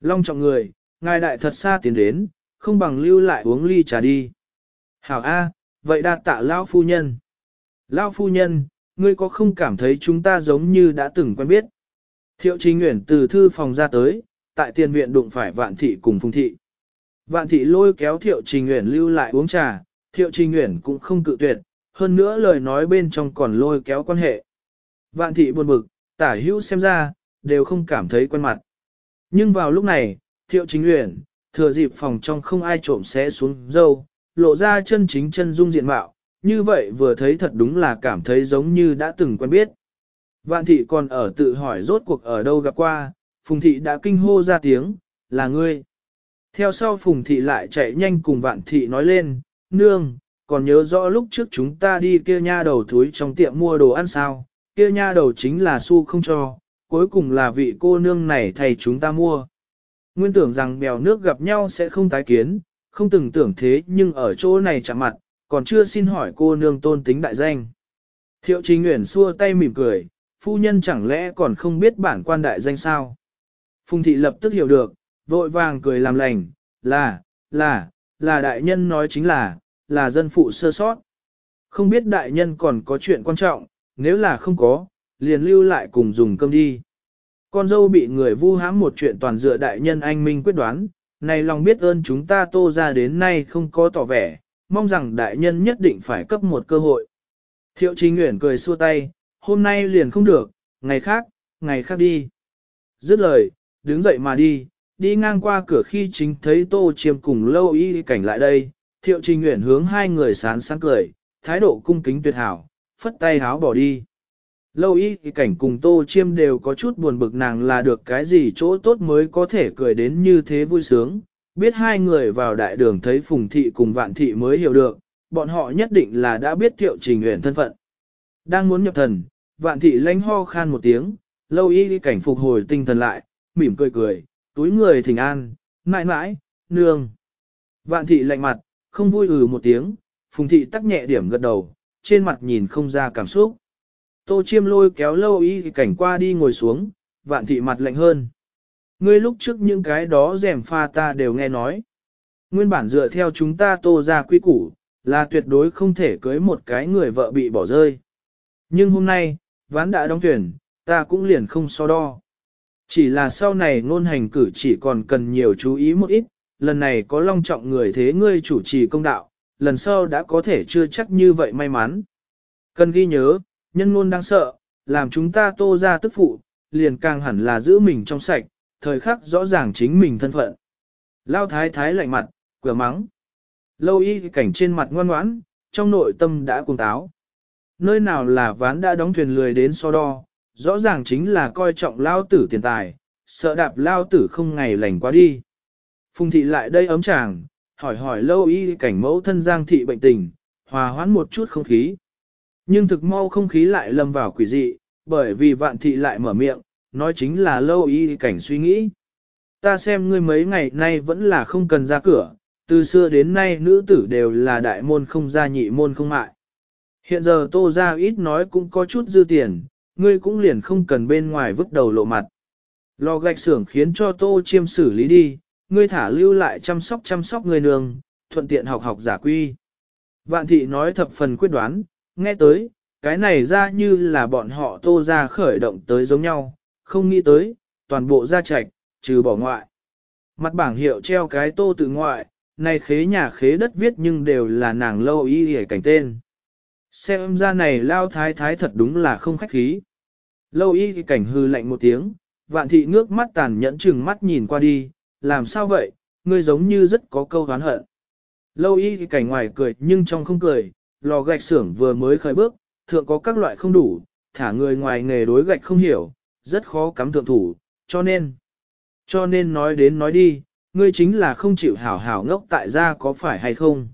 Long trọng người, ngài đại thật xa tiến đến, không bằng lưu lại uống ly trà đi. Hảo A, vậy đa tạ Lão phu nhân. Lão phu nhân, ngươi có không cảm thấy chúng ta giống như đã từng quen biết? Thiệu Trình nguyện từ thư phòng ra tới, tại tiền viện đụng phải Vạn Thị cùng Phùng Thị. Vạn Thị lôi kéo Thiệu Trình nguyện lưu lại uống trà, Thiệu Trình nguyện cũng không cự tuyệt, hơn nữa lời nói bên trong còn lôi kéo quan hệ. Vạn Thị buồn bực, tả hữu xem ra, đều không cảm thấy quen mặt. Nhưng vào lúc này, Thiệu chính uyển thừa dịp phòng trong không ai trộm xé xuống dâu, lộ ra chân chính chân dung diện mạo, như vậy vừa thấy thật đúng là cảm thấy giống như đã từng quen biết. Vạn thị còn ở tự hỏi rốt cuộc ở đâu gặp qua, Phùng thị đã kinh hô ra tiếng, là ngươi. Theo sau Phùng thị lại chạy nhanh cùng vạn thị nói lên, nương, còn nhớ rõ lúc trước chúng ta đi kia nha đầu thúi trong tiệm mua đồ ăn sao, kia nha đầu chính là su không cho, cuối cùng là vị cô nương này thầy chúng ta mua. Nguyên tưởng rằng bèo nước gặp nhau sẽ không tái kiến, không từng tưởng thế nhưng ở chỗ này chạm mặt, còn chưa xin hỏi cô nương tôn tính đại danh. Thiệu Trình Nguyễn xua tay mỉm cười, phu nhân chẳng lẽ còn không biết bản quan đại danh sao? Phùng thị lập tức hiểu được, vội vàng cười làm lành, là, là, là đại nhân nói chính là, là dân phụ sơ sót. Không biết đại nhân còn có chuyện quan trọng, nếu là không có, liền lưu lại cùng dùng cơm đi. Con dâu bị người vu hãm một chuyện toàn dựa đại nhân anh minh quyết đoán, này lòng biết ơn chúng ta tô ra đến nay không có tỏ vẻ, mong rằng đại nhân nhất định phải cấp một cơ hội. Thiệu Trình Nguyễn cười xua tay, hôm nay liền không được, ngày khác, ngày khác đi. Dứt lời, đứng dậy mà đi, đi ngang qua cửa khi chính thấy tô chiêm cùng lâu y cảnh lại đây, thiệu trình Nguyễn hướng hai người sán sáng cười, thái độ cung kính tuyệt hảo, phất tay háo bỏ đi. Lâu y cảnh cùng tô chiêm đều có chút buồn bực nàng là được cái gì chỗ tốt mới có thể cười đến như thế vui sướng, biết hai người vào đại đường thấy phùng thị cùng vạn thị mới hiểu được, bọn họ nhất định là đã biết thiệu trình nguyện thân phận. Đang muốn nhập thần, vạn thị lánh ho khan một tiếng, lâu y cảnh phục hồi tinh thần lại, mỉm cười cười, túi người thỉnh an, mãi mãi, nương. Vạn thị lạnh mặt, không vui ừ một tiếng, phùng thị tắc nhẹ điểm gật đầu, trên mặt nhìn không ra cảm xúc. Tô chiêm lôi kéo lâu y cảnh qua đi ngồi xuống, vạn thị mặt lạnh hơn. Ngươi lúc trước những cái đó rèm pha ta đều nghe nói. Nguyên bản dựa theo chúng ta tô ra quy củ, là tuyệt đối không thể cưới một cái người vợ bị bỏ rơi. Nhưng hôm nay, ván đã đóng tuyển, ta cũng liền không so đo. Chỉ là sau này ngôn hành cử chỉ còn cần nhiều chú ý một ít, lần này có long trọng người thế ngươi chủ trì công đạo, lần sau đã có thể chưa chắc như vậy may mắn. Cần ghi nhớ, nhân ngôn đang sợ, làm chúng ta tô ra tức phụ, liền càng hẳn là giữ mình trong sạch, thời khắc rõ ràng chính mình thân phận. Lao thái thái lạnh mặt, cửa mắng. Lâu y cảnh trên mặt ngoan ngoãn, trong nội tâm đã cuồng táo. Nơi nào là ván đã đóng thuyền lười đến so đo, rõ ràng chính là coi trọng lao tử tiền tài, sợ đạp lao tử không ngày lành quá đi. Phùng thị lại đây ấm chàng, hỏi hỏi lâu y cảnh mẫu thân giang thị bệnh tình, hòa hoãn một chút không khí. Nhưng thực mau không khí lại lâm vào quỷ dị, bởi vì vạn thị lại mở miệng, nói chính là lâu y cảnh suy nghĩ. Ta xem ngươi mấy ngày nay vẫn là không cần ra cửa, từ xưa đến nay nữ tử đều là đại môn không ra nhị môn không mại. Hiện giờ tô ra ít nói cũng có chút dư tiền, ngươi cũng liền không cần bên ngoài vứt đầu lộ mặt. Lò gạch xưởng khiến cho tô chiêm xử lý đi, ngươi thả lưu lại chăm sóc chăm sóc người nương, thuận tiện học học giả quy. Vạn thị nói thập phần quyết đoán, nghe tới, cái này ra như là bọn họ tô ra khởi động tới giống nhau, không nghĩ tới, toàn bộ ra chạch trừ bỏ ngoại. Mặt bảng hiệu treo cái tô từ ngoại, này khế nhà khế đất viết nhưng đều là nàng lâu y hề cảnh tên. Xem ra này lao thái thái thật đúng là không khách khí. Lâu y cảnh hư lạnh một tiếng, vạn thị ngước mắt tàn nhẫn chừng mắt nhìn qua đi, làm sao vậy, ngươi giống như rất có câu hán hận. Lâu y cảnh ngoài cười nhưng trong không cười, lò gạch xưởng vừa mới khởi bước, thượng có các loại không đủ, thả người ngoài nghề đối gạch không hiểu, rất khó cắm thượng thủ, cho nên, cho nên nói đến nói đi, ngươi chính là không chịu hảo hảo ngốc tại gia có phải hay không.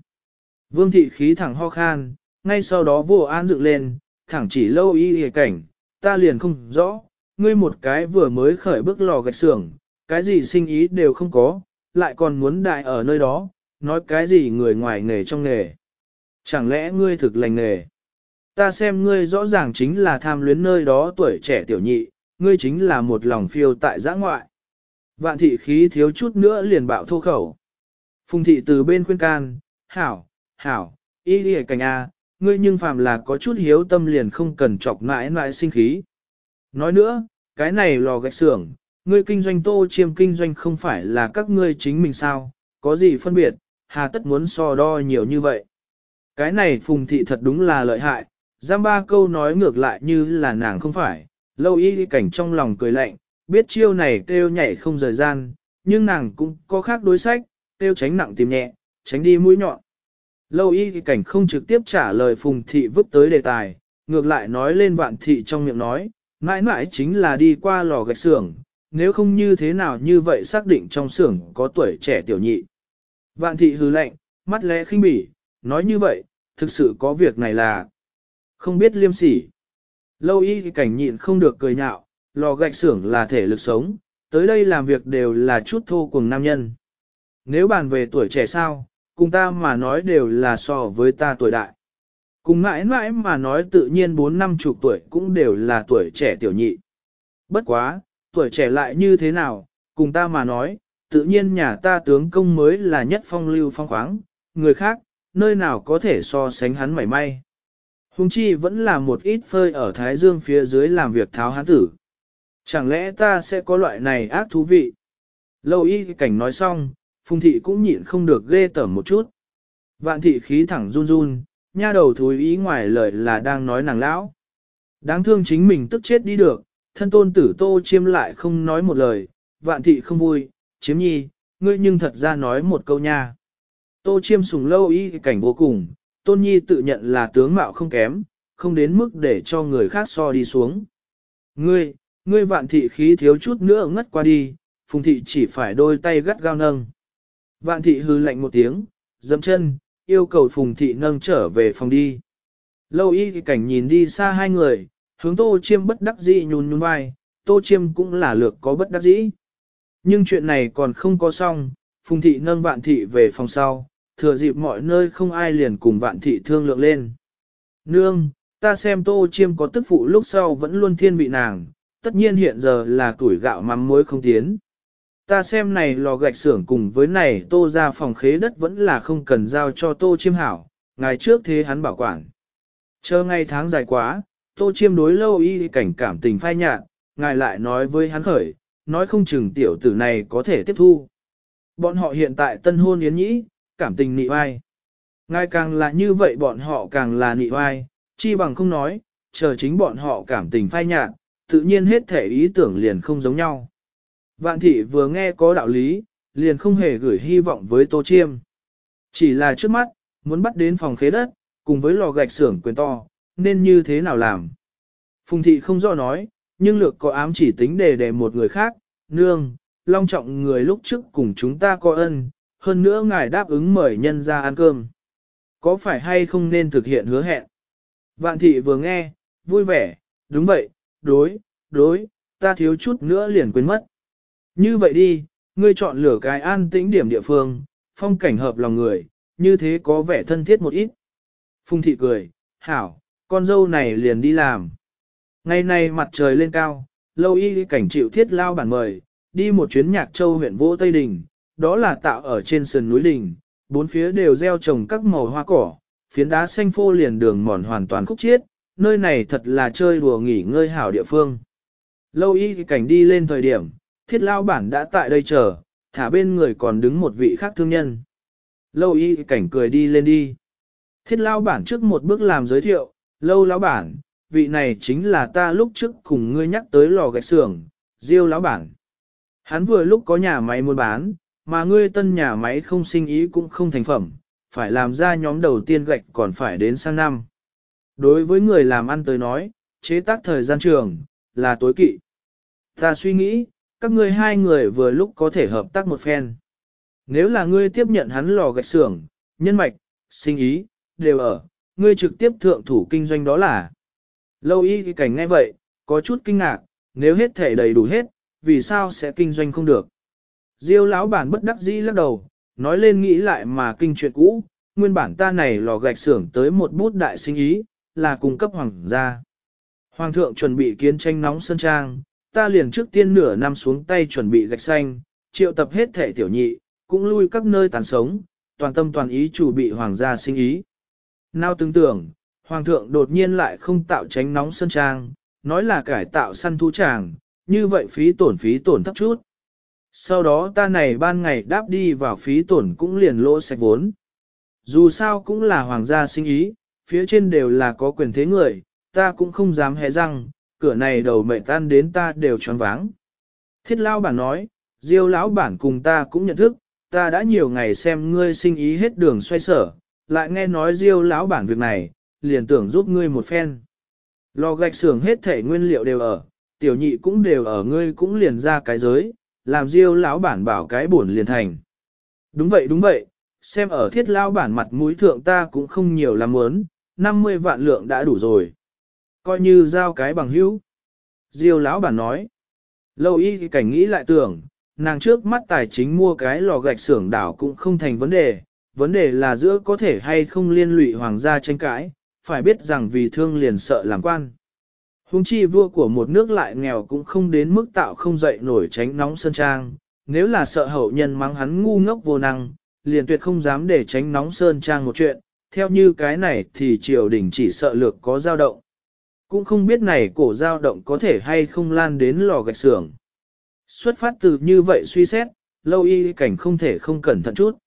Vương thị khí thẳng ho khan, ngay sau đó vô an dựng lên, thẳng chỉ lâu y hề cảnh, ta liền không rõ, ngươi một cái vừa mới khởi bước lò gạch xưởng, cái gì sinh ý đều không có, lại còn muốn đại ở nơi đó, nói cái gì người ngoài nghề trong nghề. Chẳng lẽ ngươi thực lành nghề? Ta xem ngươi rõ ràng chính là tham luyến nơi đó tuổi trẻ tiểu nhị, ngươi chính là một lòng phiêu tại giã ngoại. Vạn thị khí thiếu chút nữa liền bạo thô khẩu. Phùng thị từ bên khuyên can, hảo, hảo, y đi cảnh A, ngươi nhưng phàm là có chút hiếu tâm liền không cần chọc mãi mãi sinh khí. Nói nữa, cái này lò gạch xưởng, ngươi kinh doanh tô chiêm kinh doanh không phải là các ngươi chính mình sao, có gì phân biệt, hà tất muốn so đo nhiều như vậy. Cái này phùng thị thật đúng là lợi hại, giam ba câu nói ngược lại như là nàng không phải, lâu y cảnh trong lòng cười lạnh, biết chiêu này kêu nhảy không rời gian, nhưng nàng cũng có khác đối sách, kêu tránh nặng tìm nhẹ, tránh đi mũi nhọn. Lâu y cảnh không trực tiếp trả lời phùng thị vứt tới đề tài, ngược lại nói lên vạn thị trong miệng nói, mãi mãi chính là đi qua lò gạch xưởng, nếu không như thế nào như vậy xác định trong xưởng có tuổi trẻ tiểu nhị. Vạn thị hứ lạnh, mắt lẽ khinh bỉ, nói như vậy, thực sự có việc này là không biết liêm sỉ. Lâu y cảnh nhịn không được cười nhạo, lò gạch xưởng là thể lực sống, tới đây làm việc đều là chút thô cùng nam nhân. Nếu bàn về tuổi trẻ sao, cùng ta mà nói đều là so với ta tuổi đại. Cùng mãi mãi mà nói tự nhiên bốn năm chục tuổi cũng đều là tuổi trẻ tiểu nhị. Bất quá, tuổi trẻ lại như thế nào, cùng ta mà nói, tự nhiên nhà ta tướng công mới là nhất phong lưu phong khoáng, người khác, nơi nào có thể so sánh hắn mảy may. Hùng chi vẫn là một ít phơi ở Thái Dương phía dưới làm việc tháo hán tử. Chẳng lẽ ta sẽ có loại này ác thú vị? Lâu y cảnh nói xong, phùng thị cũng nhịn không được ghê tởm một chút. Vạn thị khí thẳng run run, nha đầu thúi ý ngoài lời là đang nói nàng lão. Đáng thương chính mình tức chết đi được, thân tôn tử tô chiêm lại không nói một lời, vạn thị không vui, chiếm nhi, ngươi nhưng thật ra nói một câu nha. Tô chiêm sùng lâu y cảnh vô cùng, tôn nhi tự nhận là tướng mạo không kém, không đến mức để cho người khác so đi xuống. Ngươi, ngươi vạn thị khí thiếu chút nữa ngất qua đi, phùng thị chỉ phải đôi tay gắt gao nâng. Vạn thị hư lạnh một tiếng, dậm chân, yêu cầu phùng thị nâng trở về phòng đi. Lâu y cảnh nhìn đi xa hai người, hướng tô chiêm bất đắc dĩ nhún nhún vai, tô chiêm cũng là lược có bất đắc dĩ. Nhưng chuyện này còn không có xong, phùng thị nâng vạn thị về phòng sau, thừa dịp mọi nơi không ai liền cùng vạn thị thương lượng lên. Nương, ta xem tô chiêm có tức phụ lúc sau vẫn luôn thiên vị nàng, tất nhiên hiện giờ là tuổi gạo mắm muối không tiến. Ta xem này lò gạch xưởng cùng với này tô ra phòng khế đất vẫn là không cần giao cho tô chiêm hảo, ngày trước thế hắn bảo quản. Chờ ngày tháng dài quá, tô chiêm đối lâu y cảnh cảm tình phai nhạt, ngài lại nói với hắn khởi, nói không chừng tiểu tử này có thể tiếp thu. Bọn họ hiện tại tân hôn yến nhĩ, cảm tình nị oai. Ngài càng là như vậy bọn họ càng là nị oai, chi bằng không nói, chờ chính bọn họ cảm tình phai nhạt, tự nhiên hết thể ý tưởng liền không giống nhau. Vạn thị vừa nghe có đạo lý, liền không hề gửi hy vọng với Tô Chiêm. Chỉ là trước mắt, muốn bắt đến phòng khế đất, cùng với lò gạch xưởng quyền to, nên như thế nào làm. Phùng thị không rõ nói, nhưng lược có ám chỉ tính đề đề một người khác, nương, long trọng người lúc trước cùng chúng ta có ân, hơn nữa ngài đáp ứng mời nhân ra ăn cơm. Có phải hay không nên thực hiện hứa hẹn? Vạn thị vừa nghe, vui vẻ, đúng vậy, đối, đối, ta thiếu chút nữa liền quên mất. Như vậy đi, ngươi chọn lửa cái an tĩnh điểm địa phương, phong cảnh hợp lòng người, như thế có vẻ thân thiết một ít. Phùng thị cười, hảo, con dâu này liền đi làm. Ngày nay mặt trời lên cao, lâu y cảnh chịu thiết lao bản mời, đi một chuyến nhạc châu huyện Vô Tây Đình, đó là tạo ở trên sườn núi đỉnh bốn phía đều gieo trồng các màu hoa cỏ, phiến đá xanh phô liền đường mòn hoàn toàn khúc chiết, nơi này thật là chơi đùa nghỉ ngơi hảo địa phương. Lâu y cảnh đi lên thời điểm, thiết lao bản đã tại đây chờ, thả bên người còn đứng một vị khác thương nhân. Lâu y cảnh cười đi lên đi. Thiết lao bản trước một bước làm giới thiệu, lâu lão bản, vị này chính là ta lúc trước cùng ngươi nhắc tới lò gạch xưởng, diêu lão bản. Hắn vừa lúc có nhà máy muốn bán, mà ngươi tân nhà máy không sinh ý cũng không thành phẩm, phải làm ra nhóm đầu tiên gạch còn phải đến sang năm. Đối với người làm ăn tới nói, chế tác thời gian trường, là tối kỵ. Ta suy nghĩ, các ngươi hai người vừa lúc có thể hợp tác một phen. Nếu là ngươi tiếp nhận hắn lò gạch xưởng, nhân mạch, sinh ý, đều ở, ngươi trực tiếp thượng thủ kinh doanh đó là. Lâu y cái cảnh ngay vậy, có chút kinh ngạc, nếu hết thể đầy đủ hết, vì sao sẽ kinh doanh không được. Diêu lão bản bất đắc dĩ lắc đầu, nói lên nghĩ lại mà kinh chuyện cũ, nguyên bản ta này lò gạch xưởng tới một bút đại sinh ý, là cung cấp hoàng gia. Hoàng thượng chuẩn bị kiến tranh nóng sân trang, ta liền trước tiên nửa năm xuống tay chuẩn bị gạch xanh, triệu tập hết thể tiểu nhị, cũng lui các nơi tàn sống, toàn tâm toàn ý chủ bị hoàng gia sinh ý. Nào tưởng tưởng, hoàng thượng đột nhiên lại không tạo tránh nóng sân trang, nói là cải tạo săn thú tràng, như vậy phí tổn phí tổn thấp chút. Sau đó ta này ban ngày đáp đi vào phí tổn cũng liền lỗ sạch vốn. Dù sao cũng là hoàng gia sinh ý, phía trên đều là có quyền thế người, ta cũng không dám hé răng, cửa này đầu mẹ tan đến ta đều choáng váng. Thiết lao bản nói, diêu lão bản cùng ta cũng nhận thức, ta đã nhiều ngày xem ngươi sinh ý hết đường xoay sở, lại nghe nói diêu lão bản việc này, liền tưởng giúp ngươi một phen. Lò gạch xưởng hết thể nguyên liệu đều ở, tiểu nhị cũng đều ở ngươi cũng liền ra cái giới, làm diêu lão bản bảo cái buồn liền thành. Đúng vậy đúng vậy, xem ở thiết lão bản mặt mũi thượng ta cũng không nhiều làm muốn, 50 vạn lượng đã đủ rồi. Coi như giao cái bằng hữu. Diêu lão bản nói. Lâu y cảnh nghĩ lại tưởng, nàng trước mắt tài chính mua cái lò gạch xưởng đảo cũng không thành vấn đề, vấn đề là giữa có thể hay không liên lụy hoàng gia tranh cãi, phải biết rằng vì thương liền sợ làm quan. Hùng chi vua của một nước lại nghèo cũng không đến mức tạo không dậy nổi tránh nóng sơn trang, nếu là sợ hậu nhân mắng hắn ngu ngốc vô năng, liền tuyệt không dám để tránh nóng sơn trang một chuyện, theo như cái này thì triều đình chỉ sợ lược có dao động. Cũng không biết này cổ dao động có thể hay không lan đến lò gạch xưởng. Xuất phát từ như vậy suy xét, lâu y cảnh không thể không cẩn thận chút.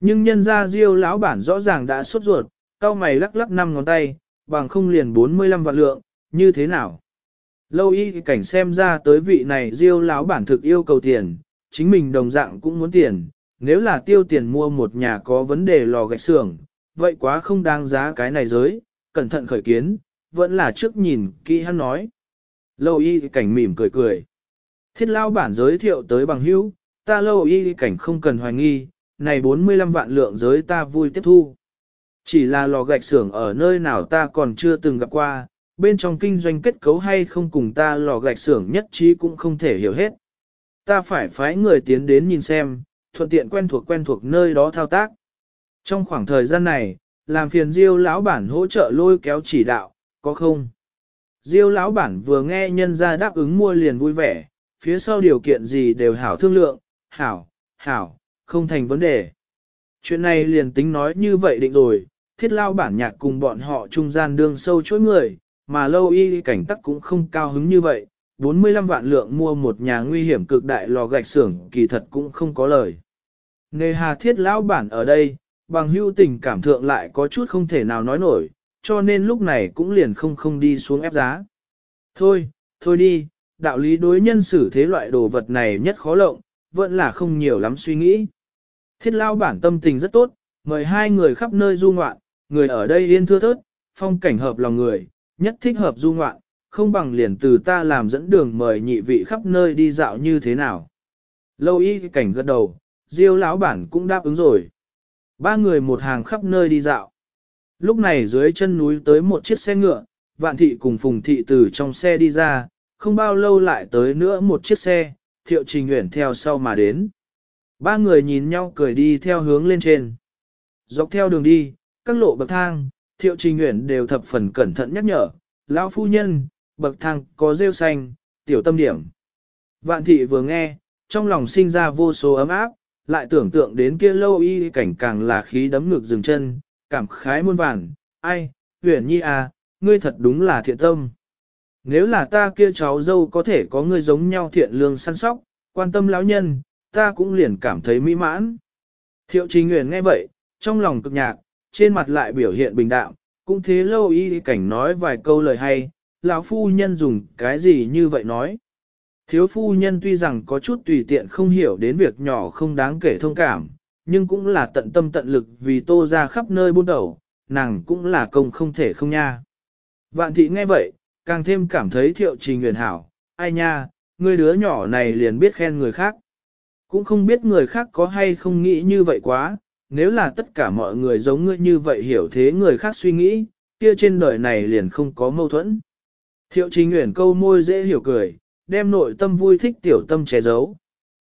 Nhưng nhân ra diêu lão bản rõ ràng đã xuất ruột, cao mày lắc lắc năm ngón tay, bằng không liền 45 vạn lượng, như thế nào? Lâu y cảnh xem ra tới vị này diêu lão bản thực yêu cầu tiền, chính mình đồng dạng cũng muốn tiền, nếu là tiêu tiền mua một nhà có vấn đề lò gạch xưởng, vậy quá không đáng giá cái này giới, cẩn thận khởi kiến, vẫn là trước nhìn kỹ hắn nói. Lâu y cảnh mỉm cười cười. Thiết lao bản giới thiệu tới bằng hữu, ta lâu y cảnh không cần hoài nghi, này 45 vạn lượng giới ta vui tiếp thu. Chỉ là lò gạch xưởng ở nơi nào ta còn chưa từng gặp qua, bên trong kinh doanh kết cấu hay không cùng ta lò gạch xưởng nhất trí cũng không thể hiểu hết. Ta phải phái người tiến đến nhìn xem, thuận tiện quen thuộc quen thuộc nơi đó thao tác. Trong khoảng thời gian này, làm phiền Diêu lão bản hỗ trợ lôi kéo chỉ đạo, có không? Diêu lão bản vừa nghe nhân gia đáp ứng mua liền vui vẻ, phía sau điều kiện gì đều hảo thương lượng, hảo, hảo, không thành vấn đề. Chuyện này liền tính nói như vậy định rồi, thiết lao bản nhạc cùng bọn họ trung gian đương sâu chối người, mà lâu y cảnh tắc cũng không cao hứng như vậy, 45 vạn lượng mua một nhà nguy hiểm cực đại lò gạch xưởng kỳ thật cũng không có lời. Nề hà thiết lão bản ở đây, bằng hưu tình cảm thượng lại có chút không thể nào nói nổi, cho nên lúc này cũng liền không không đi xuống ép giá. Thôi, thôi đi, đạo lý đối nhân xử thế loại đồ vật này nhất khó lộng, vẫn là không nhiều lắm suy nghĩ. Thiết lao bản tâm tình rất tốt, mời hai người khắp nơi du ngoạn, người ở đây yên thưa thớt, phong cảnh hợp lòng người, nhất thích hợp du ngoạn, không bằng liền từ ta làm dẫn đường mời nhị vị khắp nơi đi dạo như thế nào. Lâu y cảnh gật đầu, diêu lão bản cũng đáp ứng rồi. Ba người một hàng khắp nơi đi dạo. Lúc này dưới chân núi tới một chiếc xe ngựa, vạn thị cùng phùng thị từ trong xe đi ra, không bao lâu lại tới nữa một chiếc xe, thiệu trình nguyện theo sau mà đến. Ba người nhìn nhau cười đi theo hướng lên trên. Dọc theo đường đi, các lộ bậc thang, thiệu trình nguyện đều thập phần cẩn thận nhắc nhở, lão phu nhân, bậc thang có rêu xanh, tiểu tâm điểm. Vạn thị vừa nghe, trong lòng sinh ra vô số ấm áp, lại tưởng tượng đến kia lâu y cảnh càng là khí đấm ngực dừng chân, cảm khái muôn vàn, ai, huyền nhi à, ngươi thật đúng là thiện tâm. Nếu là ta kia cháu dâu có thể có ngươi giống nhau thiện lương săn sóc, quan tâm lão nhân, ta cũng liền cảm thấy mỹ mãn. Thiệu trình nguyện nghe vậy, trong lòng cực nhạc, trên mặt lại biểu hiện bình đạm, cũng thế lâu y cảnh nói vài câu lời hay, lão phu nhân dùng cái gì như vậy nói. Thiếu phu nhân tuy rằng có chút tùy tiện không hiểu đến việc nhỏ không đáng kể thông cảm, nhưng cũng là tận tâm tận lực vì tô ra khắp nơi buôn đầu, nàng cũng là công không thể không nha. Vạn thị nghe vậy, càng thêm cảm thấy thiệu trình nguyện hảo, ai nha, người đứa nhỏ này liền biết khen người khác. Cũng không biết người khác có hay không nghĩ như vậy quá, nếu là tất cả mọi người giống ngươi như vậy hiểu thế người khác suy nghĩ, kia trên đời này liền không có mâu thuẫn. Thiệu trình nguyện câu môi dễ hiểu cười, đem nội tâm vui thích tiểu tâm che giấu.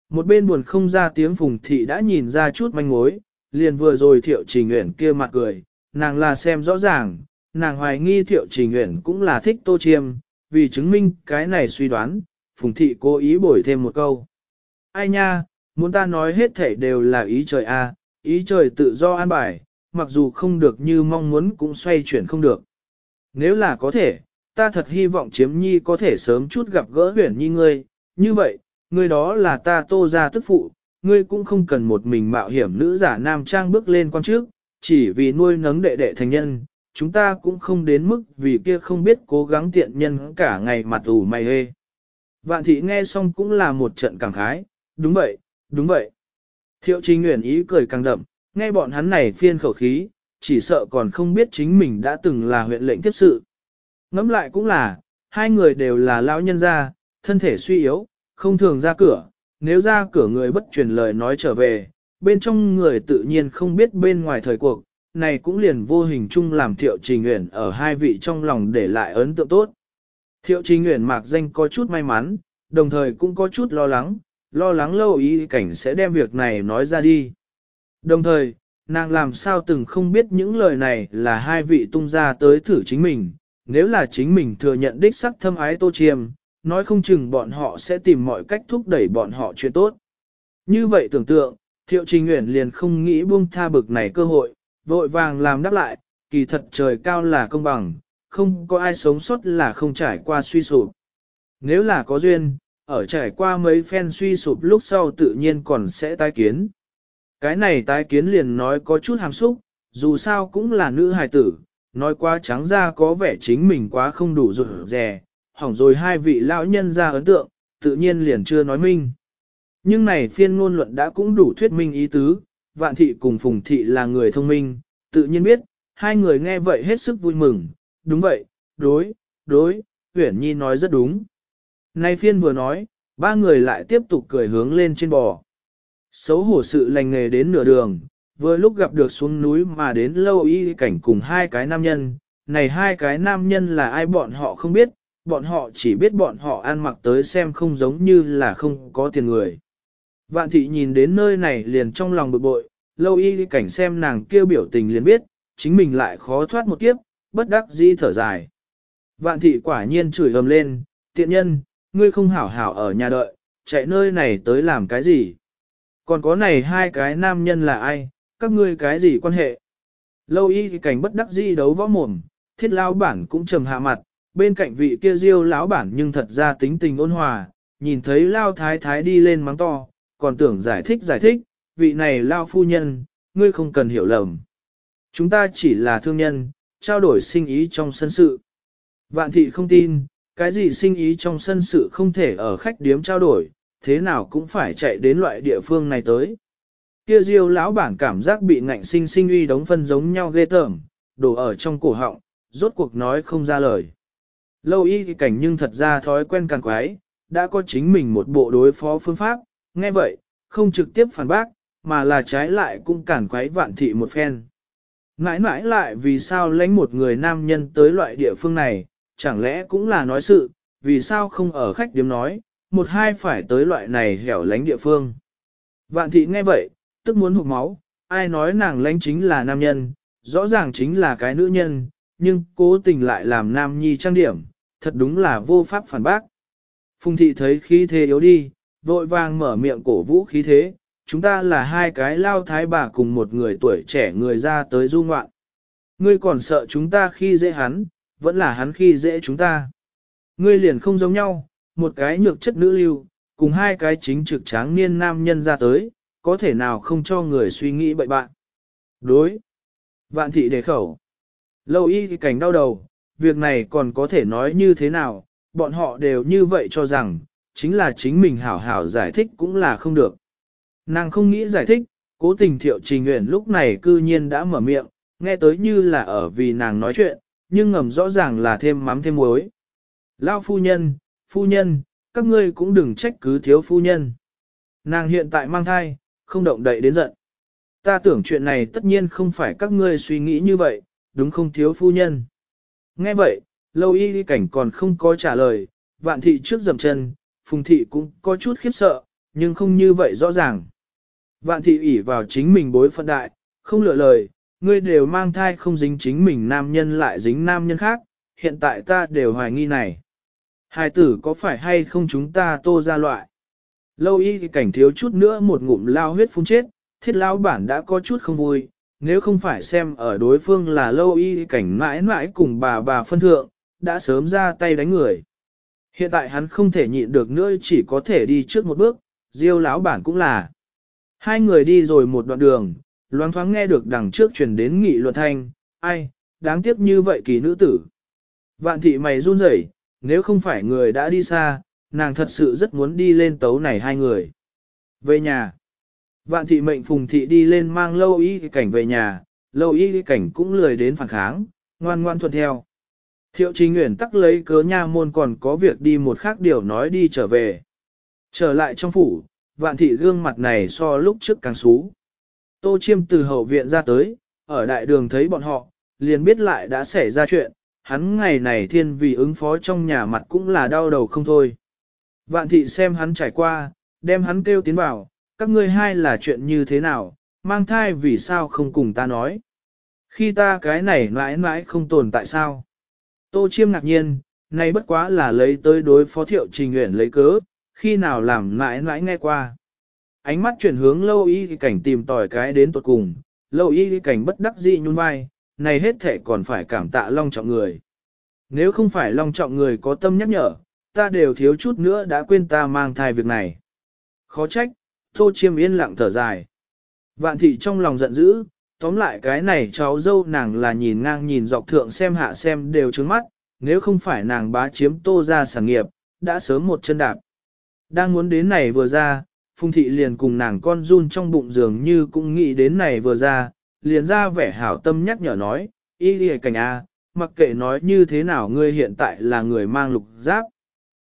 Một bên buồn không ra tiếng phùng thị đã nhìn ra chút manh mối, liền vừa rồi thiệu trình nguyện kia mặt cười, nàng là xem rõ ràng, nàng hoài nghi thiệu trình nguyện cũng là thích tô chiêm, vì chứng minh cái này suy đoán, Phùng Thị cố ý bổi thêm một câu. Ai nha, muốn ta nói hết thể đều là ý trời a, ý trời tự do an bài, mặc dù không được như mong muốn cũng xoay chuyển không được. Nếu là có thể, ta thật hy vọng chiếm nhi có thể sớm chút gặp gỡ huyển nhi ngươi, như vậy, ngươi đó là ta tô ra tức phụ, ngươi cũng không cần một mình mạo hiểm nữ giả nam trang bước lên quan trước, chỉ vì nuôi nấng đệ đệ thành nhân, chúng ta cũng không đến mức vì kia không biết cố gắng tiện nhân cả ngày mặt ủ mày hê. Vạn thị nghe xong cũng là một trận cảm khái, đúng vậy, đúng vậy. Thiệu trình nguyện ý cười càng đậm, nghe bọn hắn này phiên khẩu khí, chỉ sợ còn không biết chính mình đã từng là huyện lệnh tiếp sự. Ngắm lại cũng là, hai người đều là lão nhân gia, thân thể suy yếu, không thường ra cửa, nếu ra cửa người bất truyền lời nói trở về, bên trong người tự nhiên không biết bên ngoài thời cuộc, này cũng liền vô hình chung làm thiệu trình nguyện ở hai vị trong lòng để lại ấn tượng tốt. Thiệu trình nguyện mạc danh có chút may mắn, đồng thời cũng có chút lo lắng, lo lắng lâu ý cảnh sẽ đem việc này nói ra đi. Đồng thời, nàng làm sao từng không biết những lời này là hai vị tung ra tới thử chính mình, nếu là chính mình thừa nhận đích sắc thâm ái tô chiêm, nói không chừng bọn họ sẽ tìm mọi cách thúc đẩy bọn họ chuyện tốt. Như vậy tưởng tượng, thiệu trình nguyện liền không nghĩ buông tha bực này cơ hội, vội vàng làm đáp lại, kỳ thật trời cao là công bằng, không có ai sống sót là không trải qua suy sụp. Nếu là có duyên, ở trải qua mấy phen suy sụp lúc sau tự nhiên còn sẽ tái kiến. Cái này tái kiến liền nói có chút hàm xúc, dù sao cũng là nữ hài tử, nói quá trắng ra có vẻ chính mình quá không đủ rụt rè, hỏng rồi hai vị lão nhân ra ấn tượng, tự nhiên liền chưa nói minh. Nhưng này phiên ngôn luận đã cũng đủ thuyết minh ý tứ, vạn thị cùng phùng thị là người thông minh, tự nhiên biết, hai người nghe vậy hết sức vui mừng, đúng vậy, đối, đối, huyển nhi nói rất đúng. Nay phiên vừa nói, ba người lại tiếp tục cười hướng lên trên bò. Xấu hổ sự lành nghề đến nửa đường, vừa lúc gặp được xuống núi mà đến lâu y cảnh cùng hai cái nam nhân, này hai cái nam nhân là ai bọn họ không biết, bọn họ chỉ biết bọn họ ăn mặc tới xem không giống như là không có tiền người. Vạn thị nhìn đến nơi này liền trong lòng bực bội, lâu y cảnh xem nàng kêu biểu tình liền biết, chính mình lại khó thoát một kiếp, bất đắc dĩ thở dài. Vạn thị quả nhiên chửi ầm lên, tiện nhân, ngươi không hảo hảo ở nhà đợi, chạy nơi này tới làm cái gì? Còn có này hai cái nam nhân là ai, các ngươi cái gì quan hệ? Lâu y cảnh bất đắc dĩ đấu võ mồm, thiết lao bản cũng trầm hạ mặt, bên cạnh vị kia diêu lão bản nhưng thật ra tính tình ôn hòa, nhìn thấy lao thái thái đi lên mắng to, còn tưởng giải thích giải thích, vị này lao phu nhân, ngươi không cần hiểu lầm. Chúng ta chỉ là thương nhân, trao đổi sinh ý trong sân sự. Vạn thị không tin, cái gì sinh ý trong sân sự không thể ở khách điếm trao đổi, thế nào cũng phải chạy đến loại địa phương này tới. Kia diêu lão bản cảm giác bị ngạnh sinh sinh uy đóng phân giống nhau ghê tởm, đổ ở trong cổ họng, rốt cuộc nói không ra lời. Lâu y cảnh nhưng thật ra thói quen càng quái, đã có chính mình một bộ đối phó phương pháp, nghe vậy, không trực tiếp phản bác, mà là trái lại cũng cản quái vạn thị một phen. Ngãi mãi lại vì sao lãnh một người nam nhân tới loại địa phương này, chẳng lẽ cũng là nói sự, vì sao không ở khách điếm nói, một hai phải tới loại này hẻo lánh địa phương. Vạn thị nghe vậy, tức muốn hụt máu, ai nói nàng lãnh chính là nam nhân, rõ ràng chính là cái nữ nhân, nhưng cố tình lại làm nam nhi trang điểm, thật đúng là vô pháp phản bác. Phùng thị thấy khí thế yếu đi, vội vàng mở miệng cổ vũ khí thế, chúng ta là hai cái lao thái bà cùng một người tuổi trẻ người ra tới du ngoạn. Ngươi còn sợ chúng ta khi dễ hắn, vẫn là hắn khi dễ chúng ta. Ngươi liền không giống nhau, một cái nhược chất nữ lưu, cùng hai cái chính trực tráng niên nam nhân ra tới, có thể nào không cho người suy nghĩ bậy bạn. Đối. Vạn thị đề khẩu. Lâu y thì cảnh đau đầu, việc này còn có thể nói như thế nào, bọn họ đều như vậy cho rằng, chính là chính mình hảo hảo giải thích cũng là không được. Nàng không nghĩ giải thích, cố tình thiệu trình nguyện lúc này cư nhiên đã mở miệng, nghe tới như là ở vì nàng nói chuyện, nhưng ngầm rõ ràng là thêm mắm thêm muối. Lao phu nhân, phu nhân, các ngươi cũng đừng trách cứ thiếu phu nhân. Nàng hiện tại mang thai, không động đậy đến giận. Ta tưởng chuyện này tất nhiên không phải các ngươi suy nghĩ như vậy, đúng không thiếu phu nhân. Nghe vậy, lâu y cảnh còn không có trả lời, vạn thị trước dầm chân, phùng thị cũng có chút khiếp sợ, nhưng không như vậy rõ ràng. Vạn thị ủy vào chính mình bối phận đại, không lựa lời, ngươi đều mang thai không dính chính mình nam nhân lại dính nam nhân khác, hiện tại ta đều hoài nghi này. Hài tử có phải hay không chúng ta tô ra loại? Lâu y cảnh thiếu chút nữa một ngụm lao huyết phun chết, thiết lão bản đã có chút không vui, nếu không phải xem ở đối phương là lâu y cảnh mãi mãi cùng bà bà phân thượng, đã sớm ra tay đánh người. Hiện tại hắn không thể nhịn được nữa chỉ có thể đi trước một bước, diêu lão bản cũng là. Hai người đi rồi một đoạn đường, loáng thoáng nghe được đằng trước truyền đến nghị luận thanh, ai, đáng tiếc như vậy kỳ nữ tử. Vạn thị mày run rẩy, nếu không phải người đã đi xa, nàng thật sự rất muốn đi lên tấu này hai người. Về nhà, vạn thị mệnh phùng thị đi lên mang lâu y cảnh về nhà, lâu y cảnh cũng lười đến phản kháng, ngoan ngoan thuận theo. Thiệu trình nguyện tắc lấy cớ nha môn còn có việc đi một khác điều nói đi trở về. Trở lại trong phủ, vạn thị gương mặt này so lúc trước càng xú. Tô chiêm từ hậu viện ra tới, ở đại đường thấy bọn họ, liền biết lại đã xảy ra chuyện, hắn ngày này thiên vì ứng phó trong nhà mặt cũng là đau đầu không thôi. Vạn thị xem hắn trải qua, đem hắn kêu tiến vào, các ngươi hai là chuyện như thế nào, mang thai vì sao không cùng ta nói. Khi ta cái này mãi mãi không tồn tại sao. Tô chiêm ngạc nhiên, này bất quá là lấy tới đối phó thiệu trình nguyện lấy cớ, khi nào làm mãi mãi nghe qua. Ánh mắt chuyển hướng lâu y cảnh tìm tòi cái đến tuột cùng, lâu y cảnh bất đắc dĩ nhún vai, này hết thể còn phải cảm tạ long trọng người. Nếu không phải long trọng người có tâm nhắc nhở, ta đều thiếu chút nữa đã quên ta mang thai việc này. Khó trách, tô chiêm yên lặng thở dài. Vạn thị trong lòng giận dữ, tóm lại cái này cháu dâu nàng là nhìn ngang nhìn dọc thượng xem hạ xem đều trứng mắt, nếu không phải nàng bá chiếm tô ra sản nghiệp, đã sớm một chân đạp. Đang muốn đến này vừa ra, Phùng thị liền cùng nàng con run trong bụng giường như cũng nghĩ đến này vừa ra, liền ra vẻ hảo tâm nhắc nhở nói, y đi cảnh A, mặc kệ nói như thế nào ngươi hiện tại là người mang lục giáp.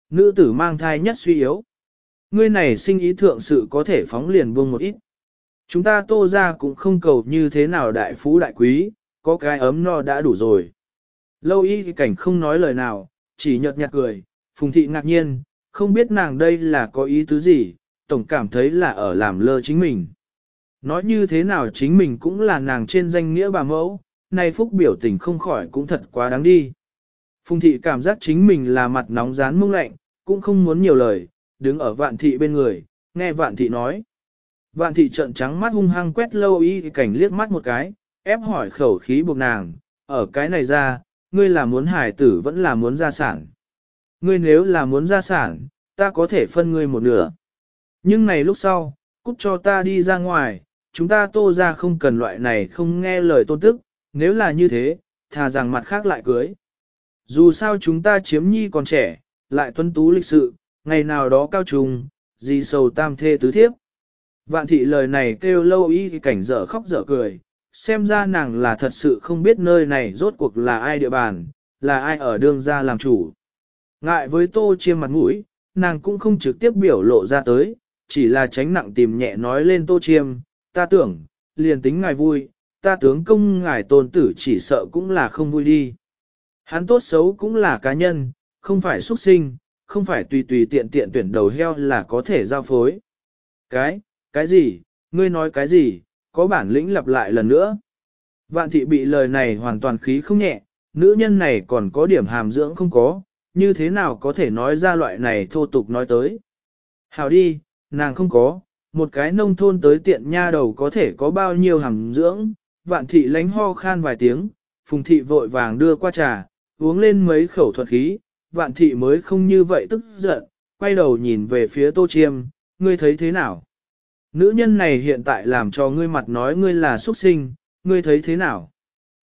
Nữ tử mang thai nhất suy yếu. Ngươi này sinh ý thượng sự có thể phóng liền buông một ít. Chúng ta tô ra cũng không cầu như thế nào đại phú đại quý, có cái ấm no đã đủ rồi. Lâu y cảnh không nói lời nào, chỉ nhợt nhạt cười, phùng thị ngạc nhiên, không biết nàng đây là có ý tứ gì, tổng cảm thấy là ở làm lơ chính mình. Nói như thế nào chính mình cũng là nàng trên danh nghĩa bà mẫu, nay phúc biểu tình không khỏi cũng thật quá đáng đi. Phùng thị cảm giác chính mình là mặt nóng rán mông lạnh, cũng không muốn nhiều lời, đứng ở vạn thị bên người, nghe vạn thị nói. Vạn thị trợn trắng mắt hung hăng quét lâu y cảnh liếc mắt một cái, ép hỏi khẩu khí buộc nàng, ở cái này ra, ngươi là muốn hải tử vẫn là muốn gia sản. Ngươi nếu là muốn gia sản, ta có thể phân ngươi một nửa. Nhưng này lúc sau, cút cho ta đi ra ngoài, chúng ta tô ra không cần loại này không nghe lời tôn tức, nếu là như thế, thà rằng mặt khác lại cưới. Dù sao chúng ta chiếm nhi còn trẻ, lại tuân tú lịch sự, ngày nào đó cao trùng, gì sầu tam thê tứ thiếp. Vạn thị lời này kêu lâu y cảnh dở khóc dở cười, xem ra nàng là thật sự không biết nơi này rốt cuộc là ai địa bàn, là ai ở đương gia làm chủ. Ngại với tô chiêm mặt mũi, nàng cũng không trực tiếp biểu lộ ra tới, chỉ là tránh nặng tìm nhẹ nói lên tô chiêm, ta tưởng, liền tính ngài vui, ta tướng công ngài tôn tử chỉ sợ cũng là không vui đi. Hắn tốt xấu cũng là cá nhân, không phải xuất sinh, không phải tùy tùy tiện tiện tuyển đầu heo là có thể giao phối. Cái, cái gì, ngươi nói cái gì, có bản lĩnh lặp lại lần nữa. Vạn thị bị lời này hoàn toàn khí không nhẹ, nữ nhân này còn có điểm hàm dưỡng không có, như thế nào có thể nói ra loại này thô tục nói tới. Hào đi, nàng không có, một cái nông thôn tới tiện nha đầu có thể có bao nhiêu hàm dưỡng, vạn thị lánh ho khan vài tiếng, phùng thị vội vàng đưa qua trà, uống lên mấy khẩu thuật khí, vạn thị mới không như vậy tức giận, quay đầu nhìn về phía tô chiêm, ngươi thấy thế nào? Nữ nhân này hiện tại làm cho ngươi mặt nói ngươi là xuất sinh, ngươi thấy thế nào?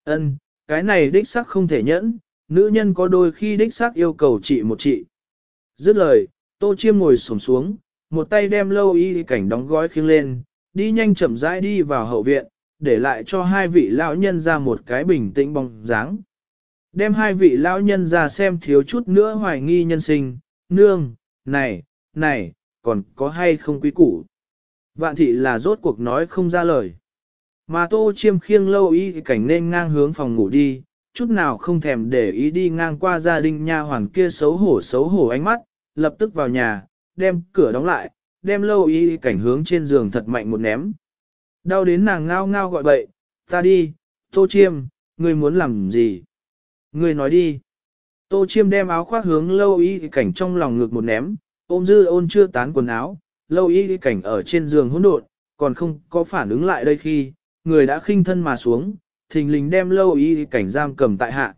Ân, cái này đích sắc không thể nhẫn, nữ nhân có đôi khi đích xác yêu cầu chị một chị Dứt lời, tô chiêm ngồi xổm xuống, một tay đem lâu y cảnh đóng gói khiêng lên, đi nhanh chậm rãi đi vào hậu viện, để lại cho hai vị lão nhân ra một cái bình tĩnh bóng dáng. Đem hai vị lão nhân ra xem thiếu chút nữa hoài nghi nhân sinh, nương, này, này, còn có hay không quý củ. Vạn thị là rốt cuộc nói không ra lời. Mà tô chiêm khiêng lâu y cảnh nên ngang hướng phòng ngủ đi, chút nào không thèm để ý đi ngang qua gia đình nha hoàng kia xấu hổ xấu hổ ánh mắt, lập tức vào nhà, đem cửa đóng lại, đem lâu y cảnh hướng trên giường thật mạnh một ném. Đau đến nàng ngao ngao gọi bậy, ta đi, tô chiêm, ngươi muốn làm gì? Ngươi nói đi. Tô chiêm đem áo khoác hướng lâu y cảnh trong lòng ngực một ném, ôm dư ôn chưa tán quần áo, lâu y cảnh ở trên giường hỗn độn, còn không có phản ứng lại đây khi, người đã khinh thân mà xuống, thình lình đem lâu y cảnh giam cầm tại hạ.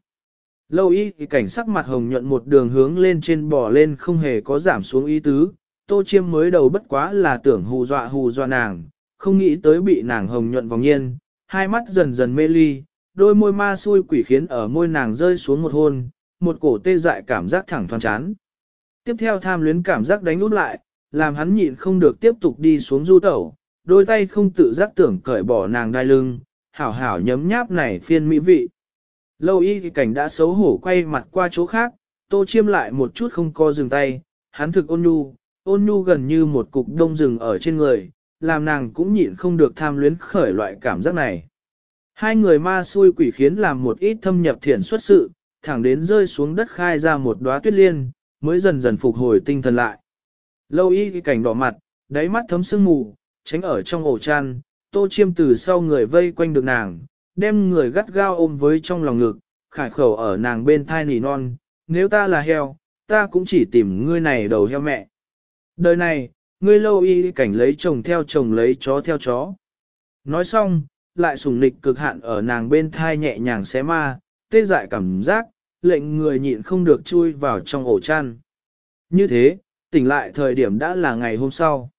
Lâu y cảnh sắc mặt hồng nhuận một đường hướng lên trên bò lên không hề có giảm xuống ý tứ, tô chiêm mới đầu bất quá là tưởng hù dọa hù dọa nàng, không nghĩ tới bị nàng hồng nhuận vòng nhiên, hai mắt dần dần mê ly, đôi môi ma xui quỷ khiến ở môi nàng rơi xuống một hôn, một cổ tê dại cảm giác thẳng thoáng chán. Tiếp theo tham luyến cảm giác đánh út lại, làm hắn nhịn không được tiếp tục đi xuống du tẩu, đôi tay không tự giác tưởng cởi bỏ nàng đai lưng, hảo hảo nhấm nháp này phiên mỹ vị. Lâu y thì cảnh đã xấu hổ quay mặt qua chỗ khác, tô chiêm lại một chút không co dừng tay, hắn thực ôn nhu, ôn nhu gần như một cục đông rừng ở trên người, làm nàng cũng nhịn không được tham luyến khởi loại cảm giác này. Hai người ma xui quỷ khiến làm một ít thâm nhập thiền xuất sự, thẳng đến rơi xuống đất khai ra một đóa tuyết liên, mới dần dần phục hồi tinh thần lại. Lâu y cái cảnh đỏ mặt, đáy mắt thấm sương mù, tránh ở trong ổ chăn, tô chiêm từ sau người vây quanh được nàng, đem người gắt gao ôm với trong lòng ngực, khải khẩu ở nàng bên thai nỉ non, nếu ta là heo, ta cũng chỉ tìm ngươi này đầu heo mẹ. Đời này, ngươi lâu y cảnh lấy chồng theo chồng lấy chó theo chó. Nói xong, lại sùng nịch cực hạn ở nàng bên thai nhẹ nhàng xé ma, tê dại cảm giác, lệnh người nhịn không được chui vào trong ổ chăn. Như thế, tỉnh lại thời điểm đã là ngày hôm sau.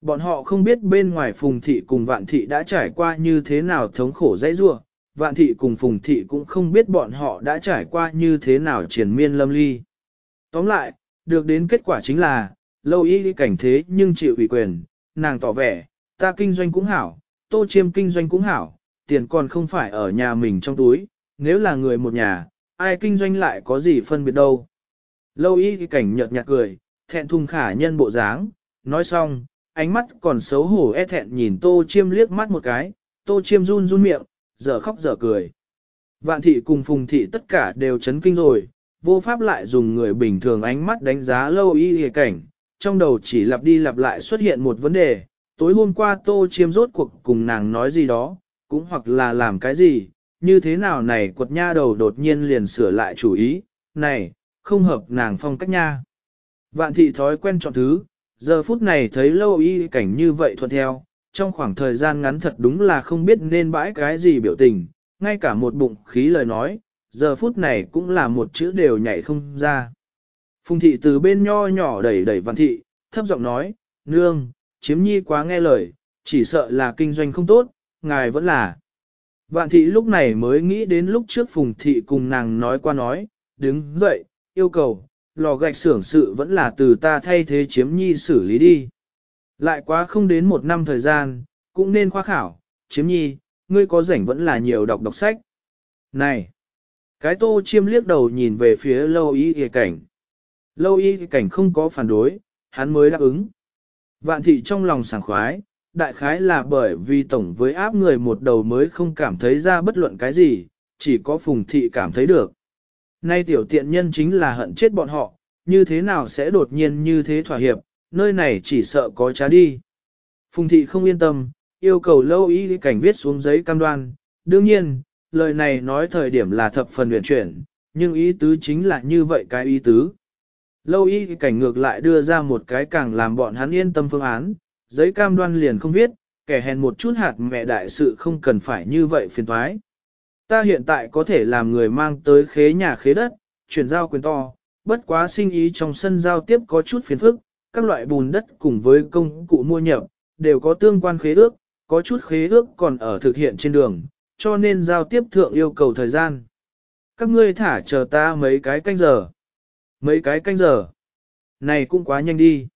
Bọn họ không biết bên ngoài phùng thị cùng vạn thị đã trải qua như thế nào thống khổ dãy rua, vạn thị cùng phùng thị cũng không biết bọn họ đã trải qua như thế nào triển miên lâm ly. Tóm lại, được đến kết quả chính là, lâu y cảnh thế nhưng chịu ủy quyền, nàng tỏ vẻ, ta kinh doanh cũng hảo, tô chiêm kinh doanh cũng hảo, tiền còn không phải ở nhà mình trong túi, nếu là người một nhà, ai kinh doanh lại có gì phân biệt đâu. Lâu y cảnh nhợt nhạt cười, thẹn thùng khả nhân bộ dáng, nói xong, ánh mắt còn xấu hổ e thẹn nhìn tô chiêm liếc mắt một cái, tô chiêm run run miệng, giờ khóc giờ cười. Vạn thị cùng phùng thị tất cả đều chấn kinh rồi, vô pháp lại dùng người bình thường ánh mắt đánh giá lâu y hề cảnh, trong đầu chỉ lặp đi lặp lại xuất hiện một vấn đề, tối hôm qua tô chiêm rốt cuộc cùng nàng nói gì đó, cũng hoặc là làm cái gì, như thế nào này quật nha đầu đột nhiên liền sửa lại chủ ý, này, không hợp nàng phong cách nha. Vạn thị thói quen chọn thứ, giờ phút này thấy lâu y cảnh như vậy thuận theo, trong khoảng thời gian ngắn thật đúng là không biết nên bãi cái gì biểu tình, ngay cả một bụng khí lời nói, giờ phút này cũng là một chữ đều nhảy không ra. Phùng thị từ bên nho nhỏ đẩy đẩy vạn thị, thấp giọng nói, nương, chiếm nhi quá nghe lời, chỉ sợ là kinh doanh không tốt, ngài vẫn là. Vạn thị lúc này mới nghĩ đến lúc trước phùng thị cùng nàng nói qua nói, đứng dậy, yêu cầu, lò gạch xưởng sự vẫn là từ ta thay thế chiếm nhi xử lý đi. Lại quá không đến một năm thời gian, cũng nên khoa khảo, chiếm nhi, ngươi có rảnh vẫn là nhiều đọc đọc sách. Này! Cái tô chiêm liếc đầu nhìn về phía lâu y kìa cảnh. Lâu y cảnh không có phản đối, hắn mới đáp ứng. Vạn thị trong lòng sảng khoái, đại khái là bởi vì tổng với áp người một đầu mới không cảm thấy ra bất luận cái gì, chỉ có phùng thị cảm thấy được. Nay tiểu tiện nhân chính là hận chết bọn họ, như thế nào sẽ đột nhiên như thế thỏa hiệp, nơi này chỉ sợ có trá đi. Phùng thị không yên tâm, yêu cầu lâu ý cảnh viết xuống giấy cam đoan. Đương nhiên, lời này nói thời điểm là thập phần luyện chuyển, nhưng ý tứ chính là như vậy cái ý tứ. Lâu y cảnh ngược lại đưa ra một cái càng làm bọn hắn yên tâm phương án, giấy cam đoan liền không viết, kẻ hèn một chút hạt mẹ đại sự không cần phải như vậy phiền thoái. Ta hiện tại có thể làm người mang tới khế nhà khế đất, chuyển giao quyền to, bất quá sinh ý trong sân giao tiếp có chút phiền phức, các loại bùn đất cùng với công cụ mua nhập, đều có tương quan khế ước, có chút khế ước còn ở thực hiện trên đường, cho nên giao tiếp thượng yêu cầu thời gian. Các ngươi thả chờ ta mấy cái canh giờ. Mấy cái canh giờ. Này cũng quá nhanh đi.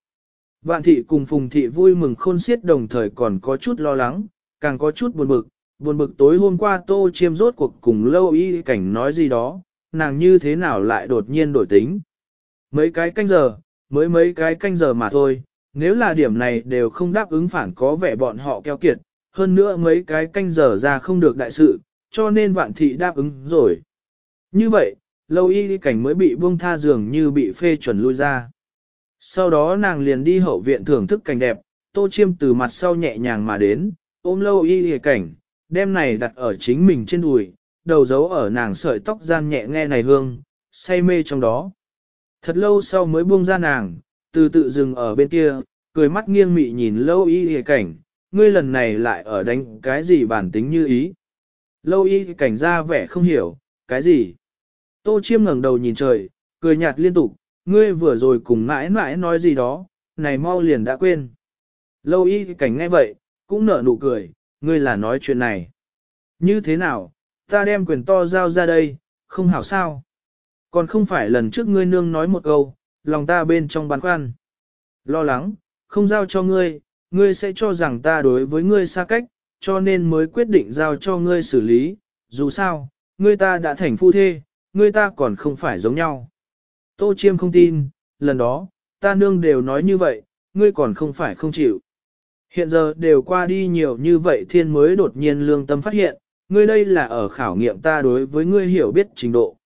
Vạn thị cùng phùng thị vui mừng khôn xiết đồng thời còn có chút lo lắng, càng có chút buồn bực. Buồn bực tối hôm qua tô chiêm rốt cuộc cùng lâu y cảnh nói gì đó, nàng như thế nào lại đột nhiên đổi tính. Mấy cái canh giờ, mới mấy cái canh giờ mà thôi, nếu là điểm này đều không đáp ứng phản có vẻ bọn họ keo kiệt, hơn nữa mấy cái canh giờ ra không được đại sự, cho nên vạn thị đáp ứng rồi. Như vậy, lâu y cảnh mới bị buông tha dường như bị phê chuẩn lui ra. Sau đó nàng liền đi hậu viện thưởng thức cảnh đẹp, tô chiêm từ mặt sau nhẹ nhàng mà đến, ôm lâu y cảnh, đem này đặt ở chính mình trên đùi, đầu giấu ở nàng sợi tóc gian nhẹ nghe này hương, say mê trong đó. Thật lâu sau mới buông ra nàng, từ tự dừng ở bên kia, cười mắt nghiêng mị nhìn lâu y hề cảnh, ngươi lần này lại ở đánh cái gì bản tính như ý. Lâu y cảnh ra vẻ không hiểu, cái gì? Tô chiêm ngẩng đầu nhìn trời, cười nhạt liên tục, ngươi vừa rồi cùng mãi mãi nói gì đó, này mau liền đã quên. Lâu y cảnh nghe vậy, cũng nở nụ cười, ngươi là nói chuyện này. Như thế nào, ta đem quyền to giao ra đây, không hảo sao. Còn không phải lần trước ngươi nương nói một câu, lòng ta bên trong băn khoăn. Lo lắng, không giao cho ngươi, ngươi sẽ cho rằng ta đối với ngươi xa cách, cho nên mới quyết định giao cho ngươi xử lý, dù sao, ngươi ta đã thành phu thê, ngươi ta còn không phải giống nhau. Tô Chiêm không tin, lần đó, ta nương đều nói như vậy, ngươi còn không phải không chịu. Hiện giờ đều qua đi nhiều như vậy thiên mới đột nhiên lương tâm phát hiện, ngươi đây là ở khảo nghiệm ta đối với ngươi hiểu biết trình độ.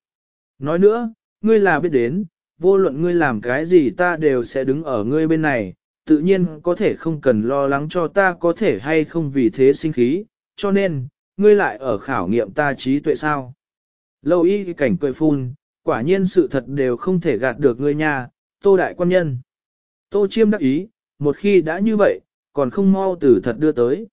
Nói nữa, ngươi là biết đến, vô luận ngươi làm cái gì ta đều sẽ đứng ở ngươi bên này, tự nhiên có thể không cần lo lắng cho ta có thể hay không vì thế sinh khí, cho nên, ngươi lại ở khảo nghiệm ta trí tuệ sao. Lâu y cảnh cười phun, quả nhiên sự thật đều không thể gạt được ngươi nha, tô đại quan nhân. Tô chiêm đắc ý, một khi đã như vậy, còn không mau từ thật đưa tới.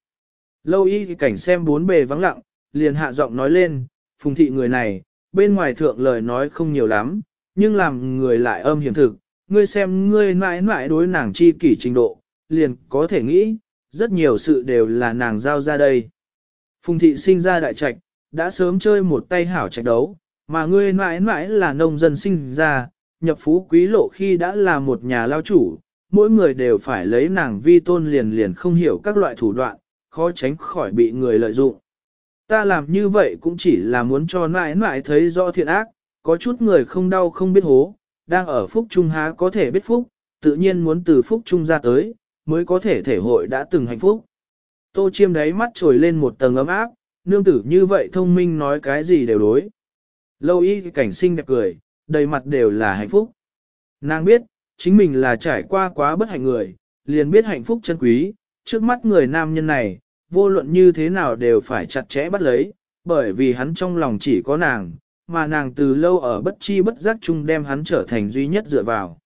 Lâu y cảnh xem bốn bề vắng lặng, liền hạ giọng nói lên, phùng thị người này, bên ngoài thượng lời nói không nhiều lắm, nhưng làm người lại âm hiểm thực, ngươi xem ngươi mãi mãi đối nàng chi kỷ trình độ, liền có thể nghĩ, rất nhiều sự đều là nàng giao ra đây. Phùng thị sinh ra đại trạch, đã sớm chơi một tay hảo trạch đấu, mà ngươi mãi mãi là nông dân sinh ra, nhập phú quý lộ khi đã là một nhà lao chủ, mỗi người đều phải lấy nàng vi tôn liền liền không hiểu các loại thủ đoạn, khó tránh khỏi bị người lợi dụng. Ta làm như vậy cũng chỉ là muốn cho nãi nãi thấy rõ thiện ác, có chút người không đau không biết hố, đang ở phúc trung há có thể biết phúc, tự nhiên muốn từ phúc trung ra tới, mới có thể thể hội đã từng hạnh phúc. Tô chiêm đáy mắt trồi lên một tầng ấm áp, nương tử như vậy thông minh nói cái gì đều đối. Lâu y cảnh sinh đẹp cười, đầy mặt đều là hạnh phúc. Nàng biết, chính mình là trải qua quá bất hạnh người, liền biết hạnh phúc chân quý, trước mắt người nam nhân này, vô luận như thế nào đều phải chặt chẽ bắt lấy, bởi vì hắn trong lòng chỉ có nàng, mà nàng từ lâu ở bất chi bất giác chung đem hắn trở thành duy nhất dựa vào.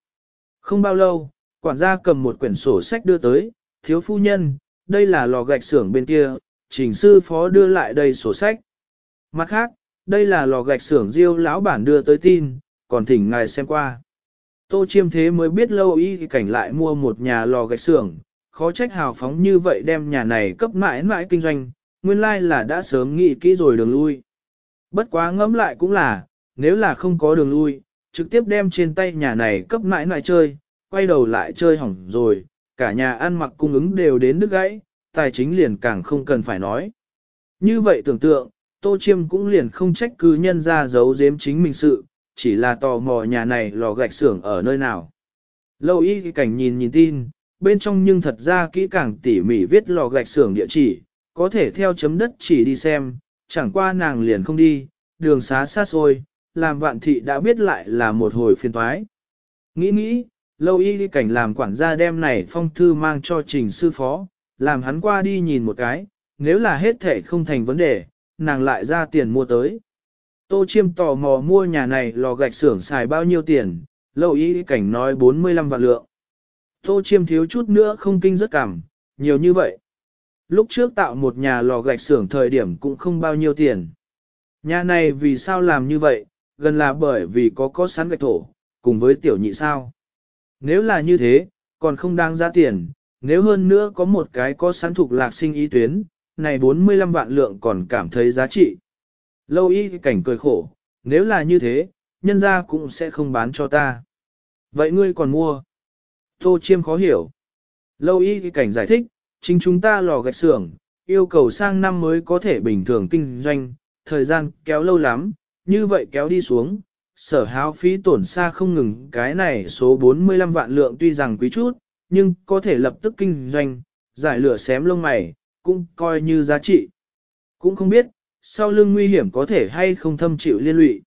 Không bao lâu, quản gia cầm một quyển sổ sách đưa tới, thiếu phu nhân, đây là lò gạch xưởng bên kia, trình sư phó đưa lại đây sổ sách. Mặt khác, đây là lò gạch xưởng diêu lão bản đưa tới tin, còn thỉnh ngài xem qua. Tô chiêm thế mới biết lâu y cảnh lại mua một nhà lò gạch xưởng, khó trách hào phóng như vậy đem nhà này cấp mãi mãi kinh doanh, nguyên lai là đã sớm nghĩ kỹ rồi đường lui. Bất quá ngẫm lại cũng là, nếu là không có đường lui, trực tiếp đem trên tay nhà này cấp mãi mãi chơi, quay đầu lại chơi hỏng rồi, cả nhà ăn mặc cung ứng đều đến nước gãy, tài chính liền càng không cần phải nói. Như vậy tưởng tượng, Tô Chiêm cũng liền không trách cứ nhân ra giấu giếm chính mình sự, chỉ là tò mò nhà này lò gạch xưởng ở nơi nào. Lâu y cảnh nhìn nhìn tin, bên trong nhưng thật ra kỹ càng tỉ mỉ viết lò gạch xưởng địa chỉ, có thể theo chấm đất chỉ đi xem, chẳng qua nàng liền không đi, đường xá xa xôi, làm vạn thị đã biết lại là một hồi phiên toái. Nghĩ nghĩ, lâu y cảnh làm quản gia đem này phong thư mang cho trình sư phó, làm hắn qua đi nhìn một cái, nếu là hết thể không thành vấn đề, nàng lại ra tiền mua tới. Tô chiêm tò mò mua nhà này lò gạch xưởng xài bao nhiêu tiền, lâu y cảnh nói 45 vạn lượng. Tô chiêm thiếu chút nữa không kinh rất cảm, nhiều như vậy. Lúc trước tạo một nhà lò gạch xưởng thời điểm cũng không bao nhiêu tiền. Nhà này vì sao làm như vậy, gần là bởi vì có có sẵn gạch thổ, cùng với tiểu nhị sao. Nếu là như thế, còn không đáng ra tiền, nếu hơn nữa có một cái có sẵn thuộc lạc sinh ý tuyến, này 45 vạn lượng còn cảm thấy giá trị. Lâu y cảnh cười khổ, nếu là như thế, nhân ra cũng sẽ không bán cho ta. Vậy ngươi còn mua? Tô chiêm khó hiểu. Lâu y cảnh giải thích, chính chúng ta lò gạch xưởng, yêu cầu sang năm mới có thể bình thường kinh doanh, thời gian kéo lâu lắm, như vậy kéo đi xuống, sở háo phí tổn xa không ngừng cái này số 45 vạn lượng tuy rằng quý chút, nhưng có thể lập tức kinh doanh, giải lửa xém lông mày, cũng coi như giá trị. Cũng không biết, sau lưng nguy hiểm có thể hay không thâm chịu liên lụy.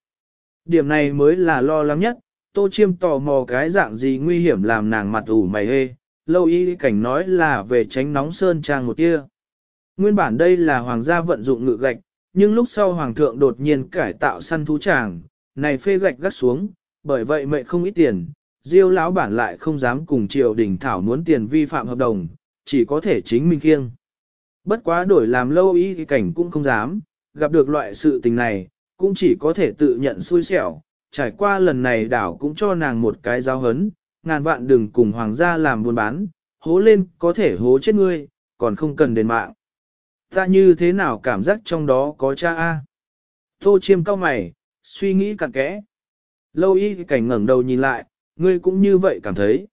Điểm này mới là lo lắng nhất, tô chiêm tò mò cái dạng gì nguy hiểm làm nàng mặt ủ mày hê, lâu y cảnh nói là về tránh nóng sơn trang một tia. Nguyên bản đây là hoàng gia vận dụng ngự gạch, nhưng lúc sau hoàng thượng đột nhiên cải tạo săn thú tràng, này phê gạch gắt xuống, bởi vậy mệnh không ít tiền, diêu lão bản lại không dám cùng triều đình thảo muốn tiền vi phạm hợp đồng, chỉ có thể chính mình kiêng. Bất quá đổi làm lâu y cảnh cũng không dám, gặp được loại sự tình này, cũng chỉ có thể tự nhận xui xẻo, trải qua lần này đảo cũng cho nàng một cái giáo hấn, ngàn vạn đừng cùng hoàng gia làm buôn bán, hố lên có thể hố chết ngươi, còn không cần đền mạng. Ta như thế nào cảm giác trong đó có cha A? Tô chiêm cao mày, suy nghĩ cặn kẽ. Lâu y cảnh ngẩng đầu nhìn lại, ngươi cũng như vậy cảm thấy.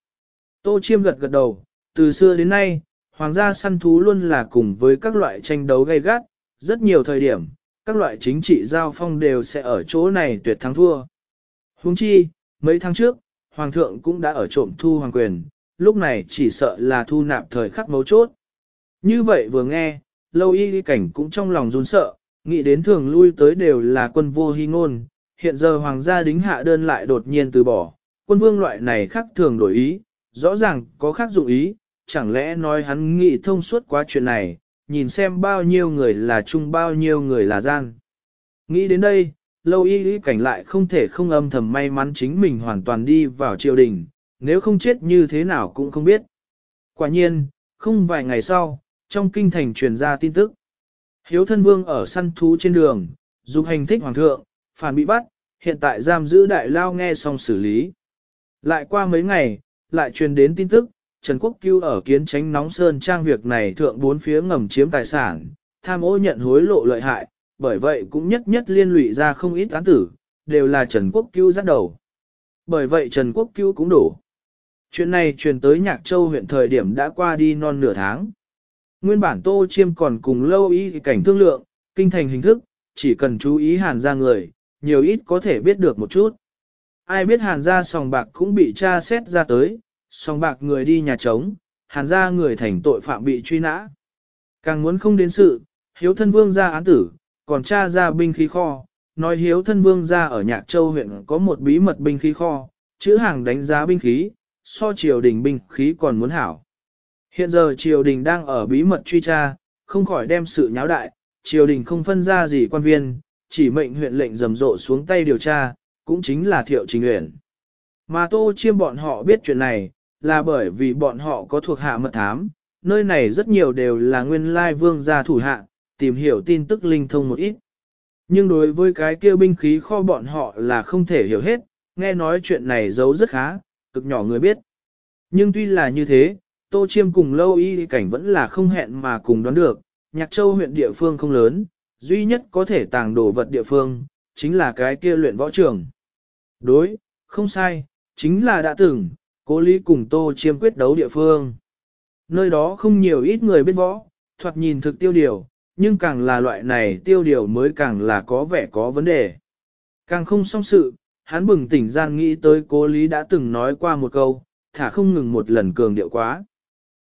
Tô chiêm gật gật đầu, từ xưa đến nay, hoàng gia săn thú luôn là cùng với các loại tranh đấu gay gắt, rất nhiều thời điểm, các loại chính trị giao phong đều sẽ ở chỗ này tuyệt thắng thua. Huống chi, mấy tháng trước, hoàng thượng cũng đã ở trộm thu hoàng quyền, lúc này chỉ sợ là thu nạp thời khắc mấu chốt. Như vậy vừa nghe, lâu y cảnh cũng trong lòng run sợ, nghĩ đến thường lui tới đều là quân vô hy ngôn, hiện giờ hoàng gia đính hạ đơn lại đột nhiên từ bỏ, quân vương loại này khác thường đổi ý, rõ ràng có khác dụng ý, chẳng lẽ nói hắn nghĩ thông suốt quá chuyện này, nhìn xem bao nhiêu người là chung bao nhiêu người là gian. Nghĩ đến đây, lâu y y cảnh lại không thể không âm thầm may mắn chính mình hoàn toàn đi vào triều đình, nếu không chết như thế nào cũng không biết. Quả nhiên, không vài ngày sau, trong kinh thành truyền ra tin tức. Hiếu thân vương ở săn thú trên đường, dùng hành thích hoàng thượng, phản bị bắt, hiện tại giam giữ đại lao nghe xong xử lý. Lại qua mấy ngày, lại truyền đến tin tức, Trần Quốc Cưu ở kiến tránh nóng sơn trang việc này thượng bốn phía ngầm chiếm tài sản, tham ô nhận hối lộ lợi hại, bởi vậy cũng nhất nhất liên lụy ra không ít án tử, đều là Trần Quốc Cưu dắt đầu. Bởi vậy Trần Quốc Cưu cũng đủ. Chuyện này truyền tới Nhạc Châu huyện thời điểm đã qua đi non nửa tháng. Nguyên bản Tô Chiêm còn cùng lâu ý cảnh thương lượng, kinh thành hình thức, chỉ cần chú ý hàn ra người, nhiều ít có thể biết được một chút. Ai biết hàn ra sòng bạc cũng bị tra xét ra tới, song bạc người đi nhà trống, hàn ra người thành tội phạm bị truy nã. Càng muốn không đến sự, hiếu thân vương ra án tử, còn tra ra binh khí kho, nói hiếu thân vương ra ở Nhạc Châu huyện có một bí mật binh khí kho, chữ hàng đánh giá binh khí, so triều đình binh khí còn muốn hảo. Hiện giờ triều đình đang ở bí mật truy tra, không khỏi đem sự nháo đại, triều đình không phân ra gì quan viên, chỉ mệnh huyện lệnh rầm rộ xuống tay điều tra, cũng chính là thiệu trình huyện. Mà tô chiêm bọn họ biết chuyện này, là bởi vì bọn họ có thuộc hạ mật thám, nơi này rất nhiều đều là nguyên lai vương gia thủ hạ, tìm hiểu tin tức linh thông một ít. Nhưng đối với cái kia binh khí kho bọn họ là không thể hiểu hết, nghe nói chuyện này giấu rất khá, cực nhỏ người biết. Nhưng tuy là như thế, Tô Chiêm cùng lâu y cảnh vẫn là không hẹn mà cùng đoán được, Nhạc Châu huyện địa phương không lớn, duy nhất có thể tàng đồ vật địa phương, chính là cái kia luyện võ trường. Đối, không sai, chính là đã từng, cố lý cùng Tô Chiêm quyết đấu địa phương. Nơi đó không nhiều ít người biết võ, thoạt nhìn thực tiêu điều, nhưng càng là loại này tiêu điều mới càng là có vẻ có vấn đề. Càng không song sự, hắn bừng tỉnh gian nghĩ tới cố lý đã từng nói qua một câu, thả không ngừng một lần cường điệu quá.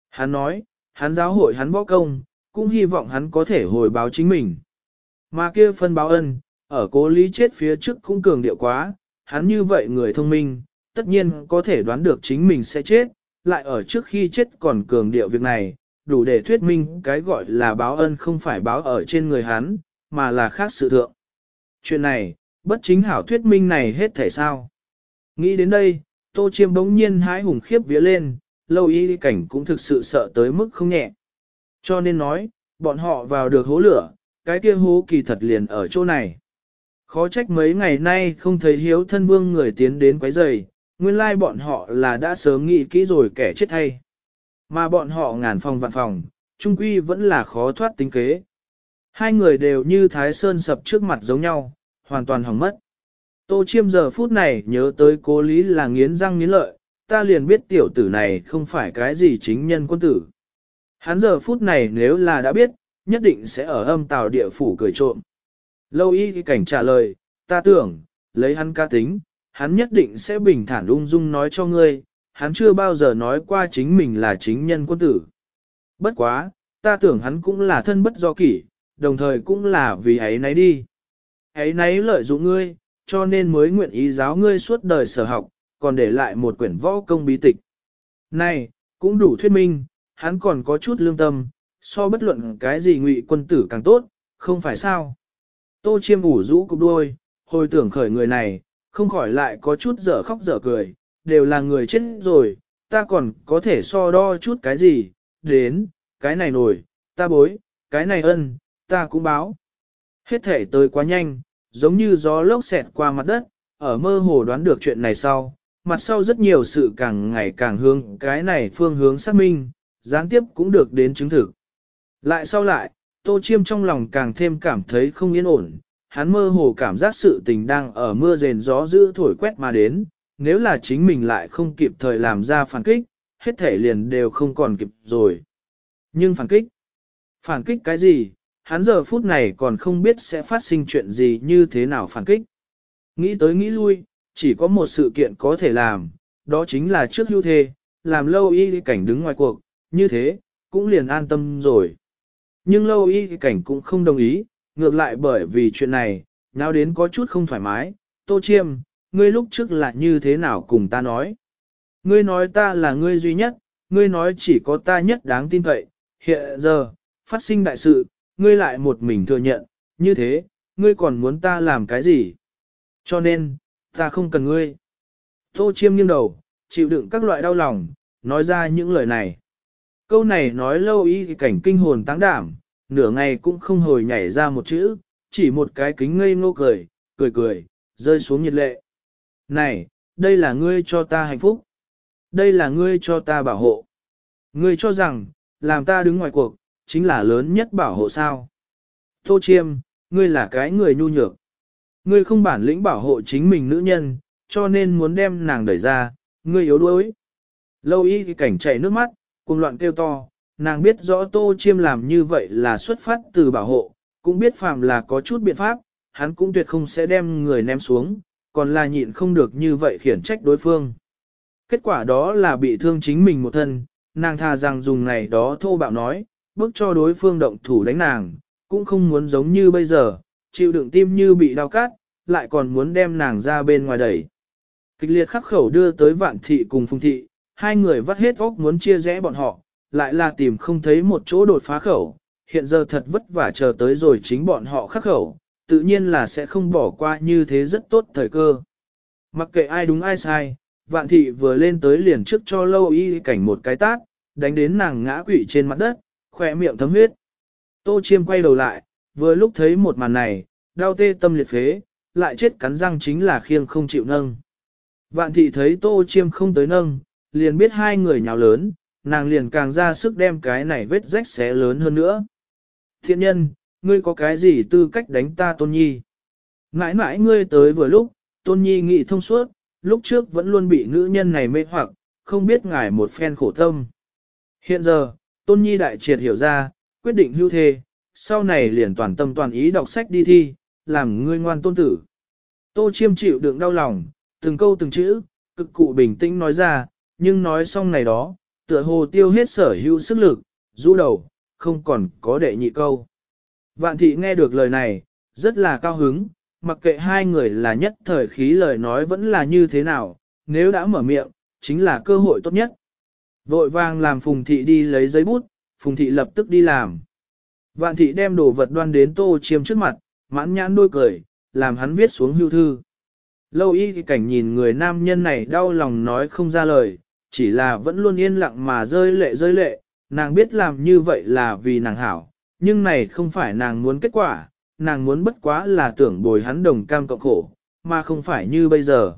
Hắn nói, hắn giáo hội hắn võ công, cũng hy vọng hắn có thể hồi báo chính mình. Mà kia phân báo ân, ở cố lý chết phía trước cũng cường điệu quá, hắn như vậy người thông minh, tất nhiên có thể đoán được chính mình sẽ chết, lại ở trước khi chết còn cường điệu việc này, đủ để thuyết minh cái gọi là báo ân không phải báo ở trên người hắn, mà là khác sự thượng. Chuyện này, bất chính hảo thuyết minh này hết thể sao. Nghĩ đến đây, Tô Chiêm bỗng nhiên hái hùng khiếp vía lên, lâu y cảnh cũng thực sự sợ tới mức không nhẹ. Cho nên nói, bọn họ vào được hố lửa, cái kia hố kỳ thật liền ở chỗ này. Khó trách mấy ngày nay không thấy hiếu thân vương người tiến đến quấy rầy, nguyên lai bọn họ là đã sớm nghĩ kỹ rồi kẻ chết thay, Mà bọn họ ngàn phòng vạn phòng, trung quy vẫn là khó thoát tính kế. Hai người đều như thái sơn sập trước mặt giống nhau, hoàn toàn hỏng mất. Tô chiêm giờ phút này nhớ tới cố lý là nghiến răng nghiến lợi, ta liền biết tiểu tử này không phải cái gì chính nhân quân tử. Hắn giờ phút này nếu là đã biết, nhất định sẽ ở âm tàu địa phủ cười trộm. Lâu y cảnh trả lời, ta tưởng, lấy hắn ca tính, hắn nhất định sẽ bình thản ung dung nói cho ngươi, hắn chưa bao giờ nói qua chính mình là chính nhân quân tử. Bất quá, ta tưởng hắn cũng là thân bất do kỷ, đồng thời cũng là vì ấy nấy đi. Ấy nấy lợi dụng ngươi, cho nên mới nguyện ý giáo ngươi suốt đời sở học, còn để lại một quyển võ công bí tịch. Này, cũng đủ thuyết minh, hắn còn có chút lương tâm, so bất luận cái gì ngụy quân tử càng tốt, không phải sao. Tô chiêm ủ rũ cục đôi, hồi tưởng khởi người này, không khỏi lại có chút dở khóc dở cười, đều là người chết rồi, ta còn có thể so đo chút cái gì, đến, cái này nổi, ta bối, cái này ân, ta cũng báo. Hết thể tới quá nhanh, giống như gió lốc xẹt qua mặt đất, ở mơ hồ đoán được chuyện này sau, mặt sau rất nhiều sự càng ngày càng hướng cái này phương hướng xác minh, gián tiếp cũng được đến chứng thực. Lại sau lại, Tô Chiêm trong lòng càng thêm cảm thấy không yên ổn, hắn mơ hồ cảm giác sự tình đang ở mưa rền gió dữ thổi quét mà đến, nếu là chính mình lại không kịp thời làm ra phản kích, hết thể liền đều không còn kịp rồi. Nhưng phản kích? Phản kích cái gì? Hắn giờ phút này còn không biết sẽ phát sinh chuyện gì như thế nào phản kích. Nghĩ tới nghĩ lui, chỉ có một sự kiện có thể làm, đó chính là trước hưu thê, làm lâu y cảnh đứng ngoài cuộc, như thế, cũng liền an tâm rồi. Nhưng lâu y cảnh cũng không đồng ý, ngược lại bởi vì chuyện này, nào đến có chút không thoải mái, tô chiêm, ngươi lúc trước là như thế nào cùng ta nói. Ngươi nói ta là ngươi duy nhất, ngươi nói chỉ có ta nhất đáng tin cậy, hiện giờ, phát sinh đại sự, ngươi lại một mình thừa nhận, như thế, ngươi còn muốn ta làm cái gì? Cho nên, ta không cần ngươi. Tô chiêm nghiêng đầu, chịu đựng các loại đau lòng, nói ra những lời này. Câu này nói lâu y cảnh kinh hồn táng đảm, nửa ngày cũng không hồi nhảy ra một chữ, chỉ một cái kính ngây ngô cười, cười cười, rơi xuống nhiệt lệ. Này, đây là ngươi cho ta hạnh phúc. Đây là ngươi cho ta bảo hộ. Ngươi cho rằng, làm ta đứng ngoài cuộc, chính là lớn nhất bảo hộ sao. Tô Chiêm, ngươi là cái người nhu nhược. Ngươi không bản lĩnh bảo hộ chính mình nữ nhân, cho nên muốn đem nàng đẩy ra, ngươi yếu đuối. Lâu y thì cảnh chảy nước mắt, cùng loạn kêu to, nàng biết rõ Tô Chiêm làm như vậy là xuất phát từ bảo hộ, cũng biết phàm là có chút biện pháp, hắn cũng tuyệt không sẽ đem người ném xuống, còn là nhịn không được như vậy khiển trách đối phương. Kết quả đó là bị thương chính mình một thân, nàng thà rằng dùng này đó thô bạo nói, bước cho đối phương động thủ đánh nàng, cũng không muốn giống như bây giờ, chịu đựng tim như bị đau cát, lại còn muốn đem nàng ra bên ngoài đẩy. Kịch liệt khắc khẩu đưa tới vạn thị cùng phùng thị, hai người vắt hết óc muốn chia rẽ bọn họ, lại là tìm không thấy một chỗ đột phá khẩu, hiện giờ thật vất vả chờ tới rồi chính bọn họ khắc khẩu, tự nhiên là sẽ không bỏ qua như thế rất tốt thời cơ. Mặc kệ ai đúng ai sai, vạn thị vừa lên tới liền trước cho lâu y cảnh một cái tát, đánh đến nàng ngã quỵ trên mặt đất, khỏe miệng thấm huyết. Tô chiêm quay đầu lại, vừa lúc thấy một màn này, đau tê tâm liệt phế, lại chết cắn răng chính là khiêng không chịu nâng. Vạn thị thấy tô chiêm không tới nâng, liền biết hai người nhào lớn, nàng liền càng ra sức đem cái này vết rách xé lớn hơn nữa. Thiện nhân, ngươi có cái gì tư cách đánh ta tôn nhi? Mãi mãi ngươi tới vừa lúc, tôn nhi nghĩ thông suốt, lúc trước vẫn luôn bị nữ nhân này mê hoặc, không biết ngài một phen khổ tâm. Hiện giờ, tôn nhi đại triệt hiểu ra, quyết định hưu thề, sau này liền toàn tâm toàn ý đọc sách đi thi, làm ngươi ngoan tôn tử. Tô chiêm chịu đựng đau lòng, từng câu từng chữ, cực cụ bình tĩnh nói ra, nhưng nói xong này đó, tựa hồ tiêu hết sở hữu sức lực, rũ đầu, không còn có đệ nhị câu. Vạn thị nghe được lời này, rất là cao hứng, mặc kệ hai người là nhất thời khí lời nói vẫn là như thế nào, nếu đã mở miệng, chính là cơ hội tốt nhất. Vội vàng làm Phùng thị đi lấy giấy bút, Phùng thị lập tức đi làm. Vạn thị đem đồ vật đoan đến tô chiêm trước mặt, mãn nhãn đôi cười, làm hắn viết xuống hưu thư. Lâu y thì cảnh nhìn người nam nhân này đau lòng nói không ra lời, chỉ là vẫn luôn yên lặng mà rơi lệ rơi lệ, nàng biết làm như vậy là vì nàng hảo, nhưng này không phải nàng muốn kết quả, nàng muốn bất quá là tưởng bồi hắn đồng cam cộng khổ, mà không phải như bây giờ.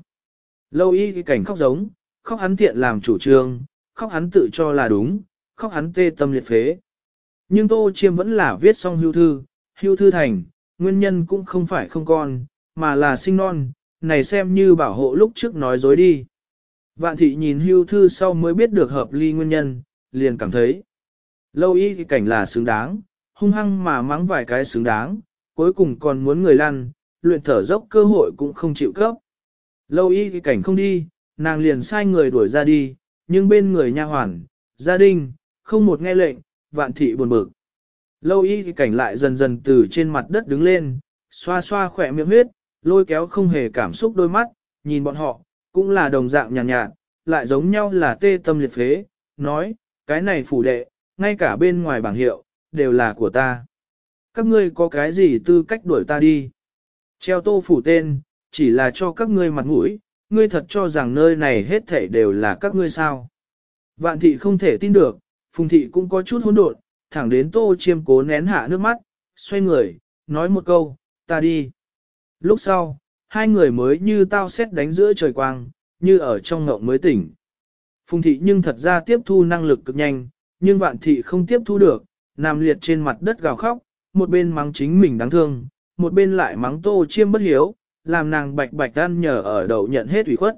Lâu y cái cảnh khóc giống, khóc hắn thiện làm chủ trương, khóc hắn tự cho là đúng, khóc hắn tê tâm liệt phế. Nhưng Tô Chiêm vẫn là viết xong hưu thư, hưu thư thành, nguyên nhân cũng không phải không con, mà là sinh non, này xem như bảo hộ lúc trước nói dối đi. Vạn thị nhìn hưu thư sau mới biết được hợp ly nguyên nhân, liền cảm thấy. Lâu y thì cảnh là xứng đáng, hung hăng mà mắng vài cái xứng đáng, cuối cùng còn muốn người lăn, luyện thở dốc cơ hội cũng không chịu cấp. Lâu y thì cảnh không đi, nàng liền sai người đuổi ra đi, nhưng bên người nha hoàn, gia đình, không một nghe lệnh, vạn thị buồn bực. Lâu y thì cảnh lại dần dần từ trên mặt đất đứng lên, xoa xoa khỏe miệng huyết, lôi kéo không hề cảm xúc đôi mắt, nhìn bọn họ, cũng là đồng dạng nhàn nhạt, nhạt, lại giống nhau là tê tâm liệt phế, nói, cái này phủ đệ, ngay cả bên ngoài bảng hiệu, đều là của ta. Các ngươi có cái gì tư cách đuổi ta đi? Treo tô phủ tên, chỉ là cho các ngươi mặt mũi, ngươi thật cho rằng nơi này hết thảy đều là các ngươi sao. Vạn thị không thể tin được, phùng thị cũng có chút hỗn độn, thẳng đến tô chiêm cố nén hạ nước mắt, xoay người, nói một câu, ta đi. Lúc sau, hai người mới như tao xét đánh giữa trời quang, như ở trong ngộng mới tỉnh. Phùng thị nhưng thật ra tiếp thu năng lực cực nhanh, nhưng vạn thị không tiếp thu được, nằm liệt trên mặt đất gào khóc, một bên mắng chính mình đáng thương, một bên lại mắng tô chiêm bất hiếu, làm nàng bạch bạch ăn nhờ ở đầu nhận hết ủy khuất.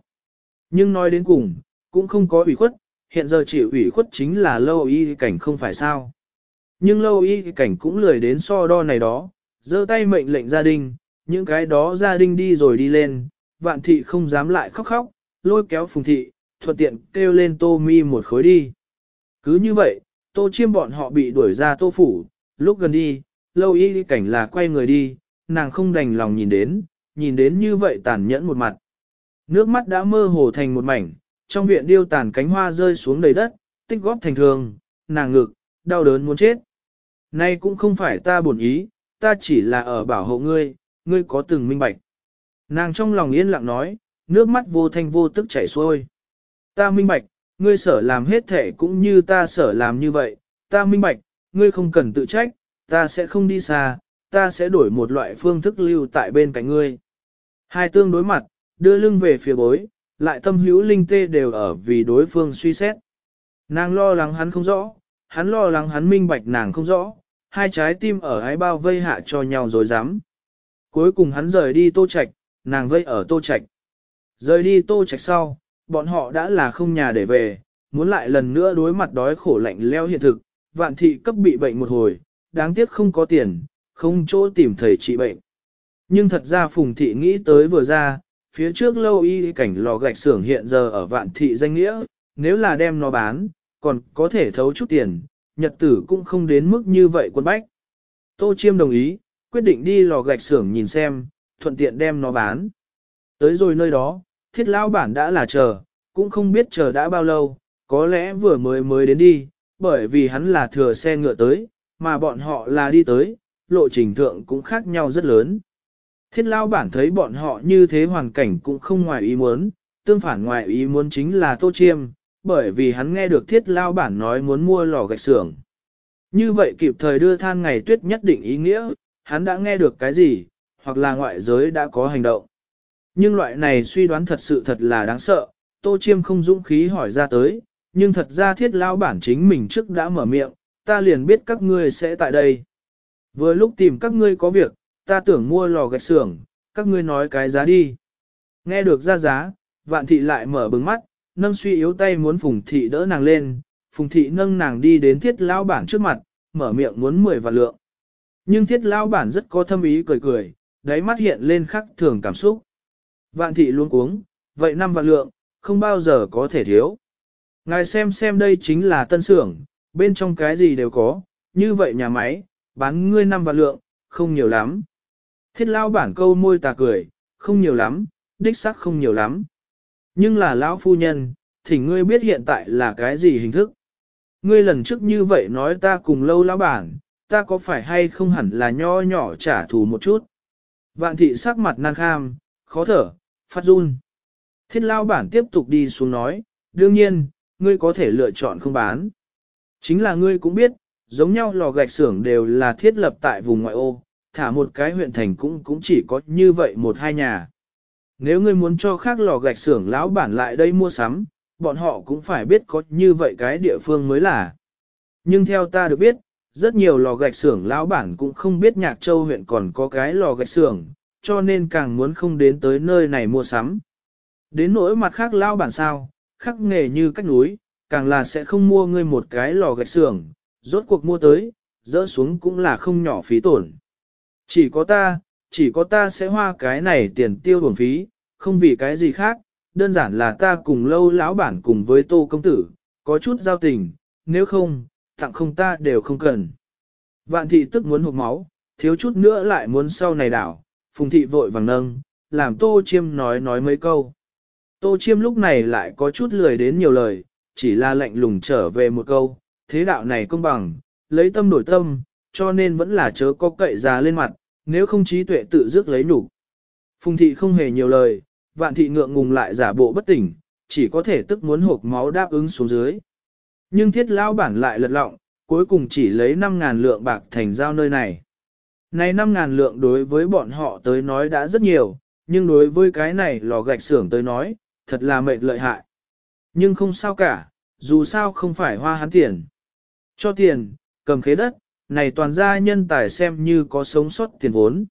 Nhưng nói đến cùng, cũng không có ủy khuất, hiện giờ chỉ ủy khuất chính là lâu y cảnh không phải sao. Nhưng lâu y cảnh cũng lười đến so đo này đó, giơ tay mệnh lệnh gia đình, những cái đó gia đình đi rồi đi lên, vạn thị không dám lại khóc khóc, lôi kéo phùng thị, thuận tiện kêu lên tô mi một khối đi. Cứ như vậy, tô chiêm bọn họ bị đuổi ra tô phủ, lúc gần đi, lâu y cảnh là quay người đi, nàng không đành lòng nhìn đến, nhìn đến như vậy tàn nhẫn một mặt. Nước mắt đã mơ hồ thành một mảnh, trong viện điêu tàn cánh hoa rơi xuống đầy đất, tích góp thành thường, nàng ngực, đau đớn muốn chết. Nay cũng không phải ta buồn ý, ta chỉ là ở bảo hộ ngươi, ngươi có từng minh bạch. Nàng trong lòng yên lặng nói, nước mắt vô thanh vô tức chảy xuôi. Ta minh bạch, ngươi sở làm hết thể cũng như ta sở làm như vậy, ta minh bạch, ngươi không cần tự trách, ta sẽ không đi xa, ta sẽ đổi một loại phương thức lưu tại bên cạnh ngươi. Hai tương đối mặt, đưa lưng về phía bối, lại tâm hữu linh tê đều ở vì đối phương suy xét. Nàng lo lắng hắn không rõ, hắn lo lắng hắn minh bạch nàng không rõ, hai trái tim ở ái bao vây hạ cho nhau rồi dám. Cuối cùng hắn rời đi tô trạch, nàng vây ở tô trạch. Rời đi tô trạch sau, bọn họ đã là không nhà để về, muốn lại lần nữa đối mặt đói khổ lạnh leo hiện thực, vạn thị cấp bị bệnh một hồi, đáng tiếc không có tiền, không chỗ tìm thầy trị bệnh. Nhưng thật ra Phùng Thị nghĩ tới vừa ra, phía trước lâu y cảnh lò gạch xưởng hiện giờ ở vạn thị danh nghĩa, nếu là đem nó bán, còn có thể thấu chút tiền, nhật tử cũng không đến mức như vậy quân bách. Tô Chiêm đồng ý, quyết định đi lò gạch xưởng nhìn xem, thuận tiện đem nó bán. Tới rồi nơi đó, thiết lao bản đã là chờ, cũng không biết chờ đã bao lâu, có lẽ vừa mới mới đến đi, bởi vì hắn là thừa xe ngựa tới, mà bọn họ là đi tới, lộ trình thượng cũng khác nhau rất lớn. Thiết lao bản thấy bọn họ như thế hoàn cảnh cũng không ngoài ý muốn, tương phản ngoài ý muốn chính là Tô Chiêm, bởi vì hắn nghe được thiết lao bản nói muốn mua lò gạch xưởng. Như vậy kịp thời đưa than ngày tuyết nhất định ý nghĩa, hắn đã nghe được cái gì, hoặc là ngoại giới đã có hành động. Nhưng loại này suy đoán thật sự thật là đáng sợ, Tô Chiêm không dũng khí hỏi ra tới, nhưng thật ra thiết lao bản chính mình trước đã mở miệng, ta liền biết các ngươi sẽ tại đây. Vừa lúc tìm các ngươi có việc, ta tưởng mua lò gạch xưởng, các ngươi nói cái giá đi. Nghe được ra giá, vạn thị lại mở bừng mắt, nâng suy yếu tay muốn phùng thị đỡ nàng lên, phùng thị nâng nàng đi đến thiết lao bản trước mặt, mở miệng muốn 10 vạn lượng. Nhưng thiết lao bản rất có thâm ý cười cười, đáy mắt hiện lên khắc thường cảm xúc. Vạn thị luôn cuống, vậy năm vạn lượng, không bao giờ có thể thiếu. Ngài xem xem đây chính là tân xưởng, bên trong cái gì đều có, như vậy nhà máy, bán ngươi năm vạn lượng, không nhiều lắm. Thiết lao bản câu môi tà cười, không nhiều lắm, đích xác không nhiều lắm. Nhưng là lão phu nhân, thì ngươi biết hiện tại là cái gì hình thức. Ngươi lần trước như vậy nói ta cùng lâu lão bản, ta có phải hay không hẳn là nho nhỏ trả thù một chút. Vạn thị sắc mặt nan kham, khó thở, phát run. Thiết lao bản tiếp tục đi xuống nói, đương nhiên, ngươi có thể lựa chọn không bán. Chính là ngươi cũng biết, giống nhau lò gạch xưởng đều là thiết lập tại vùng ngoại ô, thả một cái huyện thành cũng cũng chỉ có như vậy một hai nhà. Nếu ngươi muốn cho khác lò gạch xưởng lão bản lại đây mua sắm, bọn họ cũng phải biết có như vậy cái địa phương mới là. Nhưng theo ta được biết, rất nhiều lò gạch xưởng lão bản cũng không biết Nhạc Châu huyện còn có cái lò gạch xưởng, cho nên càng muốn không đến tới nơi này mua sắm. Đến nỗi mặt khác lão bản sao, khắc nghề như cách núi, càng là sẽ không mua ngươi một cái lò gạch xưởng, rốt cuộc mua tới, dỡ xuống cũng là không nhỏ phí tổn. Chỉ có ta, chỉ có ta sẽ hoa cái này tiền tiêu bổng phí, không vì cái gì khác, đơn giản là ta cùng lâu lão bản cùng với tô công tử, có chút giao tình, nếu không, tặng không ta đều không cần. Vạn thị tức muốn hụt máu, thiếu chút nữa lại muốn sau này đảo, phùng thị vội vàng nâng, làm tô chiêm nói nói mấy câu. Tô chiêm lúc này lại có chút lười đến nhiều lời, chỉ là lạnh lùng trở về một câu, thế đạo này công bằng, lấy tâm đổi tâm, cho nên vẫn là chớ có cậy ra lên mặt, nếu không trí tuệ tự dứt lấy nhục. Phùng thị không hề nhiều lời, vạn thị ngượng ngùng lại giả bộ bất tỉnh, chỉ có thể tức muốn hộp máu đáp ứng xuống dưới. Nhưng thiết lao bản lại lật lọng, cuối cùng chỉ lấy 5.000 lượng bạc thành giao nơi này. Này 5.000 lượng đối với bọn họ tới nói đã rất nhiều, nhưng đối với cái này lò gạch xưởng tới nói, thật là mệt lợi hại. Nhưng không sao cả, dù sao không phải hoa hắn tiền. Cho tiền, cầm khế đất, này toàn gia nhân tài xem như có sống sót tiền vốn.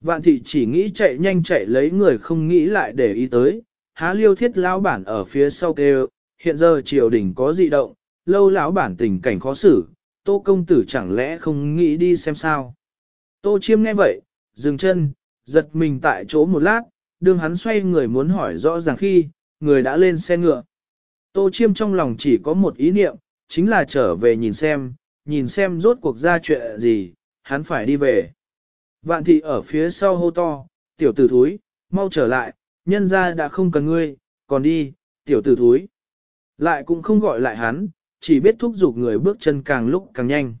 Vạn thị chỉ nghĩ chạy nhanh chạy lấy người không nghĩ lại để ý tới, há liêu thiết lão bản ở phía sau kêu, hiện giờ triều đình có dị động, lâu lão bản tình cảnh khó xử, tô công tử chẳng lẽ không nghĩ đi xem sao. Tô chiêm nghe vậy, dừng chân, giật mình tại chỗ một lát, đương hắn xoay người muốn hỏi rõ ràng khi, người đã lên xe ngựa. Tô chiêm trong lòng chỉ có một ý niệm, chính là trở về nhìn xem, nhìn xem rốt cuộc ra chuyện gì, hắn phải đi về. Vạn thị ở phía sau hô to, tiểu tử thúi, mau trở lại, nhân ra đã không cần ngươi, còn đi, tiểu tử thúi. Lại cũng không gọi lại hắn, chỉ biết thúc giục người bước chân càng lúc càng nhanh.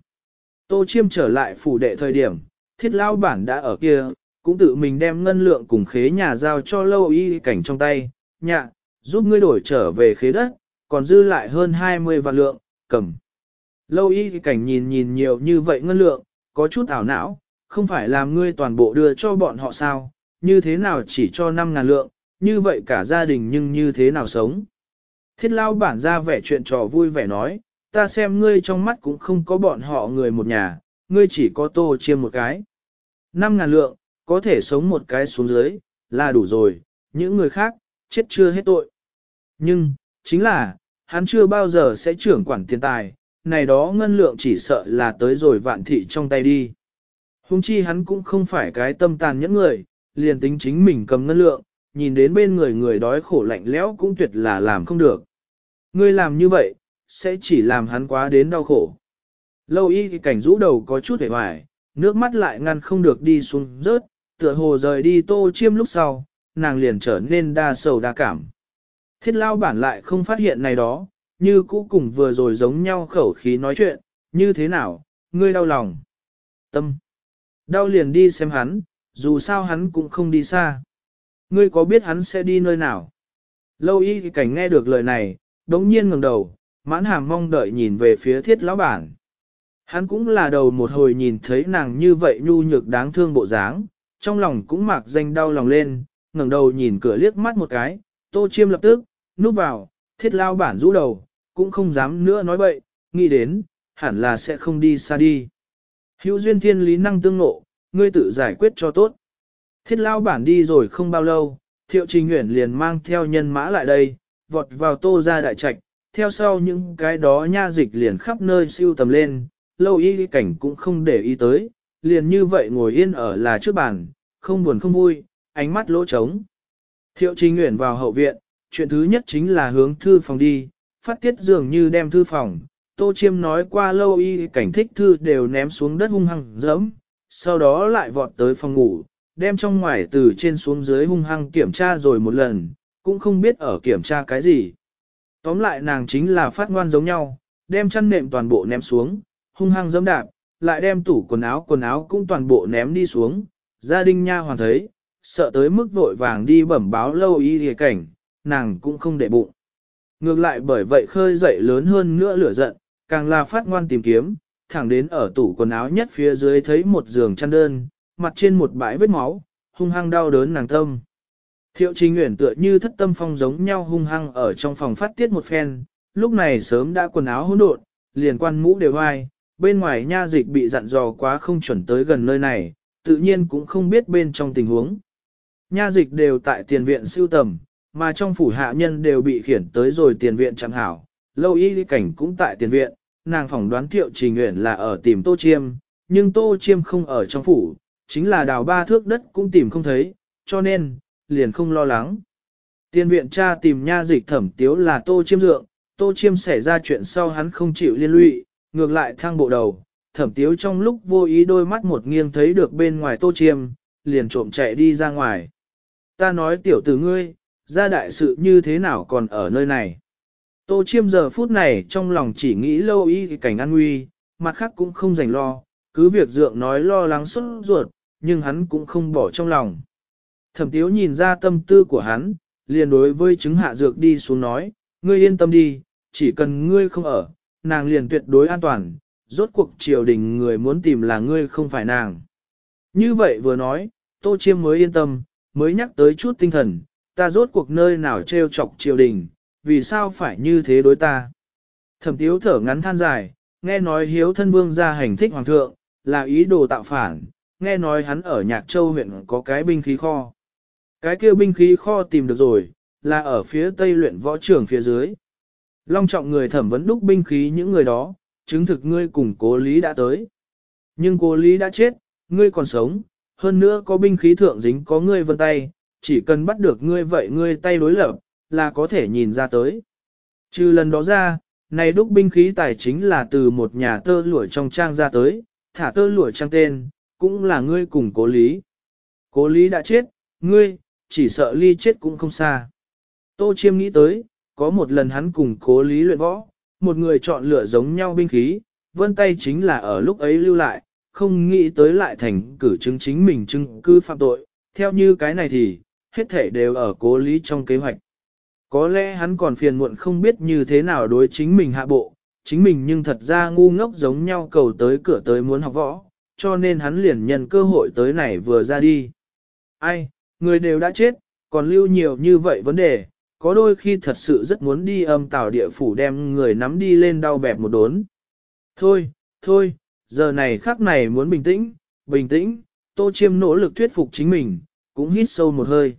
Tô chiêm trở lại phủ đệ thời điểm, thiết lao bản đã ở kia, cũng tự mình đem ngân lượng cùng khế nhà giao cho lâu y cảnh trong tay, nhạ, giúp ngươi đổi trở về khế đất, còn dư lại hơn 20 vạn lượng, cầm. Lâu y cảnh nhìn nhìn nhiều như vậy ngân lượng, có chút ảo não, không phải làm ngươi toàn bộ đưa cho bọn họ sao, như thế nào chỉ cho 5 ngàn lượng, như vậy cả gia đình nhưng như thế nào sống. Thiết lao bản ra vẻ chuyện trò vui vẻ nói, ta xem ngươi trong mắt cũng không có bọn họ người một nhà, ngươi chỉ có tô chiêm một cái. năm ngàn lượng, có thể sống một cái xuống dưới, là đủ rồi, những người khác, chết chưa hết tội. Nhưng, chính là, hắn chưa bao giờ sẽ trưởng quản tiền tài, này đó ngân lượng chỉ sợ là tới rồi vạn thị trong tay đi. Hùng chi hắn cũng không phải cái tâm tàn nhẫn người, liền tính chính mình cầm ngân lượng, nhìn đến bên người người đói khổ lạnh lẽo cũng tuyệt là làm không được. Ngươi làm như vậy, sẽ chỉ làm hắn quá đến đau khổ. Lâu y thì cảnh rũ đầu có chút hề hoài, nước mắt lại ngăn không được đi xuống rớt, tựa hồ rời đi tô chiêm lúc sau, nàng liền trở nên đa sầu đa cảm. Thiết lao bản lại không phát hiện này đó, như cũ cùng vừa rồi giống nhau khẩu khí nói chuyện, như thế nào, ngươi đau lòng. Tâm. Đau liền đi xem hắn, dù sao hắn cũng không đi xa. Ngươi có biết hắn sẽ đi nơi nào? Lâu y thì cảnh nghe được lời này, đống nhiên ngẩng đầu, mãn hàm mong đợi nhìn về phía thiết lão bản. Hắn cũng là đầu một hồi nhìn thấy nàng như vậy nhu nhược đáng thương bộ dáng, trong lòng cũng mạc danh đau lòng lên, ngẩng đầu nhìn cửa liếc mắt một cái, tô chiêm lập tức, núp vào, thiết lao bản rũ đầu, cũng không dám nữa nói bậy, nghĩ đến, hẳn là sẽ không đi xa đi. Hữu duyên thiên lý năng tương ngộ, ngươi tự giải quyết cho tốt. Thiết lao bản đi rồi không bao lâu, thiệu trình nguyện liền mang theo nhân mã lại đây, vọt vào tô ra đại trạch, theo sau những cái đó nha dịch liền khắp nơi siêu tầm lên, lâu y cảnh cũng không để ý tới, liền như vậy ngồi yên ở là trước bàn, không buồn không vui, ánh mắt lỗ trống. Thiệu trình nguyện vào hậu viện, chuyện thứ nhất chính là hướng thư phòng đi, phát tiết dường như đem thư phòng, tô chiêm nói qua lâu y cảnh thích thư đều ném xuống đất hung hăng dẫm, sau đó lại vọt tới phòng ngủ, đem trong ngoài từ trên xuống dưới hung hăng kiểm tra rồi một lần, cũng không biết ở kiểm tra cái gì. Tóm lại nàng chính là phát ngoan giống nhau, đem chăn nệm toàn bộ ném xuống, hung hăng dẫm đạp, lại đem tủ quần áo quần áo cũng toàn bộ ném đi xuống, gia đình nha hoàn thấy, sợ tới mức vội vàng đi bẩm báo lâu y hề cảnh, nàng cũng không để bụng. Ngược lại bởi vậy khơi dậy lớn hơn nữa lửa giận, càng là phát ngoan tìm kiếm, thẳng đến ở tủ quần áo nhất phía dưới thấy một giường chăn đơn, mặt trên một bãi vết máu, hung hăng đau đớn nàng tâm. Thiệu trình nguyện tựa như thất tâm phong giống nhau hung hăng ở trong phòng phát tiết một phen, lúc này sớm đã quần áo hỗn độn, liền quan mũ đều ai, bên ngoài nha dịch bị dặn dò quá không chuẩn tới gần nơi này, tự nhiên cũng không biết bên trong tình huống. Nha dịch đều tại tiền viện siêu tầm, mà trong phủ hạ nhân đều bị khiển tới rồi tiền viện chẳng hảo, lâu y cảnh cũng tại tiền viện, nàng phỏng đoán thiệu trình nguyện là ở tìm tô chiêm, nhưng tô chiêm không ở trong phủ, chính là đào ba thước đất cũng tìm không thấy, cho nên, liền không lo lắng. Tiên viện cha tìm nha dịch thẩm tiếu là tô chiêm dượng, tô chiêm xảy ra chuyện sau hắn không chịu liên lụy, ngược lại thang bộ đầu, thẩm tiếu trong lúc vô ý đôi mắt một nghiêng thấy được bên ngoài tô chiêm, liền trộm chạy đi ra ngoài. Ta nói tiểu tử ngươi, ra đại sự như thế nào còn ở nơi này. Tô chiêm giờ phút này trong lòng chỉ nghĩ lâu y cảnh an nguy, mặt khác cũng không dành lo, cứ việc dượng nói lo lắng xuất ruột, nhưng hắn cũng không bỏ trong lòng. Thẩm tiếu nhìn ra tâm tư của hắn, liền đối với chứng hạ dược đi xuống nói, ngươi yên tâm đi, chỉ cần ngươi không ở, nàng liền tuyệt đối an toàn, rốt cuộc triều đình người muốn tìm là ngươi không phải nàng. Như vậy vừa nói, Tô Chiêm mới yên tâm, mới nhắc tới chút tinh thần, ta rốt cuộc nơi nào trêu chọc triều đình, vì sao phải như thế đối ta. Thẩm tiếu thở ngắn than dài, nghe nói hiếu thân vương ra hành thích hoàng thượng, là ý đồ tạo phản, nghe nói hắn ở Nhạc Châu huyện có cái binh khí kho. Cái kia binh khí kho tìm được rồi, là ở phía tây luyện võ trường phía dưới. Long trọng người thẩm vấn đúc binh khí những người đó, chứng thực ngươi cùng cố lý đã tới. Nhưng cố lý đã chết, ngươi còn sống, hơn nữa có binh khí thượng dính có ngươi vân tay, chỉ cần bắt được ngươi vậy ngươi tay đối lập, là có thể nhìn ra tới. Trừ lần đó ra, này đúc binh khí tài chính là từ một nhà tơ lụa trong trang ra tới, thả tơ lụa trang tên, cũng là ngươi cùng cố lý. Cố lý đã chết, ngươi, chỉ sợ ly chết cũng không xa. Tô Chiêm nghĩ tới, có một lần hắn cùng cố lý luyện võ, một người chọn lựa giống nhau binh khí, vân tay chính là ở lúc ấy lưu lại, không nghĩ tới lại thành cử chứng chính mình chứng cư phạm tội, theo như cái này thì, hết thể đều ở cố lý trong kế hoạch. Có lẽ hắn còn phiền muộn không biết như thế nào đối chính mình hạ bộ, chính mình nhưng thật ra ngu ngốc giống nhau cầu tới cửa tới muốn học võ, cho nên hắn liền nhận cơ hội tới này vừa ra đi. Ai, người đều đã chết, còn lưu nhiều như vậy vấn đề, có đôi khi thật sự rất muốn đi âm tào địa phủ đem người nắm đi lên đau bẹp một đốn. Thôi, thôi, giờ này khắc này muốn bình tĩnh, bình tĩnh, Tô Chiêm nỗ lực thuyết phục chính mình, cũng hít sâu một hơi.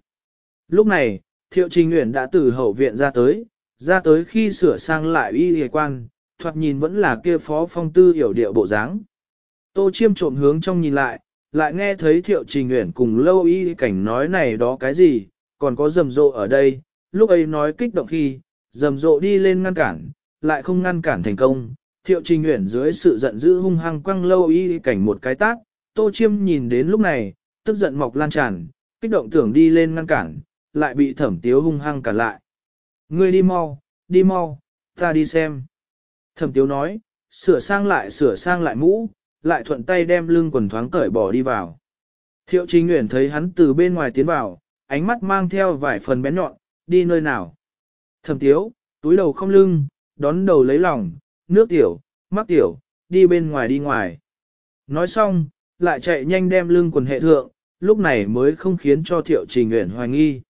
Lúc này, Thiệu Trình nguyện đã từ hậu viện ra tới, ra tới khi sửa sang lại y hề quan, thoạt nhìn vẫn là kia phó phong tư hiểu điệu bộ dáng. Tô Chiêm trộm hướng trong nhìn lại, lại nghe thấy Thiệu Trình nguyện cùng lâu y cảnh nói này đó cái gì, còn có rầm rộ ở đây, lúc ấy nói kích động khi, rầm rộ đi lên ngăn cản, lại không ngăn cản thành công. Thiệu Trình nguyện dưới sự giận dữ hung hăng quăng lâu y cảnh một cái tác, Tô Chiêm nhìn đến lúc này, tức giận mọc lan tràn, kích động tưởng đi lên ngăn cản, lại bị thẩm tiếu hung hăng cản lại. Ngươi đi mau, đi mau, ta đi xem. Thẩm tiếu nói, sửa sang lại sửa sang lại mũ, lại thuận tay đem lưng quần thoáng cởi bỏ đi vào. Thiệu Trình Nguyễn thấy hắn từ bên ngoài tiến vào, ánh mắt mang theo vài phần bén nhọn, đi nơi nào. Thẩm tiếu, túi đầu không lưng, đón đầu lấy lòng, nước tiểu, mắc tiểu, đi bên ngoài đi ngoài. Nói xong, lại chạy nhanh đem lưng quần hệ thượng, lúc này mới không khiến cho Thiệu Trình Nguyễn hoài nghi.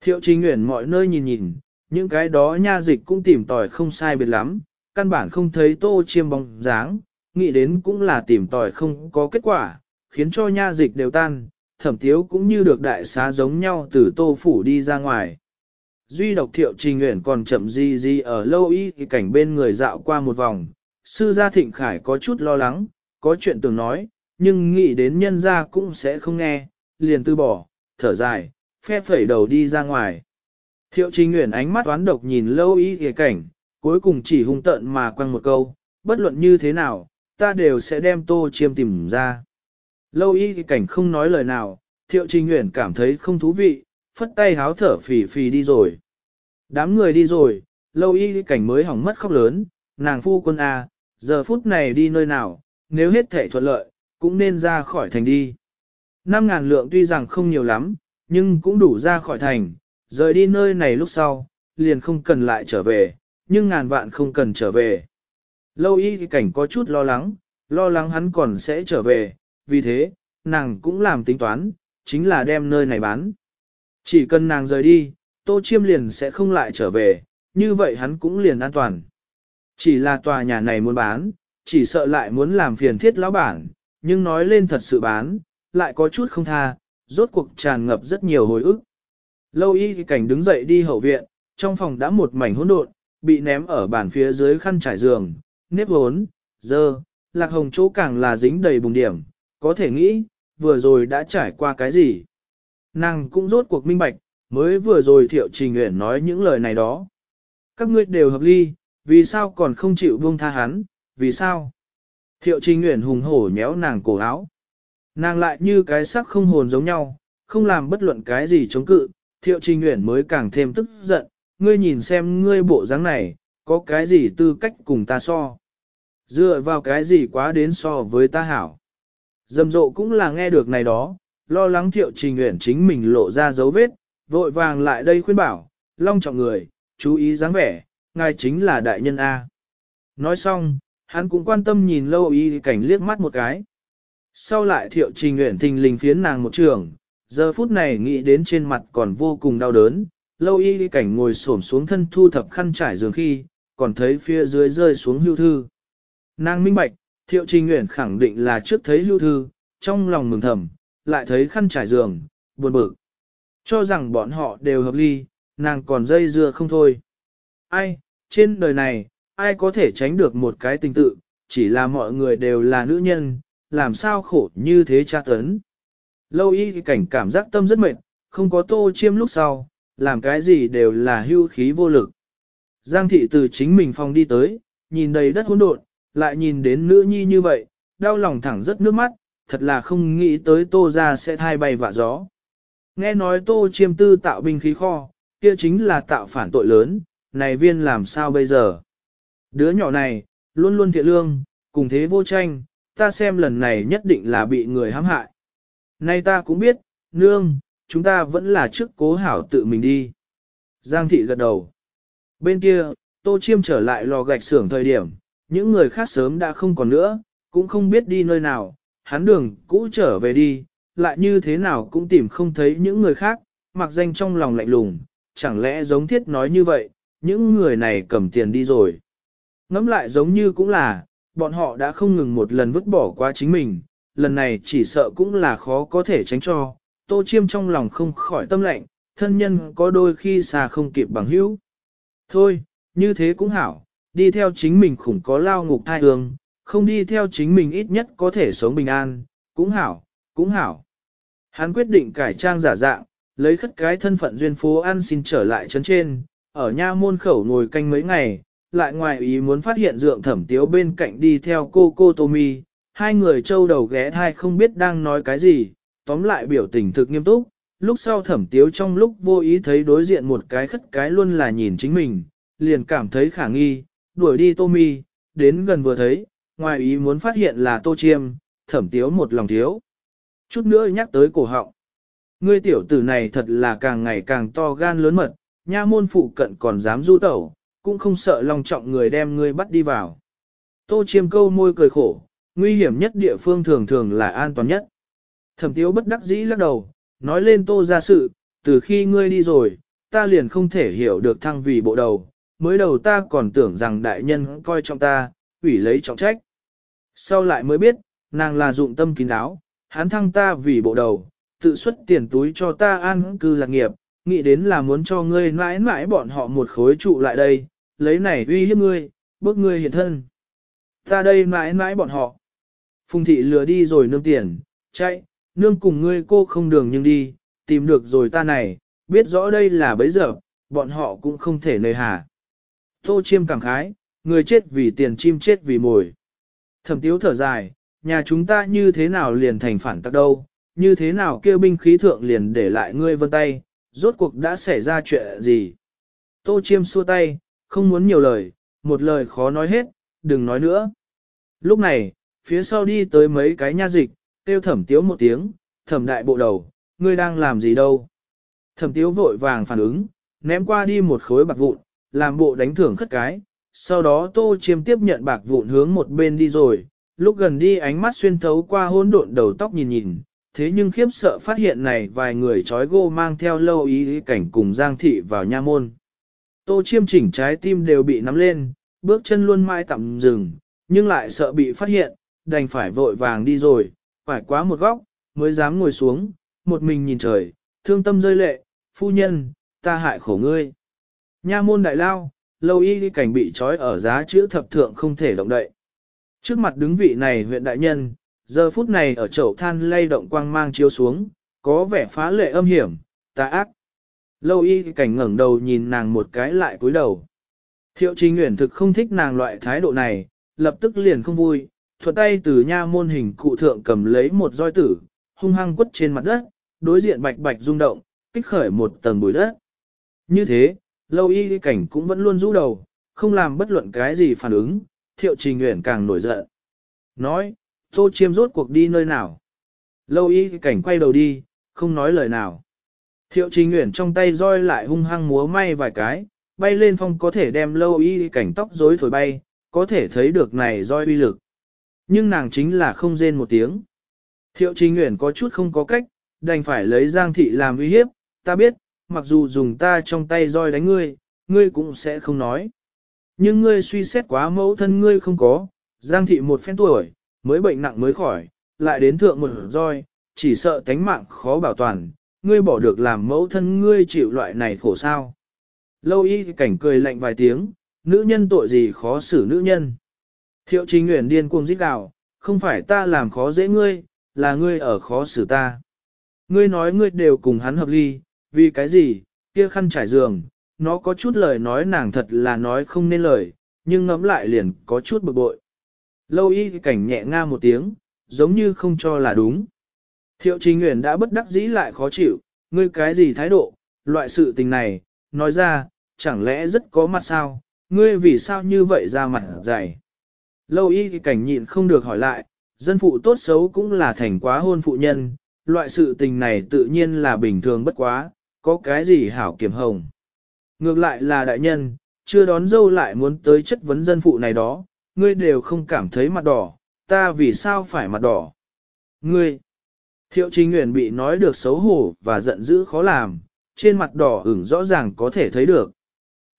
Thiệu Trình Nguyễn mọi nơi nhìn nhìn, những cái đó nha dịch cũng tìm tòi không sai biệt lắm, căn bản không thấy tô chiêm bóng dáng, nghĩ đến cũng là tìm tòi không có kết quả, khiến cho nha dịch đều tan, thẩm tiếu cũng như được đại xá giống nhau từ tô phủ đi ra ngoài. Duy độc thiệu trình nguyện còn chậm gì gì ở lâu y thì cảnh bên người dạo qua một vòng, sư gia thịnh khải có chút lo lắng, có chuyện tưởng nói, nhưng nghĩ đến nhân gia cũng sẽ không nghe, liền từ bỏ, thở dài, phe phẩy đầu đi ra ngoài. Thiệu trình nguyện ánh mắt toán độc nhìn lâu y thì cảnh, cuối cùng chỉ hung tận mà quăng một câu, bất luận như thế nào, ta đều sẽ đem tô chiêm tìm ra. Lâu y thì cảnh không nói lời nào, thiệu trình nguyện cảm thấy không thú vị, phất tay háo thở phì phì đi rồi. Đám người đi rồi, lâu y cảnh mới hỏng mất khóc lớn, nàng phu quân A, giờ phút này đi nơi nào, nếu hết thể thuận lợi, cũng nên ra khỏi thành đi. Năm ngàn lượng tuy rằng không nhiều lắm, nhưng cũng đủ ra khỏi thành, rời đi nơi này lúc sau, liền không cần lại trở về, nhưng ngàn vạn không cần trở về. Lâu y cảnh có chút lo lắng, lo lắng hắn còn sẽ trở về, vì thế, nàng cũng làm tính toán, chính là đem nơi này bán. Chỉ cần nàng rời đi, Tô Chiêm liền sẽ không lại trở về, như vậy hắn cũng liền an toàn. Chỉ là tòa nhà này muốn bán, chỉ sợ lại muốn làm phiền thiết lão bản, nhưng nói lên thật sự bán, lại có chút không tha, rốt cuộc tràn ngập rất nhiều hồi ức. Lâu y cảnh đứng dậy đi hậu viện, trong phòng đã một mảnh hỗn độn, bị ném ở bàn phía dưới khăn trải giường, nếp hốn, dơ, lạc hồng chỗ càng là dính đầy bùng điểm, có thể nghĩ, vừa rồi đã trải qua cái gì. Nàng cũng rốt cuộc minh bạch, mới vừa rồi thiệu trình nguyện nói những lời này đó. Các ngươi đều hợp ly, vì sao còn không chịu buông tha hắn, vì sao? Thiệu trình nguyện hùng hổ nhéo nàng cổ áo. Nàng lại như cái sắc không hồn giống nhau, không làm bất luận cái gì chống cự, thiệu trình nguyện mới càng thêm tức giận, ngươi nhìn xem ngươi bộ dáng này, có cái gì tư cách cùng ta so. Dựa vào cái gì quá đến so với ta hảo. Dầm rộ cũng là nghe được này đó, lo lắng thiệu trình nguyện chính mình lộ ra dấu vết, vội vàng lại đây khuyên bảo, long trọng người, chú ý dáng vẻ, ngài chính là đại nhân A. Nói xong, hắn cũng quan tâm nhìn lâu y cảnh liếc mắt một cái. Sau lại thiệu trình nguyện thình lình phiến nàng một trường, giờ phút này nghĩ đến trên mặt còn vô cùng đau đớn, lâu y cảnh ngồi xổm xuống thân thu thập khăn trải giường khi, còn thấy phía dưới rơi xuống hưu thư. Nàng minh bạch, thiệu trình nguyện khẳng định là trước thấy hưu thư, trong lòng mừng thầm, lại thấy khăn trải giường, buồn bực. Cho rằng bọn họ đều hợp ly, nàng còn dây dưa không thôi. Ai, trên đời này, ai có thể tránh được một cái tình tự, chỉ là mọi người đều là nữ nhân, làm sao khổ như thế tra tấn. Lâu y cảnh cảm giác tâm rất mệt, không có tô chiêm lúc sau, làm cái gì đều là hưu khí vô lực. Giang thị từ chính mình phòng đi tới, nhìn đầy đất hỗn độn, lại nhìn đến nữ nhi như vậy, đau lòng thẳng rất nước mắt, thật là không nghĩ tới tô ra sẽ thai bay vạ gió. Nghe nói tô chiêm tư tạo binh khí kho, kia chính là tạo phản tội lớn, này viên làm sao bây giờ? Đứa nhỏ này, luôn luôn thiện lương, cùng thế vô tranh, ta xem lần này nhất định là bị người hãm hại. Nay ta cũng biết, nương, chúng ta vẫn là trước cố hảo tự mình đi. Giang thị gật đầu. Bên kia, tô chiêm trở lại lò gạch xưởng thời điểm, những người khác sớm đã không còn nữa, cũng không biết đi nơi nào, hắn đường cũ trở về đi, lại như thế nào cũng tìm không thấy những người khác, mặc danh trong lòng lạnh lùng, chẳng lẽ giống thiết nói như vậy, những người này cầm tiền đi rồi. Ngắm lại giống như cũng là, bọn họ đã không ngừng một lần vứt bỏ qua chính mình, lần này chỉ sợ cũng là khó có thể tránh cho, tô chiêm trong lòng không khỏi tâm lạnh, thân nhân có đôi khi xa không kịp bằng hữu. Thôi, như thế cũng hảo, đi theo chính mình khủng có lao ngục thai ương, không đi theo chính mình ít nhất có thể sống bình an, cũng hảo, cũng hảo. Hắn quyết định cải trang giả dạng, lấy khất cái thân phận duyên phố ăn xin trở lại trấn trên, ở nha môn khẩu ngồi canh mấy ngày, lại ngoài ý muốn phát hiện dượng thẩm tiếu bên cạnh đi theo cô cô Tommy, hai người trâu đầu ghé thai không biết đang nói cái gì, tóm lại biểu tình thực nghiêm túc, lúc sau thẩm tiếu trong lúc vô ý thấy đối diện một cái khất cái luôn là nhìn chính mình, liền cảm thấy khả nghi, đuổi đi Tommy, đến gần vừa thấy, ngoài ý muốn phát hiện là tô chiêm, thẩm tiếu một lòng thiếu. Chút nữa nhắc tới cổ họng. Ngươi tiểu tử này thật là càng ngày càng to gan lớn mật, nha môn phụ cận còn dám du tẩu, cũng không sợ lòng trọng người đem ngươi bắt đi vào. Tô chiêm câu môi cười khổ, nguy hiểm nhất địa phương thường thường là an toàn nhất. Thẩm tiếu bất đắc dĩ lắc đầu, nói lên tô ra sự, từ khi ngươi đi rồi, ta liền không thể hiểu được thăng vì bộ đầu, mới đầu ta còn tưởng rằng đại nhân coi trọng ta, ủy lấy trọng trách. Sau lại mới biết, nàng là dụng tâm kín đáo, hắn thăng ta vì bộ đầu, tự xuất tiền túi cho ta an cư lạc nghiệp, nghĩ đến là muốn cho ngươi mãi mãi bọn họ một khối trụ lại đây, lấy này uy hiếp ngươi, bước ngươi hiện thân. Ta đây mãi mãi bọn họ. Phùng thị lừa đi rồi nương tiền, chạy, nương cùng ngươi cô không đường nhưng đi, tìm được rồi ta này, biết rõ đây là bấy giờ, bọn họ cũng không thể nơi hà. Tô chiêm cảm khái, người chết vì tiền chim chết vì mồi. Thẩm tiếu thở dài, nhà chúng ta như thế nào liền thành phản tắc đâu, như thế nào kêu binh khí thượng liền để lại ngươi vân tay, rốt cuộc đã xảy ra chuyện gì. Tô chiêm xua tay, không muốn nhiều lời, một lời khó nói hết, đừng nói nữa. Lúc này, phía sau đi tới mấy cái nha dịch, kêu thẩm tiếu một tiếng, thẩm đại bộ đầu, ngươi đang làm gì đâu. Thẩm tiếu vội vàng phản ứng, ném qua đi một khối bạc vụn, làm bộ đánh thưởng khất cái, sau đó tô chiêm tiếp nhận bạc vụn hướng một bên đi rồi, lúc gần đi ánh mắt xuyên thấu qua hôn độn đầu tóc nhìn nhìn, thế nhưng khiếp sợ phát hiện này vài người trói gô mang theo lâu ý cảnh cùng giang thị vào nha môn. Tô chiêm chỉnh trái tim đều bị nắm lên, bước chân luôn mãi tạm dừng, nhưng lại sợ bị phát hiện, đành phải vội vàng đi rồi, phải quá một góc, mới dám ngồi xuống, một mình nhìn trời, thương tâm rơi lệ, phu nhân, ta hại khổ ngươi. Nha môn đại lao, lâu y cảnh bị trói ở giá chữ thập thượng không thể động đậy. Trước mặt đứng vị này huyện đại nhân, giờ phút này ở chậu than lay động quang mang chiếu xuống, có vẻ phá lệ âm hiểm, tà ác. Lâu y cảnh ngẩng đầu nhìn nàng một cái lại cúi đầu. Thiệu trình nguyện thực không thích nàng loại thái độ này, lập tức liền không vui, thuận tay từ nha môn hình cụ thượng cầm lấy một roi tử, hung hăng quất trên mặt đất, đối diện bạch bạch rung động, kích khởi một tầng bụi đất. Như thế, lâu y cảnh cũng vẫn luôn rũ đầu, không làm bất luận cái gì phản ứng, thiệu trình nguyện càng nổi giận. Nói, tô chiêm rốt cuộc đi nơi nào? Lâu y cảnh quay đầu đi, không nói lời nào. Thiệu trình nguyện trong tay roi lại hung hăng múa may vài cái, bay lên phong có thể đem lâu y cảnh tóc rối thổi bay, có thể thấy được này roi uy lực. Nhưng nàng chính là không rên một tiếng. Thiệu trình nguyện có chút không có cách, đành phải lấy giang thị làm uy hiếp, ta biết, mặc dù dùng ta trong tay roi đánh ngươi, ngươi cũng sẽ không nói. Nhưng ngươi suy xét quá mẫu thân ngươi không có, giang thị một phen tuổi, mới bệnh nặng mới khỏi, lại đến thượng một roi, chỉ sợ tánh mạng khó bảo toàn, ngươi bỏ được làm mẫu thân ngươi chịu loại này khổ sao. Lâu y cảnh cười lạnh vài tiếng, nữ nhân tội gì khó xử nữ nhân. Thiệu trình nguyện điên cuồng giết gào, không phải ta làm khó dễ ngươi, là ngươi ở khó xử ta. Ngươi nói ngươi đều cùng hắn hợp ly, vì cái gì, kia khăn trải giường, nó có chút lời nói nàng thật là nói không nên lời, nhưng ngẫm lại liền có chút bực bội. Lâu y cảnh nhẹ nga một tiếng, giống như không cho là đúng. Thiệu trình nguyện đã bất đắc dĩ lại khó chịu, ngươi cái gì thái độ, loại sự tình này, nói ra, chẳng lẽ rất có mặt sao, ngươi vì sao như vậy ra mặt dày. Lâu y cảnh nhịn không được hỏi lại, dân phụ tốt xấu cũng là thành quá hôn phụ nhân, loại sự tình này tự nhiên là bình thường bất quá, có cái gì hảo kiểm hồng. Ngược lại là đại nhân, chưa đón dâu lại muốn tới chất vấn dân phụ này đó, ngươi đều không cảm thấy mặt đỏ, ta vì sao phải mặt đỏ. Ngươi, thiệu trình nguyện bị nói được xấu hổ và giận dữ khó làm, trên mặt đỏ ửng rõ ràng có thể thấy được.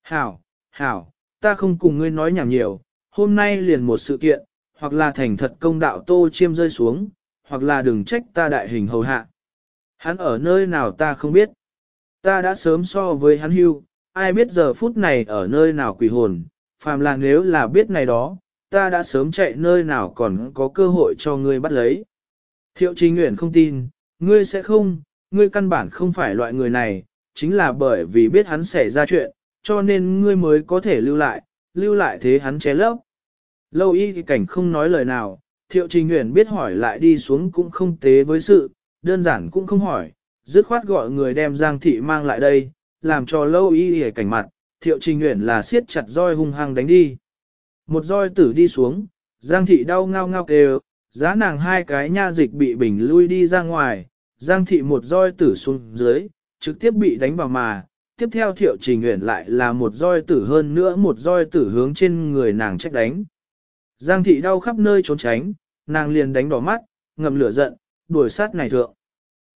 Hảo, hảo, ta không cùng ngươi nói nhảm nhiều, hôm nay liền một sự kiện, hoặc là thành thật công đạo tô chiêm rơi xuống, hoặc là đừng trách ta đại hình hầu hạ. Hắn ở nơi nào ta không biết. Ta đã sớm so với hắn hưu, ai biết giờ phút này ở nơi nào quỷ hồn, phàm là nếu là biết này đó, ta đã sớm chạy nơi nào còn có cơ hội cho ngươi bắt lấy. Thiệu Trình Nguyễn không tin, ngươi sẽ không, ngươi căn bản không phải loại người này, chính là bởi vì biết hắn xảy ra chuyện, cho nên ngươi mới có thể lưu lại, lưu lại thế hắn ché lấp. Lâu y thì cảnh không nói lời nào, Thiệu Trình Nguyễn biết hỏi lại đi xuống cũng không tế với sự, đơn giản cũng không hỏi, dứt khoát gọi người đem Giang Thị mang lại đây, làm cho lâu y hề cảnh mặt, Thiệu Trình Nguyễn là siết chặt roi hung hăng đánh đi. Một roi tử đi xuống, Giang Thị đau ngao ngao kêu, giá nàng hai cái nha dịch bị bình lui đi ra ngoài, Giang Thị một roi tử xuống dưới, trực tiếp bị đánh vào mà, tiếp theo Thiệu Trình Nguyễn lại là một roi tử hơn nữa một roi tử hướng trên người nàng trách đánh. Giang Thị đau khắp nơi trốn tránh, nàng liền đánh đỏ mắt, ngầm lửa giận, đuổi sát này thượng.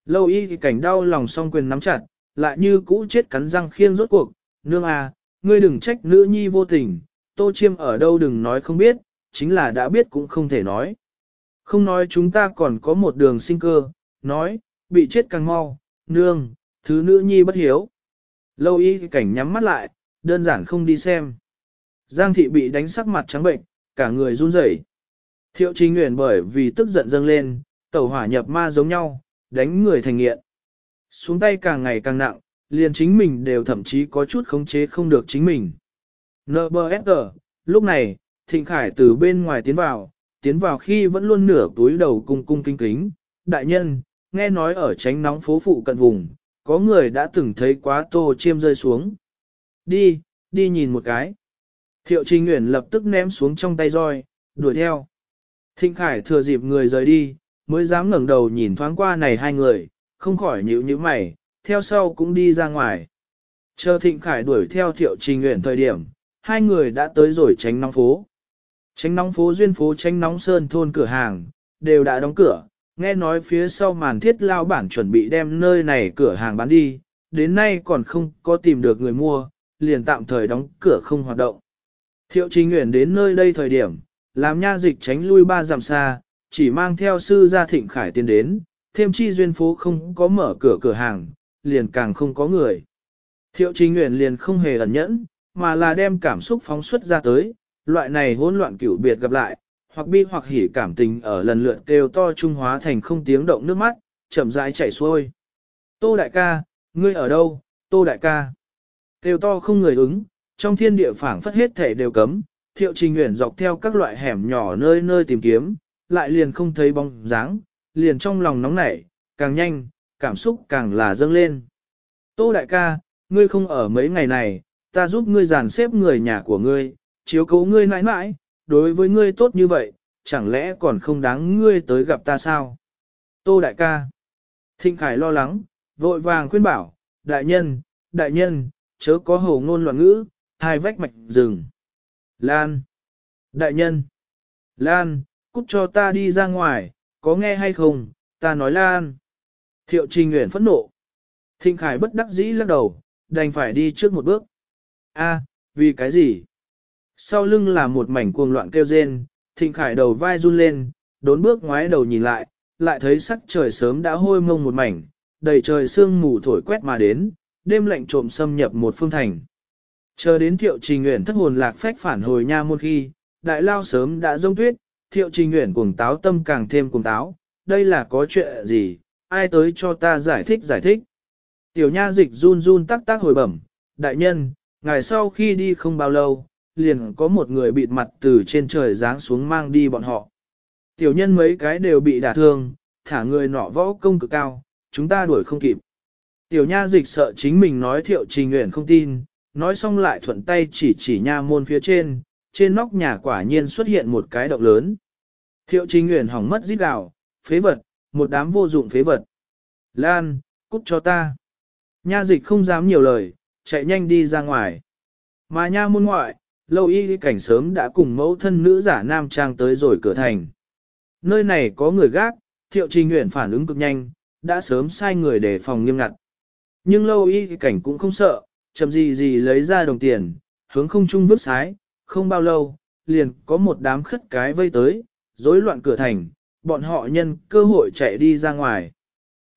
Lâu y thì cảnh đau lòng song quyền nắm chặt, lại như cũ chết cắn răng khiên rốt cuộc, nương à, ngươi đừng trách nữ nhi vô tình, tô chiêm ở đâu đừng nói không biết, chính là đã biết cũng không thể nói. Không nói chúng ta còn có một đường sinh cơ, nói, bị chết càng mau, nương, thứ nữ nhi bất hiếu. Lâu y cảnh nhắm mắt lại, đơn giản không đi xem. Giang thị bị đánh sắc mặt trắng bệnh, cả người run rẩy. Thiệu trình nguyện bởi vì tức giận dâng lên, tẩu hỏa nhập ma giống nhau, đánh người thành nghiện. Xuống tay càng ngày càng nặng, liền chính mình đều thậm chí có chút khống chế không được chính mình. NBSG, lúc này, Thịnh Khải từ bên ngoài tiến vào, tiến vào khi vẫn luôn nửa túi đầu cung cung kinh kính. Đại nhân, nghe nói ở tránh nóng phố phụ cận vùng, có người đã từng thấy quá tô chiêm rơi xuống. Đi, đi nhìn một cái. Thiệu Trình Nguyễn lập tức ném xuống trong tay roi, đuổi theo. Thịnh Khải thừa dịp người rời đi, mới dám ngẩng đầu nhìn thoáng qua này hai người, không khỏi nhíu nhíu mày, theo sau cũng đi ra ngoài. Chờ Thịnh Khải đuổi theo Thiệu Trình Nguyễn thời điểm, hai người đã tới rồi tránh nóng phố. Tránh nóng phố duyên phố tránh nóng sơn thôn cửa hàng, đều đã đóng cửa, nghe nói phía sau màn thiết lao bản chuẩn bị đem nơi này cửa hàng bán đi, đến nay còn không có tìm được người mua, liền tạm thời đóng cửa không hoạt động. Thiệu Trình Nguyễn đến nơi đây thời điểm, làm nha dịch tránh lui ba dặm xa, chỉ mang theo sư gia thịnh khải tiến đến, thêm chi duyên phố không có mở cửa cửa hàng, liền càng không có người. Thiệu Trình nguyện liền không hề ẩn nhẫn, mà là đem cảm xúc phóng xuất ra tới, loại này hỗn loạn cửu biệt gặp lại, hoặc bi hoặc hỉ cảm tình ở lần lượt kêu to trung hóa thành không tiếng động nước mắt, chậm rãi chảy xuôi. Tô đại ca, ngươi ở đâu, tô đại ca. Kêu to không người ứng, trong thiên địa phảng phất hết thể đều cấm, thiệu trình nguyện dọc theo các loại hẻm nhỏ nơi nơi tìm kiếm, lại liền không thấy bóng dáng, liền trong lòng nóng nảy, càng nhanh, cảm xúc càng là dâng lên. Tô đại ca, ngươi không ở mấy ngày này, ta giúp ngươi dàn xếp người nhà của ngươi, chiếu cố ngươi mãi mãi, đối với ngươi tốt như vậy, chẳng lẽ còn không đáng ngươi tới gặp ta sao? Tô đại ca. Thịnh Khải lo lắng, vội vàng khuyên bảo, đại nhân, đại nhân, chớ có hồ ngôn loạn ngữ, hai vách mạch rừng. Lan. Đại nhân. Lan, cút cho ta đi ra ngoài, có nghe hay không, ta nói Lan. Thiệu Trình Nguyễn phẫn nộ. Thịnh Khải bất đắc dĩ lắc đầu, đành phải đi trước một bước. A, vì cái gì? Sau lưng là một mảnh cuồng loạn kêu rên, Thịnh Khải đầu vai run lên, đốn bước ngoái đầu nhìn lại, lại thấy sắc trời sớm đã hôi mông một mảnh, đầy trời sương mù thổi quét mà đến, đêm lạnh trộm xâm nhập một phương thành. Chờ đến thiệu trình nguyện thất hồn lạc phách phản hồi nha môn khi, đại lao sớm đã rông tuyết, thiệu trình nguyện cuồng táo tâm càng thêm cuồng táo, đây là có chuyện gì, ai tới cho ta giải thích giải thích. Tiểu nha dịch run run tắc tác hồi bẩm, đại nhân, ngày sau khi đi không bao lâu, liền có một người bịt mặt từ trên trời giáng xuống mang đi bọn họ. Tiểu nhân mấy cái đều bị đả thương, thả người nọ võ công cực cao, chúng ta đuổi không kịp. Tiểu nha dịch sợ chính mình nói thiệu trình nguyện không tin, nói xong lại thuận tay chỉ chỉ nha môn phía trên, trên nóc nhà quả nhiên xuất hiện một cái động lớn. Thiệu trình Nguyễn hỏng mất rít gào, phế vật, một đám vô dụng phế vật. Lan, cút cho ta. Nha dịch không dám nhiều lời, chạy nhanh đi ra ngoài. Mà nha môn ngoại, lâu y cảnh sớm đã cùng mẫu thân nữ giả nam trang tới rồi cửa thành. Nơi này có người gác, thiệu trình nguyện phản ứng cực nhanh, đã sớm sai người để phòng nghiêm ngặt. Nhưng lâu y cảnh cũng không sợ, chậm gì gì lấy ra đồng tiền, hướng không trung vứt sái, không bao lâu, liền có một đám khất cái vây tới, rối loạn cửa thành, bọn họ nhân cơ hội chạy đi ra ngoài.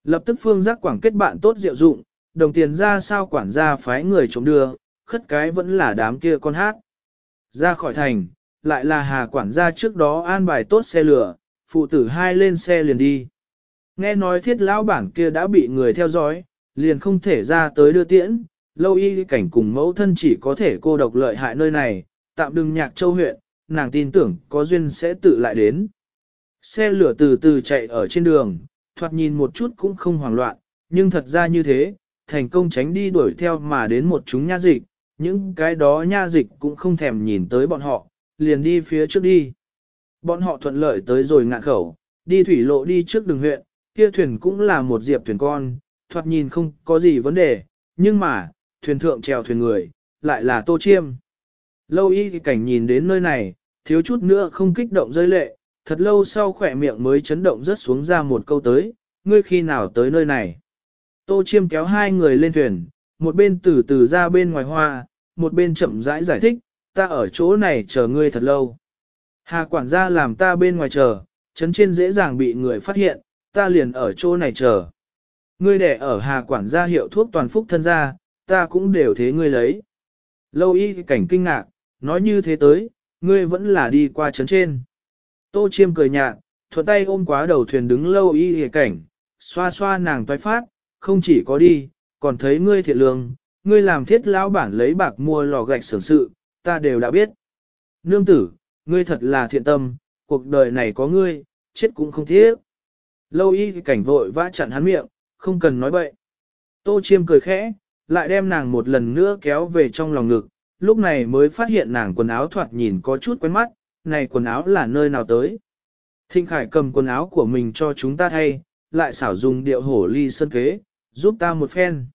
Lập tức phương giác quảng kết bạn tốt diệu dụng, đồng tiền ra sao quản gia phái người chống đưa, khất cái vẫn là đám kia con hát. Ra khỏi thành, lại là hà quản gia trước đó an bài tốt xe lửa, phụ tử hai lên xe liền đi. Nghe nói thiết lão bản kia đã bị người theo dõi, liền không thể ra tới đưa tiễn, lâu y cảnh cùng mẫu thân chỉ có thể cô độc lợi hại nơi này, tạm đừng nhạc châu huyện, nàng tin tưởng có duyên sẽ tự lại đến. Xe lửa từ từ chạy ở trên đường, thoạt nhìn một chút cũng không hoảng loạn, nhưng thật ra như thế, thành công tránh đi đuổi theo mà đến một chúng nha dịch, những cái đó nha dịch cũng không thèm nhìn tới bọn họ, liền đi phía trước đi. Bọn họ thuận lợi tới rồi ngạn khẩu, đi thủy lộ đi trước đường huyện, kia thuyền cũng là một diệp thuyền con, thoạt nhìn không có gì vấn đề, nhưng mà, thuyền thượng chèo thuyền người, lại là tô chiêm. Lâu y cảnh nhìn đến nơi này, thiếu chút nữa không kích động rơi lệ, thật lâu sau khỏe miệng mới chấn động rớt xuống ra một câu tới, ngươi khi nào tới nơi này. Tô chiêm kéo hai người lên thuyền, một bên từ từ ra bên ngoài hoa, một bên chậm rãi giải, giải thích, ta ở chỗ này chờ ngươi thật lâu. Hà quản gia làm ta bên ngoài chờ, chấn trên dễ dàng bị người phát hiện, ta liền ở chỗ này chờ. Ngươi để ở hà quản gia hiệu thuốc toàn phúc thân gia, ta cũng đều thế ngươi lấy. Lâu y cảnh kinh ngạc, nói như thế tới, ngươi vẫn là đi qua chấn trên. Tô chiêm cười nhạt, thuận tay ôm quá đầu thuyền đứng lâu y hề cảnh, xoa xoa nàng toái phát, không chỉ có đi, còn thấy ngươi thiệt lương, ngươi làm thiết lão bản lấy bạc mua lò gạch sưởng sự, ta đều đã biết. Nương tử, ngươi thật là thiện tâm, cuộc đời này có ngươi, chết cũng không tiếc. Lâu y cảnh vội vã chặn hắn miệng, không cần nói bậy. Tô chiêm cười khẽ, lại đem nàng một lần nữa kéo về trong lòng ngực, lúc này mới phát hiện nàng quần áo thoạt nhìn có chút quen mắt, này quần áo là nơi nào tới. Thịnh Khải cầm quần áo của mình cho chúng ta thay, lại xảo dùng điệu hổ ly sơn kế, giúp ta một phen.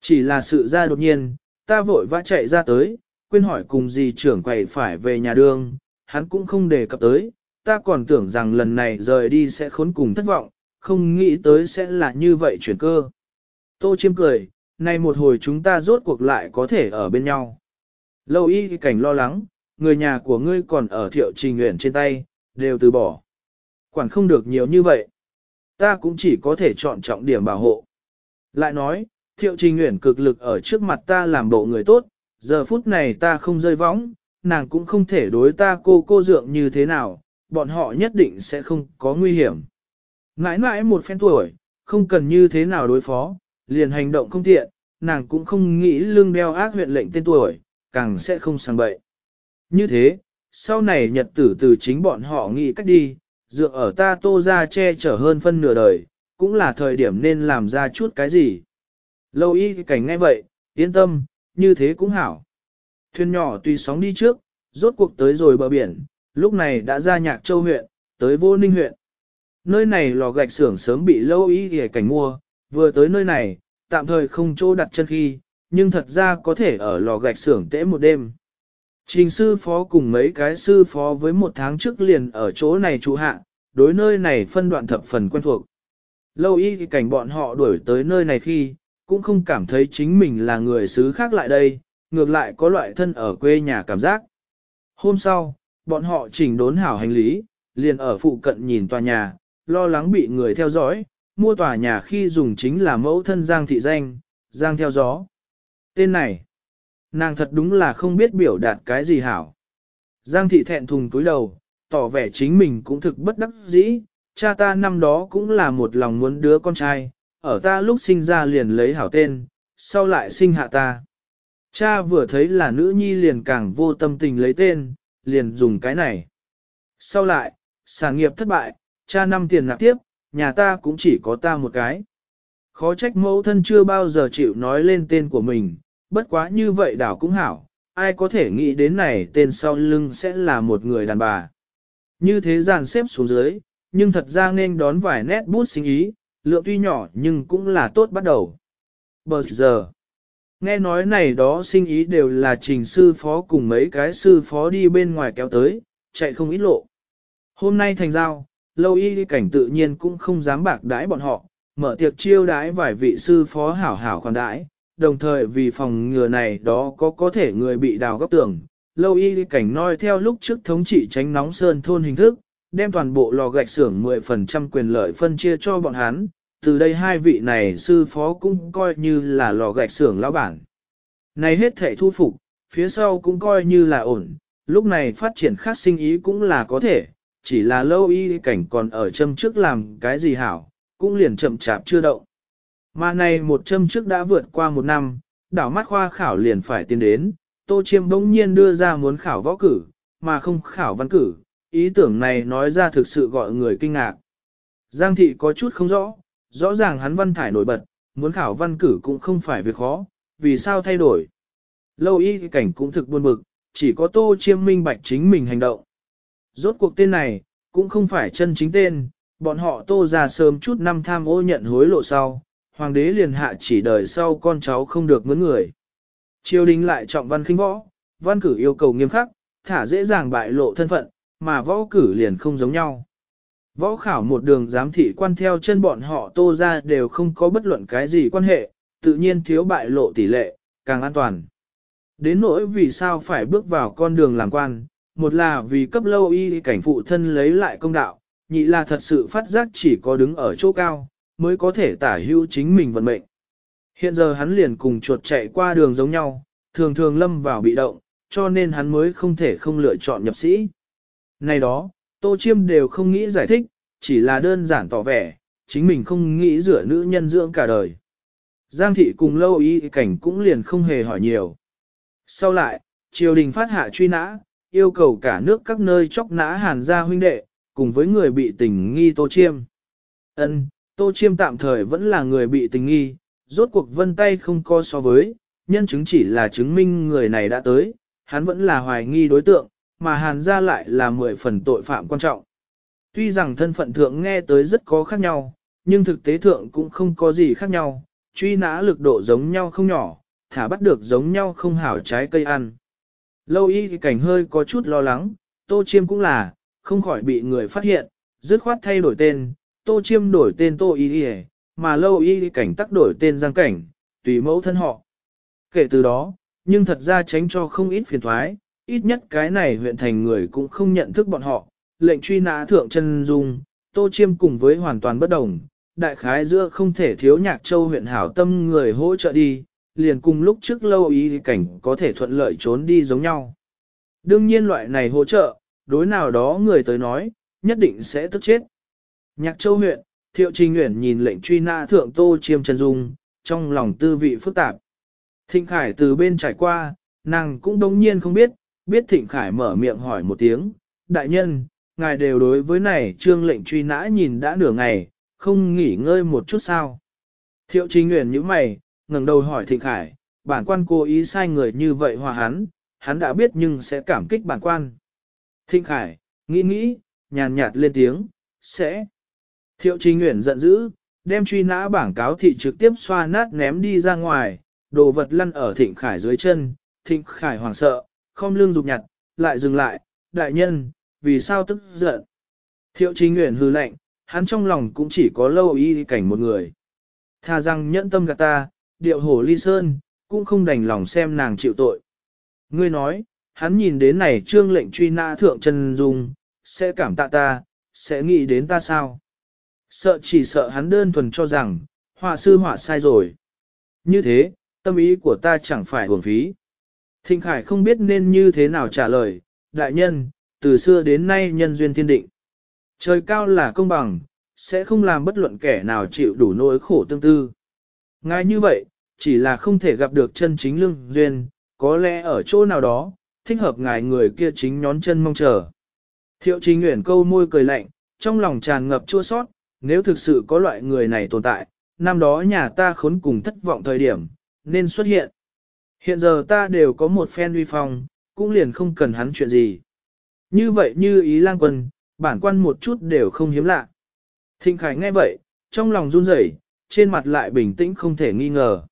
Chỉ là sự ra đột nhiên, ta vội vã chạy ra tới, quên hỏi cùng gì trưởng quầy phải về nhà đường, hắn cũng không đề cập tới, ta còn tưởng rằng lần này rời đi sẽ khốn cùng thất vọng, không nghĩ tới sẽ là như vậy chuyển cơ. Tô chiêm cười, nay một hồi chúng ta rốt cuộc lại có thể ở bên nhau. Lâu y cảnh lo lắng, người nhà của ngươi còn ở thiệu trình nguyện trên tay, đều từ bỏ. Quản không được nhiều như vậy. Ta cũng chỉ có thể chọn trọng điểm bảo hộ. Lại nói, thiệu trình nguyện cực lực ở trước mặt ta làm bộ người tốt, giờ phút này ta không rơi võng, nàng cũng không thể đối ta cô cô dượng như thế nào, bọn họ nhất định sẽ không có nguy hiểm. Ngãi ngãi một phen tuổi, không cần như thế nào đối phó, liền hành động không tiện, nàng cũng không nghĩ lương đeo ác huyện lệnh tên tuổi, càng sẽ không sang bậy. Như thế, sau này nhật tử từ chính bọn họ nghĩ cách đi, dựa ở ta tô ra che chở hơn phân nửa đời, cũng là thời điểm nên làm ra chút cái gì. Lâu y cảnh ngay vậy, yên tâm, như thế cũng hảo. Thuyền nhỏ tùy sóng đi trước, rốt cuộc tới rồi bờ biển, lúc này đã ra nhạc châu huyện, tới vô ninh huyện. Nơi này lò gạch xưởng sớm bị lâu y cảnh mua, vừa tới nơi này, tạm thời không chỗ đặt chân khi, nhưng thật ra có thể ở lò gạch xưởng tễ một đêm. Trình sư phó cùng mấy cái sư phó với một tháng trước liền ở chỗ này trụ hạ, đối nơi này phân đoạn thập phần quen thuộc. Lâu y cảnh bọn họ đuổi tới nơi này khi, cũng không cảm thấy chính mình là người xứ khác lại đây, ngược lại có loại thân ở quê nhà cảm giác. Hôm sau, bọn họ chỉnh đốn hảo hành lý, liền ở phụ cận nhìn tòa nhà, lo lắng bị người theo dõi, mua tòa nhà khi dùng chính là mẫu thân Giang thị danh, Giang theo gió. Tên này, nàng thật đúng là không biết biểu đạt cái gì hảo. Giang thị thẹn thùng túi đầu, tỏ vẻ chính mình cũng thực bất đắc dĩ, cha ta năm đó cũng là một lòng muốn đứa con trai, ở ta lúc sinh ra liền lấy hảo tên, sau lại sinh hạ ta. Cha vừa thấy là nữ nhi liền càng vô tâm tình lấy tên, liền dùng cái này. Sau lại, sản nghiệp thất bại, cha năm tiền nạp tiếp, nhà ta cũng chỉ có ta một cái. Khó trách mẫu thân chưa bao giờ chịu nói lên tên của mình, bất quá như vậy đảo cũng hảo, ai có thể nghĩ đến này tên sau lưng sẽ là một người đàn bà. Như thế dàn xếp xuống dưới, nhưng thật ra nên đón vài nét bút sinh ý, lượng tuy nhỏ nhưng cũng là tốt bắt đầu. Bờ giờ, nghe nói này đó sinh ý đều là trình sư phó cùng mấy cái sư phó đi bên ngoài kéo tới, chạy không ít lộ. Hôm nay thành giao, lâu y cảnh tự nhiên cũng không dám bạc đãi bọn họ, mở tiệc chiêu đãi vài vị sư phó hảo hảo khoản đãi, đồng thời vì phòng ngừa này đó có có thể người bị đào góc tường. Lâu y cảnh noi theo lúc trước thống trị tránh nóng sơn thôn hình thức, đem toàn bộ lò gạch xưởng 10% quyền lợi phân chia cho bọn hắn, từ đây hai vị này sư phó cũng coi như là lò gạch xưởng lão bản. Này hết thể thu phục, phía sau cũng coi như là ổn, lúc này phát triển khác sinh ý cũng là có thể, chỉ là lâu y cảnh còn ở châm trước làm cái gì hảo, cũng liền chậm chạp chưa động. Mà này một châm trước đã vượt qua một năm, đảo mắt khoa khảo liền phải tiến đến, Tô Chiêm bỗng nhiên đưa ra muốn khảo võ cử, mà không khảo văn cử, ý tưởng này nói ra thực sự gọi người kinh ngạc. Giang thị có chút không rõ, rõ ràng hắn văn thải nổi bật, muốn khảo văn cử cũng không phải việc khó, vì sao thay đổi. Lâu y cảnh cũng thực buồn bực, chỉ có tô chiêm minh bạch chính mình hành động. Rốt cuộc tên này, cũng không phải chân chính tên, bọn họ tô ra sớm chút năm tham ô nhận hối lộ sau, hoàng đế liền hạ chỉ đời sau con cháu không được mướn người. Triều đình lại trọng văn khinh võ, văn cử yêu cầu nghiêm khắc, thả dễ dàng bại lộ thân phận, mà võ cử liền không giống nhau. Võ khảo một đường giám thị quan theo chân bọn họ tô ra đều không có bất luận cái gì quan hệ, tự nhiên thiếu bại lộ tỷ lệ, càng an toàn. Đến nỗi vì sao phải bước vào con đường làm quan, một là vì cấp lâu y cảnh phụ thân lấy lại công đạo, nhị là thật sự phát giác chỉ có đứng ở chỗ cao, mới có thể tả hữu chính mình vận mệnh. Hiện giờ hắn liền cùng chuột chạy qua đường giống nhau, thường thường lâm vào bị động, cho nên hắn mới không thể không lựa chọn nhập sĩ. Này đó, Tô Chiêm đều không nghĩ giải thích, chỉ là đơn giản tỏ vẻ, chính mình không nghĩ rửa nữ nhân dưỡng cả đời. Giang thị cùng lâu y cảnh cũng liền không hề hỏi nhiều. Sau lại, triều đình phát hạ truy nã, yêu cầu cả nước các nơi chóc nã hàn gia huynh đệ, cùng với người bị tình nghi Tô Chiêm. Ân, Tô Chiêm tạm thời vẫn là người bị tình nghi, rốt cuộc vân tay không co so với, nhân chứng chỉ là chứng minh người này đã tới, hắn vẫn là hoài nghi đối tượng, mà hàn gia lại là mười phần tội phạm quan trọng. Tuy rằng thân phận thượng nghe tới rất có khác nhau, nhưng thực tế thượng cũng không có gì khác nhau, truy nã lực độ giống nhau không nhỏ, thả bắt được giống nhau không hảo trái cây ăn. Lâu y cảnh hơi có chút lo lắng, tô chiêm cũng là, không khỏi bị người phát hiện, dứt khoát thay đổi tên, tô chiêm đổi tên tô y y, mà lâu y cảnh tắc đổi tên giang cảnh, tùy mẫu thân họ. Kể từ đó, nhưng thật ra tránh cho không ít phiền thoái, ít nhất cái này huyện thành người cũng không nhận thức bọn họ, lệnh truy nã thượng chân dung, tô chiêm cùng với hoàn toàn bất đồng, đại khái giữa không thể thiếu nhạc châu huyện hảo tâm người hỗ trợ đi, liền cùng lúc trước lâu ý cảnh có thể thuận lợi trốn đi giống nhau. Đương nhiên loại này hỗ trợ, đối nào đó người tới nói, nhất định sẽ tức chết. Nhạc châu huyện, thiệu trình nguyện nhìn lệnh truy nã thượng tô chiêm chân dung, trong lòng tư vị phức tạp. Thịnh Khải từ bên trải qua, nàng cũng đống nhiên không biết, biết Thịnh Khải mở miệng hỏi một tiếng, đại nhân, ngài đều đối với này trương lệnh truy nã nhìn đã nửa ngày, không nghỉ ngơi một chút sao. Thiệu trình nguyện như mày, ngẩng đầu hỏi Thịnh Khải, bản quan cố ý sai người như vậy hòa hắn, hắn đã biết nhưng sẽ cảm kích bản quan. Thịnh Khải, nghĩ nghĩ, nhàn nhạt lên tiếng, sẽ. Thiệu Trình Nguyễn giận dữ, đem truy nã bảng cáo thị trực tiếp xoa nát ném đi ra ngoài, đồ vật lăn ở thịnh khải dưới chân, thịnh khải hoảng sợ, không lương dục nhặt, lại dừng lại, đại nhân, vì sao tức giận. Thiệu Trình Nguyễn hư lệnh, hắn trong lòng cũng chỉ có lâu y cảnh một người. Tha rằng nhẫn tâm gạt ta, điệu hổ ly sơn, cũng không đành lòng xem nàng chịu tội. Ngươi nói, hắn nhìn đến này trương lệnh truy nã thượng chân dung, sẽ cảm tạ ta, sẽ nghĩ đến ta sao? Sợ chỉ sợ hắn đơn thuần cho rằng, họa sư họa sai rồi. Như thế, tâm ý của ta chẳng phải hưởng phí. Thịnh Khải không biết nên như thế nào trả lời, đại nhân, từ xưa đến nay nhân duyên thiên định. Trời cao là công bằng, sẽ không làm bất luận kẻ nào chịu đủ nỗi khổ tương tư. Ngay như vậy, chỉ là không thể gặp được chân chính lương duyên, có lẽ ở chỗ nào đó, thích hợp ngài người kia chính nhón chân mong chờ. Thiệu trình nguyện câu môi cười lạnh, trong lòng tràn ngập chua sót, nếu thực sự có loại người này tồn tại, năm đó nhà ta khốn cùng thất vọng thời điểm, nên xuất hiện. Hiện giờ ta đều có một phen uy phong, cũng liền không cần hắn chuyện gì. Như vậy như ý lang quân, bản quan một chút đều không hiếm lạ. Thịnh Khải nghe vậy, trong lòng run rẩy, trên mặt lại bình tĩnh không thể nghi ngờ.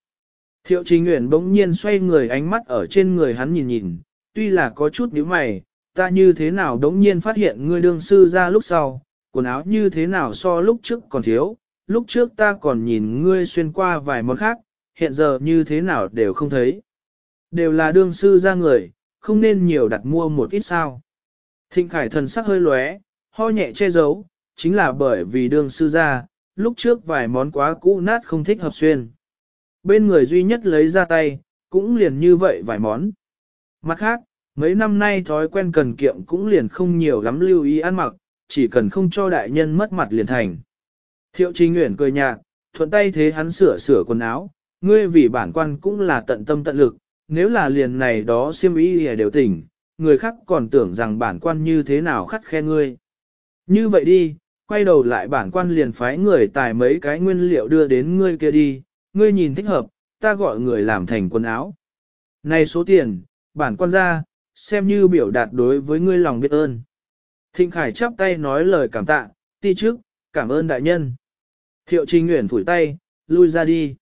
Thiệu Trình Nguyễn bỗng nhiên xoay người ánh mắt ở trên người hắn nhìn nhìn, tuy là có chút nhíu mày, ta như thế nào đống nhiên phát hiện ngươi đương sư ra lúc sau, quần áo như thế nào so lúc trước còn thiếu, lúc trước ta còn nhìn ngươi xuyên qua vài món khác, hiện giờ như thế nào đều không thấy. Đều là đương sư ra người, không nên nhiều đặt mua một ít sao. Thịnh Khải thần sắc hơi lóe, ho nhẹ che giấu, chính là bởi vì đương sư ra, lúc trước vài món quá cũ nát không thích hợp xuyên. Bên người duy nhất lấy ra tay, cũng liền như vậy vài món. Mặt khác, mấy năm nay thói quen cần kiệm cũng liền không nhiều lắm lưu ý ăn mặc, chỉ cần không cho đại nhân mất mặt liền thành. Thiệu Trình Nguyễn cười nhạt, thuận tay thế hắn sửa sửa quần áo, ngươi vì bản quan cũng là tận tâm tận lực, nếu là liền này đó siêm ý đều tỉnh, người khác còn tưởng rằng bản quan như thế nào khắt khe ngươi. Như vậy đi, quay đầu lại bản quan liền phái người tài mấy cái nguyên liệu đưa đến ngươi kia đi, ngươi nhìn thích hợp, ta gọi người làm thành quần áo. Này số tiền, bản quan ra, xem như biểu đạt đối với ngươi lòng biết ơn. Thịnh Khải chắp tay nói lời cảm tạ, ti trước, cảm ơn đại nhân. Thiệu Trình Nguyễn phủi tay, lui ra đi.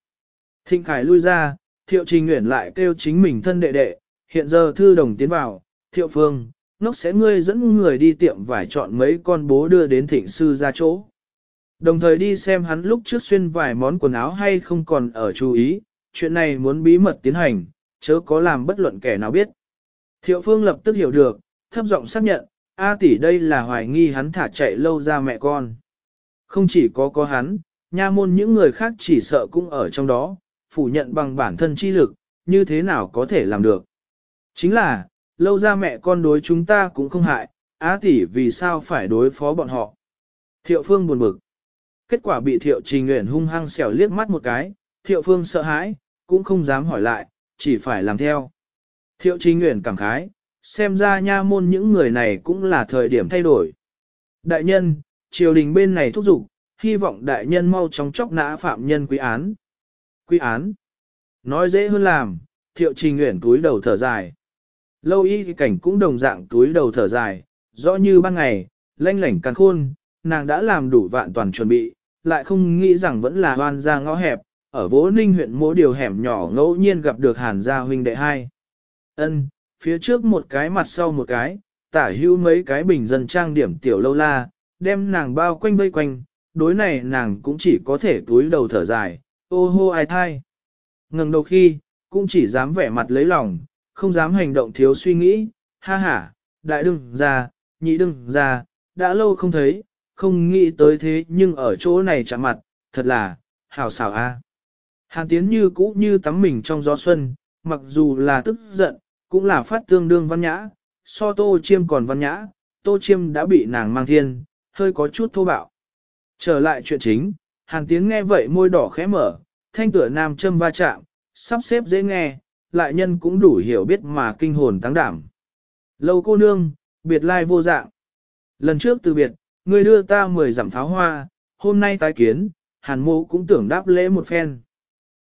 Thịnh Khải lui ra, Thiệu Trình Nguyễn lại kêu chính mình thân đệ đệ, hiện giờ thư đồng tiến vào, Thiệu Phương, ngốc sẽ ngươi dẫn người đi tiệm vải chọn mấy con bố đưa đến thịnh sư ra chỗ. Đồng thời đi xem hắn lúc trước xuyên vài món quần áo hay không còn ở chú ý, chuyện này muốn bí mật tiến hành, chớ có làm bất luận kẻ nào biết. Thiệu Phương lập tức hiểu được, thấp giọng xác nhận, A tỷ đây là hoài nghi hắn thả chạy lâu ra mẹ con. Không chỉ có có hắn, nha môn những người khác chỉ sợ cũng ở trong đó, phủ nhận bằng bản thân chi lực, như thế nào có thể làm được. Chính là, lâu ra mẹ con đối chúng ta cũng không hại, á tỷ vì sao phải đối phó bọn họ. Thiệu phương buồn bực. Kết quả bị thiệu trình nguyện hung hăng xẻo liếc mắt một cái, thiệu phương sợ hãi, cũng không dám hỏi lại, chỉ phải làm theo. Thiệu trình nguyện cảm khái, xem ra nha môn những người này cũng là thời điểm thay đổi. Đại nhân, triều đình bên này thúc giục, hy vọng đại nhân mau chóng chóc nã phạm nhân quý án. Quý án. Nói dễ hơn làm, thiệu trình nguyện túi đầu thở dài. Lâu y cảnh cũng đồng dạng túi đầu thở dài, rõ như ban ngày, lanh lảnh càng khôn, nàng đã làm đủ vạn toàn chuẩn bị, lại không nghĩ rằng vẫn là hoan ra ngõ hẹp, ở vỗ ninh huyện mỗi điều hẻm nhỏ ngẫu nhiên gặp được hàn gia huynh đệ hai. Ân, phía trước một cái mặt sau một cái, tả hữu mấy cái bình dân trang điểm tiểu lâu la, đem nàng bao quanh vây quanh, đối này nàng cũng chỉ có thể túi đầu thở dài, ô hô ai thai. Ngừng đầu khi, cũng chỉ dám vẻ mặt lấy lòng, không dám hành động thiếu suy nghĩ, ha ha, đại đừng ra, nhị đừng ra, đã lâu không thấy, không nghĩ tới thế nhưng ở chỗ này chạm mặt, thật là, hào xảo a. Hàn tiến như cũ như tắm mình trong gió xuân, mặc dù là tức giận, cũng là phát tương đương văn nhã, so tô chiêm còn văn nhã, tô chiêm đã bị nàng mang thiên, hơi có chút thô bạo. Trở lại chuyện chính, hàn tiến nghe vậy môi đỏ khẽ mở, thanh tựa nam châm va chạm, sắp xếp dễ nghe, lại nhân cũng đủ hiểu biết mà kinh hồn tăng đảm. Lâu cô nương, biệt lai vô dạng. Lần trước từ biệt, người đưa ta mười giảm pháo hoa, hôm nay tái kiến, hàn mộ cũng tưởng đáp lễ một phen.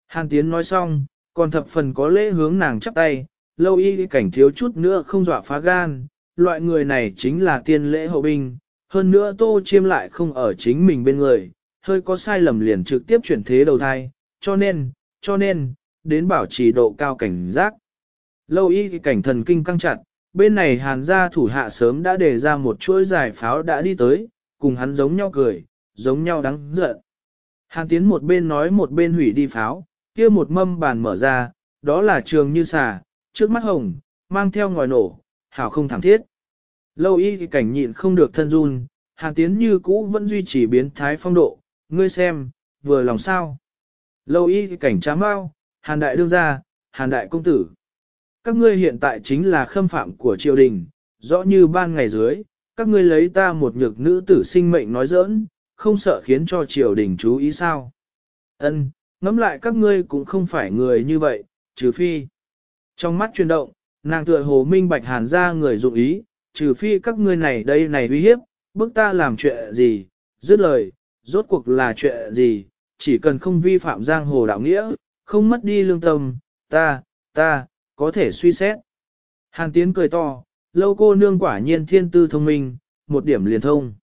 Hàn tiến nói xong, còn thập phần có lễ hướng nàng chắp tay, lâu y cảnh thiếu chút nữa không dọa phá gan, loại người này chính là tiên lễ hậu binh, hơn nữa tô chiêm lại không ở chính mình bên người, hơi có sai lầm liền trực tiếp chuyển thế đầu thai, cho nên, cho nên, đến bảo trì độ cao cảnh giác. Lâu y cảnh thần kinh căng chặt, bên này hàn gia thủ hạ sớm đã đề ra một chuỗi giải pháo đã đi tới, cùng hắn giống nhau cười, giống nhau đáng giận. Hàn tiến một bên nói một bên hủy đi pháo, kia một mâm bàn mở ra, đó là trường như xà, trước mắt hồng, mang theo ngòi nổ, hảo không thẳng thiết. Lâu y cảnh nhịn không được thân run, hàn tiến như cũ vẫn duy trì biến thái phong độ, ngươi xem, vừa lòng sao. Lâu y cảnh trám bao, hàn đại đương gia, hàn đại công tử. Các ngươi hiện tại chính là khâm phạm của triều đình, rõ như ban ngày dưới, các ngươi lấy ta một nhược nữ tử sinh mệnh nói giỡn, không sợ khiến cho triều đình chú ý sao. Ân, ngẫm lại các ngươi cũng không phải người như vậy, trừ phi. Trong mắt chuyển động, nàng tựa hồ minh bạch hàn ra người dụng ý, trừ phi các ngươi này đây này uy hiếp, bức ta làm chuyện gì, dứt lời, rốt cuộc là chuyện gì, chỉ cần không vi phạm giang hồ đạo nghĩa, không mất đi lương tâm, ta, ta, có thể suy xét. Hàn Tiến cười to, lâu cô nương quả nhiên thiên tư thông minh, một điểm liền thông.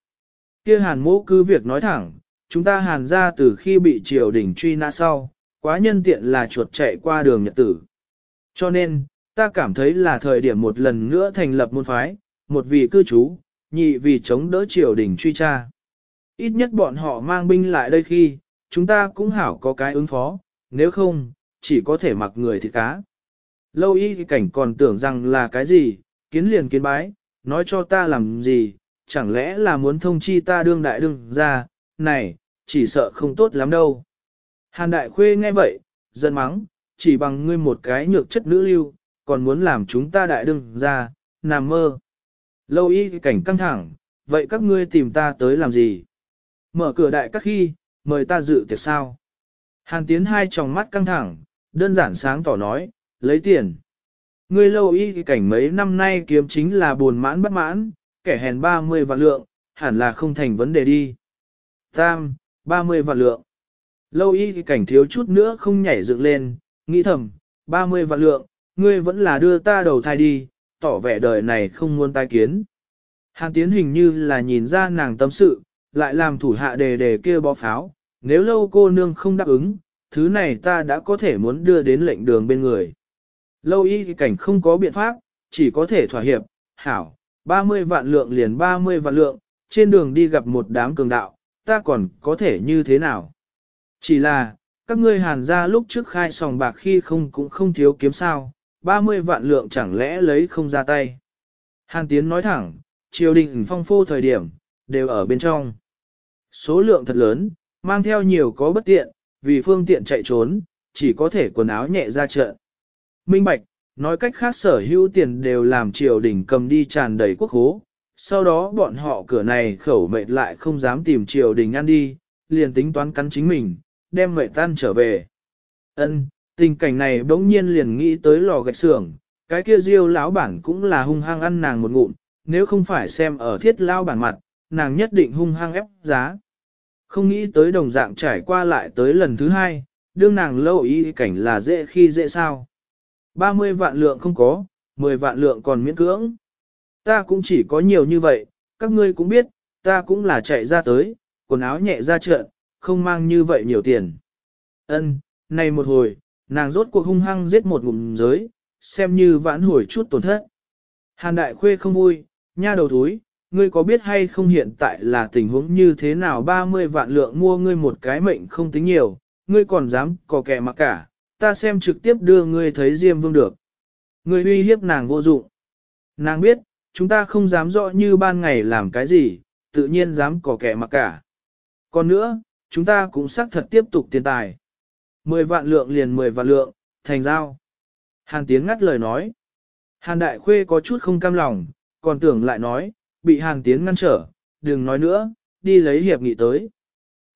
kia hàn mỗ cứ việc nói thẳng, chúng ta hàn ra từ khi bị triều đình truy nã sau, quá nhân tiện là chuột chạy qua đường nhật tử. Cho nên, ta cảm thấy là thời điểm một lần nữa thành lập môn phái, một vì cư trú, nhị vì chống đỡ triều đình truy tra. Ít nhất bọn họ mang binh lại đây khi, chúng ta cũng hảo có cái ứng phó, nếu không, chỉ có thể mặc người thịt cá. Lâu y cảnh còn tưởng rằng là cái gì, kiến liền kiến bái, nói cho ta làm gì, chẳng lẽ là muốn thông chi ta đương đại đương ra, này, chỉ sợ không tốt lắm đâu. Hàn đại khuê nghe vậy, giận mắng, chỉ bằng ngươi một cái nhược chất nữ lưu, còn muốn làm chúng ta đại đương ra, nằm mơ. Lâu y cảnh căng thẳng, vậy các ngươi tìm ta tới làm gì? Mở cửa đại các khi, mời ta dự tiệc sao? Hàn tiến hai tròng mắt căng thẳng, đơn giản sáng tỏ nói, lấy tiền. Ngươi lâu y cảnh mấy năm nay kiếm chính là buồn mãn bất mãn, kẻ hèn 30 vạn lượng, hẳn là không thành vấn đề đi. Tam, 30 vạn lượng. Lâu y cảnh thiếu chút nữa không nhảy dựng lên, nghĩ thầm, 30 vạn lượng, ngươi vẫn là đưa ta đầu thai đi, tỏ vẻ đời này không muốn tai kiến. Hàn tiến hình như là nhìn ra nàng tâm sự, lại làm thủ hạ đề đề kia bó pháo, nếu lâu cô nương không đáp ứng, thứ này ta đã có thể muốn đưa đến lệnh đường bên người. Lâu y cảnh không có biện pháp, chỉ có thể thỏa hiệp, hảo, 30 vạn lượng liền 30 vạn lượng, trên đường đi gặp một đám cường đạo, ta còn có thể như thế nào? Chỉ là, các ngươi hàn ra lúc trước khai sòng bạc khi không cũng không thiếu kiếm sao, 30 vạn lượng chẳng lẽ lấy không ra tay. Hàn Tiến nói thẳng, triều đình phong phô thời điểm, đều ở bên trong. Số lượng thật lớn, mang theo nhiều có bất tiện, vì phương tiện chạy trốn, chỉ có thể quần áo nhẹ ra chợ Minh Bạch, nói cách khác sở hữu tiền đều làm triều đình cầm đi tràn đầy quốc hố, sau đó bọn họ cửa này khẩu mệt lại không dám tìm triều đình ăn đi, liền tính toán cắn chính mình, đem mệt tan trở về. Ân, tình cảnh này bỗng nhiên liền nghĩ tới lò gạch xưởng, cái kia diêu lão bản cũng là hung hăng ăn nàng một ngụm, nếu không phải xem ở thiết lao bản mặt, nàng nhất định hung hăng ép giá. Không nghĩ tới đồng dạng trải qua lại tới lần thứ hai, đương nàng lâu ý cảnh là dễ khi dễ sao. 30 vạn lượng không có, 10 vạn lượng còn miễn cưỡng. Ta cũng chỉ có nhiều như vậy, các ngươi cũng biết, ta cũng là chạy ra tới, quần áo nhẹ ra trận, không mang như vậy nhiều tiền. Ân, này một hồi, nàng rốt cuộc hung hăng giết một ngụm giới, xem như vãn hồi chút tổn thất. Hàn đại khuê không vui, nha đầu thúi, ngươi có biết hay không hiện tại là tình huống như thế nào 30 vạn lượng mua ngươi một cái mệnh không tính nhiều, ngươi còn dám có kẻ mặc cả, ta xem trực tiếp đưa ngươi thấy Diêm Vương được. Ngươi uy hiếp nàng vô dụng. Nàng biết, chúng ta không dám rõ như ban ngày làm cái gì, tự nhiên dám có kẻ mặc cả. Còn nữa, chúng ta cũng xác thật tiếp tục tiền tài. 10 vạn lượng liền 10 vạn lượng, thành giao. Hàn Tiến ngắt lời nói. Hàn Đại Khuê có chút không cam lòng, còn tưởng lại nói, bị Hàn Tiến ngăn trở, đừng nói nữa, đi lấy hiệp nghị tới.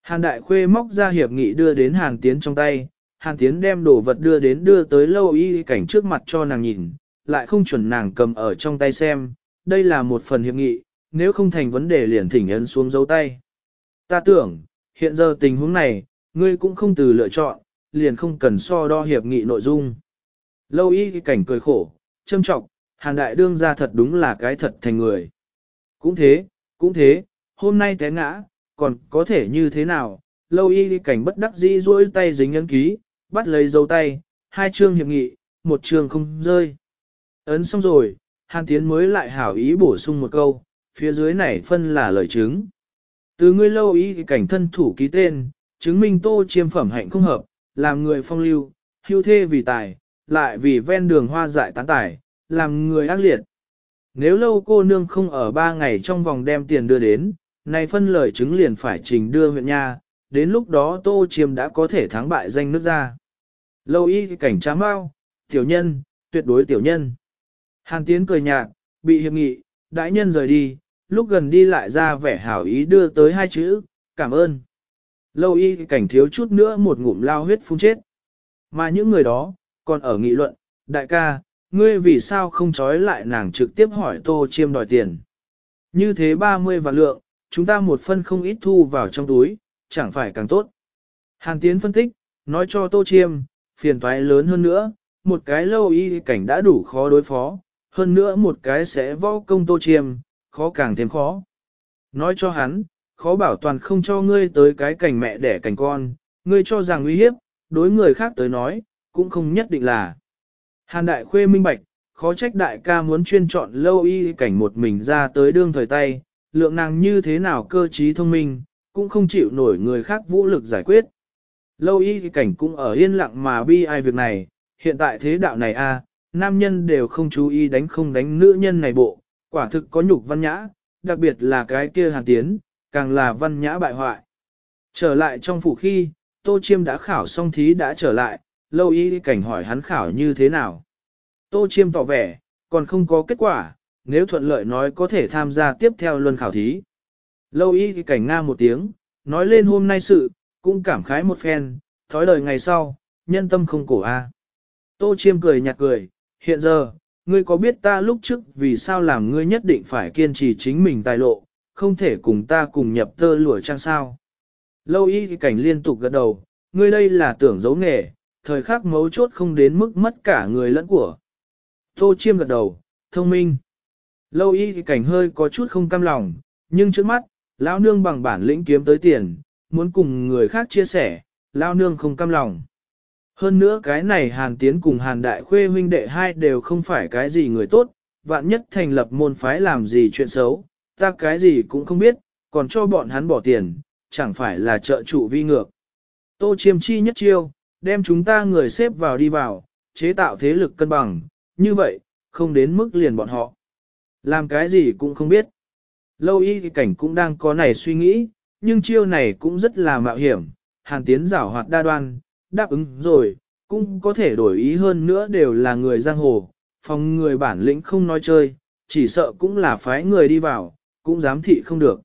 Hàn Đại Khuê móc ra hiệp nghị đưa đến Hàn Tiến trong tay, Hàn Tiến đem đồ vật đưa đến đưa tới lâu y cảnh trước mặt cho nàng nhìn, lại không chuẩn nàng cầm ở trong tay xem, đây là một phần hiệp nghị, nếu không thành vấn đề liền thỉnh ấn xuống dấu tay. Ta tưởng, hiện giờ tình huống này, ngươi cũng không từ lựa chọn, liền không cần so đo hiệp nghị nội dung. Lâu y cảnh cười khổ, châm trọng, Hàn Đại Đương ra thật đúng là cái thật thành người. Cũng thế, cũng thế, hôm nay té ngã, còn có thể như thế nào, lâu y cảnh bất đắc dĩ duỗi tay dính ấn ký, bắt lấy dấu tay, hai chương hiệp nghị, một chương không rơi. Ấn xong rồi, Hàn Tiến mới lại hảo ý bổ sung một câu, phía dưới này phân là lời chứng. Từ ngươi lâu y cảnh thân thủ ký tên, chứng minh tô chiêm phẩm hạnh không hợp, làm người phong lưu, hưu thê vì tài, lại vì ven đường hoa dại tán tài, làm người ác liệt. Nếu lâu cô nương không ở ba ngày trong vòng đem tiền đưa đến, nay phân lời chứng liền phải trình đưa huyện nha, đến lúc đó tô chiêm đã có thể thắng bại danh nước ra. Lâu y cảnh trá mau, tiểu nhân, tuyệt đối tiểu nhân. Hàn Tiến cười nhạt, bị hiệp nghị, đại nhân rời đi, lúc gần đi lại ra vẻ hảo ý đưa tới hai chữ, cảm ơn. Lâu y cảnh thiếu chút nữa một ngụm lao huyết phun chết. Mà những người đó, còn ở nghị luận, đại ca, ngươi vì sao không trói lại nàng trực tiếp hỏi tô chiêm đòi tiền. Như thế 30 vạn lượng, chúng ta một phân không ít thu vào trong túi, chẳng phải càng tốt. Hàn Tiến phân tích, nói cho tô chiêm, phiền toái lớn hơn nữa, một cái lâu y cảnh đã đủ khó đối phó, hơn nữa một cái sẽ võ công tô chiêm, khó càng thêm khó. Nói cho hắn, khó bảo toàn không cho ngươi tới cái cảnh mẹ đẻ cảnh con, ngươi cho rằng uy hiếp, đối người khác tới nói, cũng không nhất định là. Hàn đại khuê minh bạch, khó trách đại ca muốn chuyên chọn lâu y cảnh một mình ra tới đương thời tay, lượng nàng như thế nào cơ trí thông minh, cũng không chịu nổi người khác vũ lực giải quyết. Lâu y cảnh cũng ở yên lặng mà bi ai việc này, hiện tại thế đạo này a, nam nhân đều không chú ý đánh không đánh nữ nhân này bộ, quả thực có nhục văn nhã, đặc biệt là cái kia hàn tiến, càng là văn nhã bại hoại. Trở lại trong phủ khi, Tô Chiêm đã khảo xong thí đã trở lại, lâu y cảnh hỏi hắn khảo như thế nào. Tô Chiêm tỏ vẻ, còn không có kết quả, nếu thuận lợi nói có thể tham gia tiếp theo luân khảo thí. Lâu y cảnh nga một tiếng, nói lên hôm nay sự, cũng cảm khái một phen, thói đời ngày sau, nhân tâm không cổ a. Tô Chiêm cười nhạt cười, hiện giờ, ngươi có biết ta lúc trước vì sao làm ngươi nhất định phải kiên trì chính mình tài lộ, không thể cùng ta cùng nhập tơ lụa trang sao. Lâu y cảnh liên tục gật đầu, ngươi đây là tưởng giấu nghề, thời khắc mấu chốt không đến mức mất cả người lẫn của. Tô chiêm gật đầu, thông minh. Lâu y cảnh hơi có chút không cam lòng, nhưng trước mắt, lão nương bằng bản lĩnh kiếm tới tiền, muốn cùng người khác chia sẻ, lão nương không cam lòng. Hơn nữa cái này Hàn Tiến cùng Hàn Đại Khuê huynh đệ hai đều không phải cái gì người tốt, vạn nhất thành lập môn phái làm gì chuyện xấu, ta cái gì cũng không biết, còn cho bọn hắn bỏ tiền, chẳng phải là trợ trụ vi ngược. Tô chiêm chi nhất chiêu, đem chúng ta người xếp vào đi vào, chế tạo thế lực cân bằng, như vậy, không đến mức liền bọn họ. Làm cái gì cũng không biết. Lâu y thì cảnh cũng đang có này suy nghĩ, nhưng chiêu này cũng rất là mạo hiểm, hàn tiến giảo hoạt đa đoan, đáp ứng rồi, cũng có thể đổi ý hơn nữa đều là người giang hồ, phòng người bản lĩnh không nói chơi, chỉ sợ cũng là phái người đi vào, cũng dám thị không được.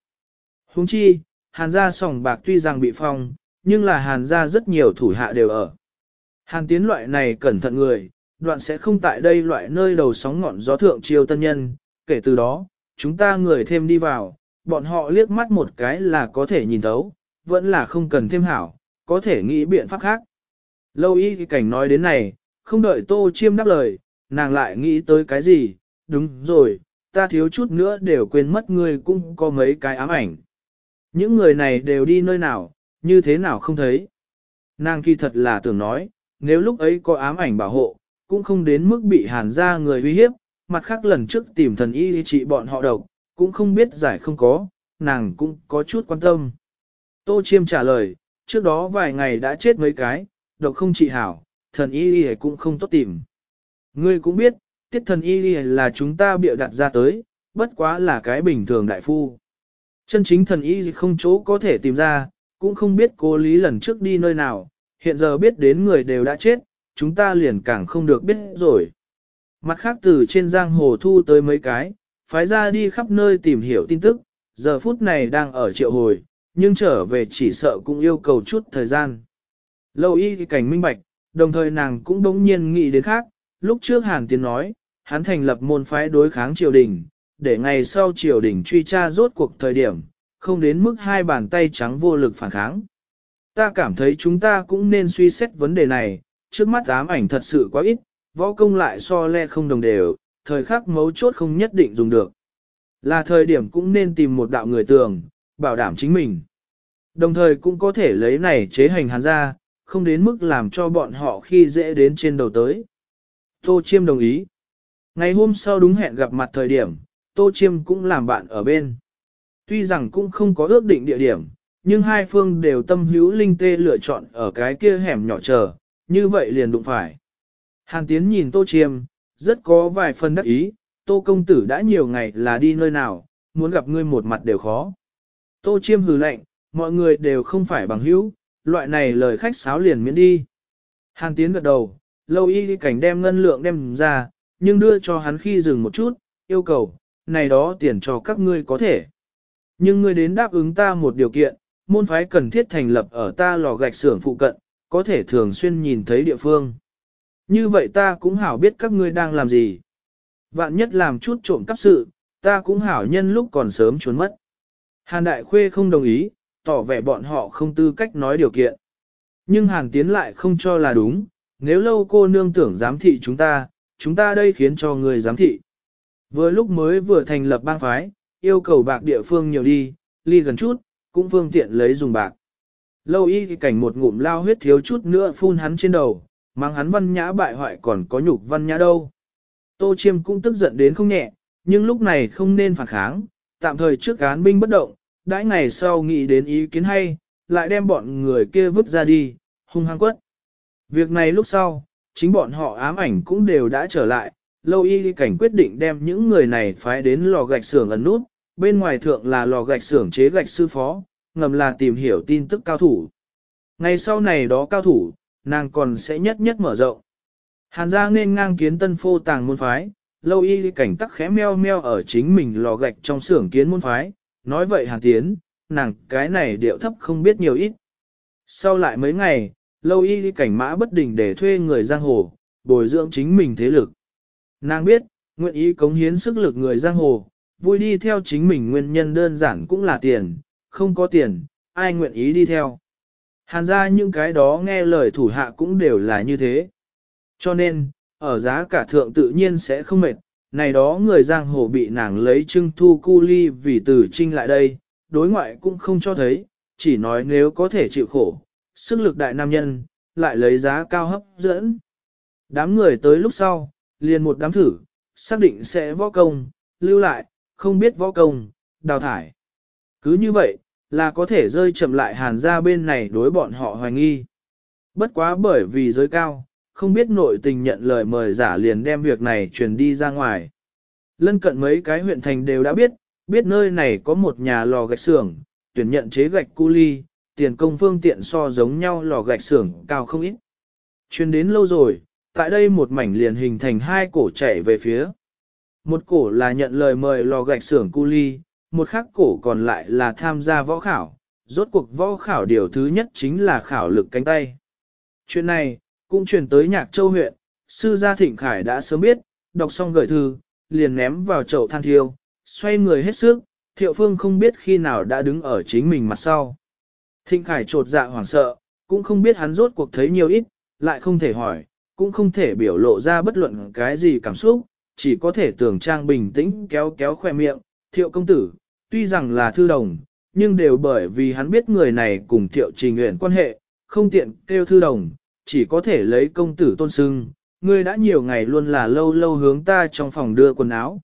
Huống chi, hàn gia sòng bạc tuy rằng bị phong, nhưng là hàn gia rất nhiều thủ hạ đều ở. Hàn tiến loại này cẩn thận người, đoạn sẽ không tại đây loại nơi đầu sóng ngọn gió thượng triều tân nhân, kể từ đó, chúng ta người thêm đi vào, bọn họ liếc mắt một cái là có thể nhìn thấu, vẫn là không cần thêm hảo, có thể nghĩ biện pháp khác. Lâu y cảnh nói đến này, không đợi tô chiêm đáp lời, nàng lại nghĩ tới cái gì, đúng rồi, ta thiếu chút nữa đều quên mất ngươi cũng có mấy cái ám ảnh. Những người này đều đi nơi nào, như thế nào không thấy. Nàng kỳ thật là tưởng nói, nếu lúc ấy có ám ảnh bảo hộ, cũng không đến mức bị hàn ra người uy hiếp, mặt khác lần trước tìm thần y trị bọn họ độc, cũng không biết giải không có, nàng cũng có chút quan tâm. Tô Chiêm trả lời, trước đó vài ngày đã chết mấy cái, độc không trị hảo, thần y y cũng không tốt tìm. Ngươi cũng biết, tiết thần y y là chúng ta bịa đặt ra tới, bất quá là cái bình thường đại phu. Chân chính thần y không chỗ có thể tìm ra, cũng không biết cô lý lần trước đi nơi nào, hiện giờ biết đến người đều đã chết, chúng ta liền càng không được biết rồi. Mặt khác từ trên giang hồ thu tới mấy cái, phái ra đi khắp nơi tìm hiểu tin tức, giờ phút này đang ở triệu hồi, nhưng trở về chỉ sợ cũng yêu cầu chút thời gian. Lâu y cảnh minh bạch, đồng thời nàng cũng đống nhiên nghĩ đến khác, lúc trước Hàn Tiến nói, hắn thành lập môn phái đối kháng triều đình, để ngày sau triều đình truy tra rốt cuộc thời điểm, không đến mức hai bàn tay trắng vô lực phản kháng. Ta cảm thấy chúng ta cũng nên suy xét vấn đề này, trước mắt ám ảnh thật sự quá ít, võ công lại so le không đồng đều, thời khắc mấu chốt không nhất định dùng được. Là thời điểm cũng nên tìm một đạo người tường, bảo đảm chính mình. Đồng thời cũng có thể lấy này chế hành hàn ra, không đến mức làm cho bọn họ khi dễ đến trên đầu tới. Tô Chiêm đồng ý. Ngày hôm sau đúng hẹn gặp mặt thời điểm, Tô Chiêm cũng làm bạn ở bên. Tuy rằng cũng không có ước định địa điểm, nhưng hai phương đều tâm hữu linh tê lựa chọn ở cái kia hẻm nhỏ chờ, như vậy liền đụng phải. Hàn Tiến nhìn Tô Chiêm, rất có vài phần đắc ý, Tô Công Tử đã nhiều ngày là đi nơi nào, muốn gặp ngươi một mặt đều khó. Tô Chiêm hừ lạnh, mọi người đều không phải bằng hữu, loại này lời khách sáo liền miễn đi. Hàn Tiến gật đầu, lâu y cảnh đem ngân lượng đem ra, nhưng đưa cho hắn khi dừng một chút, yêu cầu, này đó tiền cho các ngươi có thể. Nhưng ngươi đến đáp ứng ta một điều kiện, môn phái cần thiết thành lập ở ta lò gạch xưởng phụ cận, có thể thường xuyên nhìn thấy địa phương. Như vậy ta cũng hảo biết các ngươi đang làm gì. Vạn nhất làm chút trộm cắp sự, ta cũng hảo nhân lúc còn sớm trốn mất. Hàn Đại Khuê không đồng ý, tỏ vẻ bọn họ không tư cách nói điều kiện. Nhưng Hàn Tiến lại không cho là đúng, nếu lâu cô nương tưởng giám thị chúng ta, chúng ta đây khiến cho người giám thị. Vừa lúc mới vừa thành lập bang phái, yêu cầu bạc địa phương nhiều đi, ly gần chút, cũng phương tiện lấy dùng bạc. Lâu y thì cảnh một ngụm lao huyết thiếu chút nữa phun hắn trên đầu, mang hắn văn nhã bại hoại còn có nhục văn nhã đâu. Tô Chiêm cũng tức giận đến không nhẹ, nhưng lúc này không nên phản kháng, tạm thời trước gán binh bất động, đãi ngày sau nghĩ đến ý kiến hay, lại đem bọn người kia vứt ra đi, hung hăng quất. Việc này lúc sau, chính bọn họ ám ảnh cũng đều đã trở lại, lâu y cảnh quyết định đem những người này phái đến lò gạch xưởng ẩn nút, bên ngoài thượng là lò gạch xưởng chế gạch sư phó, ngầm là tìm hiểu tin tức cao thủ. Ngày sau này đó cao thủ, nàng còn sẽ nhất nhất mở rộng. Hàn gia nên ngang kiến tân phô tàng môn phái, lâu y cảnh tắc khẽ meo meo ở chính mình lò gạch trong xưởng kiến môn phái, nói vậy hàn tiến, nàng cái này điệu thấp không biết nhiều ít. Sau lại mấy ngày, lâu y cảnh mã bất đình để thuê người giang hồ, bồi dưỡng chính mình thế lực. Nàng biết, nguyện ý cống hiến sức lực người giang hồ, vui đi theo chính mình nguyên nhân đơn giản cũng là tiền, không có tiền, ai nguyện ý đi theo. Hàn ra những cái đó nghe lời thủ hạ cũng đều là như thế. Cho nên, ở giá cả thượng tự nhiên sẽ không mệt, này đó người giang hồ bị nàng lấy trưng thu cu ly vì từ trinh lại đây, đối ngoại cũng không cho thấy, chỉ nói nếu có thể chịu khổ, sức lực đại nam nhân, lại lấy giá cao hấp dẫn. Đám người tới lúc sau, liền một đám thử, xác định sẽ võ công, lưu lại, không biết võ công, đào thải. Cứ như vậy, là có thể rơi chậm lại hàn ra bên này đối bọn họ hoài nghi. Bất quá bởi vì giới cao, không biết nội tình nhận lời mời giả liền đem việc này truyền đi ra ngoài. Lân cận mấy cái huyện thành đều đã biết, biết nơi này có một nhà lò gạch xưởng, tuyển nhận chế gạch cu ly, tiền công phương tiện so giống nhau lò gạch xưởng cao không ít. Truyền đến lâu rồi, tại đây một mảnh liền hình thành hai cổ chạy về phía. Một cổ là nhận lời mời lò gạch xưởng cu ly, một khác cổ còn lại là tham gia võ khảo, rốt cuộc võ khảo điều thứ nhất chính là khảo lực cánh tay. Chuyện này, cũng truyền tới nhạc châu huyện, sư gia thịnh khải đã sớm biết, đọc xong gửi thư, liền ném vào chậu than thiêu, xoay người hết sức, thiệu phương không biết khi nào đã đứng ở chính mình mặt sau. Thịnh khải trột dạ hoảng sợ, cũng không biết hắn rốt cuộc thấy nhiều ít, lại không thể hỏi, cũng không thể biểu lộ ra bất luận cái gì cảm xúc, chỉ có thể tưởng trang bình tĩnh kéo kéo khoe miệng, thiệu công tử, tuy rằng là thư đồng, nhưng đều bởi vì hắn biết người này cùng thiệu trình nguyện quan hệ, không tiện kêu thư đồng, chỉ có thể lấy công tử tôn sưng, ngươi đã nhiều ngày luôn là lâu lâu hướng ta trong phòng đưa quần áo.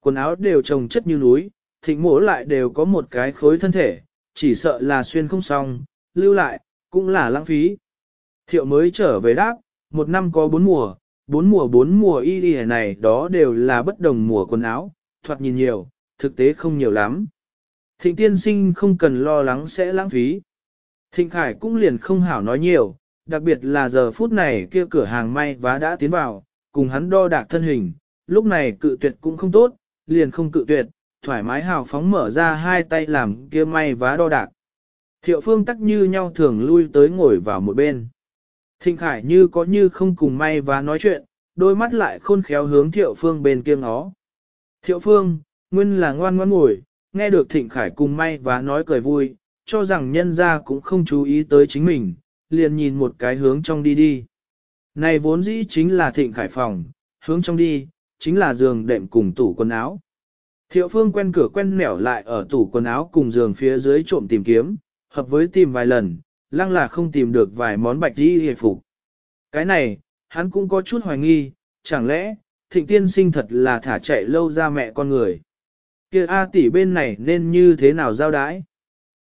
Quần áo đều trồng chất như núi, thịnh mỗ lại đều có một cái khối thân thể, chỉ sợ là xuyên không xong, lưu lại, cũng là lãng phí. Thiệu mới trở về đáp, một năm có bốn mùa, bốn mùa bốn mùa y y này đó đều là bất đồng mùa quần áo, thoạt nhìn nhiều, thực tế không nhiều lắm. Thịnh tiên sinh không cần lo lắng sẽ lãng phí. Thịnh Khải cũng liền không hảo nói nhiều, đặc biệt là giờ phút này kia cửa hàng may vá đã tiến vào, cùng hắn đo đạc thân hình, lúc này cự tuyệt cũng không tốt, liền không cự tuyệt, thoải mái hào phóng mở ra hai tay làm kia may vá đo đạc. Thiệu phương tắc như nhau thường lui tới ngồi vào một bên. Thịnh Khải như có như không cùng may vá nói chuyện, đôi mắt lại khôn khéo hướng Thiệu Phương bên kia ngó. Thiệu Phương, nguyên là ngoan ngoan ngồi, nghe được Thịnh Khải cùng may vá nói cười vui, cho rằng nhân ra cũng không chú ý tới chính mình, liền nhìn một cái hướng trong đi đi. Này vốn dĩ chính là thịnh khải phòng, hướng trong đi, chính là giường đệm cùng tủ quần áo. Thiệu phương quen cửa quen nẻo lại ở tủ quần áo cùng giường phía dưới trộm tìm kiếm, hợp với tìm vài lần, lăng là không tìm được vài món bạch đi hề phục. Cái này, hắn cũng có chút hoài nghi, chẳng lẽ, thịnh tiên sinh thật là thả chạy lâu ra mẹ con người. kia A tỷ bên này nên như thế nào giao đái?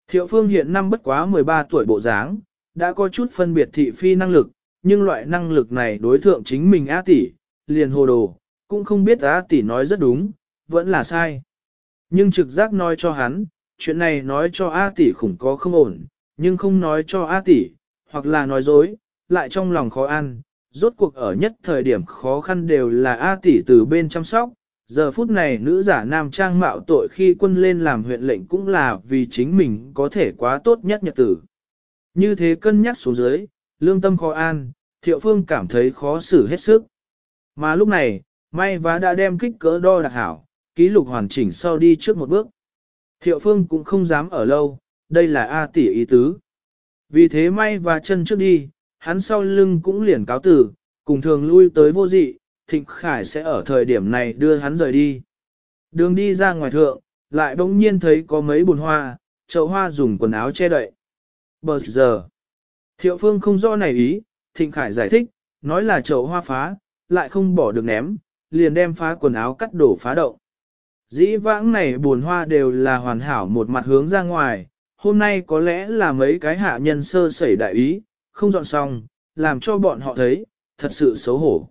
Thiệu phương hiện năm bất quá 13 tuổi bộ dáng, đã có chút phân biệt thị phi năng lực, nhưng loại năng lực này đối thượng chính mình A tỷ, liền hồ đồ, cũng không biết A tỷ nói rất đúng, vẫn là sai. Nhưng trực giác nói cho hắn, chuyện này nói cho A tỷ khủng có không ổn, nhưng không nói cho A tỷ, hoặc là nói dối, lại trong lòng khó ăn. Rốt cuộc ở nhất thời điểm khó khăn đều là A tỷ từ bên chăm sóc, giờ phút này nữ giả nam trang mạo tội khi quân lên làm huyện lệnh cũng là vì chính mình có thể quá tốt nhất nhật tử. Như thế cân nhắc xuống dưới, lương tâm khó an, thiệu phương cảm thấy khó xử hết sức. Mà lúc này, may và đã đem kích cỡ đo đặc hảo, ký lục hoàn chỉnh sau đi trước một bước. Thiệu phương cũng không dám ở lâu, đây là A tỷ ý tứ. Vì thế may và chân trước đi, hắn sau lưng cũng liền cáo tử, cùng thường lui tới vô dị, Thịnh Khải sẽ ở thời điểm này đưa hắn rời đi. Đường đi ra ngoài thượng, lại bỗng nhiên thấy có mấy bùn hoa, chậu hoa dùng quần áo che đậy. Bờ giờ, thiệu phương không rõ này ý, Thịnh Khải giải thích, nói là chậu hoa phá, lại không bỏ được ném, liền đem phá quần áo cắt đổ phá động. Dĩ vãng này buồn hoa đều là hoàn hảo một mặt hướng ra ngoài, hôm nay có lẽ là mấy cái hạ nhân sơ sẩy đại ý, không dọn xong, làm cho bọn họ thấy, thật sự xấu hổ.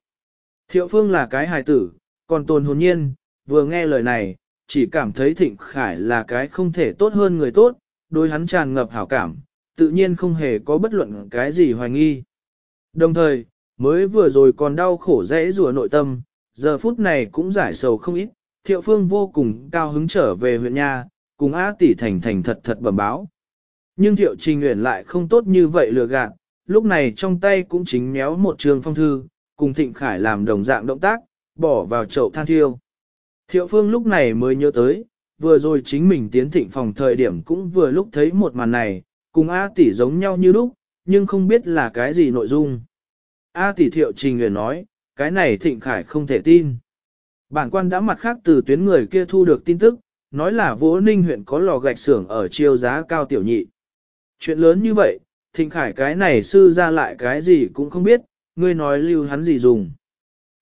Thiệu phương là cái hài tử, còn tồn hồn nhiên, vừa nghe lời này, chỉ cảm thấy thịnh khải là cái không thể tốt hơn người tốt, đối hắn tràn ngập hảo cảm, tự nhiên không hề có bất luận cái gì hoài nghi. Đồng thời, mới vừa rồi còn đau khổ rẽ rùa nội tâm, giờ phút này cũng giải sầu không ít, thiệu phương vô cùng cao hứng trở về huyện nhà, cùng á tỷ thành thành thật thật bẩm báo. Nhưng thiệu trình nguyện lại không tốt như vậy lừa gạt, lúc này trong tay cũng chính méo một trường phong thư, cùng Thịnh Khải làm đồng dạng động tác, bỏ vào chậu than thiêu. Thiệu Phương lúc này mới nhớ tới, vừa rồi chính mình tiến thịnh phòng thời điểm cũng vừa lúc thấy một màn này, cùng A tỷ giống nhau như lúc, nhưng không biết là cái gì nội dung. A tỷ thiệu trình nguyện nói, cái này thịnh khải không thể tin. Bản quan đã mặt khác từ tuyến người kia thu được tin tức, nói là vỗ ninh huyện có lò gạch xưởng ở chiêu giá cao tiểu nhị. Chuyện lớn như vậy, thịnh khải cái này sư ra lại cái gì cũng không biết, ngươi nói lưu hắn gì dùng.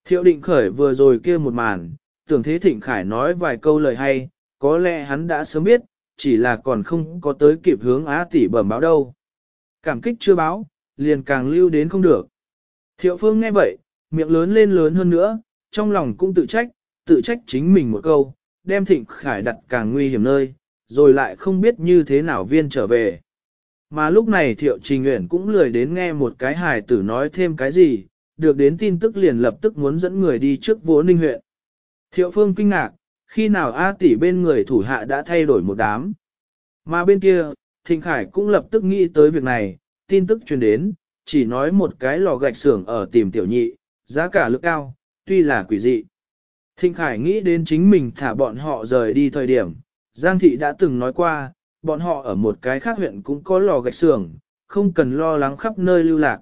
Thiệu định khởi vừa rồi kia một màn, tưởng thế thịnh khải nói vài câu lời hay, có lẽ hắn đã sớm biết, chỉ là còn không có tới kịp hướng á tỷ bẩm báo đâu. Cảm kích chưa báo, liền càng lưu đến không được. Thiệu phương nghe vậy, miệng lớn lên lớn hơn nữa, trong lòng cũng tự trách, tự trách chính mình một câu, đem thịnh khải đặt càng nguy hiểm nơi, rồi lại không biết như thế nào viên trở về. Mà lúc này thiệu trình nguyện cũng lười đến nghe một cái hài tử nói thêm cái gì, được đến tin tức liền lập tức muốn dẫn người đi trước vô ninh huyện. Thiệu phương kinh ngạc, khi nào A tỷ bên người thủ hạ đã thay đổi một đám. Mà bên kia, Thịnh Khải cũng lập tức nghĩ tới việc này, tin tức truyền đến, chỉ nói một cái lò gạch xưởng ở tìm tiểu nhị, giá cả lực cao, tuy là quỷ dị. Thịnh Khải nghĩ đến chính mình thả bọn họ rời đi thời điểm, Giang Thị đã từng nói qua, bọn họ ở một cái khác huyện cũng có lò gạch xưởng, không cần lo lắng khắp nơi lưu lạc.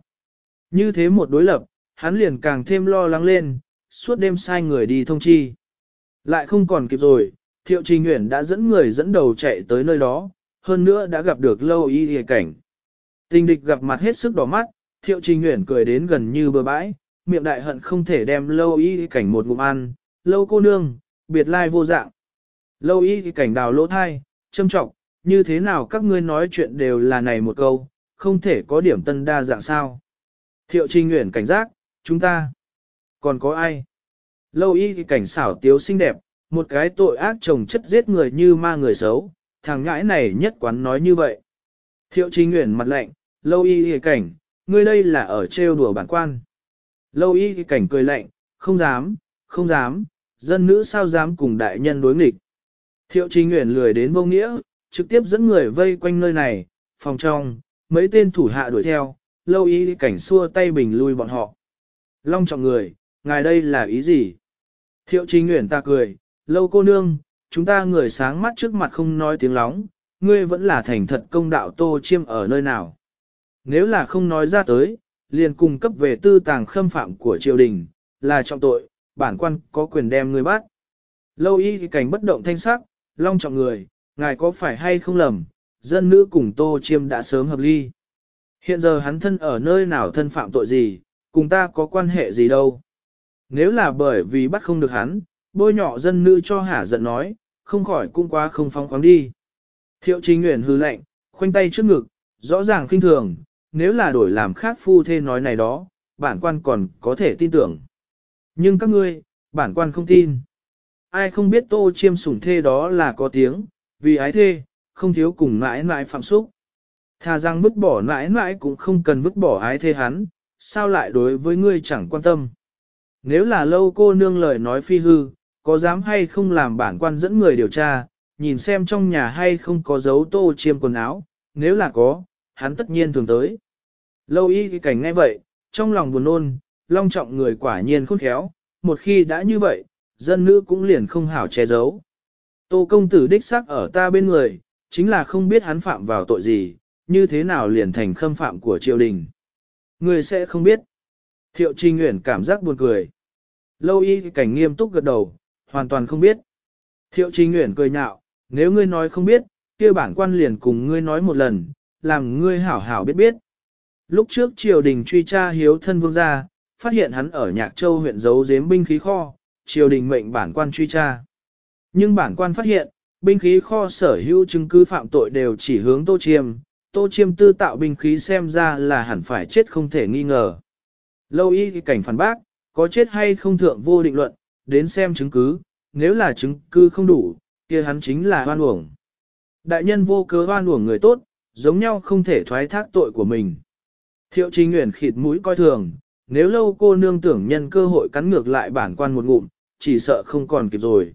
Như thế một đối lập, hắn liền càng thêm lo lắng lên, suốt đêm sai người đi thông chi. Lại không còn kịp rồi, Thiệu Trình Nguyễn đã dẫn người dẫn đầu chạy tới nơi đó, hơn nữa đã gặp được lâu y hề cảnh. Tình địch gặp mặt hết sức đỏ mắt, Thiệu Trình Nguyễn cười đến gần như bờ bãi, miệng đại hận không thể đem lâu y cảnh một ngụm ăn, lâu cô nương, biệt lai vô dạng. Lâu y cảnh đào lỗ thai, châm trọng, như thế nào các ngươi nói chuyện đều là này một câu, không thể có điểm tân đa dạng sao. Thiệu Trình Nguyễn cảnh giác, chúng ta, còn có ai? Lâu y cảnh xảo tiếu xinh đẹp, một cái tội ác chồng chất giết người như ma người xấu, thằng ngãi này nhất quán nói như vậy. Thiệu Trình Nguyễn mặt lạnh, lâu y cảnh, ngươi đây là ở trêu đùa bản quan. Lâu y cảnh cười lạnh, không dám, không dám, dân nữ sao dám cùng đại nhân đối nghịch. Thiệu Trình Nguyễn lười đến vô nghĩa, trực tiếp dẫn người vây quanh nơi này, phòng trong, mấy tên thủ hạ đuổi theo, lâu y cảnh xua tay bình lui bọn họ. Long trọng người, ngài đây là ý gì? Thiệu Trình Nguyễn ta cười, lâu cô nương, chúng ta người sáng mắt trước mặt không nói tiếng lóng, ngươi vẫn là thành thật công đạo tô chiêm ở nơi nào. Nếu là không nói ra tới, liền cung cấp về tư tàng khâm phạm của triều đình, là trọng tội, bản quan có quyền đem ngươi bắt. Lâu y cảnh bất động thanh sắc, long trọng người, ngài có phải hay không lầm, dân nữ cùng tô chiêm đã sớm hợp ly. Hiện giờ hắn thân ở nơi nào thân phạm tội gì, cùng ta có quan hệ gì đâu. Nếu là bởi vì bắt không được hắn, bôi nhọ dân nữ cho hả giận nói, không khỏi cũng quá không phong khoáng đi. Thiệu trình nguyện hư lệnh, khoanh tay trước ngực, rõ ràng khinh thường, nếu là đổi làm khác phu thê nói này đó, bản quan còn có thể tin tưởng. Nhưng các ngươi, bản quan không tin. Ai không biết tô chiêm sủng thê đó là có tiếng, vì ái thê, không thiếu cùng mãi mãi phạm xúc. Thà rằng vứt bỏ mãi mãi cũng không cần vứt bỏ ái thê hắn, sao lại đối với ngươi chẳng quan tâm. Nếu là lâu cô nương lời nói phi hư, có dám hay không làm bản quan dẫn người điều tra, nhìn xem trong nhà hay không có dấu tô chiêm quần áo, nếu là có, hắn tất nhiên thường tới. Lâu y cái cảnh ngay vậy, trong lòng buồn nôn, long trọng người quả nhiên khôn khéo, một khi đã như vậy, dân nữ cũng liền không hảo che giấu. Tô công tử đích xác ở ta bên người, chính là không biết hắn phạm vào tội gì, như thế nào liền thành khâm phạm của triều đình. Người sẽ không biết. Thiệu Trinh Nguyễn cảm giác buồn cười. Lâu y cảnh nghiêm túc gật đầu, hoàn toàn không biết. Thiệu trình nguyện cười nhạo, nếu ngươi nói không biết, kia bản quan liền cùng ngươi nói một lần, làm ngươi hảo hảo biết biết. Lúc trước triều đình truy tra hiếu thân vương gia, phát hiện hắn ở Nhạc Châu huyện giấu giếm binh khí kho, triều đình mệnh bản quan truy tra. Nhưng bản quan phát hiện, binh khí kho sở hữu chứng cứ phạm tội đều chỉ hướng Tô Chiêm, Tô Chiêm tư tạo binh khí xem ra là hẳn phải chết không thể nghi ngờ. Lâu y cảnh phản bác, có chết hay không thượng vô định luận, đến xem chứng cứ, nếu là chứng cứ không đủ, kia hắn chính là hoan uổng. Đại nhân vô cớ hoan uổng người tốt, giống nhau không thể thoái thác tội của mình. Thiệu trình nguyện khịt mũi coi thường, nếu lâu cô nương tưởng nhân cơ hội cắn ngược lại bản quan một ngụm, chỉ sợ không còn kịp rồi.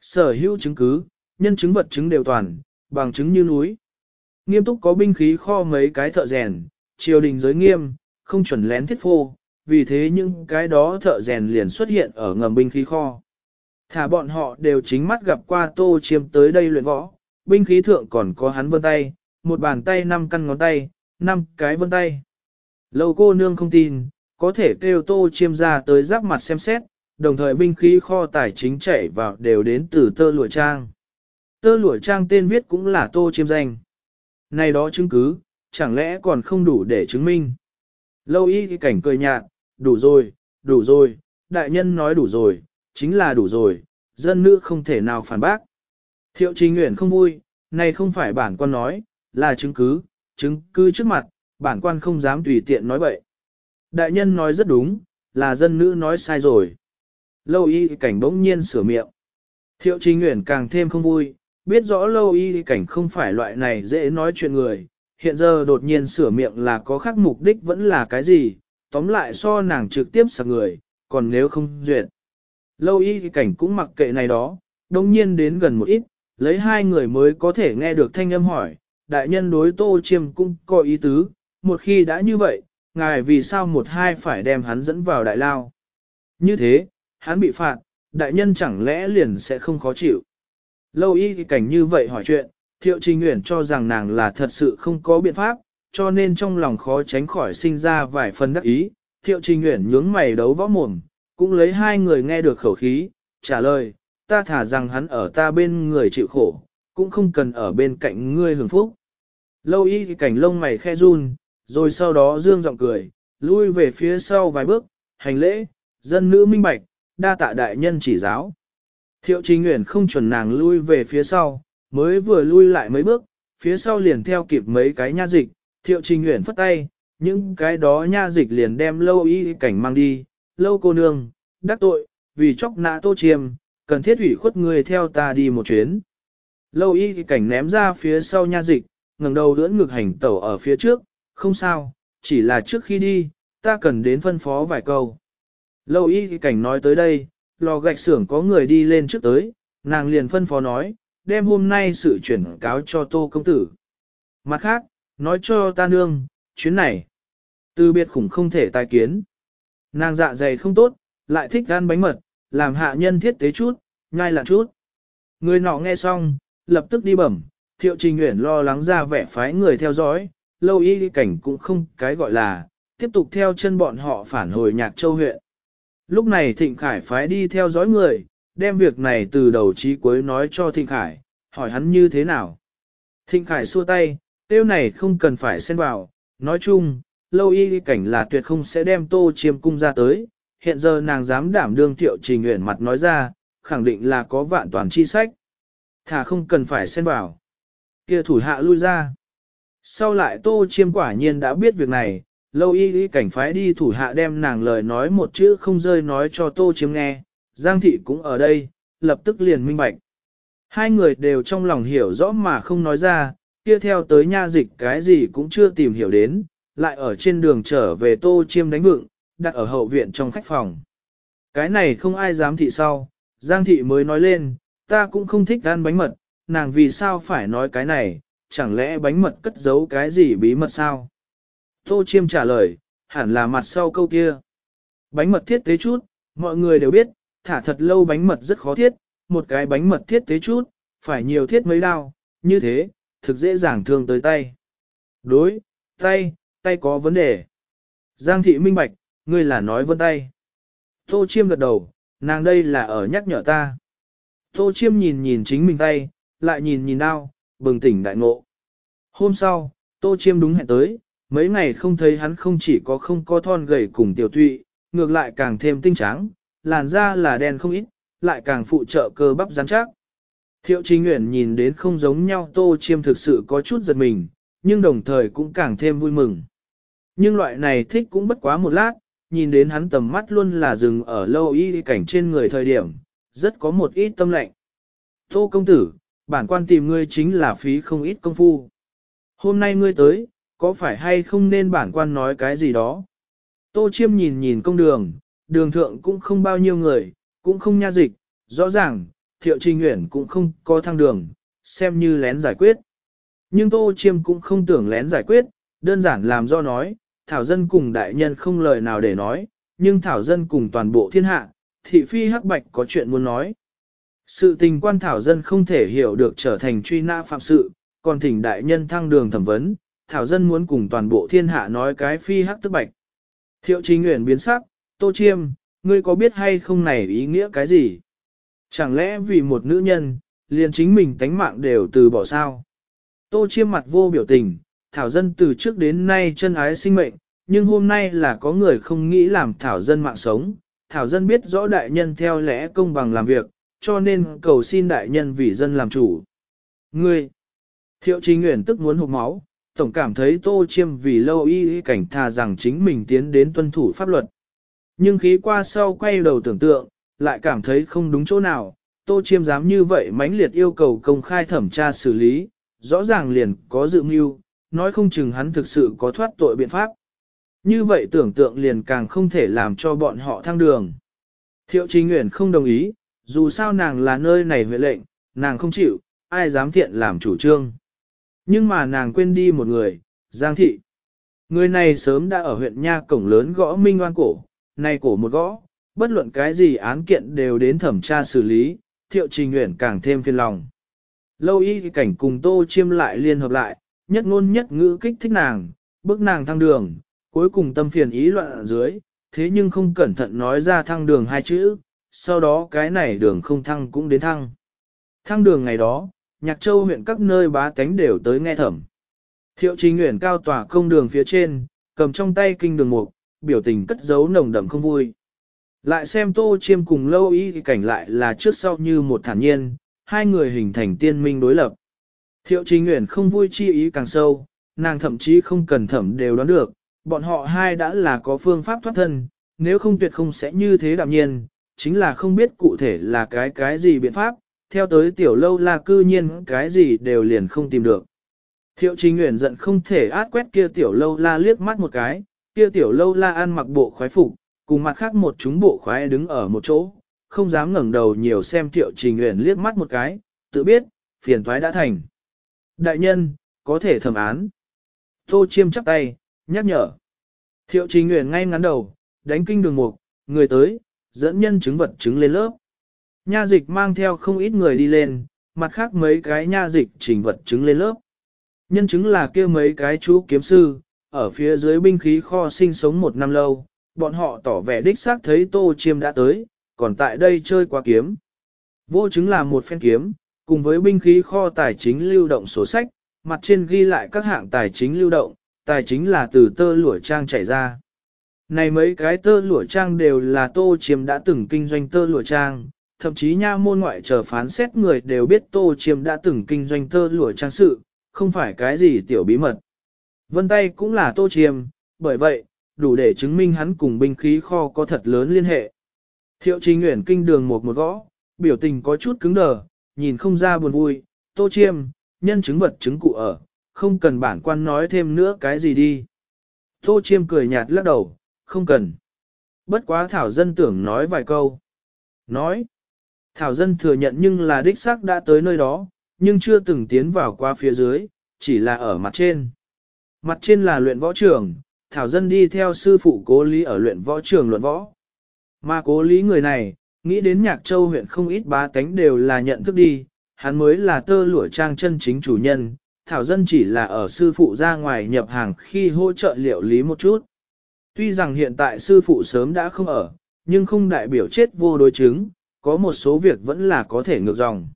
Sở hữu chứng cứ, nhân chứng vật chứng đều toàn, bằng chứng như núi. Nghiêm túc có binh khí kho mấy cái thợ rèn, triều đình giới nghiêm, không chuẩn lén thiết phô, vì thế những cái đó thợ rèn liền xuất hiện ở ngầm binh khí kho. Thả bọn họ đều chính mắt gặp qua tô chiêm tới đây luyện võ, binh khí thượng còn có hắn vân tay, một bàn tay năm căn ngón tay, năm cái vân tay. Lâu cô nương không tin, có thể kêu tô chiêm ra tới giáp mặt xem xét, đồng thời binh khí kho tài chính chạy vào đều đến từ tơ lụa trang. Tơ lụa trang tên viết cũng là tô chiêm danh. Này đó chứng cứ, chẳng lẽ còn không đủ để chứng minh. Lâu y cảnh cười nhạt, đủ rồi, đủ rồi, đại nhân nói đủ rồi, chính là đủ rồi, dân nữ không thể nào phản bác. Thiệu trình nguyện không vui, này không phải bản quan nói, là chứng cứ, chứng cứ trước mặt, bản quan không dám tùy tiện nói bậy. Đại nhân nói rất đúng, là dân nữ nói sai rồi. Lâu y cảnh bỗng nhiên sửa miệng. Thiệu trình nguyện càng thêm không vui, biết rõ lâu y cảnh không phải loại này dễ nói chuyện người, hiện giờ đột nhiên sửa miệng là có khác mục đích vẫn là cái gì, tóm lại so nàng trực tiếp sạc người, còn nếu không duyệt. Lâu y cảnh cũng mặc kệ này đó, đồng nhiên đến gần một ít, lấy hai người mới có thể nghe được thanh âm hỏi, đại nhân đối tô chiêm cũng có ý tứ, một khi đã như vậy, ngài vì sao một hai phải đem hắn dẫn vào đại lao. Như thế, hắn bị phạt, đại nhân chẳng lẽ liền sẽ không khó chịu. Lâu y cảnh như vậy hỏi chuyện, thiệu trình nguyện cho rằng nàng là thật sự không có biện pháp, cho nên trong lòng khó tránh khỏi sinh ra vài phần đắc ý. Thiệu trình nguyện nhướng mày đấu võ mồm, cũng lấy hai người nghe được khẩu khí, trả lời, ta thả rằng hắn ở ta bên người chịu khổ, cũng không cần ở bên cạnh ngươi hưởng phúc. Lâu y cảnh lông mày khe run, rồi sau đó dương giọng cười, lui về phía sau vài bước, hành lễ, dân nữ minh bạch, đa tạ đại nhân chỉ giáo. Thiệu trình nguyện không chuẩn nàng lui về phía sau, mới vừa lui lại mấy bước, phía sau liền theo kịp mấy cái nha dịch, thiệu trình nguyện phất tay, những cái đó nha dịch liền đem lâu y cảnh mang đi, lâu cô nương, đắc tội, vì chóc nã tô chiêm, cần thiết ủy khuất người theo ta đi một chuyến. Lâu y cảnh ném ra phía sau nha dịch, ngẩng đầu đưỡn ngực hành tẩu ở phía trước, không sao, chỉ là trước khi đi, ta cần đến phân phó vài câu. Lâu y cảnh nói tới đây, lò gạch xưởng có người đi lên trước tới, nàng liền phân phó nói, đem hôm nay sự chuyển cáo cho tô công tử. Mặt khác, nói cho ta nương, chuyến này, từ biệt khủng không thể tài kiến. Nàng dạ dày không tốt, lại thích ăn bánh mật, làm hạ nhân thiết tế chút, nhai là chút. Người nọ nghe xong, lập tức đi bẩm, thiệu trình nguyện lo lắng ra vẻ phái người theo dõi, lâu y cảnh cũng không cái gọi là, tiếp tục theo chân bọn họ phản hồi nhạc châu huyện. Lúc này thịnh khải phái đi theo dõi người, đem việc này từ đầu chí cuối nói cho Thịnh Khải, hỏi hắn như thế nào. Thịnh Khải xua tay, tiêu này không cần phải xen vào, nói chung, lâu y cảnh là tuyệt không sẽ đem tô chiêm cung ra tới, hiện giờ nàng dám đảm đương thiệu trình nguyện mặt nói ra, khẳng định là có vạn toàn chi sách. Thà không cần phải xen vào. kia thủ hạ lui ra. Sau lại tô chiêm quả nhiên đã biết việc này, lâu y y cảnh phái đi thủ hạ đem nàng lời nói một chữ không rơi nói cho tô chiêm nghe, Giang thị cũng ở đây, lập tức liền minh bạch. Hai người đều trong lòng hiểu rõ mà không nói ra, kia theo tới nha dịch cái gì cũng chưa tìm hiểu đến, lại ở trên đường trở về tô chiêm đánh vựng, đặt ở hậu viện trong khách phòng. Cái này không ai dám thị sau, Giang thị mới nói lên, ta cũng không thích ăn bánh mật, nàng vì sao phải nói cái này, chẳng lẽ bánh mật cất giấu cái gì bí mật sao? Tô chiêm trả lời, hẳn là mặt sau câu kia. Bánh mật thiết tế chút, mọi người đều biết, thả thật lâu bánh mật rất khó thiết, một cái bánh mật thiết tế chút, phải nhiều thiết mấy đao, như thế, thực dễ dàng thương tới tay. Đối, tay, tay có vấn đề. Giang thị minh bạch, ngươi là nói vân tay. Tô chiêm gật đầu, nàng đây là ở nhắc nhở ta. Tô chiêm nhìn nhìn chính mình tay, lại nhìn nhìn đao, bừng tỉnh đại ngộ. Hôm sau, tô chiêm đúng hẹn tới, mấy ngày không thấy hắn không chỉ có không có thon gầy cùng tiểu tụy, ngược lại càng thêm tinh trắng, làn da là đen không ít, lại càng phụ trợ cơ bắp rắn chắc. Thiệu Trình Nguyễn nhìn đến không giống nhau Tô Chiêm thực sự có chút giật mình, nhưng đồng thời cũng càng thêm vui mừng. Nhưng loại này thích cũng bất quá một lát, nhìn đến hắn tầm mắt luôn là dừng ở lâu y cảnh trên người thời điểm, rất có một ít tâm lệnh. Tô công tử, bản quan tìm ngươi chính là phí không ít công phu. Hôm nay ngươi tới, có phải hay không nên bản quan nói cái gì đó? Tô chiêm nhìn nhìn công đường, đường thượng cũng không bao nhiêu người, cũng không nha dịch, rõ ràng, thiệu trình nguyện cũng không có thăng đường, xem như lén giải quyết. Nhưng Tô Chiêm cũng không tưởng lén giải quyết, đơn giản làm do nói, Thảo Dân cùng đại nhân không lời nào để nói, nhưng Thảo Dân cùng toàn bộ thiên hạ, thị phi hắc bạch có chuyện muốn nói. Sự tình quan Thảo Dân không thể hiểu được trở thành truy nã phạm sự, còn thỉnh đại nhân thăng đường thẩm vấn, Thảo Dân muốn cùng toàn bộ thiên hạ nói cái phi hắc tức bạch. Thiệu Trình Nguyễn biến sắc, Tô Chiêm, ngươi có biết hay không này ý nghĩa cái gì? Chẳng lẽ vì một nữ nhân, liền chính mình tánh mạng đều từ bỏ sao? Tô Chiêm mặt vô biểu tình, Thảo Dân từ trước đến nay chân ái sinh mệnh, nhưng hôm nay là có người không nghĩ làm Thảo Dân mạng sống. Thảo Dân biết rõ đại nhân theo lẽ công bằng làm việc, cho nên cầu xin đại nhân vì dân làm chủ. Ngươi! Thiệu Trình Nguyễn tức muốn hụt máu, tổng cảm thấy Tô Chiêm vì lâu y cảnh thà rằng chính mình tiến đến tuân thủ pháp luật. Nhưng khí qua sau quay đầu tưởng tượng, lại cảm thấy không đúng chỗ nào, Tô Chiêm dám như vậy mãnh liệt yêu cầu công khai thẩm tra xử lý, rõ ràng liền có dự mưu, nói không chừng hắn thực sự có thoát tội biện pháp. Như vậy tưởng tượng liền càng không thể làm cho bọn họ thăng đường. Thiệu Trình Nguyễn không đồng ý, dù sao nàng là nơi này huyện lệnh, nàng không chịu, ai dám thiện làm chủ trương. Nhưng mà nàng quên đi một người, Giang Thị. Người này sớm đã ở huyện Nha cổng lớn gõ minh oan cổ, nay cổ một gõ, bất luận cái gì án kiện đều đến thẩm tra xử lý, thiệu trình nguyện càng thêm phiền lòng. Lâu y cảnh cùng tô chiêm lại liên hợp lại, nhất ngôn nhất ngữ kích thích nàng, bước nàng thăng đường, cuối cùng tâm phiền ý loạn ở dưới, thế nhưng không cẩn thận nói ra thăng đường hai chữ, sau đó cái này đường không thăng cũng đến thăng. Thăng đường ngày đó, Nhạc Châu huyện các nơi bá cánh đều tới nghe thẩm. Thiệu trình nguyện cao tỏa công đường phía trên, cầm trong tay kinh đường mục, biểu tình cất giấu nồng đậm không vui. Lại xem tô chiêm cùng lâu y cảnh lại là trước sau như một thản nhiên, hai người hình thành tiên minh đối lập. Thiệu trình nguyện không vui chi ý càng sâu, nàng thậm chí không cần thẩm đều đoán được, bọn họ hai đã là có phương pháp thoát thân, nếu không tuyệt không sẽ như thế đạm nhiên, chính là không biết cụ thể là cái cái gì biện pháp, theo tới tiểu lâu là cư nhiên cái gì đều liền không tìm được. Thiệu trình nguyện giận không thể át quét kia tiểu lâu la liếc mắt một cái, kia tiểu lâu la ăn mặc bộ khoái phục, cùng mặt khác một chúng bộ khoái đứng ở một chỗ, không dám ngẩng đầu nhiều xem thiệu trình Uyển liếc mắt một cái, tự biết, phiền thoái đã thành. Đại nhân, có thể thẩm án. Tô chiêm chắp tay, nhắc nhở. Thiệu trình Uyển ngay ngắn đầu, đánh kinh đường mục, người tới, dẫn nhân chứng vật chứng lên lớp. Nha dịch mang theo không ít người đi lên, mặt khác mấy cái nha dịch trình vật chứng lên lớp. Nhân chứng là kia mấy cái chú kiếm sư, ở phía dưới binh khí kho sinh sống một năm lâu, bọn họ tỏ vẻ đích xác thấy Tô Chiêm đã tới, còn tại đây chơi qua kiếm. Vô chứng là một phen kiếm, cùng với binh khí kho tài chính lưu động sổ sách, mặt trên ghi lại các hạng tài chính lưu động, tài chính là từ tơ lụa trang chảy ra. Này mấy cái tơ lụa trang đều là tô chiêm đã từng kinh doanh tơ lụa trang, thậm chí nha môn ngoại chờ phán xét người đều biết tô chiêm đã từng kinh doanh tơ lụa trang sự, không phải cái gì tiểu bí mật. Vân tay cũng là tô chiêm, bởi vậy, đủ để chứng minh hắn cùng binh khí kho có thật lớn liên hệ. Thiệu trình nguyện kinh đường một một gõ, biểu tình có chút cứng đờ, nhìn không ra buồn vui, tô chiêm, nhân chứng vật chứng cụ ở, không cần bản quan nói thêm nữa cái gì đi. Tô chiêm cười nhạt lắc đầu, không cần. Bất quá Thảo Dân tưởng nói vài câu. Nói. Thảo Dân thừa nhận nhưng là đích xác đã tới nơi đó, nhưng chưa từng tiến vào qua phía dưới, chỉ là ở mặt trên. Mặt trên là luyện võ trường, Thảo Dân đi theo sư phụ cố lý ở luyện võ trường luận võ. Mà cố lý người này, nghĩ đến nhạc châu huyện không ít bá tánh đều là nhận thức đi, hắn mới là tơ lụa trang chân chính chủ nhân, Thảo Dân chỉ là ở sư phụ ra ngoài nhập hàng khi hỗ trợ liệu lý một chút. Tuy rằng hiện tại sư phụ sớm đã không ở, nhưng không đại biểu chết vô đối chứng, có một số việc vẫn là có thể ngược dòng.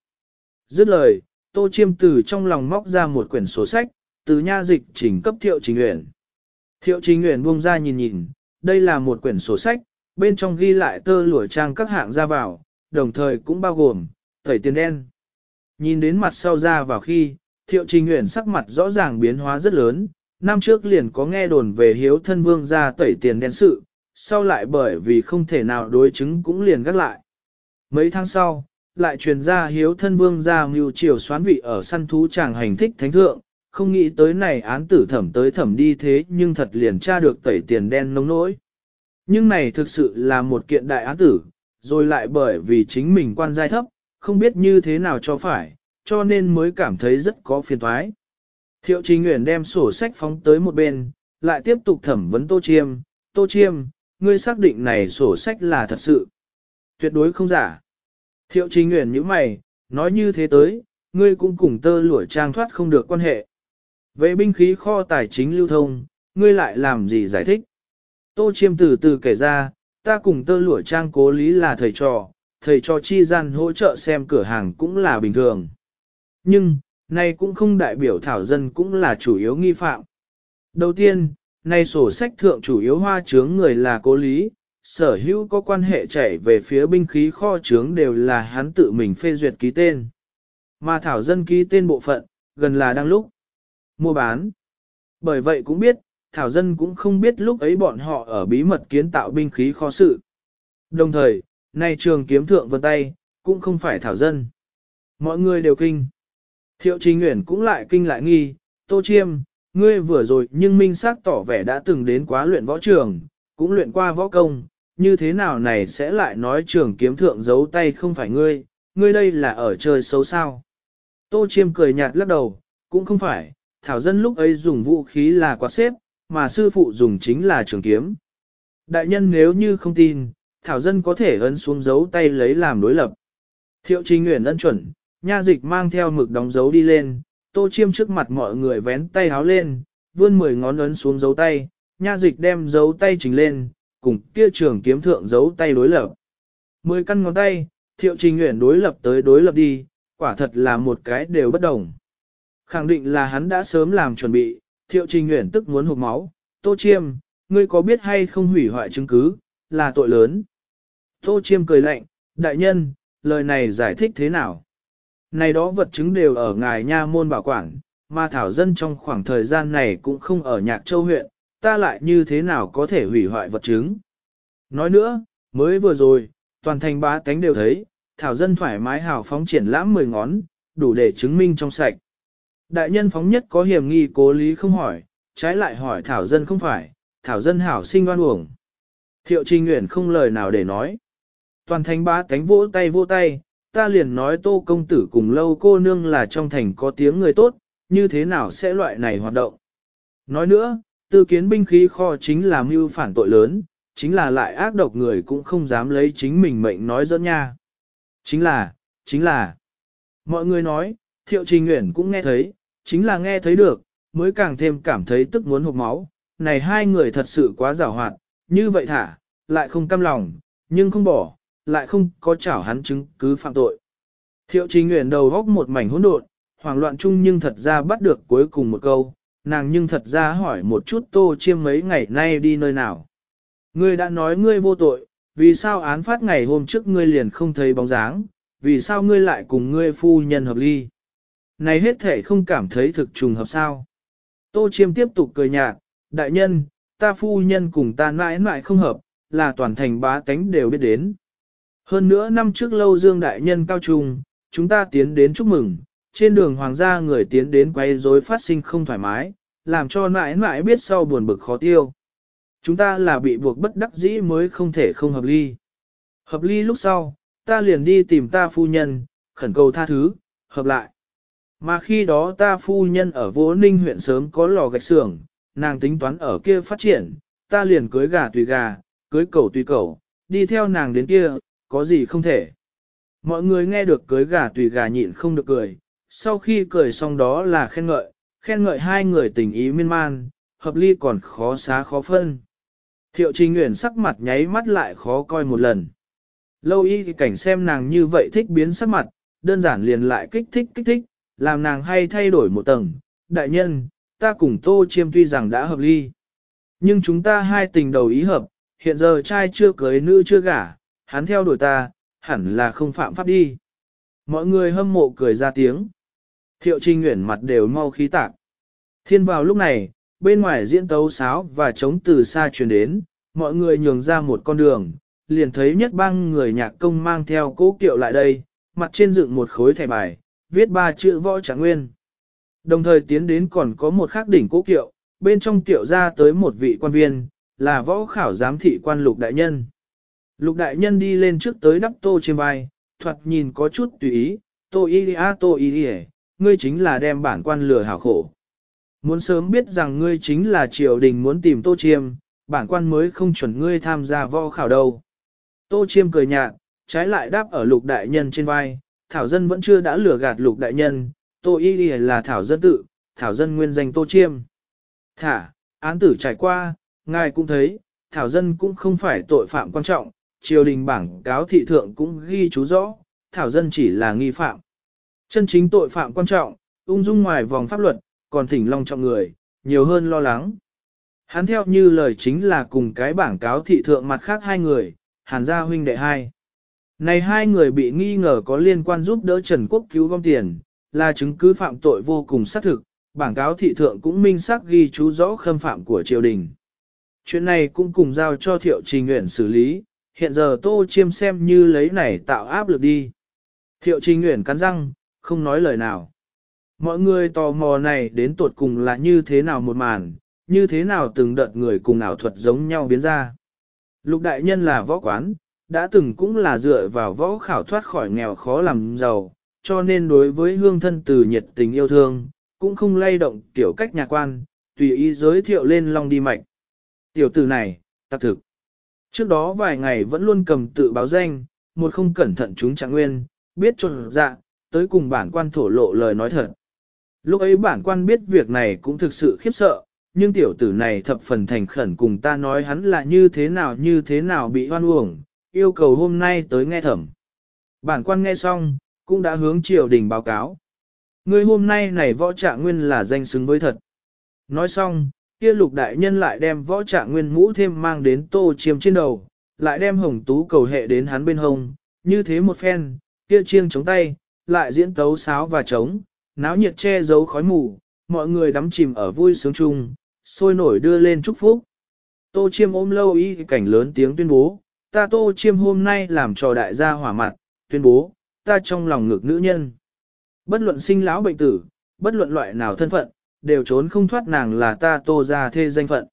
Dứt lời, Tô Chiêm từ trong lòng móc ra một quyển sổ sách, từ nha dịch trình cấp thiệu trình nguyện. Thiệu trình nguyện buông ra nhìn nhìn, đây là một quyển sổ sách, bên trong ghi lại tơ lụa trang các hạng ra vào, đồng thời cũng bao gồm, tẩy tiền đen. Nhìn đến mặt sau ra vào khi, thiệu trình nguyện sắc mặt rõ ràng biến hóa rất lớn, năm trước liền có nghe đồn về hiếu thân vương ra tẩy tiền đen sự, sau lại bởi vì không thể nào đối chứng cũng liền gác lại. Mấy tháng sau, lại truyền ra hiếu thân vương ra mưu triều xoán vị ở săn thú chàng hành thích thánh thượng, không nghĩ tới này án tử thẩm tới thẩm đi thế nhưng thật liền tra được tẩy tiền đen nông nỗi. Nhưng này thực sự là một kiện đại án tử, rồi lại bởi vì chính mình quan giai thấp, không biết như thế nào cho phải, cho nên mới cảm thấy rất có phiền thoái. Thiệu Trình Nguyễn đem sổ sách phóng tới một bên, lại tiếp tục thẩm vấn Tô Chiêm. Tô Chiêm, ngươi xác định này sổ sách là thật sự. Tuyệt đối không giả. Thiệu Trình Nguyễn như mày, nói như thế tới, ngươi cũng cùng tơ lũa trang thoát không được quan hệ. Về binh khí kho tài chính lưu thông, ngươi lại làm gì giải thích? Tô Chiêm từ từ kể ra, ta cùng tơ lụa trang cố lý là thầy trò, thầy trò chi gian hỗ trợ xem cửa hàng cũng là bình thường. Nhưng, này cũng không đại biểu thảo dân cũng là chủ yếu nghi phạm. Đầu tiên, này sổ sách thượng chủ yếu hoa chướng người là cố lý, sở hữu có quan hệ chạy về phía binh khí kho chướng đều là hắn tự mình phê duyệt ký tên. Mà thảo dân ký tên bộ phận, gần là đang lúc mua bán. Bởi vậy cũng biết, thảo dân cũng không biết lúc ấy bọn họ ở bí mật kiến tạo binh khí kho sự. Đồng thời, nay trường kiếm thượng vân tay, cũng không phải thảo dân. Mọi người đều kinh. Thiệu Trình Nguyễn cũng lại kinh lại nghi, Tô Chiêm, ngươi vừa rồi nhưng minh xác tỏ vẻ đã từng đến quá luyện võ trường, cũng luyện qua võ công, như thế nào này sẽ lại nói trường kiếm thượng giấu tay không phải ngươi, ngươi đây là ở chơi xấu sao. Tô Chiêm cười nhạt lắc đầu, cũng không phải, Thảo Dân lúc ấy dùng vũ khí là quạt xếp, mà sư phụ dùng chính là trường kiếm. Đại nhân nếu như không tin, Thảo Dân có thể ấn xuống dấu tay lấy làm đối lập. Thiệu Trình nguyện ân chuẩn, Nha dịch mang theo mực đóng dấu đi lên, tô chiêm trước mặt mọi người vén tay háo lên, vươn mười ngón ấn xuống dấu tay, nha dịch đem dấu tay trình lên, cùng kia trường kiếm thượng dấu tay đối lập. Mười căn ngón tay, thiệu trình nguyện đối lập tới đối lập đi, quả thật là một cái đều bất đồng. Khẳng định là hắn đã sớm làm chuẩn bị, thiệu trình nguyện tức muốn hụt máu, tô chiêm, ngươi có biết hay không hủy hoại chứng cứ, là tội lớn. Tô chiêm cười lạnh, đại nhân, lời này giải thích thế nào? Này đó vật chứng đều ở ngài nha môn bảo quản, mà thảo dân trong khoảng thời gian này cũng không ở nhạc châu huyện, ta lại như thế nào có thể hủy hoại vật chứng. Nói nữa, mới vừa rồi, toàn thành bá tánh đều thấy, thảo dân thoải mái hào phóng triển lãm 10 ngón, đủ để chứng minh trong sạch. Đại nhân phóng nhất có hiểm nghi cố lý không hỏi, trái lại hỏi thảo dân không phải, thảo dân hảo sinh oan uổng. Thiệu Trình Nguyễn không lời nào để nói. Toàn thành bá cánh vỗ tay vỗ tay, ta liền nói tô công tử cùng lâu cô nương là trong thành có tiếng người tốt, như thế nào sẽ loại này hoạt động. Nói nữa, tư kiến binh khí kho chính là mưu phản tội lớn, chính là lại ác độc người cũng không dám lấy chính mình mệnh nói dẫn nha. Chính là, chính là, mọi người nói, thiệu trình nguyện cũng nghe thấy, chính là nghe thấy được, mới càng thêm cảm thấy tức muốn hụt máu, này hai người thật sự quá rào hoạt, như vậy thả, lại không cam lòng, nhưng không bỏ, lại không có chảo hắn chứng cứ phạm tội. Thiệu trình nguyện đầu góc một mảnh hỗn độn, hoảng loạn chung nhưng thật ra bắt được cuối cùng một câu, nàng nhưng thật ra hỏi một chút tô chiêm mấy ngày nay đi nơi nào. Ngươi đã nói ngươi vô tội, vì sao án phát ngày hôm trước ngươi liền không thấy bóng dáng, vì sao ngươi lại cùng ngươi phu nhân hợp ly. Này hết thể không cảm thấy thực trùng hợp sao. Tô chiêm tiếp tục cười nhạt, đại nhân, ta phu nhân cùng ta mãi mãi không hợp, là toàn thành bá tánh đều biết đến. Hơn nữa năm trước lâu dương đại nhân cao trung, chúng ta tiến đến chúc mừng, trên đường hoàng gia người tiến đến quay rối phát sinh không thoải mái, làm cho mãi mãi biết sau buồn bực khó tiêu. Chúng ta là bị buộc bất đắc dĩ mới không thể không hợp ly. Hợp ly lúc sau, ta liền đi tìm ta phu nhân, khẩn cầu tha thứ, hợp lại. Mà khi đó ta phu nhân ở Vô Ninh huyện sớm có lò gạch xưởng, nàng tính toán ở kia phát triển, ta liền cưới gà tùy gà, cưới cầu tùy cầu, đi theo nàng đến kia, có gì không thể. Mọi người nghe được cưới gà tùy gà nhịn không được cười, sau khi cười xong đó là khen ngợi, khen ngợi hai người tình ý miên man, hợp ly còn khó xá khó phân. Thiệu Trình Nguyễn sắc mặt nháy mắt lại khó coi một lần. Lâu y cảnh xem nàng như vậy thích biến sắc mặt, đơn giản liền lại kích thích kích thích, làm nàng hay thay đổi một tầng. Đại nhân, ta cùng Tô Chiêm tuy rằng đã hợp ly. Nhưng chúng ta hai tình đầu ý hợp, hiện giờ trai chưa cưới nữ chưa gả, hắn theo đuổi ta, hẳn là không phạm pháp đi. Mọi người hâm mộ cười ra tiếng. Thiệu Trình Nguyễn mặt đều mau khí tạc. Thiên vào lúc này, bên ngoài diễn tấu sáo và trống từ xa truyền đến, mọi người nhường ra một con đường, liền thấy nhất bang người nhạc công mang theo cố kiệu lại đây, mặt trên dựng một khối thẻ bài, viết ba chữ võ trạng nguyên. Đồng thời tiến đến còn có một khắc đỉnh cố kiệu, bên trong kiệu ra tới một vị quan viên, là võ khảo giám thị quan lục đại nhân. Lục đại nhân đi lên trước tới đắp tô trên vai, thoạt nhìn có chút tùy ý, tô y a tô y ngươi chính là đem bản quan lừa hảo khổ. Muốn sớm biết rằng ngươi chính là triều đình muốn tìm tô chiêm, bản quan mới không chuẩn ngươi tham gia võ khảo đâu. Tô chiêm cười nhạt, trái lại đáp ở lục đại nhân trên vai, thảo dân vẫn chưa đã lừa gạt lục đại nhân, tô y là thảo dân tự, thảo dân nguyên danh tô chiêm. Thả, án tử trải qua, ngài cũng thấy, thảo dân cũng không phải tội phạm quan trọng, triều đình bảng cáo thị thượng cũng ghi chú rõ, thảo dân chỉ là nghi phạm. Chân chính tội phạm quan trọng, ung dung ngoài vòng pháp luật, còn thỉnh long trọng người, nhiều hơn lo lắng. Hắn theo như lời chính là cùng cái bảng cáo thị thượng mặt khác hai người, hàn gia huynh đệ hai. Này hai người bị nghi ngờ có liên quan giúp đỡ Trần Quốc cứu gom tiền, là chứng cứ phạm tội vô cùng xác thực, bảng cáo thị thượng cũng minh xác ghi chú rõ khâm phạm của triều đình. Chuyện này cũng cùng giao cho thiệu trình nguyện xử lý, hiện giờ tô chiêm xem như lấy này tạo áp lực đi. Thiệu trình nguyện cắn răng, không nói lời nào. Mọi người tò mò này đến tuột cùng là như thế nào một màn, như thế nào từng đợt người cùng ảo thuật giống nhau biến ra. Lục đại nhân là võ quán, đã từng cũng là dựa vào võ khảo thoát khỏi nghèo khó làm giàu, cho nên đối với hương thân từ nhiệt tình yêu thương, cũng không lay động tiểu cách nhà quan, tùy ý giới thiệu lên long đi mạch. Tiểu tử này, tặc thực. Trước đó vài ngày vẫn luôn cầm tự báo danh, một không cẩn thận chúng trạng nguyên, biết trộn dạ, tới cùng bản quan thổ lộ lời nói thật. Lúc ấy bản quan biết việc này cũng thực sự khiếp sợ, nhưng tiểu tử này thập phần thành khẩn cùng ta nói hắn là như thế nào như thế nào bị hoan uổng, yêu cầu hôm nay tới nghe thẩm. Bản quan nghe xong, cũng đã hướng triều đình báo cáo. Người hôm nay này võ trạng nguyên là danh xứng với thật. Nói xong, kia lục đại nhân lại đem võ trạng nguyên mũ thêm mang đến tô chiêm trên đầu, lại đem hồng tú cầu hệ đến hắn bên hông, như thế một phen, kia chiêng chống tay, lại diễn tấu sáo và trống, náo nhiệt che giấu khói mù, mọi người đắm chìm ở vui sướng chung, sôi nổi đưa lên chúc phúc. Tô chiêm ôm lâu y cảnh lớn tiếng tuyên bố, ta tô chiêm hôm nay làm trò đại gia hỏa mặt, tuyên bố, ta trong lòng ngực nữ nhân. Bất luận sinh lão bệnh tử, bất luận loại nào thân phận, đều trốn không thoát nàng là ta tô ra thê danh phận.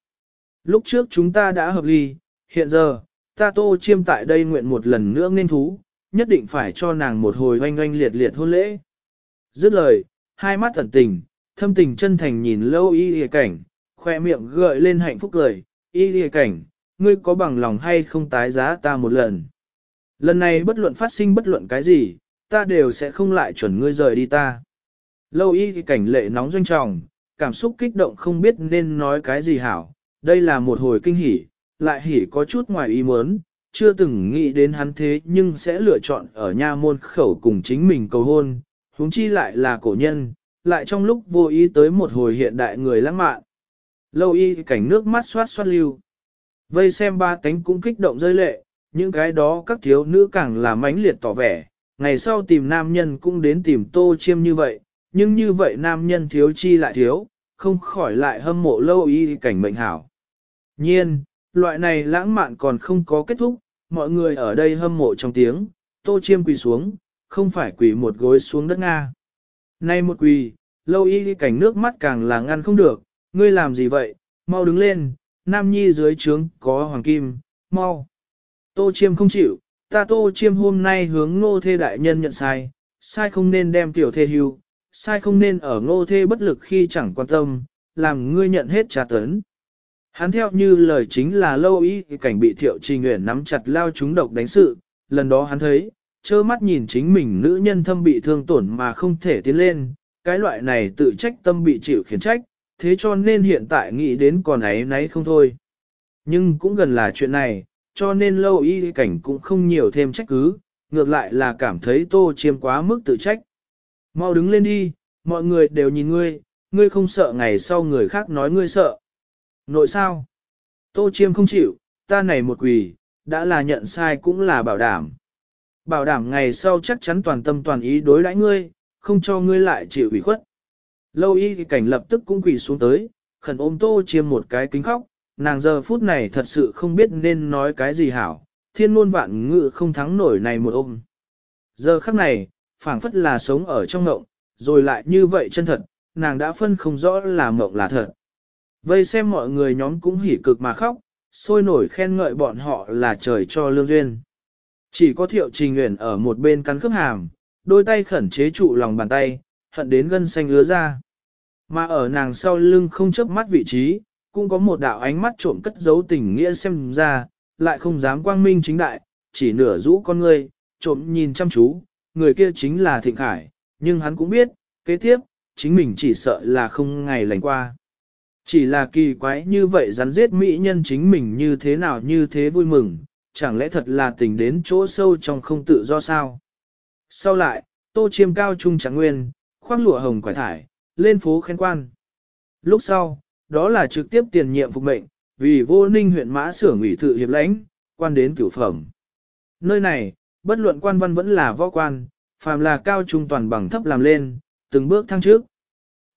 Lúc trước chúng ta đã hợp ly, hiện giờ, ta tô chiêm tại đây nguyện một lần nữa nên thú, nhất định phải cho nàng một hồi oanh oanh liệt liệt hôn lễ. Dứt lời, hai mắt thần tình, thâm tình chân thành nhìn lâu y lìa cảnh, khoe miệng gợi lên hạnh phúc cười, y lìa cảnh, ngươi có bằng lòng hay không tái giá ta một lần. Lần này bất luận phát sinh bất luận cái gì, ta đều sẽ không lại chuẩn ngươi rời đi ta. Lâu y cảnh lệ nóng doanh trọng, cảm xúc kích động không biết nên nói cái gì hảo, đây là một hồi kinh hỉ, lại hỉ có chút ngoài ý muốn, chưa từng nghĩ đến hắn thế nhưng sẽ lựa chọn ở nha môn khẩu cùng chính mình cầu hôn, huống chi lại là cổ nhân, lại trong lúc vô ý tới một hồi hiện đại người lãng mạn. Lâu y cảnh nước mắt xoát xoát lưu. Vây xem ba tánh cũng kích động rơi lệ, những cái đó các thiếu nữ càng là mãnh liệt tỏ vẻ, ngày sau tìm nam nhân cũng đến tìm tô chiêm như vậy, nhưng như vậy nam nhân thiếu chi lại thiếu, không khỏi lại hâm mộ lâu y cảnh mệnh hảo. Nhiên, loại này lãng mạn còn không có kết thúc, mọi người ở đây hâm mộ trong tiếng, tô chiêm quỳ xuống, không phải quỳ một gối xuống đất Nga. Nay một quỳ, lâu y cảnh nước mắt càng là ngăn không được, ngươi làm gì vậy, mau đứng lên, nam nhi dưới trướng có hoàng kim, mau. Tô chiêm không chịu, ta tô chiêm hôm nay hướng ngô thê đại nhân nhận sai, sai không nên đem tiểu thê hưu, sai không nên ở ngô thê bất lực khi chẳng quan tâm, làm ngươi nhận hết trà tấn. Hắn theo như lời chính là lâu ý cảnh bị thiệu trì nguyện nắm chặt lao chúng độc đánh sự, lần đó hắn thấy, trơ mắt nhìn chính mình nữ nhân thâm bị thương tổn mà không thể tiến lên, cái loại này tự trách tâm bị chịu khiến trách, thế cho nên hiện tại nghĩ đến còn ấy nấy không thôi. Nhưng cũng gần là chuyện này, cho nên lâu y cảnh cũng không nhiều thêm trách cứ, ngược lại là cảm thấy tô chiêm quá mức tự trách. Mau đứng lên đi, mọi người đều nhìn ngươi, ngươi không sợ ngày sau người khác nói ngươi sợ. Nội sao? Tô chiêm không chịu, ta này một quỳ, đã là nhận sai cũng là bảo đảm. Bảo đảm ngày sau chắc chắn toàn tâm toàn ý đối đãi ngươi, không cho ngươi lại chịu ủy khuất. Lâu y cảnh lập tức cũng quỳ xuống tới, khẩn ôm tô chiêm một cái kính khóc, nàng giờ phút này thật sự không biết nên nói cái gì hảo, thiên luôn vạn ngự không thắng nổi này một ôm. Giờ khắc này, phảng phất là sống ở trong ngộng, rồi lại như vậy chân thật, nàng đã phân không rõ là mộng là thật. Vây xem mọi người nhóm cũng hỉ cực mà khóc, sôi nổi khen ngợi bọn họ là trời cho lương duyên. Chỉ có thiệu trình nguyện ở một bên cắn khớp hàm, đôi tay khẩn chế trụ lòng bàn tay, hận đến gân xanh ứa ra. Mà ở nàng sau lưng không chớp mắt vị trí, cũng có một đạo ánh mắt trộm cất giấu tình nghĩa xem ra, lại không dám quang minh chính đại, chỉ nửa rũ con ngươi, trộm nhìn chăm chú, người kia chính là Thịnh Khải, nhưng hắn cũng biết, kế tiếp, chính mình chỉ sợ là không ngày lành qua. Chỉ là kỳ quái như vậy rắn giết mỹ nhân chính mình như thế nào như thế vui mừng, chẳng lẽ thật là tình đến chỗ sâu trong không tự do sao? Sau lại, tô chiêm cao trung trắng nguyên, khoác lụa hồng quải thải, lên phố khen quan. Lúc sau, đó là trực tiếp tiền nhiệm phục mệnh, vì vô ninh huyện mã xưởng ủy thự hiệp lãnh, quan đến cửu phẩm. Nơi này, bất luận quan văn vẫn là võ quan, phàm là cao trung toàn bằng thấp làm lên, từng bước thăng trước.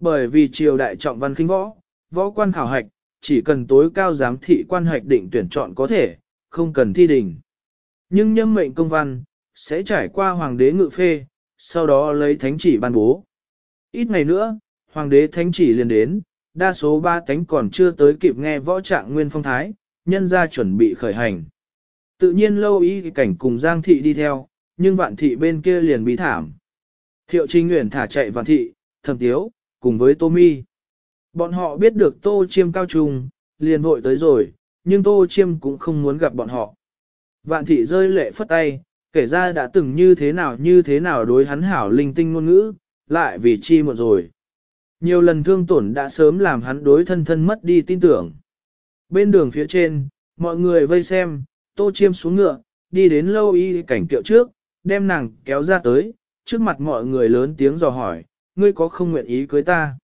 Bởi vì triều đại trọng văn kinh võ, võ quan khảo hạch, chỉ cần tối cao giám thị quan hạch định tuyển chọn có thể, không cần thi đình. Nhưng nhâm mệnh công văn, sẽ trải qua hoàng đế ngự phê, sau đó lấy thánh chỉ ban bố. Ít ngày nữa, hoàng đế thánh chỉ liền đến, đa số ba thánh còn chưa tới kịp nghe võ trạng nguyên phong thái, nhân ra chuẩn bị khởi hành. Tự nhiên lâu ý cảnh cùng Giang thị đi theo, nhưng vạn thị bên kia liền bí thảm. Thiệu Trinh Nguyễn thả chạy vạn thị, thầm tiếu, cùng với Tô Mi. Bọn họ biết được Tô Chiêm cao trùng, liền vội tới rồi, nhưng Tô Chiêm cũng không muốn gặp bọn họ. Vạn thị rơi lệ phất tay, kể ra đã từng như thế nào như thế nào đối hắn hảo linh tinh ngôn ngữ, lại vì chi một rồi. Nhiều lần thương tổn đã sớm làm hắn đối thân thân mất đi tin tưởng. Bên đường phía trên, mọi người vây xem, Tô Chiêm xuống ngựa, đi đến lâu y cảnh kiệu trước, đem nàng kéo ra tới, trước mặt mọi người lớn tiếng dò hỏi, ngươi có không nguyện ý cưới ta?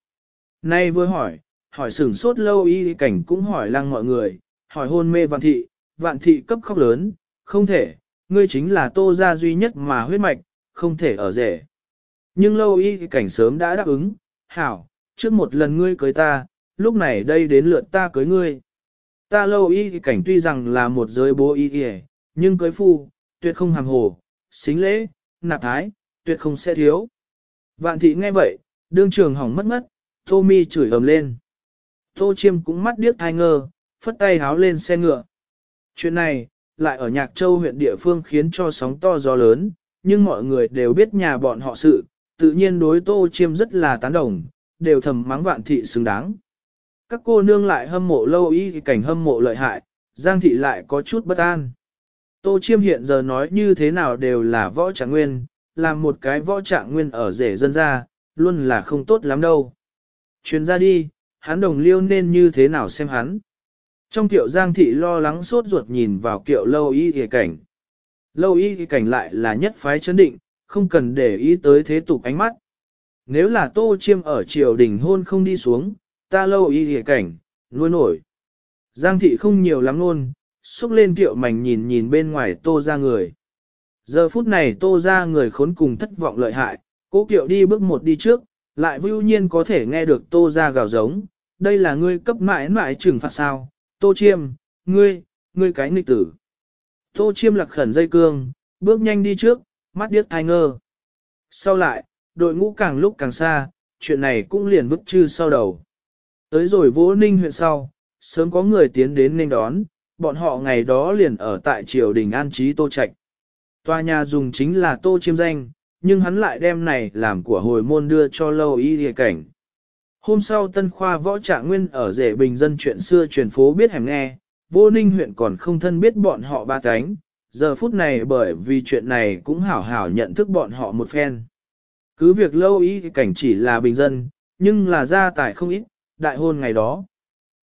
Nay vừa hỏi, hỏi sửng sốt lâu y cảnh cũng hỏi lăng mọi người, hỏi hôn mê vạn thị, vạn thị cấp khóc lớn, không thể, ngươi chính là tô gia duy nhất mà huyết mạch, không thể ở rể. Nhưng lâu y cảnh sớm đã đáp ứng, hảo, trước một lần ngươi cưới ta, lúc này đây đến lượt ta cưới ngươi. Ta lâu y cảnh tuy rằng là một giới bố y kìa, nhưng cưới phu, tuyệt không hàm hồ, xính lễ, nạp thái, tuyệt không sẽ thiếu. Vạn thị nghe vậy, đương trường hỏng mất mất, Tô Mi chửi ầm lên. Tô Chiêm cũng mắt điếc thai ngơ, phất tay háo lên xe ngựa. Chuyện này, lại ở Nhạc Châu huyện địa phương khiến cho sóng to gió lớn, nhưng mọi người đều biết nhà bọn họ sự, tự nhiên đối Tô Chiêm rất là tán đồng, đều thầm mắng vạn thị xứng đáng. Các cô nương lại hâm mộ lâu y cảnh hâm mộ lợi hại, Giang thị lại có chút bất an. Tô Chiêm hiện giờ nói như thế nào đều là võ trạng nguyên, làm một cái võ trạng nguyên ở rể dân ra, luôn là không tốt lắm đâu. Chuyến ra đi, hắn đồng liêu nên như thế nào xem hắn. Trong tiệu giang thị lo lắng sốt ruột nhìn vào kiệu lâu y hề cảnh. Lâu y hề cảnh lại là nhất phái chấn định, không cần để ý tới thế tục ánh mắt. Nếu là tô chiêm ở triều đình hôn không đi xuống, ta lâu y hề cảnh, nuôi nổi. Giang thị không nhiều lắm luôn, xúc lên tiệu mảnh nhìn nhìn bên ngoài tô ra người. Giờ phút này tô ra người khốn cùng thất vọng lợi hại, cố kiệu đi bước một đi trước, lại vưu nhiên có thể nghe được tô ra gào giống, đây là ngươi cấp mãi mãi trừng phạt sao, tô chiêm, ngươi, ngươi cái nghịch tử. Tô chiêm lạc khẩn dây cương, bước nhanh đi trước, mắt điếc thai ngơ. Sau lại, đội ngũ càng lúc càng xa, chuyện này cũng liền vứt chư sau đầu. Tới rồi vỗ ninh huyện sau, sớm có người tiến đến nên đón, bọn họ ngày đó liền ở tại triều đình an trí tô trạch. Tòa nhà dùng chính là tô chiêm danh, nhưng hắn lại đem này làm của hồi môn đưa cho lâu y địa cảnh. Hôm sau tân khoa võ trạng nguyên ở rể bình dân chuyện xưa truyền phố biết hẻm nghe, vô ninh huyện còn không thân biết bọn họ ba cánh, giờ phút này bởi vì chuyện này cũng hảo hảo nhận thức bọn họ một phen. Cứ việc lâu y cảnh chỉ là bình dân, nhưng là gia tài không ít, đại hôn ngày đó.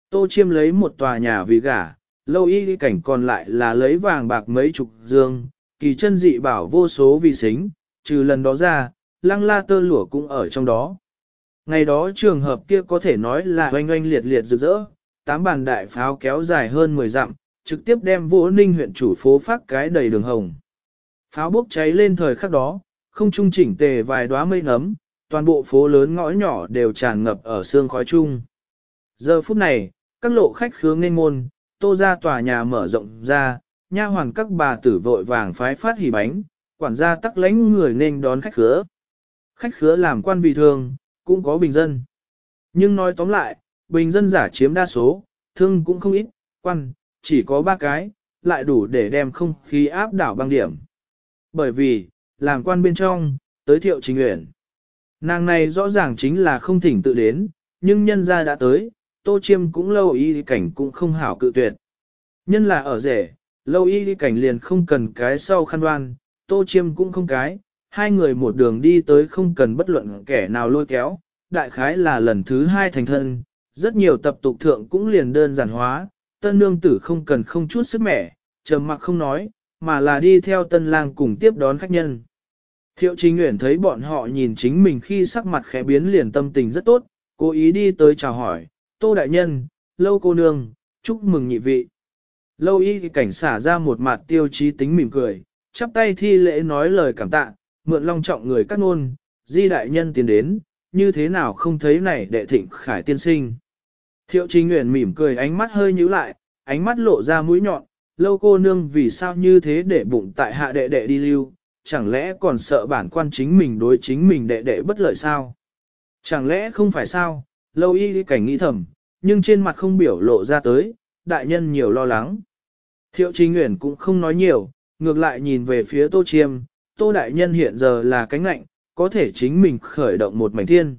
Tô chiêm lấy một tòa nhà vì gả, lâu y cảnh còn lại là lấy vàng bạc mấy chục dương, kỳ chân dị bảo vô số vì xính, trừ lần đó ra, lăng la tơ lụa cũng ở trong đó. Ngày đó trường hợp kia có thể nói là oanh oanh liệt liệt rực rỡ, tám bàn đại pháo kéo dài hơn 10 dặm, trực tiếp đem vô ninh huyện chủ phố phát cái đầy đường hồng. Pháo bốc cháy lên thời khắc đó, không trung chỉnh tề vài đóa mây nấm, toàn bộ phố lớn ngõ nhỏ đều tràn ngập ở sương khói chung. Giờ phút này, các lộ khách khứa nên môn, tô ra tòa nhà mở rộng ra, nha hoàn các bà tử vội vàng phái phát hỉ bánh, quản gia tắc lánh người nên đón khách khứa. Khách khứa làm quan vì thường, cũng có bình dân. Nhưng nói tóm lại, bình dân giả chiếm đa số, thương cũng không ít, quan, chỉ có ba cái, lại đủ để đem không khí áp đảo băng điểm. Bởi vì, làm quan bên trong, tới thiệu trình nguyện. Nàng này rõ ràng chính là không thỉnh tự đến, nhưng nhân gia đã tới, tô chiêm cũng lâu y cảnh cũng không hảo cự tuyệt. Nhân là ở rể, lâu y cảnh liền không cần cái sau khăn đoan, tô chiêm cũng không cái, hai người một đường đi tới không cần bất luận kẻ nào lôi kéo, đại khái là lần thứ hai thành thân, rất nhiều tập tục thượng cũng liền đơn giản hóa, tân nương tử không cần không chút sức mẻ, trầm mặc không nói, mà là đi theo tân lang cùng tiếp đón khách nhân. Thiệu Chính Nguyễn thấy bọn họ nhìn chính mình khi sắc mặt khẽ biến liền tâm tình rất tốt, cố ý đi tới chào hỏi, Tô Đại Nhân, Lâu Cô Nương, chúc mừng nhị vị. Lâu y cảnh xả ra một mặt tiêu chí tính mỉm cười, chắp tay thi lễ nói lời cảm tạ, mượn long trọng người cắt ngôn, di đại nhân tiến đến, như thế nào không thấy này đệ thịnh khải tiên sinh. Thiệu trình Nguyễn mỉm cười ánh mắt hơi nhíu lại, ánh mắt lộ ra mũi nhọn, lâu cô nương vì sao như thế để bụng tại hạ đệ đệ đi lưu, chẳng lẽ còn sợ bản quan chính mình đối chính mình đệ đệ bất lợi sao? Chẳng lẽ không phải sao, lâu y cảnh nghĩ thầm, nhưng trên mặt không biểu lộ ra tới, đại nhân nhiều lo lắng. Thiệu trình Nguyễn cũng không nói nhiều, ngược lại nhìn về phía tô chiêm, tô đại nhân hiện giờ là cánh lạnh, có thể chính mình khởi động một mảnh thiên.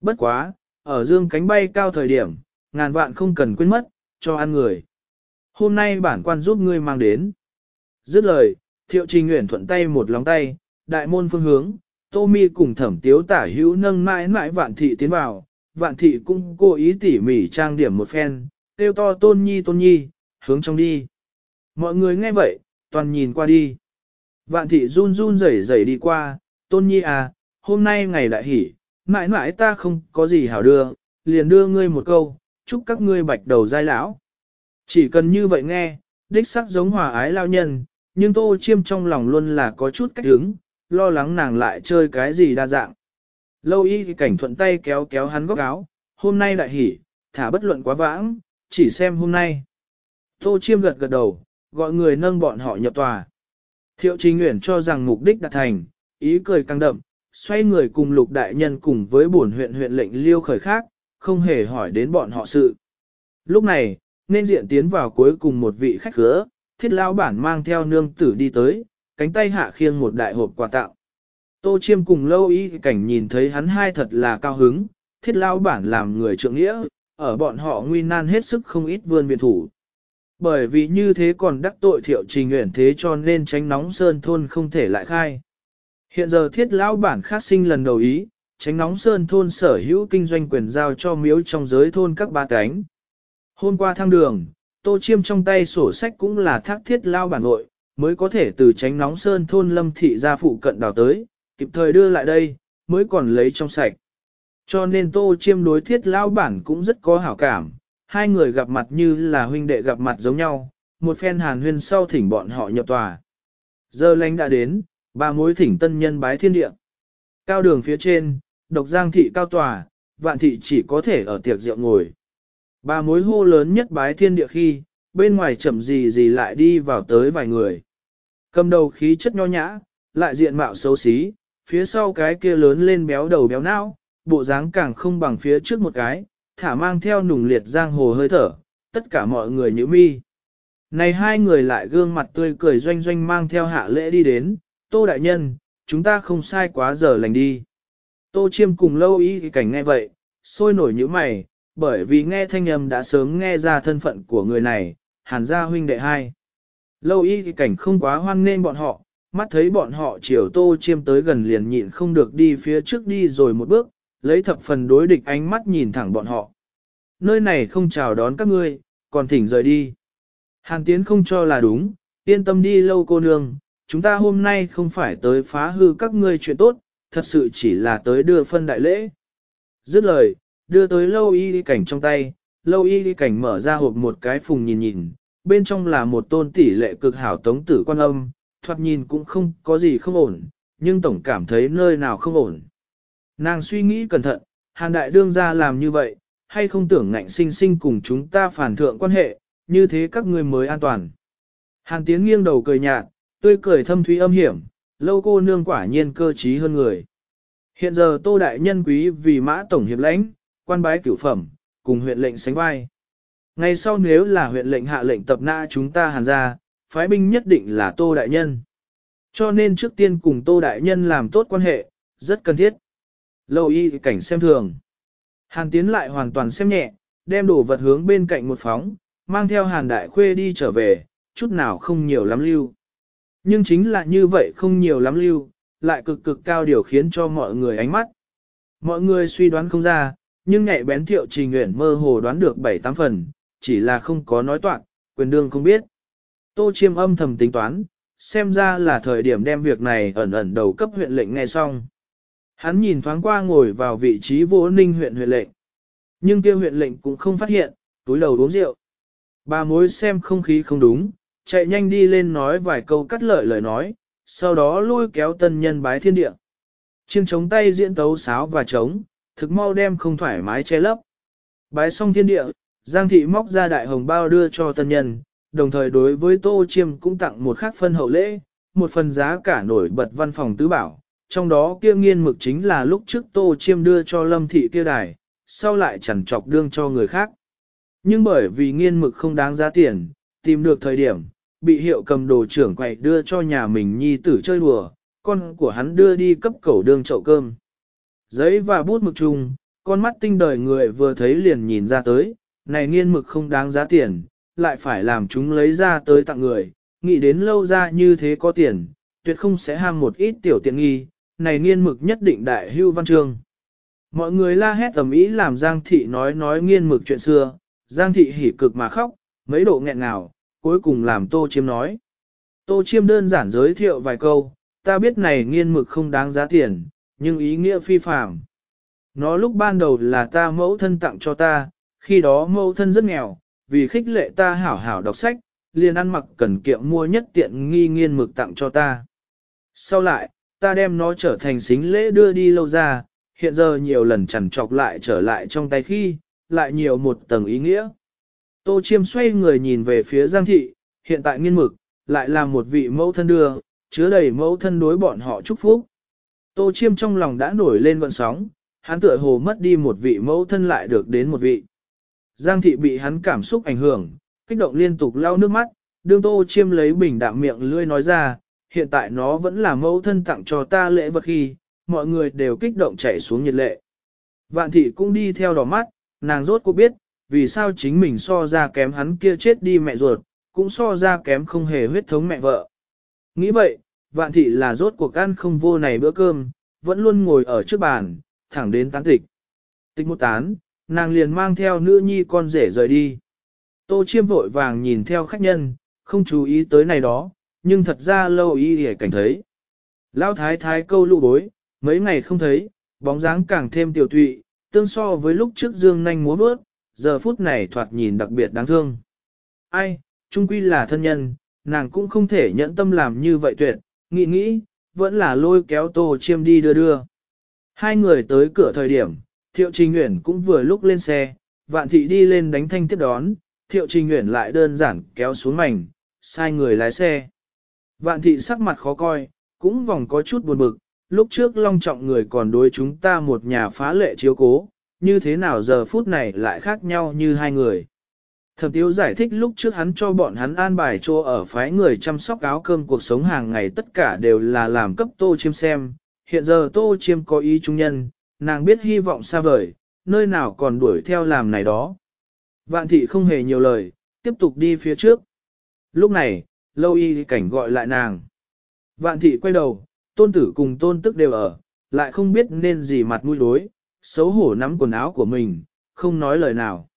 Bất quá, ở dương cánh bay cao thời điểm, ngàn vạn không cần quên mất, cho ăn người. Hôm nay bản quan giúp ngươi mang đến. Dứt lời, thiệu trình nguyện thuận tay một lóng tay, đại môn phương hướng, tô mi cùng thẩm tiếu tả hữu nâng mãi mãi vạn thị tiến vào, vạn thị cũng cố ý tỉ mỉ trang điểm một phen, tiêu to tôn nhi tôn nhi, hướng trong đi. Mọi người nghe vậy, toàn nhìn qua đi. Vạn thị run run rẩy rẩy đi qua, tôn nhi à, hôm nay ngày đại hỷ, mãi mãi ta không có gì hảo đưa, liền đưa ngươi một câu, chúc các ngươi bạch đầu giai lão. Chỉ cần như vậy nghe, đích sắc giống hòa ái lao nhân, nhưng tô chiêm trong lòng luôn là có chút cách hứng, lo lắng nàng lại chơi cái gì đa dạng. Lâu y cảnh thuận tay kéo kéo hắn góc áo, hôm nay đại hỉ, thả bất luận quá vãng, chỉ xem hôm nay. Tô chiêm gật gật đầu, gọi người nâng bọn họ nhập tòa. Thiệu Trình nguyện cho rằng mục đích đạt thành, ý cười căng đậm, xoay người cùng lục đại nhân cùng với bổn huyện huyện lệnh liêu khởi khác, không hề hỏi đến bọn họ sự. Lúc này, nên diện tiến vào cuối cùng một vị khách khứa, thiết lao bản mang theo nương tử đi tới, cánh tay hạ khiêng một đại hộp quà tặng. Tô chiêm cùng lâu y cảnh nhìn thấy hắn hai thật là cao hứng, thiết lao bản làm người trượng nghĩa, ở bọn họ nguy nan hết sức không ít vươn viện thủ. Bởi vì như thế còn đắc tội thiệu trình nguyện thế cho nên tránh nóng sơn thôn không thể lại khai. Hiện giờ thiết lão bản khác sinh lần đầu ý, tránh nóng sơn thôn sở hữu kinh doanh quyền giao cho miếu trong giới thôn các ba cánh. Hôm qua thăng đường, tô chiêm trong tay sổ sách cũng là thác thiết lao bản nội, mới có thể từ tránh nóng sơn thôn lâm thị ra phụ cận đào tới, kịp thời đưa lại đây, mới còn lấy trong sạch. Cho nên tô chiêm đối thiết lao bản cũng rất có hảo cảm, hai người gặp mặt như là huynh đệ gặp mặt giống nhau, một phen hàn huyên sau thỉnh bọn họ nhập tòa. Giờ lánh đã đến, ba mối thỉnh tân nhân bái thiên địa. Cao đường phía trên, độc giang thị cao tòa, vạn thị chỉ có thể ở tiệc rượu ngồi. Ba mối hô lớn nhất bái thiên địa khi, bên ngoài chậm gì gì lại đi vào tới vài người. Cầm đầu khí chất nho nhã, lại diện mạo xấu xí, phía sau cái kia lớn lên béo đầu béo não, bộ dáng càng không bằng phía trước một cái, thả mang theo nùng liệt giang hồ hơi thở, tất cả mọi người như mi. Này hai người lại gương mặt tươi cười doanh doanh mang theo hạ lễ đi đến, tô đại nhân, chúng ta không sai quá giờ lành đi. Tô chiêm cùng lâu ý cảnh nghe vậy, sôi nổi như mày, bởi vì nghe thanh âm đã sớm nghe ra thân phận của người này, hàn gia huynh đệ hai. Lâu y cảnh không quá hoan nên bọn họ, mắt thấy bọn họ chiều tô chiêm tới gần liền nhịn không được đi phía trước đi rồi một bước, lấy thập phần đối địch ánh mắt nhìn thẳng bọn họ. Nơi này không chào đón các ngươi, còn thỉnh rời đi. Hàn tiến không cho là đúng, yên tâm đi lâu cô nương, chúng ta hôm nay không phải tới phá hư các ngươi chuyện tốt, thật sự chỉ là tới đưa phân đại lễ. Dứt lời, đưa tới lâu y cảnh trong tay, lâu y cảnh mở ra hộp một cái phùng nhìn nhìn, bên trong là một tôn tỷ lệ cực hảo tống tử quan âm, thoạt nhìn cũng không có gì không ổn, nhưng tổng cảm thấy nơi nào không ổn. Nàng suy nghĩ cẩn thận, hàn đại đương ra làm như vậy, hay không tưởng ngạnh sinh sinh cùng chúng ta phản thượng quan hệ, như thế các ngươi mới an toàn. Hàn tiến nghiêng đầu cười nhạt, tươi cười thâm thúy âm hiểm, lâu cô nương quả nhiên cơ trí hơn người. Hiện giờ tô đại nhân quý vì mã tổng hiệp lãnh, quan bái cửu phẩm, cùng huyện lệnh sánh vai. Ngày sau nếu là huyện lệnh hạ lệnh tập nã chúng ta hàn ra, phái binh nhất định là tô đại nhân. Cho nên trước tiên cùng tô đại nhân làm tốt quan hệ, rất cần thiết. Lâu y cảnh xem thường. Hàn tiến lại hoàn toàn xem nhẹ, đem đồ vật hướng bên cạnh một phóng, mang theo hàn đại khuê đi trở về, chút nào không nhiều lắm lưu. Nhưng chính là như vậy không nhiều lắm lưu, lại cực cực cao điều khiến cho mọi người ánh mắt. Mọi người suy đoán không ra, nhưng nhạy bén thiệu trình nguyện mơ hồ đoán được 7-8 phần, chỉ là không có nói toạn, quyền đương không biết. Tô chiêm âm thầm tính toán, xem ra là thời điểm đem việc này ẩn ẩn đầu cấp huyện lệnh nghe xong. Hắn nhìn thoáng qua ngồi vào vị trí vô ninh huyện huyện lệnh. Nhưng kia huyện lệnh cũng không phát hiện, túi đầu uống rượu. Bà mối xem không khí không đúng, chạy nhanh đi lên nói vài câu cắt lợi lời nói, sau đó lôi kéo tân nhân bái thiên địa. Chiêng chống tay diễn tấu sáo và trống, thực mau đem không thoải mái che lấp. Bái xong thiên địa, Giang thị móc ra đại hồng bao đưa cho tân nhân, đồng thời đối với Tô Chiêm cũng tặng một khác phân hậu lễ, một phần giá cả nổi bật văn phòng tứ bảo, trong đó kia nghiên mực chính là lúc trước Tô Chiêm đưa cho Lâm thị kia đài, sau lại chẳng chọc đương cho người khác. Nhưng bởi vì nghiên mực không đáng giá tiền, tìm được thời điểm, bị hiệu cầm đồ trưởng quậy đưa cho nhà mình nhi tử chơi đùa, con của hắn đưa đi cấp cầu đương chậu cơm. Giấy và bút mực chung, con mắt tinh đời người vừa thấy liền nhìn ra tới, này nghiên mực không đáng giá tiền, lại phải làm chúng lấy ra tới tặng người, nghĩ đến lâu ra như thế có tiền, tuyệt không sẽ ham một ít tiểu tiện nghi, này nghiên mực nhất định đại hưu văn chương. Mọi người la hét tầm ý làm Giang Thị nói nói nghiên mực chuyện xưa, Giang Thị hỉ cực mà khóc, mấy độ nghẹn ngào, cuối cùng làm Tô Chiêm nói. Tô Chiêm đơn giản giới thiệu vài câu, ta biết này nghiên mực không đáng giá tiền, nhưng ý nghĩa phi phàm. Nó lúc ban đầu là ta mẫu thân tặng cho ta, khi đó mẫu thân rất nghèo, vì khích lệ ta hảo hảo đọc sách, liền ăn mặc cần kiệm mua nhất tiện nghi nghiên mực tặng cho ta. Sau lại, ta đem nó trở thành xính lễ đưa đi lâu ra, hiện giờ nhiều lần chẳng chọc lại trở lại trong tay khi, lại nhiều một tầng ý nghĩa. Tô Chiêm xoay người nhìn về phía Giang Thị, hiện tại nghiên mực, lại là một vị mẫu thân đưa, chứa đầy mẫu thân đối bọn họ chúc phúc. Tô Chiêm trong lòng đã nổi lên gọn sóng, hắn tựa hồ mất đi một vị mẫu thân lại được đến một vị. Giang Thị bị hắn cảm xúc ảnh hưởng, kích động liên tục lau nước mắt, đương Tô Chiêm lấy bình đạm miệng lươi nói ra, hiện tại nó vẫn là mẫu thân tặng cho ta lễ vật khi, mọi người đều kích động chảy xuống nhiệt lệ. Vạn Thị cũng đi theo đỏ mắt, nàng rốt cuộc biết, vì sao chính mình so ra kém hắn kia chết đi mẹ ruột, cũng so ra kém không hề huyết thống mẹ vợ. Nghĩ vậy, vạn thị là rốt cuộc ăn không vô này bữa cơm, vẫn luôn ngồi ở trước bàn, thẳng đến tán tịch. Tịch một tán, nàng liền mang theo nữ nhi con rể rời đi. Tô chiêm vội vàng nhìn theo khách nhân, không chú ý tới này đó, nhưng thật ra lâu y hề cảnh thấy. Lão thái thái câu lụ bối, mấy ngày không thấy, bóng dáng càng thêm tiểu tụy, tương so với lúc trước dương nanh múa bước, giờ phút này thoạt nhìn đặc biệt đáng thương. Ai, trung quy là thân nhân, nàng cũng không thể nhẫn tâm làm như vậy tuyệt, nghĩ nghĩ, vẫn là lôi kéo tô chiêm đi đưa đưa. Hai người tới cửa thời điểm, thiệu trình Nguyễn cũng vừa lúc lên xe, vạn thị đi lên đánh thanh tiếp đón, thiệu trình Nguyễn lại đơn giản kéo xuống mảnh, sai người lái xe. Vạn thị sắc mặt khó coi, cũng vòng có chút buồn bực, lúc trước long trọng người còn đối chúng ta một nhà phá lệ chiếu cố, như thế nào giờ phút này lại khác nhau như hai người. Thẩm tiếu giải thích lúc trước hắn cho bọn hắn an bài cho ở phái người chăm sóc áo cơm cuộc sống hàng ngày tất cả đều là làm cấp tô chiêm xem. Hiện giờ tô chiêm có ý trung nhân, nàng biết hy vọng xa vời, nơi nào còn đuổi theo làm này đó. Vạn thị không hề nhiều lời, tiếp tục đi phía trước. Lúc này, lâu y cảnh gọi lại nàng. Vạn thị quay đầu, tôn tử cùng tôn tức đều ở, lại không biết nên gì mặt mũi đối, xấu hổ nắm quần áo của mình, không nói lời nào.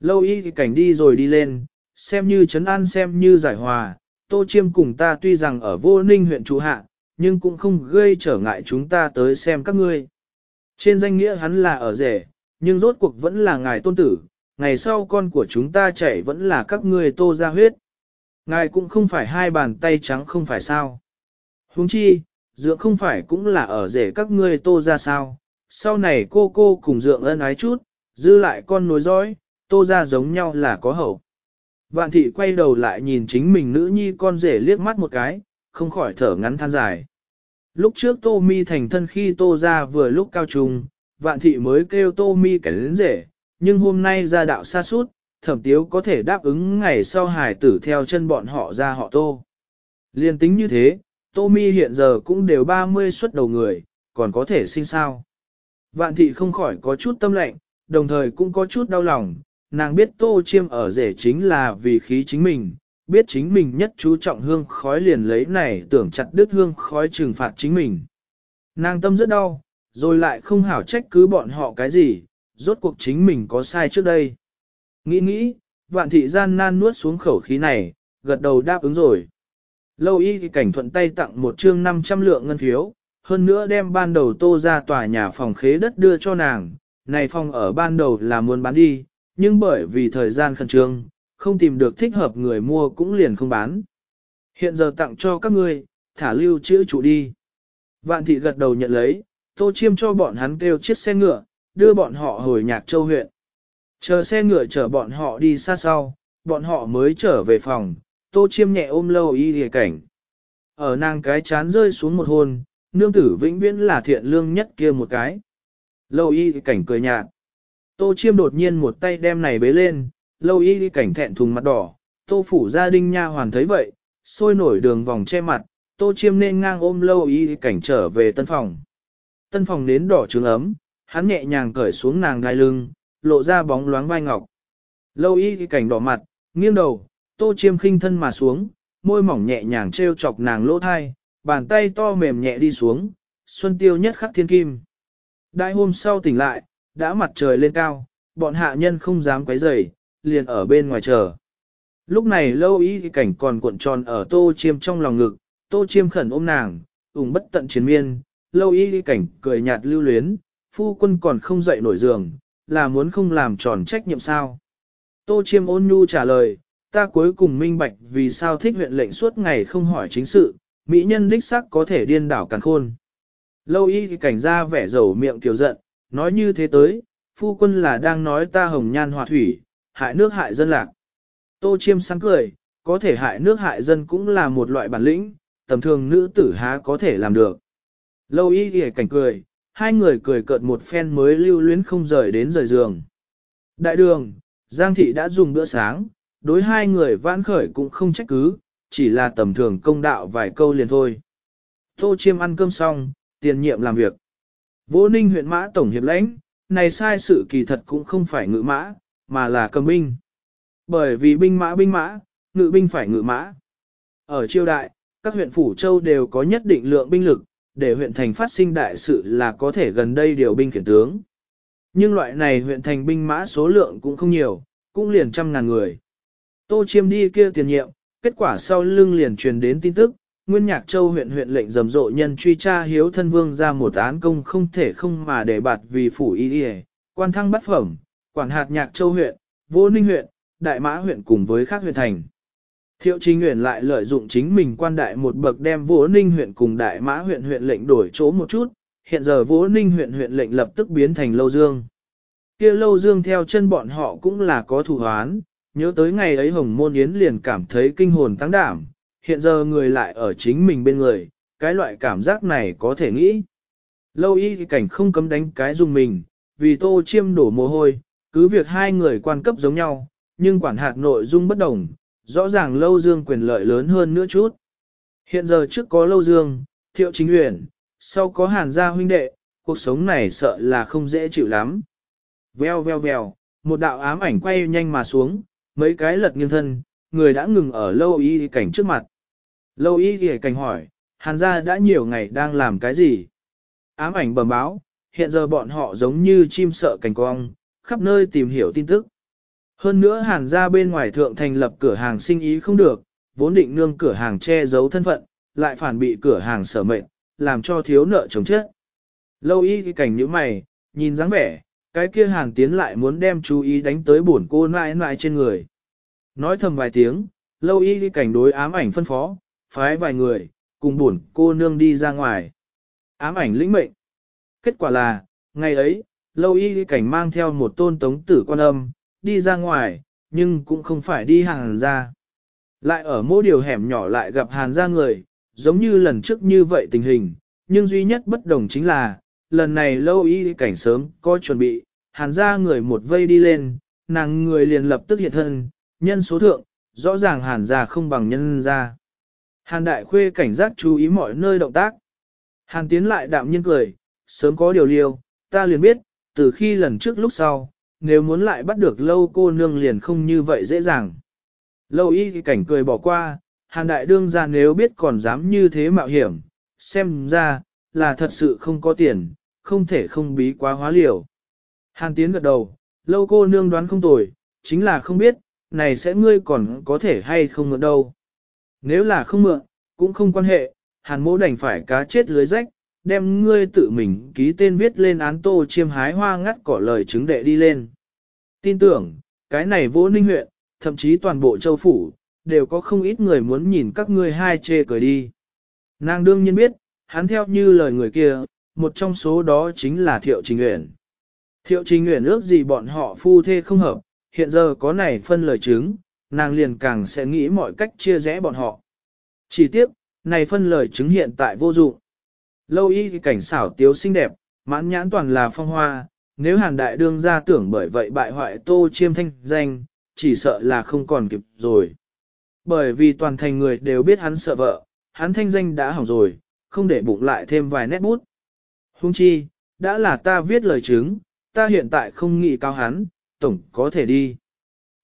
Lâu y cảnh đi rồi đi lên, xem như chấn an xem như giải hòa, tô chiêm cùng ta tuy rằng ở vô ninh huyện trụ hạ, nhưng cũng không gây trở ngại chúng ta tới xem các ngươi. Trên danh nghĩa hắn là ở rể, nhưng rốt cuộc vẫn là ngài tôn tử, ngày sau con của chúng ta chảy vẫn là các ngươi tô ra huyết. Ngài cũng không phải hai bàn tay trắng không phải sao. huống chi, dựa không phải cũng là ở rể các ngươi tô ra sao. Sau này cô cô cùng dượng ân ái chút, dư lại con nối dõi, tô ra giống nhau là có hậu. Vạn thị quay đầu lại nhìn chính mình nữ nhi con rể liếc mắt một cái, không khỏi thở ngắn than dài. Lúc trước tô mi thành thân khi tô ra vừa lúc cao trùng, vạn thị mới kêu tô mi kẻ đến rể, nhưng hôm nay ra đạo xa suốt, thẩm tiếu có thể đáp ứng ngày sau hải tử theo chân bọn họ ra họ tô. Liên tính như thế, tô mi hiện giờ cũng đều 30 xuất đầu người, còn có thể sinh sao. Vạn thị không khỏi có chút tâm lệnh, đồng thời cũng có chút đau lòng, nàng biết tô chiêm ở rể chính là vì khí chính mình, biết chính mình nhất chú trọng hương khói liền lấy này tưởng chặt đứt hương khói trừng phạt chính mình. Nàng tâm rất đau, rồi lại không hảo trách cứ bọn họ cái gì, rốt cuộc chính mình có sai trước đây. Nghĩ nghĩ, vạn thị gian nan nuốt xuống khẩu khí này, gật đầu đáp ứng rồi. Lâu y thì cảnh thuận tay tặng một chương 500 lượng ngân phiếu, hơn nữa đem ban đầu tô ra tòa nhà phòng khế đất đưa cho nàng, này phòng ở ban đầu là muốn bán đi, nhưng bởi vì thời gian khẩn trương, không tìm được thích hợp người mua cũng liền không bán. Hiện giờ tặng cho các ngươi, thả lưu chữ chủ đi. Vạn thị gật đầu nhận lấy, tô chiêm cho bọn hắn kêu chiếc xe ngựa, đưa bọn họ hồi nhạc châu huyện. Chờ xe ngựa chở bọn họ đi xa sau, bọn họ mới trở về phòng, tô chiêm nhẹ ôm lâu y hề cảnh. Ở nàng cái chán rơi xuống một hôn, nương tử vĩnh viễn là thiện lương nhất kia một cái. Lâu y cảnh cười nhạt. Tô chiêm đột nhiên một tay đem này bế lên, lâu y cảnh thẹn thùng mặt đỏ, tô phủ gia đình nha hoàn thấy vậy, sôi nổi đường vòng che mặt, tô chiêm nên ngang ôm lâu y cảnh trở về tân phòng. Tân phòng đến đỏ trứng ấm, hắn nhẹ nhàng cởi xuống nàng đai lưng, lộ ra bóng loáng vai ngọc. Lâu y cảnh đỏ mặt, nghiêng đầu, tô chiêm khinh thân mà xuống, môi mỏng nhẹ nhàng treo chọc nàng lỗ thai, bàn tay to mềm nhẹ đi xuống, xuân tiêu nhất khắc thiên kim. Đại hôm sau tỉnh lại, đã mặt trời lên cao, bọn hạ nhân không dám quấy rầy, liền ở bên ngoài chờ. Lúc này lâu ý cảnh còn cuộn tròn ở tô chiêm trong lòng ngực, tô chiêm khẩn ôm nàng, ủng bất tận chiến miên, lâu ý cảnh cười nhạt lưu luyến, phu quân còn không dậy nổi giường, là muốn không làm tròn trách nhiệm sao. Tô chiêm ôn nhu trả lời, ta cuối cùng minh bạch vì sao thích huyện lệnh suốt ngày không hỏi chính sự, mỹ nhân đích sắc có thể điên đảo càng khôn. Lâu y cảnh ra vẻ dầu miệng kiều giận, nói như thế tới, phu quân là đang nói ta hồng nhan hòa thủy, hại nước hại dân lạc. Tô chiêm sáng cười, có thể hại nước hại dân cũng là một loại bản lĩnh, tầm thường nữ tử há có thể làm được. Lâu y ghề cảnh cười, hai người cười cợt một phen mới lưu luyến không rời đến rời giường. Đại đường, Giang thị đã dùng bữa sáng, đối hai người vãn khởi cũng không trách cứ, chỉ là tầm thường công đạo vài câu liền thôi. Tô chiêm ăn cơm xong, tiền nhiệm làm việc. Vô ninh huyện mã tổng hiệp lãnh, này sai sự kỳ thật cũng không phải ngự mã, mà là cầm binh. Bởi vì binh mã binh mã, ngự binh phải ngự mã. Ở triều đại, các huyện phủ châu đều có nhất định lượng binh lực, để huyện thành phát sinh đại sự là có thể gần đây điều binh khiển tướng. Nhưng loại này huyện thành binh mã số lượng cũng không nhiều, cũng liền trăm ngàn người. Tô chiêm đi kia tiền nhiệm, kết quả sau lưng liền truyền đến tin tức, Nguyên Nhạc Châu huyện huyện lệnh rầm rộ nhân truy tra hiếu thân vương ra một án công không thể không mà để bạt vì phủ y đi quan thăng bắt phẩm, quản hạt Nhạc Châu huyện, Vô Ninh huyện, Đại Mã huyện cùng với các huyện thành. Thiệu Chính Nguyễn lại lợi dụng chính mình quan đại một bậc đem Vô Ninh huyện cùng Đại Mã huyện huyện lệnh đổi chỗ một chút, hiện giờ Vô Ninh huyện huyện lệnh lập tức biến thành Lâu Dương. Kia Lâu Dương theo chân bọn họ cũng là có thủ hoán, nhớ tới ngày ấy Hồng Môn Yến liền cảm thấy kinh hồn tăng đảm, hiện giờ người lại ở chính mình bên người, cái loại cảm giác này có thể nghĩ. Lâu y thì cảnh không cấm đánh cái dùng mình, vì tô chiêm đổ mồ hôi, cứ việc hai người quan cấp giống nhau, nhưng quản hạt nội dung bất đồng, rõ ràng lâu dương quyền lợi lớn hơn nữa chút. Hiện giờ trước có lâu dương, thiệu chính uyển, sau có hàn gia huynh đệ, cuộc sống này sợ là không dễ chịu lắm. Veo veo veo, một đạo ám ảnh quay nhanh mà xuống, mấy cái lật nghiêng thân, người đã ngừng ở lâu y cảnh trước mặt. Lâu y ghề cảnh hỏi, hàn gia đã nhiều ngày đang làm cái gì? Ám ảnh bẩm báo, hiện giờ bọn họ giống như chim sợ cảnh cong, khắp nơi tìm hiểu tin tức. Hơn nữa hàn gia bên ngoài thượng thành lập cửa hàng sinh ý không được, vốn định nương cửa hàng che giấu thân phận, lại phản bị cửa hàng sở mệnh, làm cho thiếu nợ chống chết. Lâu y cảnh như mày, nhìn dáng vẻ, cái kia hàn tiến lại muốn đem chú ý đánh tới bổn cô nãi nãi trên người. Nói thầm vài tiếng, lâu y cảnh đối ám ảnh phân phó, phái vài người, cùng buồn cô nương đi ra ngoài. Ám ảnh lĩnh mệnh. Kết quả là, ngày ấy, lâu y cảnh mang theo một tôn tống tử quan âm, đi ra ngoài, nhưng cũng không phải đi hàng ra. Lại ở mô điều hẻm nhỏ lại gặp hàn ra người, giống như lần trước như vậy tình hình, nhưng duy nhất bất đồng chính là, lần này lâu y cảnh sớm có chuẩn bị, hàn ra người một vây đi lên, nàng người liền lập tức hiện thân, nhân số thượng, rõ ràng hàn ra không bằng nhân ra. Hàn đại khuê cảnh giác chú ý mọi nơi động tác. Hàn tiến lại đạm nhiên cười, sớm có điều liêu, ta liền biết, từ khi lần trước lúc sau, nếu muốn lại bắt được lâu cô nương liền không như vậy dễ dàng. Lâu y cảnh cười bỏ qua, hàn đại đương ra nếu biết còn dám như thế mạo hiểm, xem ra, là thật sự không có tiền, không thể không bí quá hóa liều. Hàn tiến gật đầu, lâu cô nương đoán không tồi, chính là không biết, này sẽ ngươi còn có thể hay không mượn đâu. Nếu là không mượn, cũng không quan hệ, hàn mỗ đành phải cá chết lưới rách, đem ngươi tự mình ký tên viết lên án tô chiêm hái hoa ngắt cỏ lời chứng đệ đi lên. Tin tưởng, cái này vô ninh huyện, thậm chí toàn bộ châu phủ, đều có không ít người muốn nhìn các ngươi hai chê cười đi. Nàng đương nhiên biết, hắn theo như lời người kia, một trong số đó chính là Thiệu Trình Uyển. Thiệu Trình Uyển ước gì bọn họ phu thê không hợp, hiện giờ có này phân lời chứng, nàng liền càng sẽ nghĩ mọi cách chia rẽ bọn họ. Chỉ tiếp, này phân lời chứng hiện tại vô dụng. Lâu y cảnh xảo tiếu xinh đẹp, mãn nhãn toàn là phong hoa, nếu hàn đại đương ra tưởng bởi vậy bại hoại tô chiêm thanh danh, chỉ sợ là không còn kịp rồi. Bởi vì toàn thành người đều biết hắn sợ vợ, hắn thanh danh đã hỏng rồi, không để bụng lại thêm vài nét bút. Hung chi, đã là ta viết lời chứng, ta hiện tại không nghĩ cao hắn, tổng có thể đi.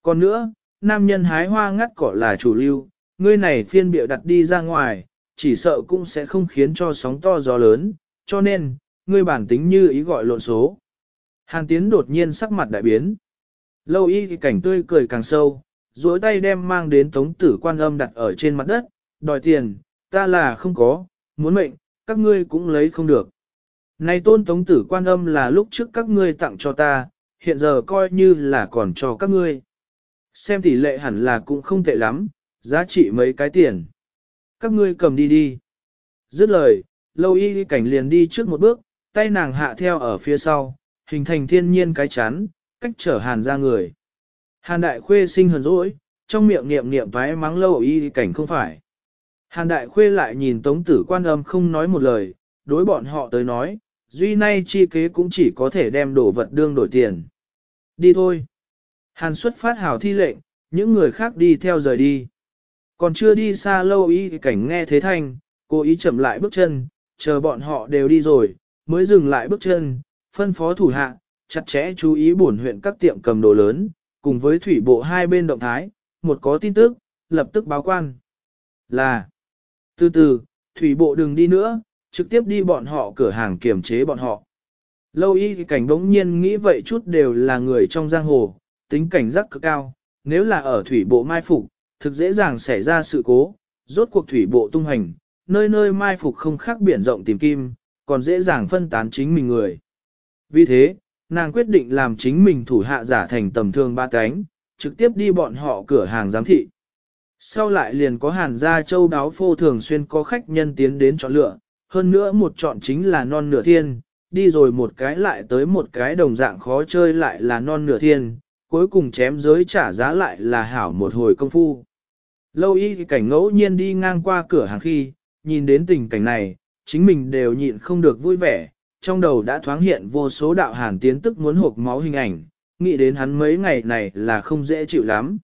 Còn nữa, nam nhân hái hoa ngắt cỏ là chủ lưu, ngươi này phiên biểu đặt đi ra ngoài, chỉ sợ cũng sẽ không khiến cho sóng to gió lớn, cho nên, ngươi bản tính như ý gọi lộn số. Hàn Tiến đột nhiên sắc mặt đại biến. Lâu y thì cảnh tươi cười càng sâu, duỗi tay đem mang đến tống tử quan âm đặt ở trên mặt đất, đòi tiền, ta là không có, muốn mệnh, các ngươi cũng lấy không được. Này tôn tống tử quan âm là lúc trước các ngươi tặng cho ta, hiện giờ coi như là còn cho các ngươi. Xem tỷ lệ hẳn là cũng không tệ lắm, giá trị mấy cái tiền. Các ngươi cầm đi đi. Dứt lời, lâu y cảnh liền đi trước một bước, tay nàng hạ theo ở phía sau, hình thành thiên nhiên cái chắn, cách trở hàn ra người. Hàn đại khuê sinh hờn dỗi, trong miệng niệm niệm thoái mắng lâu y cảnh không phải. Hàn đại khuê lại nhìn tống tử quan âm không nói một lời, đối bọn họ tới nói, duy nay chi kế cũng chỉ có thể đem đồ vật đương đổi tiền. Đi thôi. Hàn xuất phát hào thi lệnh, những người khác đi theo rời đi. Còn chưa đi xa lâu y cảnh nghe thế thanh, cô ý chậm lại bước chân, chờ bọn họ đều đi rồi, mới dừng lại bước chân, phân phó thủ hạ, chặt chẽ chú ý bổn huyện các tiệm cầm đồ lớn, cùng với thủy bộ hai bên động thái, một có tin tức, lập tức báo quan. Là, từ từ, thủy bộ đừng đi nữa, trực tiếp đi bọn họ cửa hàng kiểm chế bọn họ. Lâu y cảnh đống nhiên nghĩ vậy chút đều là người trong giang hồ, tính cảnh giác cực cao, nếu là ở thủy bộ mai phục, thực dễ dàng xảy ra sự cố, rốt cuộc thủy bộ tung hành, nơi nơi mai phục không khác biển rộng tìm kim, còn dễ dàng phân tán chính mình người. Vì thế, nàng quyết định làm chính mình thủ hạ giả thành tầm thường ba cánh, trực tiếp đi bọn họ cửa hàng giám thị. Sau lại liền có hàn gia châu đáo phô thường xuyên có khách nhân tiến đến chọn lựa, hơn nữa một chọn chính là non nửa thiên, đi rồi một cái lại tới một cái đồng dạng khó chơi lại là non nửa thiên, cuối cùng chém giới trả giá lại là hảo một hồi công phu. Lâu y cảnh ngẫu nhiên đi ngang qua cửa hàng khi, nhìn đến tình cảnh này, chính mình đều nhịn không được vui vẻ, trong đầu đã thoáng hiện vô số đạo hàn tiến tức muốn hộp máu hình ảnh, nghĩ đến hắn mấy ngày này là không dễ chịu lắm.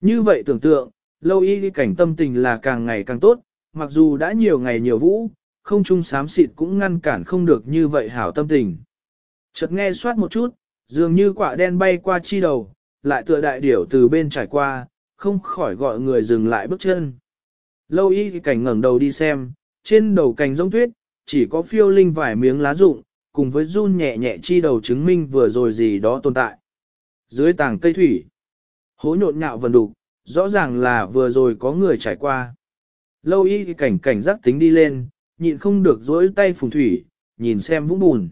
Như vậy tưởng tượng, lâu y cảnh tâm tình là càng ngày càng tốt, mặc dù đã nhiều ngày nhiều vũ, không trung sám xịt cũng ngăn cản không được như vậy hảo tâm tình. Chợt nghe soát một chút, dường như quả đen bay qua chi đầu, lại tựa đại điểu từ bên trải qua, không khỏi gọi người dừng lại bước chân. Lâu y cảnh ngẩng đầu đi xem, trên đầu cành giống tuyết, chỉ có phiêu linh vài miếng lá rụng, cùng với run nhẹ nhẹ chi đầu chứng minh vừa rồi gì đó tồn tại. Dưới tảng cây thủy, hố nhộn nhạo vần đục, rõ ràng là vừa rồi có người trải qua. Lâu y cảnh cảnh giác tính đi lên, nhịn không được dỗi tay phùng thủy, nhìn xem vũng bùn.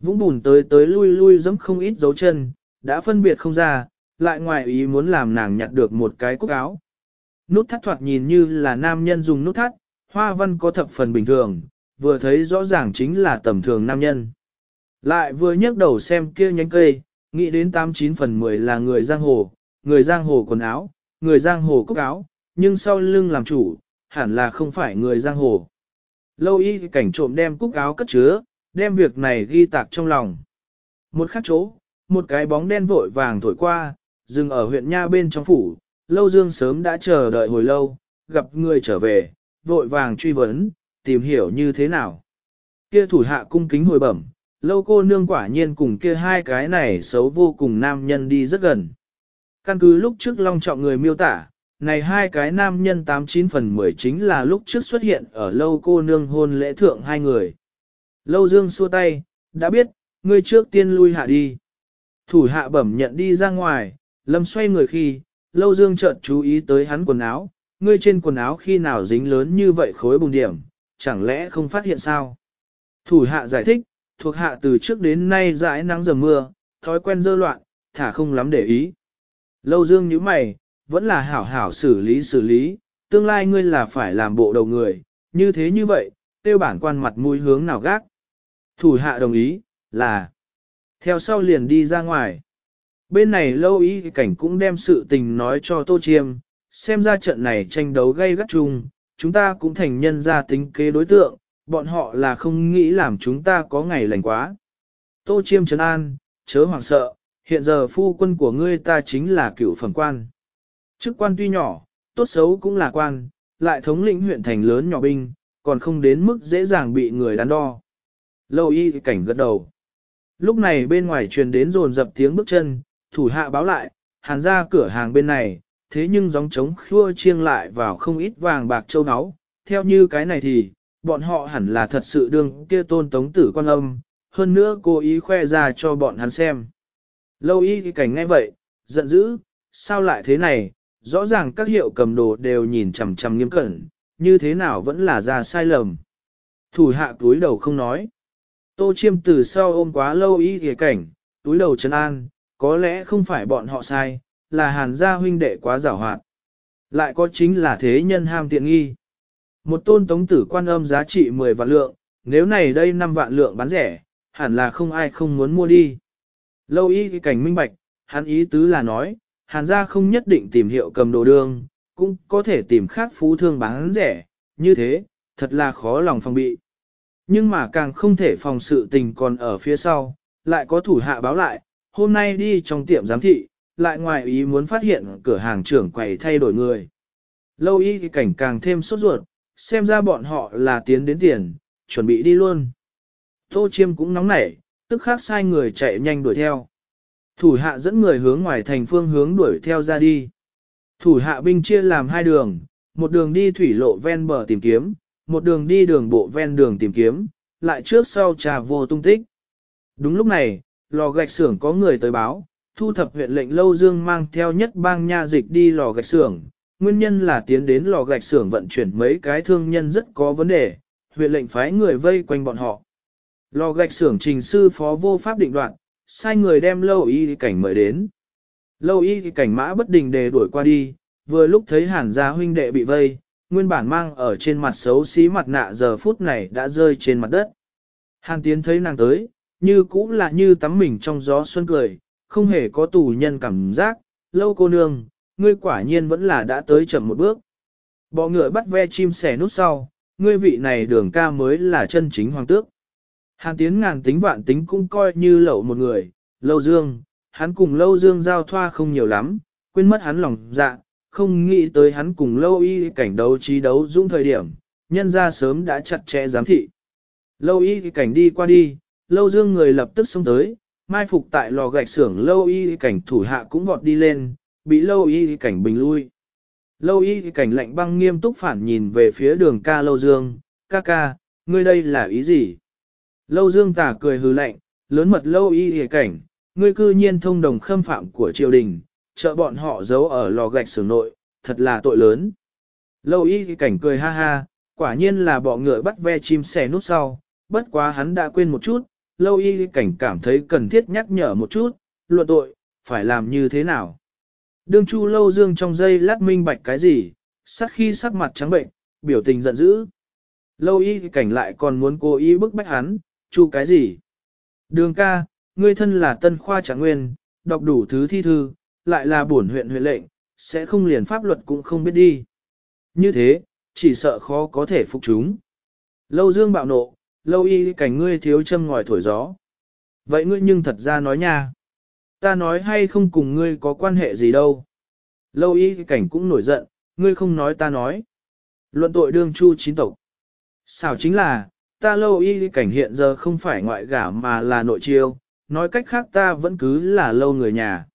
Vũng bùn tới tới lui lui dẫm không ít dấu chân, đã phân biệt không ra, lại ngoài ý muốn làm nàng nhặt được một cái cúc áo. Nút thắt thoạt nhìn như là nam nhân dùng nút thắt, hoa văn có thập phần bình thường, vừa thấy rõ ràng chính là tầm thường nam nhân. Lại vừa nhấc đầu xem kia nhánh cây, nghĩ đến 89 phần 10 là người giang hồ, người giang hồ quần áo, người giang hồ cúc áo, nhưng sau lưng làm chủ, hẳn là không phải người giang hồ. Lâu y cảnh trộm đem cúc áo cất chứa, đem việc này ghi tạc trong lòng. Một khắc chỗ, một cái bóng đen vội vàng thổi qua, dừng ở huyện Nha bên trong phủ, Lâu Dương sớm đã chờ đợi hồi lâu, gặp người trở về, vội vàng truy vấn, tìm hiểu như thế nào. Kia thủ hạ cung kính hồi bẩm, lâu cô nương quả nhiên cùng kia hai cái này xấu vô cùng nam nhân đi rất gần. Căn cứ lúc trước long trọng người miêu tả, này hai cái nam nhân 89 phần 10 chính là lúc trước xuất hiện ở lâu cô nương hôn lễ thượng hai người. Lâu dương xua tay, đã biết, ngươi trước tiên lui hạ đi. Thủ hạ bẩm nhận đi ra ngoài, lâm xoay người khi, lâu dương chợt chú ý tới hắn quần áo, ngươi trên quần áo khi nào dính lớn như vậy khối bùng điểm, chẳng lẽ không phát hiện sao? Thủ hạ giải thích, thuộc hạ từ trước đến nay dãi nắng dầm mưa, thói quen dơ loạn, thả không lắm để ý. Lâu dương như mày, vẫn là hảo hảo xử lý xử lý, tương lai ngươi là phải làm bộ đầu người, như thế như vậy, tiêu bản quan mặt mũi hướng nào gác. Thủ hạ đồng ý, là theo sau liền đi ra ngoài. Bên này lâu ý cảnh cũng đem sự tình nói cho Tô Chiêm, xem ra trận này tranh đấu gây gắt chung, chúng ta cũng thành nhân ra tính kế đối tượng, bọn họ là không nghĩ làm chúng ta có ngày lành quá. Tô Chiêm trấn an, chớ hoảng sợ, hiện giờ phu quân của ngươi ta chính là cựu phẩm quan. Chức quan tuy nhỏ, tốt xấu cũng là quan, lại thống lĩnh huyện thành lớn nhỏ binh, còn không đến mức dễ dàng bị người đắn đo. Lâu y cảnh gật đầu. Lúc này bên ngoài truyền đến rồn dập tiếng bước chân, thủ hạ báo lại, hàn ra cửa hàng bên này, thế nhưng gióng trống khua chiêng lại vào không ít vàng bạc châu áo. Theo như cái này thì, bọn họ hẳn là thật sự đương kia tôn tống tử quan âm, hơn nữa cố ý khoe ra cho bọn hắn xem. Lâu y cảnh ngay vậy, giận dữ, sao lại thế này, rõ ràng các hiệu cầm đồ đều nhìn chằm chằm nghiêm cẩn, như thế nào vẫn là ra sai lầm. Thủ hạ túi đầu không nói. Tô chiêm từ sau ôm quá lâu y ghề cảnh, túi đầu chân an, có lẽ không phải bọn họ sai, là hàn gia huynh đệ quá giảo hoạt. Lại có chính là thế nhân ham tiện nghi. Một tôn tống tử quan âm giá trị 10 vạn lượng, nếu này đây 5 vạn lượng bán rẻ, hẳn là không ai không muốn mua đi. Lâu y cảnh minh bạch, hắn ý tứ là nói, hàn gia không nhất định tìm hiệu cầm đồ đương, cũng có thể tìm khác phú thương bán rẻ, như thế, thật là khó lòng phòng bị. Nhưng mà càng không thể phòng sự tình còn ở phía sau, lại có thủ hạ báo lại, hôm nay đi trong tiệm giám thị, lại ngoài ý muốn phát hiện cửa hàng trưởng quầy thay đổi người. Lâu y thì cảnh càng thêm sốt ruột, xem ra bọn họ là tiến đến tiền, chuẩn bị đi luôn. Tô chiêm cũng nóng nảy, tức khắc sai người chạy nhanh đuổi theo. Thủ hạ dẫn người hướng ngoài thành phương hướng đuổi theo ra đi. Thủ hạ binh chia làm hai đường, một đường đi thủy lộ ven bờ tìm kiếm, một đường đi đường bộ ven đường tìm kiếm, lại trước sau trà vô tung tích. Đúng lúc này, lò gạch xưởng có người tới báo, thu thập huyện lệnh Lâu Dương mang theo nhất bang nha dịch đi lò gạch xưởng, nguyên nhân là tiến đến lò gạch xưởng vận chuyển mấy cái thương nhân rất có vấn đề, huyện lệnh phái người vây quanh bọn họ. Lò gạch xưởng trình sư phó vô pháp định đoạn, sai người đem lâu y cảnh mời đến. Lâu y cảnh mã bất đình để đuổi qua đi, vừa lúc thấy hàn gia huynh đệ bị vây, nguyên bản mang ở trên mặt xấu xí mặt nạ giờ phút này đã rơi trên mặt đất. Hàn tiến thấy nàng tới, như cũng là như tắm mình trong gió xuân cười, không hề có tù nhân cảm giác, lâu cô nương, ngươi quả nhiên vẫn là đã tới chậm một bước. Bọ ngựa bắt ve chim sẻ nút sau, ngươi vị này đường ca mới là chân chính hoàng tước. Hàn tiến ngàn tính vạn tính cũng coi như lậu một người, lâu dương, hắn cùng lâu dương giao thoa không nhiều lắm, quên mất hắn lòng dạ, không nghĩ tới hắn cùng lâu y cảnh đấu trí đấu dũng thời điểm, nhân ra sớm đã chặt chẽ giám thị. Lâu y cảnh đi qua đi, lâu dương người lập tức xông tới, mai phục tại lò gạch xưởng lâu y cảnh thủ hạ cũng vọt đi lên, bị lâu y cảnh bình lui. Lâu y cảnh lạnh băng nghiêm túc phản nhìn về phía đường ca lâu dương, ca ca, ngươi đây là ý gì? Lâu dương tả cười hừ lạnh, lớn mật lâu y hề cảnh, ngươi cư nhiên thông đồng khâm phạm của triều đình, trợ bọn họ giấu ở lò gạch xưởng nội, thật là tội lớn. Lâu y hề cảnh cười ha ha, quả nhiên là bọ ngựa bắt ve chim sẻ nút sau, bất quá hắn đã quên một chút, lâu y hề cảnh cảm thấy cần thiết nhắc nhở một chút, luận tội, phải làm như thế nào. Đương chu lâu dương trong giây lát minh bạch cái gì, sắc khi sắc mặt trắng bệnh, biểu tình giận dữ. Lâu y cảnh lại còn muốn cố ý bức bách hắn, chu cái gì. Đường ca, ngươi thân là tân khoa trạng nguyên, đọc đủ thứ thi thư, lại là bổn huyện huyện lệnh, sẽ không liền pháp luật cũng không biết đi. Như thế, chỉ sợ khó có thể phục chúng. Lâu dương bạo nộ, lâu y cảnh ngươi thiếu châm ngòi thổi gió. Vậy ngươi nhưng thật ra nói nha. Ta nói hay không cùng ngươi có quan hệ gì đâu. Lâu y cảnh cũng nổi giận, ngươi không nói ta nói. Luận tội đương chu chín tộc. xảo chính là, ta lâu y cảnh hiện giờ không phải ngoại gả mà là nội chiêu, nói cách khác ta vẫn cứ là lâu người nhà.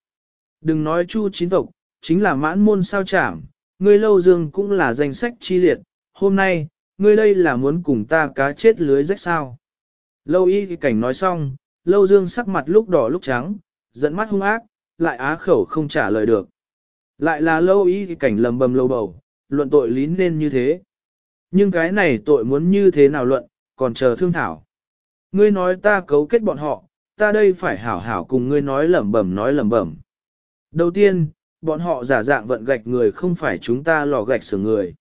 Đừng nói chu chín tộc, chính là mãn môn sao chảm, ngươi lâu dương cũng là danh sách chi liệt, hôm nay, ngươi đây là muốn cùng ta cá chết lưới rách sao. Lâu y cảnh nói xong, lâu dương sắc mặt lúc đỏ lúc trắng, dẫn mắt hung ác, lại á khẩu không trả lời được. Lại là lâu y cảnh lầm bầm lâu bầu, luận tội lý nên như thế. Nhưng cái này tội muốn như thế nào luận, còn chờ thương thảo. Ngươi nói ta cấu kết bọn họ, ta đây phải hảo hảo cùng ngươi nói lẩm bẩm nói lẩm bẩm. Đầu tiên, bọn họ giả dạng vận gạch người không phải chúng ta lò gạch sửa người,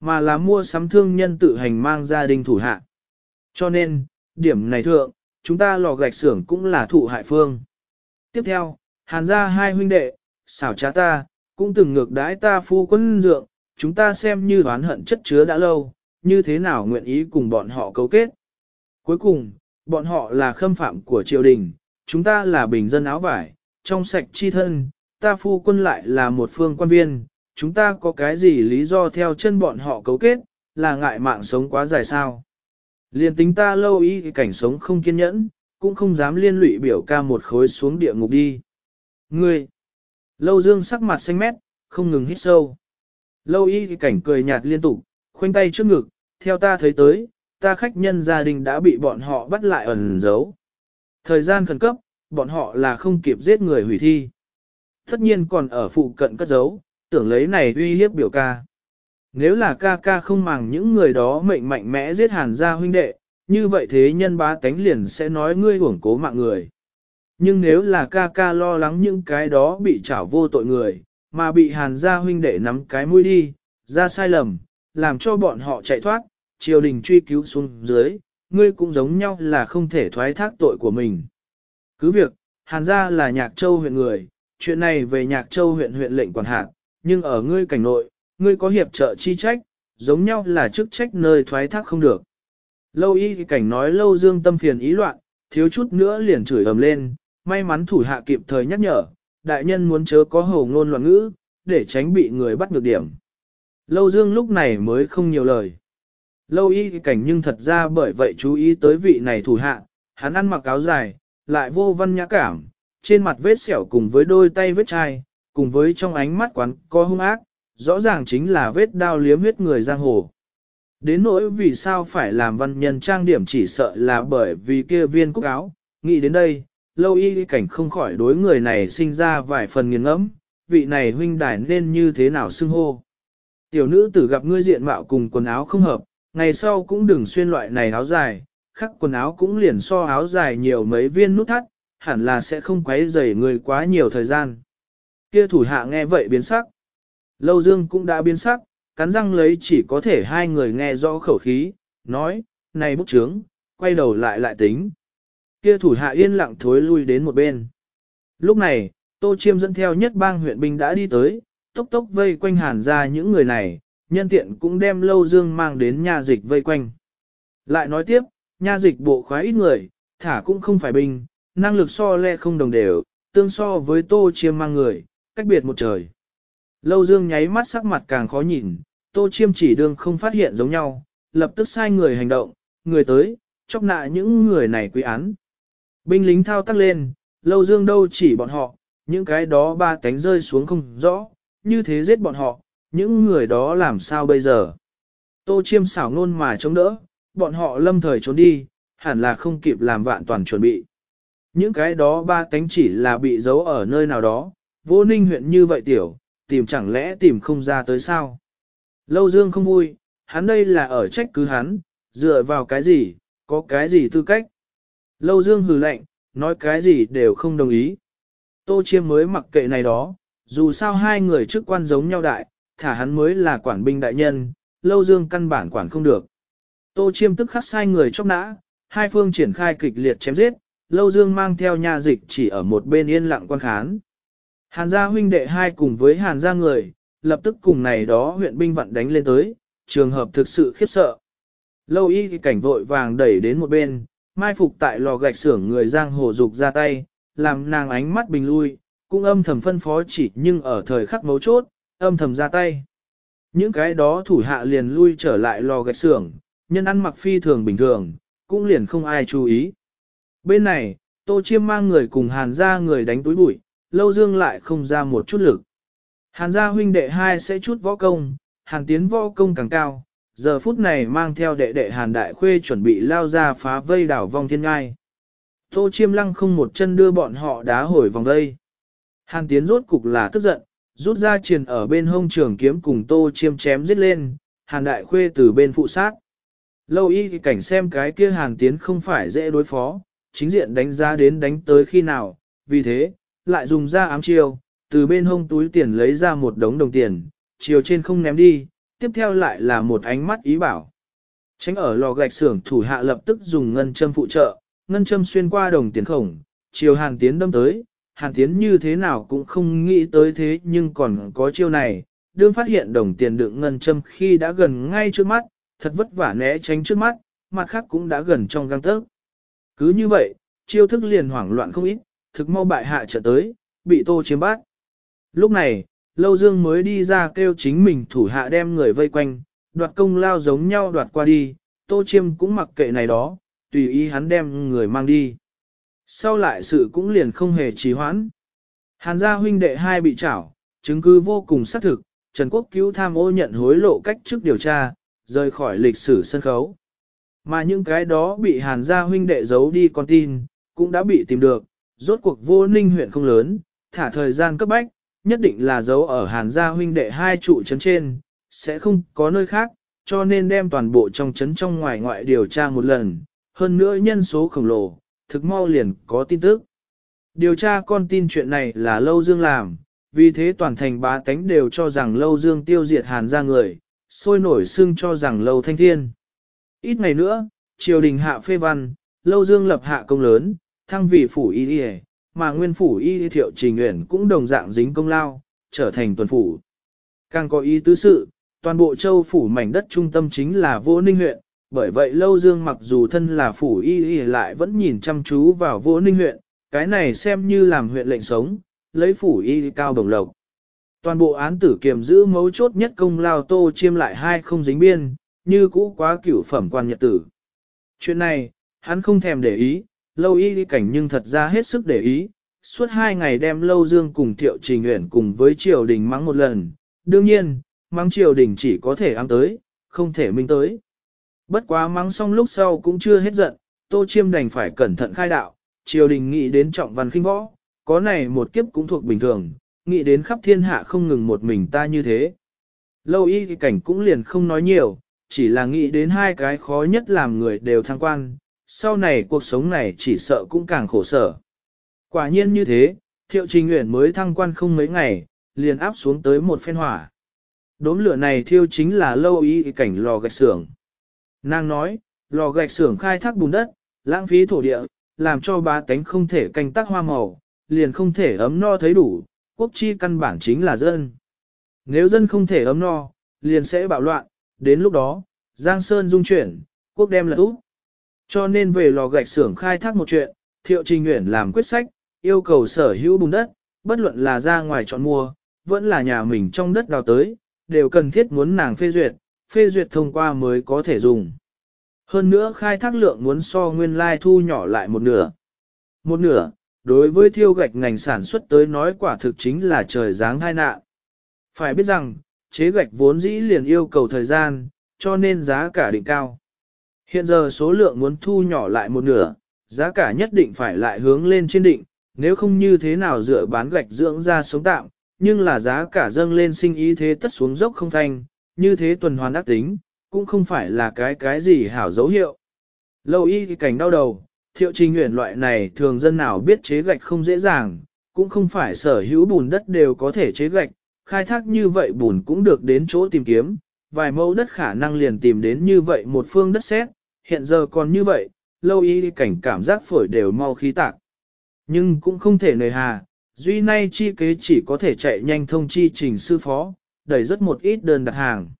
mà là mua sắm thương nhân tự hành mang gia đình thủ hạ. Cho nên, điểm này thượng, chúng ta lò gạch xưởng cũng là thụ hại phương. Tiếp theo, hàn gia hai huynh đệ, xảo trá ta, cũng từng ngược đãi ta phu quân dượng, chúng ta xem như oán hận chất chứa đã lâu, như thế nào nguyện ý cùng bọn họ cấu kết. Cuối cùng, bọn họ là khâm phạm của triều đình, chúng ta là bình dân áo vải, trong sạch chi thân, ta phu quân lại là một phương quan viên, chúng ta có cái gì lý do theo chân bọn họ cấu kết, là ngại mạng sống quá dài sao. Liên tính ta lâu ý cảnh sống không kiên nhẫn, cũng không dám liên lụy biểu ca một khối xuống địa ngục đi. Ngươi! Lâu dương sắc mặt xanh mét, không ngừng hít sâu. Lâu y cảnh cười nhạt liên tục, khoanh tay trước ngực, theo ta thấy tới, ta khách nhân gia đình đã bị bọn họ bắt lại ẩn giấu. Thời gian khẩn cấp, bọn họ là không kịp giết người hủy thi. Tất nhiên còn ở phụ cận cất giấu, tưởng lấy này uy hiếp biểu ca. Nếu là ca ca không màng những người đó mệnh mạnh mẽ giết hàn gia huynh đệ, như vậy thế nhân bá tánh liền sẽ nói ngươi uổng cố mạng người. Nhưng nếu là ca ca lo lắng những cái đó bị trảo vô tội người, mà bị hàn gia huynh đệ nắm cái mũi đi, ra sai lầm, làm cho bọn họ chạy thoát, triều đình truy cứu xuống dưới, ngươi cũng giống nhau là không thể thoái thác tội của mình. Cứ việc, hàn gia là nhạc châu huyện người, chuyện này về nhạc châu huyện huyện lệnh quản hạt, nhưng ở ngươi cảnh nội, ngươi có hiệp trợ chi trách, giống nhau là chức trách nơi thoái thác không được. Lâu y thì cảnh nói lâu dương tâm phiền ý loạn, thiếu chút nữa liền chửi ầm lên, may mắn thủ hạ kịp thời nhắc nhở, đại nhân muốn chớ có hồ ngôn loạn ngữ, để tránh bị người bắt được điểm. Lâu dương lúc này mới không nhiều lời. Lâu y cảnh nhưng thật ra bởi vậy chú ý tới vị này thủ hạ, hắn ăn mặc áo dài, lại vô văn nhã cảm, trên mặt vết sẹo cùng với đôi tay vết chai, cùng với trong ánh mắt quán có hung ác, rõ ràng chính là vết đao liếm huyết người giang hồ. Đến nỗi vì sao phải làm văn nhân trang điểm chỉ sợ là bởi vì kia viên cúc áo, nghĩ đến đây, lâu y cảnh không khỏi đối người này sinh ra vài phần nghiền ngẫm, vị này huynh đài nên như thế nào xưng hô. Tiểu nữ tử gặp ngươi diện mạo cùng quần áo không hợp, ngày sau cũng đừng xuyên loại này áo dài, khắc quần áo cũng liền so áo dài nhiều mấy viên nút thắt, hẳn là sẽ không quấy rầy người quá nhiều thời gian. Kia thủ hạ nghe vậy biến sắc. Lâu Dương cũng đã biến sắc, cắn răng lấy chỉ có thể hai người nghe rõ khẩu khí, nói, này bức trướng, quay đầu lại lại tính. Kia thủ hạ yên lặng thối lui đến một bên. Lúc này, Tô Chiêm dẫn theo nhất bang huyện binh đã đi tới, tốc tốc vây quanh hàn ra những người này, nhân tiện cũng đem Lâu Dương mang đến nhà dịch vây quanh. Lại nói tiếp, nha dịch bộ khoái ít người, thả cũng không phải binh, năng lực so le không đồng đều, tương so với Tô Chiêm mang người, cách biệt một trời. Lâu Dương nháy mắt sắc mặt càng khó nhìn, Tô Chiêm chỉ đương không phát hiện giống nhau, lập tức sai người hành động, người tới, chọc nạ những người này quy án. Binh lính thao tác lên, Lâu Dương đâu chỉ bọn họ, những cái đó ba cánh rơi xuống không rõ, như thế giết bọn họ, những người đó làm sao bây giờ? Tô Chiêm xảo ngôn mà chống đỡ, bọn họ lâm thời trốn đi, hẳn là không kịp làm vạn toàn chuẩn bị. Những cái đó ba cánh chỉ là bị giấu ở nơi nào đó, vô ninh huyện như vậy tiểu, tìm chẳng lẽ tìm không ra tới sao. Lâu Dương không vui, hắn đây là ở trách cứ hắn, dựa vào cái gì, có cái gì tư cách. Lâu Dương hừ lạnh, nói cái gì đều không đồng ý. Tô Chiêm mới mặc kệ này đó, dù sao hai người chức quan giống nhau đại, thả hắn mới là quản binh đại nhân, Lâu Dương căn bản quản không được. Tô Chiêm tức khắc sai người chóc nã, hai phương triển khai kịch liệt chém giết, Lâu Dương mang theo nha dịch chỉ ở một bên yên lặng quan khán. Hàn gia huynh đệ hai cùng với hàn gia người, lập tức cùng này đó huyện binh vặn đánh lên tới, trường hợp thực sự khiếp sợ. Lâu y thì cảnh vội vàng đẩy đến một bên, mai phục tại lò gạch xưởng người giang hồ dục ra tay, làm nàng ánh mắt bình lui, cũng âm thầm phân phó chỉ nhưng ở thời khắc mấu chốt, âm thầm ra tay. Những cái đó thủ hạ liền lui trở lại lò gạch xưởng, nhân ăn mặc phi thường bình thường, cũng liền không ai chú ý. Bên này, Tô Chiêm mang người cùng Hàn gia người đánh túi bụi, Lâu Dương lại không ra một chút lực. Hàn gia huynh đệ hai sẽ chút võ công, Hàn tiến võ công càng cao, giờ phút này mang theo đệ đệ Hàn Đại Khuê chuẩn bị lao ra phá vây đảo vong thiên ngai. Tô Chiêm lăng không một chân đưa bọn họ đá hồi vòng vây. Hàn tiến rốt cục là tức giận, rút ra triền ở bên hông trường kiếm cùng Tô Chiêm chém giết lên, Hàn Đại Khuê từ bên phụ sát. Lâu y thì cảnh xem cái kia Hàn tiến không phải dễ đối phó, chính diện đánh giá đến đánh tới khi nào, vì thế, lại dùng ra ám chiêu, từ bên hông túi tiền lấy ra một đống đồng tiền, chiều trên không ném đi, tiếp theo lại là một ánh mắt ý bảo. Tránh ở lò gạch xưởng thủ hạ lập tức dùng ngân châm phụ trợ, ngân châm xuyên qua đồng tiền khổng, chiều hàn tiến đâm tới, hàn tiến như thế nào cũng không nghĩ tới thế nhưng còn có chiêu này, đương phát hiện đồng tiền đựng ngân châm khi đã gần ngay trước mắt, thật vất vả né tránh trước mắt, mặt khác cũng đã gần trong găng tớc. Cứ như vậy, chiêu thức liền hoảng loạn không ít, thực mau bại hạ trở tới, bị tô chiếm bắt. Lúc này, Lâu Dương mới đi ra kêu chính mình thủ hạ đem người vây quanh, đoạt công lao giống nhau đoạt qua đi, tô chiêm cũng mặc kệ này đó, tùy ý hắn đem người mang đi. Sau lại sự cũng liền không hề trì hoãn. Hàn gia huynh đệ hai bị trảo, chứng cứ vô cùng xác thực, Trần Quốc cứu tham ô nhận hối lộ cách trước điều tra, rời khỏi lịch sử sân khấu. Mà những cái đó bị hàn gia huynh đệ giấu đi con tin, cũng đã bị tìm được, rốt cuộc vô ninh huyện không lớn, thả thời gian cấp bách, nhất định là giấu ở hàn gia huynh đệ hai trụ trấn trên, sẽ không có nơi khác, cho nên đem toàn bộ trong trấn trong ngoài ngoại điều tra một lần, hơn nữa nhân số khổng lồ, thực mau liền có tin tức. Điều tra con tin chuyện này là Lâu Dương làm, vì thế toàn thành bá tánh đều cho rằng Lâu Dương tiêu diệt hàn gia người, sôi nổi xưng cho rằng Lâu Thanh Thiên. Ít ngày nữa, triều đình hạ phê văn, Lâu Dương lập hạ công lớn, thăng vị phủ y đi mà nguyên phủ y thiệu trình nguyện cũng đồng dạng dính công lao, trở thành tuần phủ. Càng có ý tứ sự, toàn bộ châu phủ mảnh đất trung tâm chính là vô ninh huyện, bởi vậy Lâu Dương mặc dù thân là phủ y y lại vẫn nhìn chăm chú vào vô ninh huyện, cái này xem như làm huyện lệnh sống, lấy phủ y cao đồng lộc. Toàn bộ án tử kiềm giữ mấu chốt nhất công lao tô chiêm lại hai không dính biên, như cũ quá cửu phẩm quan nhật tử. Chuyện này, hắn không thèm để ý, lâu y cảnh nhưng thật ra hết sức để ý, suốt hai ngày đem lâu dương cùng thiệu trình nguyện cùng với triều đình mắng một lần, đương nhiên, mắng triều đình chỉ có thể ăn tới, không thể minh tới. Bất quá mắng xong lúc sau cũng chưa hết giận, tô chiêm đành phải cẩn thận khai đạo, triều đình nghĩ đến trọng văn khinh võ, có này một kiếp cũng thuộc bình thường, nghĩ đến khắp thiên hạ không ngừng một mình ta như thế. Lâu y thì cảnh cũng liền không nói nhiều, chỉ là nghĩ đến hai cái khó nhất làm người đều thăng quan, sau này cuộc sống này chỉ sợ cũng càng khổ sở. Quả nhiên như thế, thiệu trình nguyện mới thăng quan không mấy ngày, liền áp xuống tới một phen hỏa. Đốm lửa này thiêu chính là lâu y cảnh lò gạch xưởng. Nàng nói, lò gạch xưởng khai thác bùn đất, lãng phí thổ địa, làm cho ba tánh không thể canh tác hoa màu, liền không thể ấm no thấy đủ, quốc chi căn bản chính là dân. Nếu dân không thể ấm no, liền sẽ bạo loạn, đến lúc đó, Giang Sơn dung chuyển, quốc đem lật úp. Cho nên về lò gạch xưởng khai thác một chuyện, Thiệu Trình Nguyễn làm quyết sách, yêu cầu sở hữu bùn đất, bất luận là ra ngoài chọn mua, vẫn là nhà mình trong đất đào tới, đều cần thiết muốn nàng phê duyệt, phê duyệt thông qua mới có thể dùng. Hơn nữa khai thác lượng muốn so nguyên lai thu nhỏ lại một nửa. Một nửa, đối với thiêu gạch ngành sản xuất tới nói quả thực chính là trời giáng hai nạn. Phải biết rằng, chế gạch vốn dĩ liền yêu cầu thời gian, cho nên giá cả định cao. Hiện giờ số lượng muốn thu nhỏ lại một nửa, giá cả nhất định phải lại hướng lên trên định, nếu không như thế nào dựa bán gạch dưỡng ra sống tạm, nhưng là giá cả dâng lên sinh ý thế tất xuống dốc không thanh, như thế tuần hoàn ác tính, cũng không phải là cái cái gì hảo dấu hiệu. Lâu y thì cảnh đau đầu, thiệu trình nguyện loại này thường dân nào biết chế gạch không dễ dàng, cũng không phải sở hữu bùn đất đều có thể chế gạch, khai thác như vậy bùn cũng được đến chỗ tìm kiếm, vài mẫu đất khả năng liền tìm đến như vậy một phương đất xét, hiện giờ còn như vậy, lâu y cảnh cảm giác phổi đều mau khí tạc. Nhưng cũng không thể nời hà, duy nay chi kế chỉ có thể chạy nhanh thông chi trình sư phó, đẩy rất một ít đơn đặt hàng.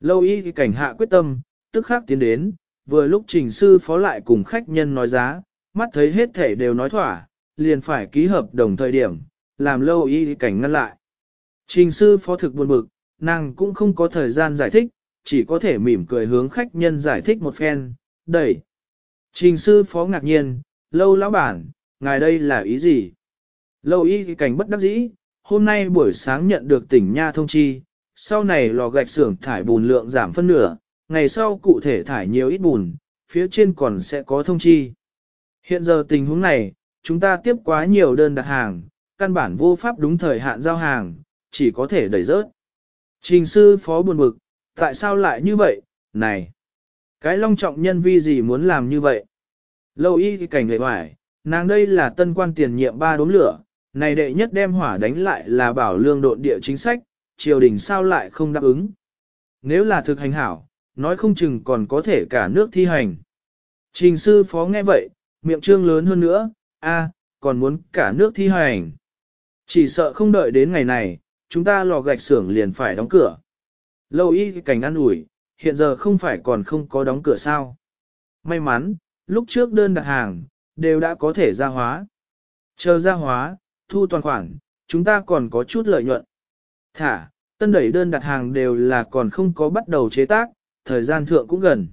Lâu y cảnh hạ quyết tâm, tức khắc tiến đến, vừa lúc trình sư phó lại cùng khách nhân nói giá, mắt thấy hết thể đều nói thỏa, liền phải ký hợp đồng thời điểm, làm lâu y cảnh ngăn lại. Trình sư phó thực buồn bực, nàng cũng không có thời gian giải thích, chỉ có thể mỉm cười hướng khách nhân giải thích một phen, đẩy. Trình sư phó ngạc nhiên, lâu lão bản, ngài đây là ý gì? Lâu y cảnh bất đắc dĩ, hôm nay buổi sáng nhận được tỉnh nha thông chi, sau này lò gạch xưởng thải bùn lượng giảm phân nửa, ngày sau cụ thể thải nhiều ít bùn, phía trên còn sẽ có thông chi. Hiện giờ tình huống này, chúng ta tiếp quá nhiều đơn đặt hàng, căn bản vô pháp đúng thời hạn giao hàng, chỉ có thể đẩy rớt. Trình sư phó buồn bực, tại sao lại như vậy, này? Cái long trọng nhân vi gì muốn làm như vậy? Lâu y thì cảnh người hoài, nàng đây là tân quan tiền nhiệm ba đốm lửa, này đệ nhất đem hỏa đánh lại là bảo lương độn địa chính sách, triều đình sao lại không đáp ứng. Nếu là thực hành hảo, nói không chừng còn có thể cả nước thi hành. Trình sư phó nghe vậy, miệng trương lớn hơn nữa, a, còn muốn cả nước thi hành. Chỉ sợ không đợi đến ngày này, chúng ta lò gạch xưởng liền phải đóng cửa. Lâu y cảnh ăn ủi, hiện giờ không phải còn không có đóng cửa sao. May mắn, lúc trước đơn đặt hàng, đều đã có thể ra hóa. Chờ ra hóa, thu toàn khoản, chúng ta còn có chút lợi nhuận. Thả, tân đẩy đơn đặt hàng đều là còn không có bắt đầu chế tác, thời gian thượng cũng gần.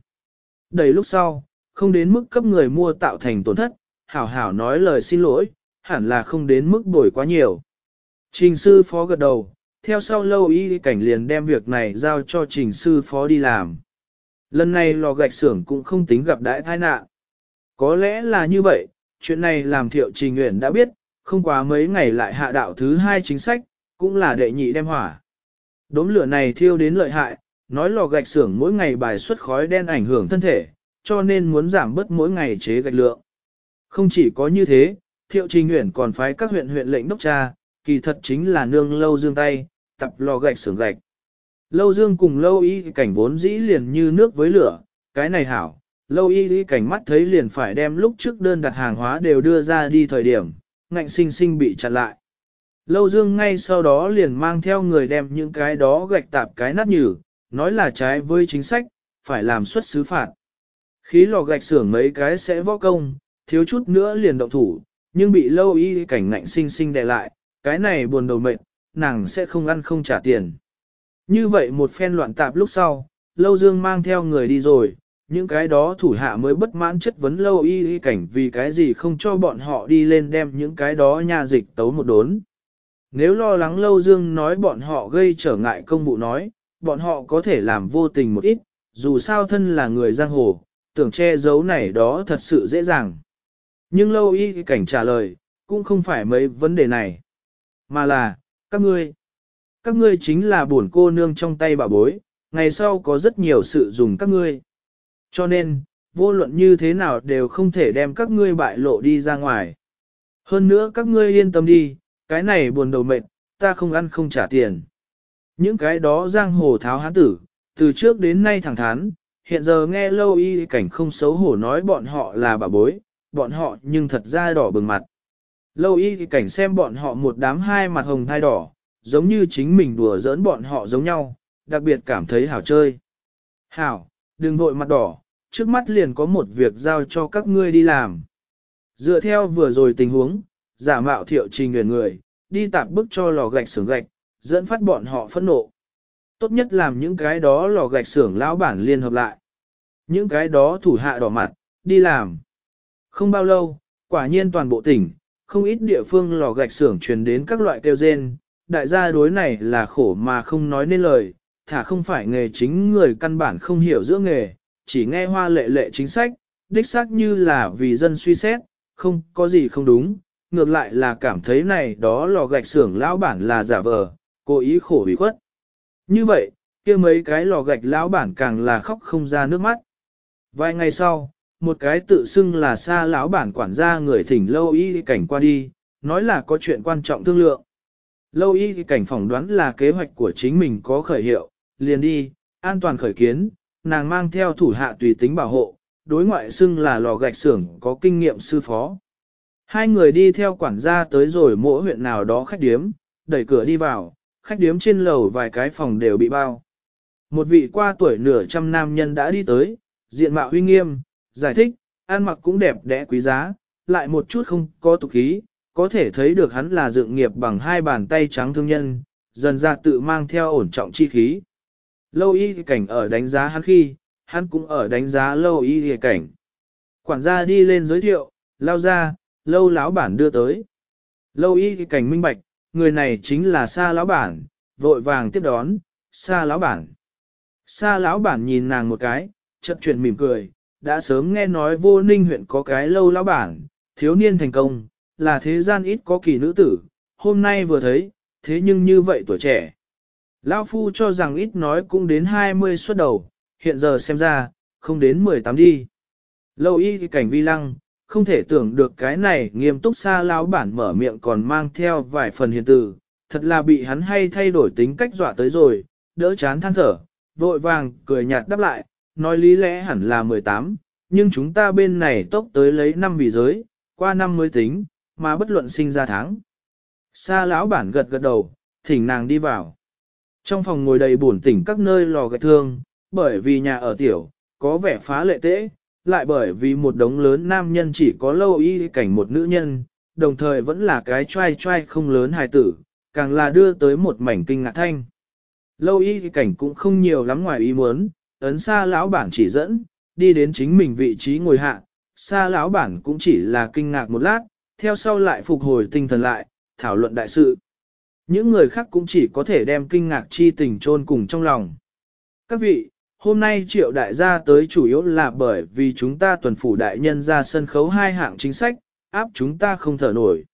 Đẩy lúc sau, không đến mức cấp người mua tạo thành tổn thất, hảo hảo nói lời xin lỗi, hẳn là không đến mức bồi quá nhiều. Trình sư phó gật đầu, theo sau lâu y cảnh liền đem việc này giao cho trình sư phó đi làm. Lần này lò gạch xưởng cũng không tính gặp đại tai nạn. Có lẽ là như vậy, chuyện này làm thiệu trình nguyện đã biết, không quá mấy ngày lại hạ đạo thứ hai chính sách, cũng là đệ nhị đem hỏa. Đốm lửa này thiêu đến lợi hại, nói lò gạch xưởng mỗi ngày bài xuất khói đen ảnh hưởng thân thể, cho nên muốn giảm bớt mỗi ngày chế gạch lượng. Không chỉ có như thế, thiệu trình nguyện còn phái các huyện huyện lệnh đốc tra, kỳ thật chính là nương lâu dương tay, tập lò gạch xưởng gạch. Lâu dương cùng lâu y cảnh vốn dĩ liền như nước với lửa, cái này hảo, lâu y y cảnh mắt thấy liền phải đem lúc trước đơn đặt hàng hóa đều đưa ra đi thời điểm, ngạnh sinh sinh bị chặn lại. Lâu dương ngay sau đó liền mang theo người đem những cái đó gạch tạp cái nát nhử, nói là trái với chính sách, phải làm xuất xứ phạt. Khí lò gạch xưởng mấy cái sẽ võ công, thiếu chút nữa liền động thủ, nhưng bị lâu y cảnh ngạnh sinh sinh đè lại, cái này buồn đầu mệnh, nàng sẽ không ăn không trả tiền. Như vậy một phen loạn tạp lúc sau, lâu dương mang theo người đi rồi, những cái đó thủ hạ mới bất mãn chất vấn lâu y y cảnh vì cái gì không cho bọn họ đi lên đem những cái đó nhà dịch tấu một đốn. Nếu lo lắng lâu dương nói bọn họ gây trở ngại công vụ nói, bọn họ có thể làm vô tình một ít, dù sao thân là người giang hồ, tưởng che giấu này đó thật sự dễ dàng. Nhưng lâu y cảnh trả lời, cũng không phải mấy vấn đề này. Mà là, các ngươi. Các ngươi chính là buồn cô nương trong tay bà bối, ngày sau có rất nhiều sự dùng các ngươi. Cho nên, vô luận như thế nào đều không thể đem các ngươi bại lộ đi ra ngoài. Hơn nữa các ngươi yên tâm đi, cái này buồn đầu mệt, ta không ăn không trả tiền. Những cái đó giang hồ tháo hán tử, từ trước đến nay thẳng thắn, hiện giờ nghe lâu y cảnh không xấu hổ nói bọn họ là bà bối, bọn họ nhưng thật ra đỏ bừng mặt. Lâu y cảnh xem bọn họ một đám hai mặt hồng thai đỏ, giống như chính mình đùa giỡn bọn họ giống nhau, đặc biệt cảm thấy hảo chơi. Hảo, đừng vội mặt đỏ, trước mắt liền có một việc giao cho các ngươi đi làm. Dựa theo vừa rồi tình huống, giả mạo thiệu trình nguyện người, đi tạp bức cho lò gạch xưởng gạch, dẫn phát bọn họ phẫn nộ. Tốt nhất làm những cái đó lò gạch xưởng lão bản liên hợp lại. Những cái đó thủ hạ đỏ mặt, đi làm. Không bao lâu, quả nhiên toàn bộ tỉnh, không ít địa phương lò gạch xưởng truyền đến các loại kêu rên, đại gia đối này là khổ mà không nói nên lời, thả không phải nghề chính người căn bản không hiểu giữa nghề, chỉ nghe hoa lệ lệ chính sách, đích xác như là vì dân suy xét, không có gì không đúng, ngược lại là cảm thấy này đó lò gạch xưởng lão bản là giả vờ, cố ý khổ bị khuất. Như vậy, kia mấy cái lò gạch lão bản càng là khóc không ra nước mắt. Vài ngày sau, một cái tự xưng là xa lão bản quản gia người thỉnh lâu y cảnh qua đi, nói là có chuyện quan trọng thương lượng. Lâu y cảnh phỏng đoán là kế hoạch của chính mình có khởi hiệu, liền đi, an toàn khởi kiến, nàng mang theo thủ hạ tùy tính bảo hộ, đối ngoại xưng là lò gạch xưởng có kinh nghiệm sư phó. Hai người đi theo quản gia tới rồi mỗi huyện nào đó khách điếm, đẩy cửa đi vào, khách điếm trên lầu vài cái phòng đều bị bao. Một vị qua tuổi nửa trăm nam nhân đã đi tới, diện mạo huy nghiêm, giải thích, ăn mặc cũng đẹp đẽ quý giá, lại một chút không có tục khí, có thể thấy được hắn là dựng nghiệp bằng hai bàn tay trắng thương nhân, dần ra tự mang theo ổn trọng chi khí. Lâu y cảnh ở đánh giá hắn khi, hắn cũng ở đánh giá lâu y cảnh. Quản gia đi lên giới thiệu, lao ra, lâu lão bản đưa tới. Lâu y cảnh minh bạch, người này chính là sa lão bản, vội vàng tiếp đón, sa lão bản. Sa lão bản nhìn nàng một cái, chợt chuyển mỉm cười, đã sớm nghe nói vô ninh huyện có cái lâu lão bản, thiếu niên thành công, là thế gian ít có kỳ nữ tử, hôm nay vừa thấy, thế nhưng như vậy tuổi trẻ. Lão phu cho rằng ít nói cũng đến 20 xuất đầu, hiện giờ xem ra, không đến 18 đi. Lâu y cảnh vi lăng, không thể tưởng được cái này nghiêm túc xa lão bản mở miệng còn mang theo vài phần hiền từ, thật là bị hắn hay thay đổi tính cách dọa tới rồi, đỡ chán than thở, vội vàng, cười nhạt đáp lại, nói lý lẽ hẳn là 18, nhưng chúng ta bên này tốc tới lấy năm vị giới, qua năm mới tính, mà bất luận sinh ra tháng. Sa lão bản gật gật đầu, thỉnh nàng đi vào. Trong phòng ngồi đầy buồn tỉnh các nơi lò gạch thương, bởi vì nhà ở tiểu, có vẻ phá lệ tễ, lại bởi vì một đống lớn nam nhân chỉ có lâu y cảnh một nữ nhân, đồng thời vẫn là cái trai trai không lớn hài tử, càng là đưa tới một mảnh kinh ngạc thanh. Lâu y cảnh cũng không nhiều lắm ngoài ý muốn, ấn xa lão bản chỉ dẫn, đi đến chính mình vị trí ngồi hạ, xa lão bản cũng chỉ là kinh ngạc một lát, theo sau lại phục hồi tinh thần lại, thảo luận đại sự. Những người khác cũng chỉ có thể đem kinh ngạc chi tình chôn cùng trong lòng. Các vị, hôm nay triệu đại gia tới chủ yếu là bởi vì chúng ta tuần phủ đại nhân ra sân khấu hai hạng chính sách, áp chúng ta không thở nổi.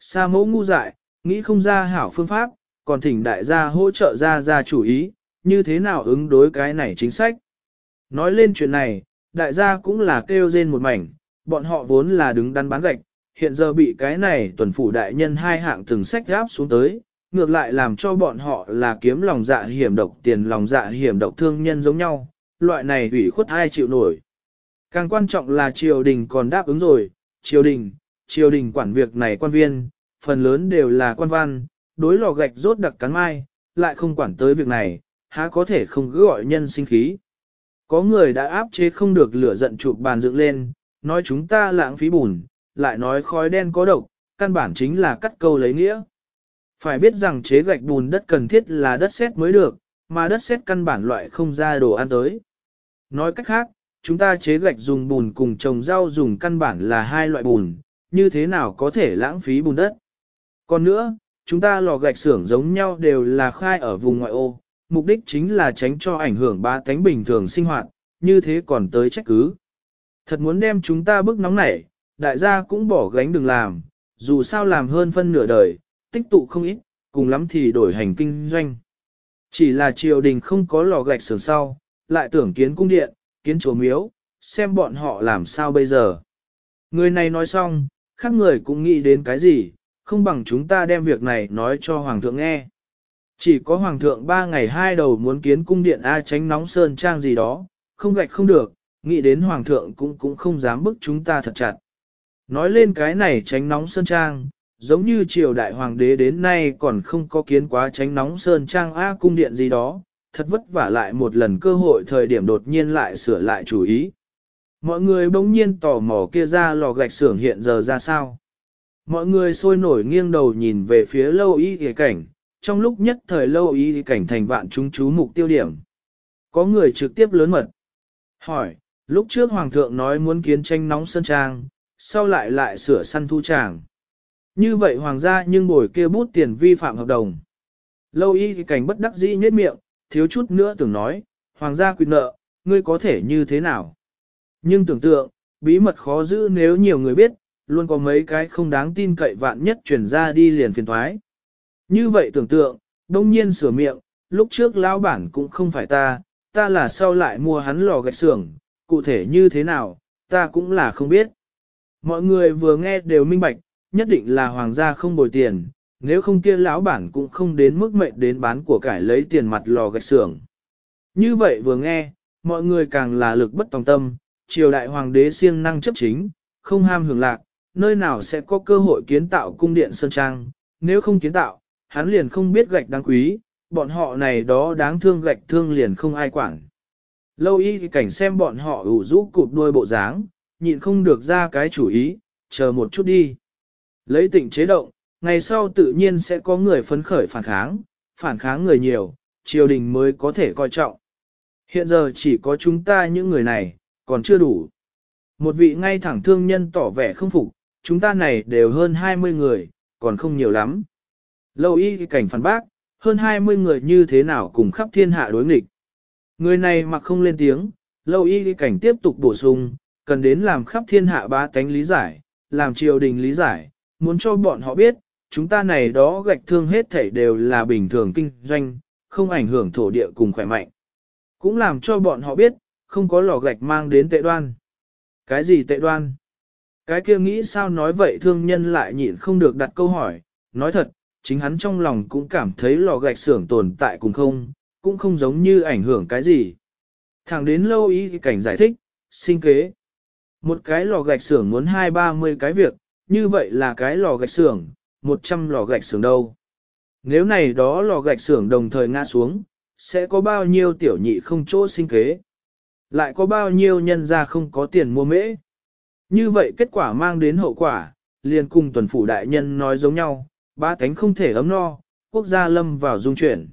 Sa mẫu ngu dại, nghĩ không ra hảo phương pháp, còn thỉnh đại gia hỗ trợ ra ra chủ ý, như thế nào ứng đối cái này chính sách. Nói lên chuyện này, đại gia cũng là kêu rên một mảnh, bọn họ vốn là đứng đắn bán gạch, hiện giờ bị cái này tuần phủ đại nhân hai hạng từng sách gáp xuống tới, ngược lại làm cho bọn họ là kiếm lòng dạ hiểm độc tiền lòng dạ hiểm độc thương nhân giống nhau, loại này ủy khuất ai chịu nổi. Càng quan trọng là triều đình còn đáp ứng rồi, triều đình, triều đình quản việc này quan viên, phần lớn đều là quan văn, đối lò gạch rốt đặc cắn mai, lại không quản tới việc này, há có thể không cứ gọi nhân sinh khí. Có người đã áp chế không được lửa giận chụp bàn dựng lên, nói chúng ta lãng phí bùn, lại nói khói đen có độc, căn bản chính là cắt câu lấy nghĩa. Phải biết rằng chế gạch bùn đất cần thiết là đất sét mới được, mà đất sét căn bản loại không ra đồ ăn tới. Nói cách khác, chúng ta chế gạch dùng bùn cùng trồng rau dùng căn bản là hai loại bùn, như thế nào có thể lãng phí bùn đất. Còn nữa, chúng ta lò gạch xưởng giống nhau đều là khai ở vùng ngoại ô, mục đích chính là tránh cho ảnh hưởng ba cánh bình thường sinh hoạt, như thế còn tới trách cứ. Thật muốn đem chúng ta bức nóng nảy, đại gia cũng bỏ gánh đừng làm, dù sao làm hơn phân nửa đời, tích tụ không ít, cùng lắm thì đổi hành kinh doanh. Chỉ là triều đình không có lò gạch sườn sau, lại tưởng kiến cung điện, kiến chùa miếu, xem bọn họ làm sao bây giờ. Người này nói xong, khác người cũng nghĩ đến cái gì, không bằng chúng ta đem việc này nói cho Hoàng thượng nghe. Chỉ có Hoàng thượng ba ngày hai đầu muốn kiến cung điện A tránh nóng sơn trang gì đó, không gạch không được, nghĩ đến Hoàng thượng cũng cũng không dám bức chúng ta thật chặt. Nói lên cái này tránh nóng sơn trang, giống như triều đại hoàng đế đến nay còn không có kiến quá tránh nóng sơn trang A cung điện gì đó, thật vất vả lại một lần cơ hội thời điểm đột nhiên lại sửa lại chủ ý. Mọi người bỗng nhiên tò mò kia ra lò gạch xưởng hiện giờ ra sao. Mọi người sôi nổi nghiêng đầu nhìn về phía lâu y kỳ cảnh, trong lúc nhất thời lâu y kỳ cảnh thành vạn chúng chú mục tiêu điểm. Có người trực tiếp lớn mật. Hỏi, lúc trước Hoàng thượng nói muốn kiến tranh nóng sơn trang, sau lại lại sửa săn thu tràng. Như vậy Hoàng gia nhưng bồi kia bút tiền vi phạm hợp đồng. Lâu y thì cảnh bất đắc dĩ nhếch miệng, thiếu chút nữa tưởng nói, Hoàng gia quyết nợ, ngươi có thể như thế nào? Nhưng tưởng tượng, bí mật khó giữ nếu nhiều người biết, luôn có mấy cái không đáng tin cậy vạn nhất truyền ra đi liền phiền thoái. Như vậy tưởng tượng, đông nhiên sửa miệng, lúc trước lão bản cũng không phải ta, ta là sau lại mua hắn lò gạch xưởng, cụ thể như thế nào, ta cũng là không biết. Mọi người vừa nghe đều minh bạch, nhất định là hoàng gia không bồi tiền, nếu không kia lão bản cũng không đến mức mệnh đến bán của cải lấy tiền mặt lò gạch xưởng. Như vậy vừa nghe, mọi người càng là lực bất tòng tâm, triều đại hoàng đế siêng năng chấp chính, không ham hưởng lạc, nơi nào sẽ có cơ hội kiến tạo cung điện sơn trang, nếu không kiến tạo, hắn liền không biết gạch đáng quý, bọn họ này đó đáng thương gạch thương liền không ai quản. Lâu y cảnh xem bọn họ ủ rũ cụp đuôi bộ dáng, nhịn không được ra cái chủ ý, chờ một chút đi. Lấy tỉnh chế động, ngày sau tự nhiên sẽ có người phấn khởi phản kháng, phản kháng người nhiều, triều đình mới có thể coi trọng. Hiện giờ chỉ có chúng ta những người này, còn chưa đủ. Một vị ngay thẳng thương nhân tỏ vẻ không phục, chúng ta này đều hơn 20 người, còn không nhiều lắm. Lâu y cảnh phản bác, hơn 20 người như thế nào cùng khắp thiên hạ đối nghịch. Người này mặc không lên tiếng, lâu y cảnh tiếp tục bổ sung, cần đến làm khắp thiên hạ ba tánh lý giải, làm triều đình lý giải, muốn cho bọn họ biết, chúng ta này đó gạch thương hết thảy đều là bình thường kinh doanh, không ảnh hưởng thổ địa cùng khỏe mạnh. Cũng làm cho bọn họ biết, không có lò gạch mang đến tệ đoan. Cái gì tệ đoan? Cái kia nghĩ sao nói vậy thương nhân lại nhịn không được đặt câu hỏi, nói thật, chính hắn trong lòng cũng cảm thấy lò gạch xưởng tồn tại cùng không, cũng không giống như ảnh hưởng cái gì. Thẳng đến lâu ý cảnh giải thích, sinh kế. Một cái lò gạch xưởng muốn hai ba mươi cái việc, như vậy là cái lò gạch xưởng, một trăm lò gạch xưởng đâu. Nếu này đó lò gạch xưởng đồng thời ngã xuống, sẽ có bao nhiêu tiểu nhị không chỗ sinh kế. Lại có bao nhiêu nhân ra không có tiền mua mễ. Như vậy kết quả mang đến hậu quả, liền cùng tuần phủ đại nhân nói giống nhau, ba thánh không thể ấm no, quốc gia lâm vào dung chuyển.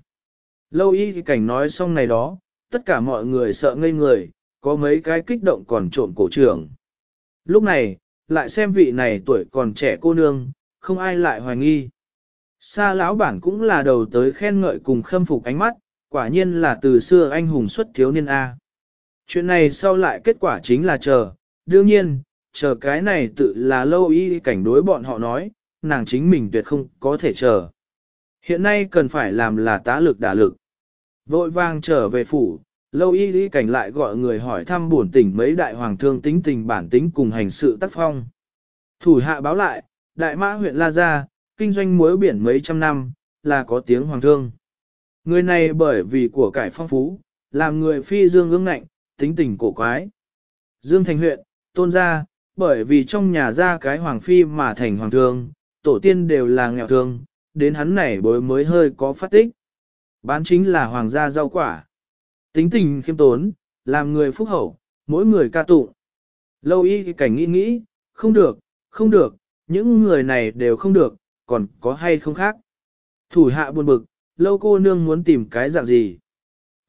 Lâu y cảnh nói xong này đó, tất cả mọi người sợ ngây người, có mấy cái kích động còn trộn cổ trưởng. Lúc này, lại xem vị này tuổi còn trẻ cô nương, không ai lại hoài nghi. Sa lão bản cũng là đầu tới khen ngợi cùng khâm phục ánh mắt, quả nhiên là từ xưa anh hùng xuất thiếu niên A. Chuyện này sau lại kết quả chính là chờ, đương nhiên, chờ cái này tự là lâu y cảnh đối bọn họ nói, nàng chính mình tuyệt không có thể chờ. Hiện nay cần phải làm là tá lực đả lực. Vội vang trở về phủ, lâu y lý cảnh lại gọi người hỏi thăm buồn tỉnh mấy đại hoàng thương tính tình bản tính cùng hành sự tác phong. Thủ hạ báo lại, đại mã huyện La Gia, kinh doanh muối biển mấy trăm năm, là có tiếng hoàng thương. Người này bởi vì của cải phong phú, làm người phi dương ương ngạnh, tính tình cổ quái. Dương Thành huyện, tôn gia, bởi vì trong nhà ra cái hoàng phi mà thành hoàng thương, tổ tiên đều là nghèo thương, đến hắn này bối mới hơi có phát tích. Bán chính là hoàng gia rau quả. Tính tình khiêm tốn, làm người phúc hậu, mỗi người ca tụng. Lâu y cái cảnh nghĩ nghĩ, không được, không được, những người này đều không được, còn có hay không khác. Thủ hạ buồn bực, lâu cô nương muốn tìm cái dạng gì.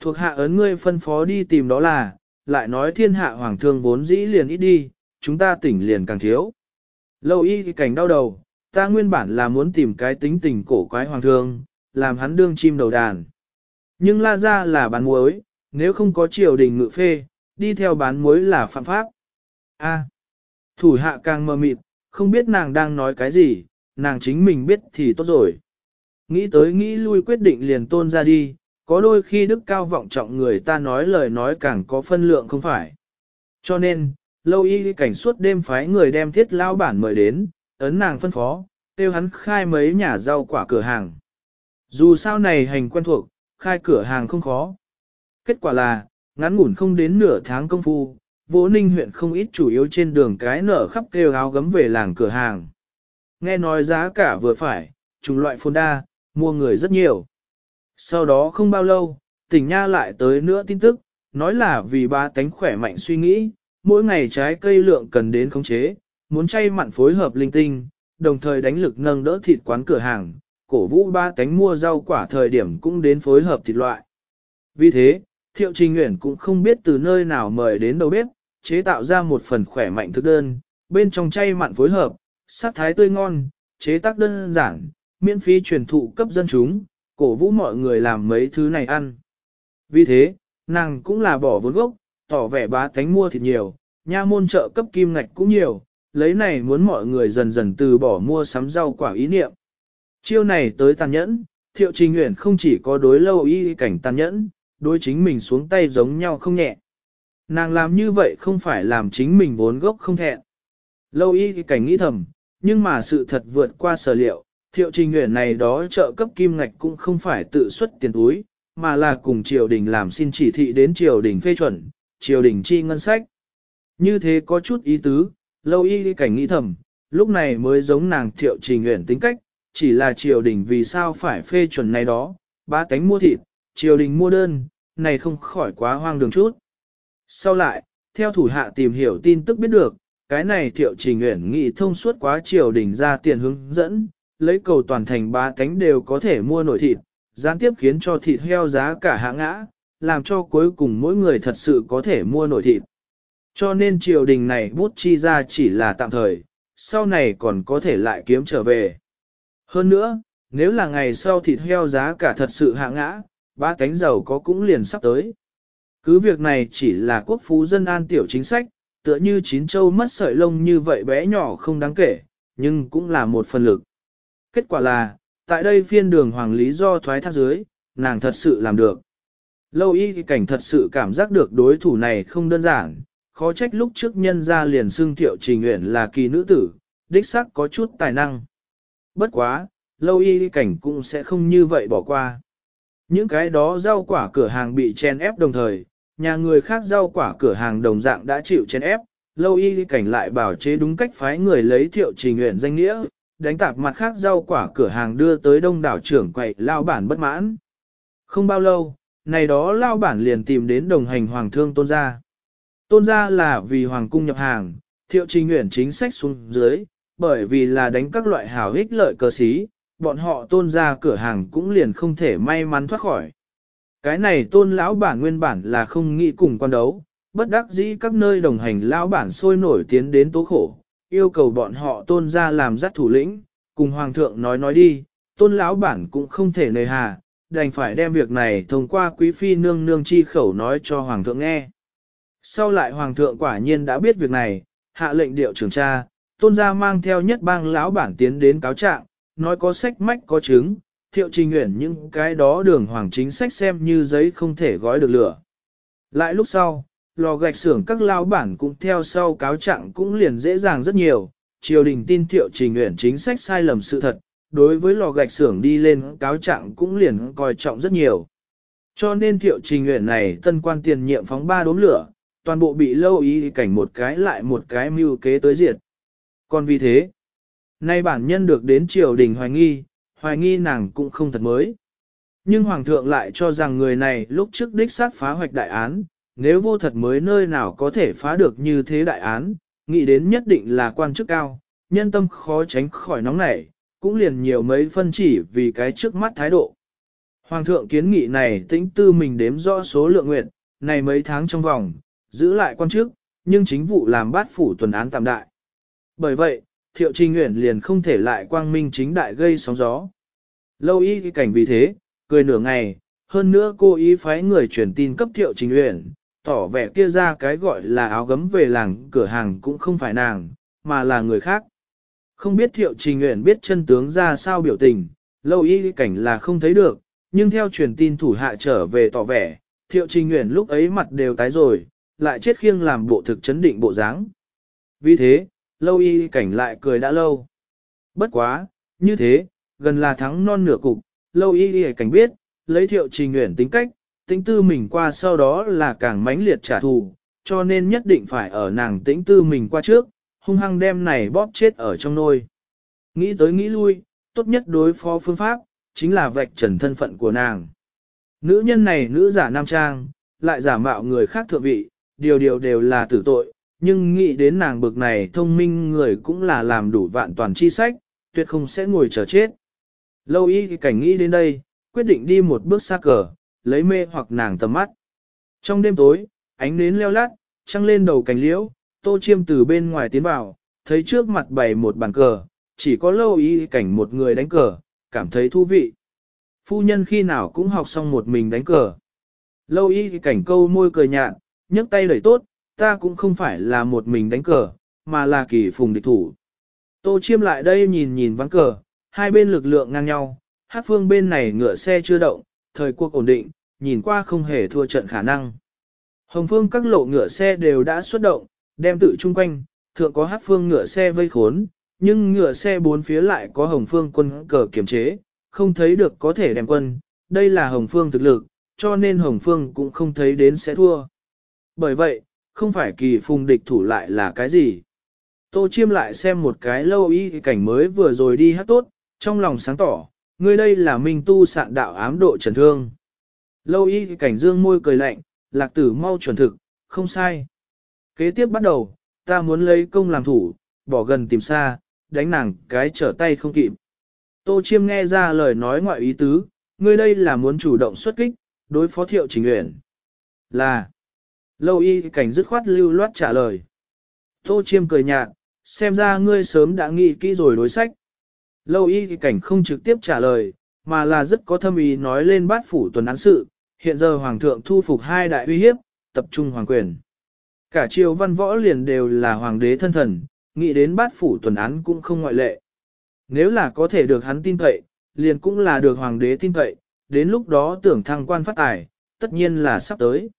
Thuộc hạ ấn ngươi phân phó đi tìm đó là, lại nói thiên hạ hoàng thương vốn dĩ liền ít đi, chúng ta tỉnh liền càng thiếu. Lâu y cảnh đau đầu, ta nguyên bản là muốn tìm cái tính tình cổ quái hoàng thương, làm hắn đương chim đầu đàn. Nhưng la ra là bán muối, nếu không có triều đình ngự phê, đi theo bán muối là phạm pháp. A. Thủ hạ càng mờ mịt, không biết nàng đang nói cái gì, nàng chính mình biết thì tốt rồi. Nghĩ tới nghĩ lui quyết định liền tôn ra đi, có đôi khi đức cao vọng trọng người ta nói lời nói càng có phân lượng không phải. Cho nên, lâu y cảnh suốt đêm phái người đem thiết lao bản mời đến, ấn nàng phân phó, tiêu hắn khai mấy nhà rau quả cửa hàng. Dù sao này hành quen thuộc, khai cửa hàng không khó. Kết quả là, ngắn ngủn không đến nửa tháng công phu, vô ninh huyện không ít chủ yếu trên đường cái nở khắp kêu áo gấm về làng cửa hàng. Nghe nói giá cả vừa phải, chủng loại phôn đa, mua người rất nhiều. Sau đó không bao lâu, tỉnh nha lại tới nữa tin tức, nói là vì ba tánh khỏe mạnh suy nghĩ, mỗi ngày trái cây lượng cần đến khống chế, muốn chay mặn phối hợp linh tinh, đồng thời đánh lực nâng đỡ thịt quán cửa hàng, cổ vũ ba tánh mua rau quả thời điểm cũng đến phối hợp thịt loại. Vì thế, Thiệu Trình Nguyễn cũng không biết từ nơi nào mời đến đầu bếp, chế tạo ra một phần khỏe mạnh thức đơn, bên trong chay mặn phối hợp, sát thái tươi ngon, chế tác đơn giản, miễn phí truyền thụ cấp dân chúng, cổ vũ mọi người làm mấy thứ này ăn. Vì thế, nàng cũng là bỏ vốn gốc, tỏ vẻ bá tánh mua thịt nhiều, nha môn chợ cấp kim ngạch cũng nhiều, lấy này muốn mọi người dần dần từ bỏ mua sắm rau quả ý niệm. Chiêu này tới tàn nhẫn, thiệu trình nguyện không chỉ có đối lâu y cảnh tàn nhẫn, đối chính mình xuống tay giống nhau không nhẹ. Nàng làm như vậy không phải làm chính mình vốn gốc không thẹn. Lâu y cảnh nghĩ thầm, nhưng mà sự thật vượt qua sở liệu, thiệu trình nguyện này đó trợ cấp kim ngạch cũng không phải tự xuất tiền túi, mà là cùng triều đình làm xin chỉ thị đến triều đình phê chuẩn, triều đình chi ngân sách. Như thế có chút ý tứ, lâu y cảnh nghĩ thầm, lúc này mới giống nàng thiệu trình nguyện tính cách, chỉ là triều đình vì sao phải phê chuẩn này đó, ba tánh mua thịt, triều đình mua đơn, này không khỏi quá hoang đường chút. Sau lại, theo thủ hạ tìm hiểu tin tức biết được, cái này thiệu trình nguyện nghị thông suốt quá triều đình ra tiền hướng dẫn, lấy cầu toàn thành ba cánh đều có thể mua nổi thịt, gián tiếp khiến cho thịt heo giá cả hạ ngã, làm cho cuối cùng mỗi người thật sự có thể mua nổi thịt. Cho nên triều đình này bút chi ra chỉ là tạm thời, sau này còn có thể lại kiếm trở về. Hơn nữa, nếu là ngày sau thịt heo giá cả thật sự hạ ngã, ba cánh dầu có cũng liền sắp tới. Cứ việc này chỉ là quốc phú dân an tiểu chính sách, tựa như chín châu mất sợi lông như vậy bé nhỏ không đáng kể, nhưng cũng là một phần lực. Kết quả là, tại đây phiên đường hoàng lý do thoái thác dưới, nàng thật sự làm được. Lâu y cảnh thật sự cảm giác được đối thủ này không đơn giản, khó trách lúc trước nhân ra liền xưng thiệu trình nguyện là kỳ nữ tử, đích xác có chút tài năng. Bất quá, lâu y cảnh cũng sẽ không như vậy bỏ qua. Những cái đó rau quả cửa hàng bị chen ép đồng thời, nhà người khác rau quả cửa hàng đồng dạng đã chịu chen ép, lâu y cảnh lại bảo chế đúng cách phái người lấy thiệu trình nguyện danh nghĩa, đánh tạp mặt khác rau quả cửa hàng đưa tới đông đảo trưởng quậy lao bản bất mãn. Không bao lâu, này đó lao bản liền tìm đến đồng hành hoàng thương tôn gia. Tôn gia là vì hoàng cung nhập hàng, thiệu trình nguyện chính sách xuống dưới, bởi vì là đánh các loại hảo ích lợi cơ sĩ, bọn họ tôn gia cửa hàng cũng liền không thể may mắn thoát khỏi. Cái này tôn lão bản nguyên bản là không nghĩ cùng quan đấu, bất đắc dĩ các nơi đồng hành lão bản sôi nổi tiến đến tố khổ, yêu cầu bọn họ tôn ra làm dắt thủ lĩnh, cùng hoàng thượng nói nói đi, tôn lão bản cũng không thể nề hà, đành phải đem việc này thông qua quý phi nương nương chi khẩu nói cho hoàng thượng nghe. Sau lại hoàng thượng quả nhiên đã biết việc này, hạ lệnh điệu trưởng tra tôn gia mang theo nhất bang lão bản tiến đến cáo trạng, nói có sách mách có chứng, thiệu trình nguyện những cái đó đường hoàng chính sách xem như giấy không thể gói được lửa. Lại lúc sau, lò gạch xưởng các lao bản cũng theo sau cáo trạng cũng liền dễ dàng rất nhiều, triều đình tin thiệu trình nguyện chính sách sai lầm sự thật, đối với lò gạch xưởng đi lên cáo trạng cũng liền coi trọng rất nhiều. Cho nên thiệu trình nguyện này tân quan tiền nhiệm phóng ba đốm lửa, toàn bộ bị lâu ý cảnh một cái lại một cái mưu kế tới diệt. Còn vì thế, nay bản nhân được đến triều đình hoài nghi, hoài nghi nàng cũng không thật mới. Nhưng Hoàng thượng lại cho rằng người này lúc trước đích xác phá hoạch đại án, nếu vô thật mới nơi nào có thể phá được như thế đại án, nghĩ đến nhất định là quan chức cao, nhân tâm khó tránh khỏi nóng nảy, cũng liền nhiều mấy phân chỉ vì cái trước mắt thái độ. Hoàng thượng kiến nghị này tĩnh tư mình đếm rõ số lượng nguyện, này mấy tháng trong vòng, giữ lại quan chức, nhưng chính vụ làm bát phủ tuần án tạm đại. Bởi vậy, thiệu trình nguyện liền không thể lại quang minh chính đại gây sóng gió. Lâu y cảnh vì thế, cười nửa ngày, hơn nữa cô ý phái người truyền tin cấp thiệu trình nguyện, tỏ vẻ kia ra cái gọi là áo gấm về làng cửa hàng cũng không phải nàng, mà là người khác. Không biết thiệu trình nguyện biết chân tướng ra sao biểu tình, lâu y cảnh là không thấy được, nhưng theo truyền tin thủ hạ trở về tỏ vẻ, thiệu trình nguyện lúc ấy mặt đều tái rồi, lại chết khiêng làm bộ thực chấn định bộ dáng. Vì thế, lâu y cảnh lại cười đã lâu. Bất quá, như thế, gần là thắng non nửa cục, lâu y cảnh biết, lấy thiệu trình nguyện tính cách, tính tư mình qua sau đó là càng mãnh liệt trả thù, cho nên nhất định phải ở nàng tĩnh tư mình qua trước, hung hăng đem này bóp chết ở trong nôi. Nghĩ tới nghĩ lui, tốt nhất đối phó phương pháp, chính là vạch trần thân phận của nàng. Nữ nhân này nữ giả nam trang, lại giả mạo người khác thượng vị, điều điều đều là tử tội, nhưng nghĩ đến nàng bực này thông minh người cũng là làm đủ vạn toàn chi sách, tuyệt không sẽ ngồi chờ chết. Lâu y cảnh nghĩ đến đây, quyết định đi một bước xa cờ, lấy mê hoặc nàng tầm mắt. Trong đêm tối, ánh nến leo lát, trăng lên đầu cành liễu, tô chiêm từ bên ngoài tiến vào, thấy trước mặt bày một bàn cờ, chỉ có lâu y cảnh một người đánh cờ, cảm thấy thú vị. Phu nhân khi nào cũng học xong một mình đánh cờ. Lâu y cảnh câu môi cười nhạt, nhấc tay đẩy tốt, ta cũng không phải là một mình đánh cờ, mà là kỳ phùng địch thủ. Tô chiêm lại đây nhìn nhìn ván cờ, hai bên lực lượng ngang nhau, hát phương bên này ngựa xe chưa động, thời cuộc ổn định, nhìn qua không hề thua trận khả năng. Hồng phương các lộ ngựa xe đều đã xuất động, đem tự chung quanh, thượng có hát phương ngựa xe vây khốn, nhưng ngựa xe bốn phía lại có hồng phương quân cờ kiểm chế, không thấy được có thể đem quân, đây là hồng phương thực lực, cho nên hồng phương cũng không thấy đến sẽ thua. Bởi vậy, không phải kỳ phùng địch thủ lại là cái gì. Tô chiêm lại xem một cái lâu y cảnh mới vừa rồi đi hát tốt, trong lòng sáng tỏ, ngươi đây là minh tu sạn đạo ám độ trần thương. Lâu y cảnh dương môi cười lạnh, lạc tử mau chuẩn thực, không sai. Kế tiếp bắt đầu, ta muốn lấy công làm thủ, bỏ gần tìm xa, đánh nàng cái trở tay không kịp. Tô chiêm nghe ra lời nói ngoại ý tứ, ngươi đây là muốn chủ động xuất kích, đối phó thiệu trình nguyện. Là, lâu y cảnh dứt khoát lưu loát trả lời. Tô chiêm cười nhạt, xem ra ngươi sớm đã nghĩ kỹ rồi đối sách. Lâu y cảnh không trực tiếp trả lời, mà là rất có thâm ý nói lên bát phủ tuần án sự, hiện giờ hoàng thượng thu phục hai đại uy hiếp, tập trung hoàng quyền. Cả triều văn võ liền đều là hoàng đế thân thần, nghĩ đến bát phủ tuần án cũng không ngoại lệ. Nếu là có thể được hắn tin cậy, liền cũng là được hoàng đế tin cậy, đến lúc đó tưởng thăng quan phát tài, tất nhiên là sắp tới.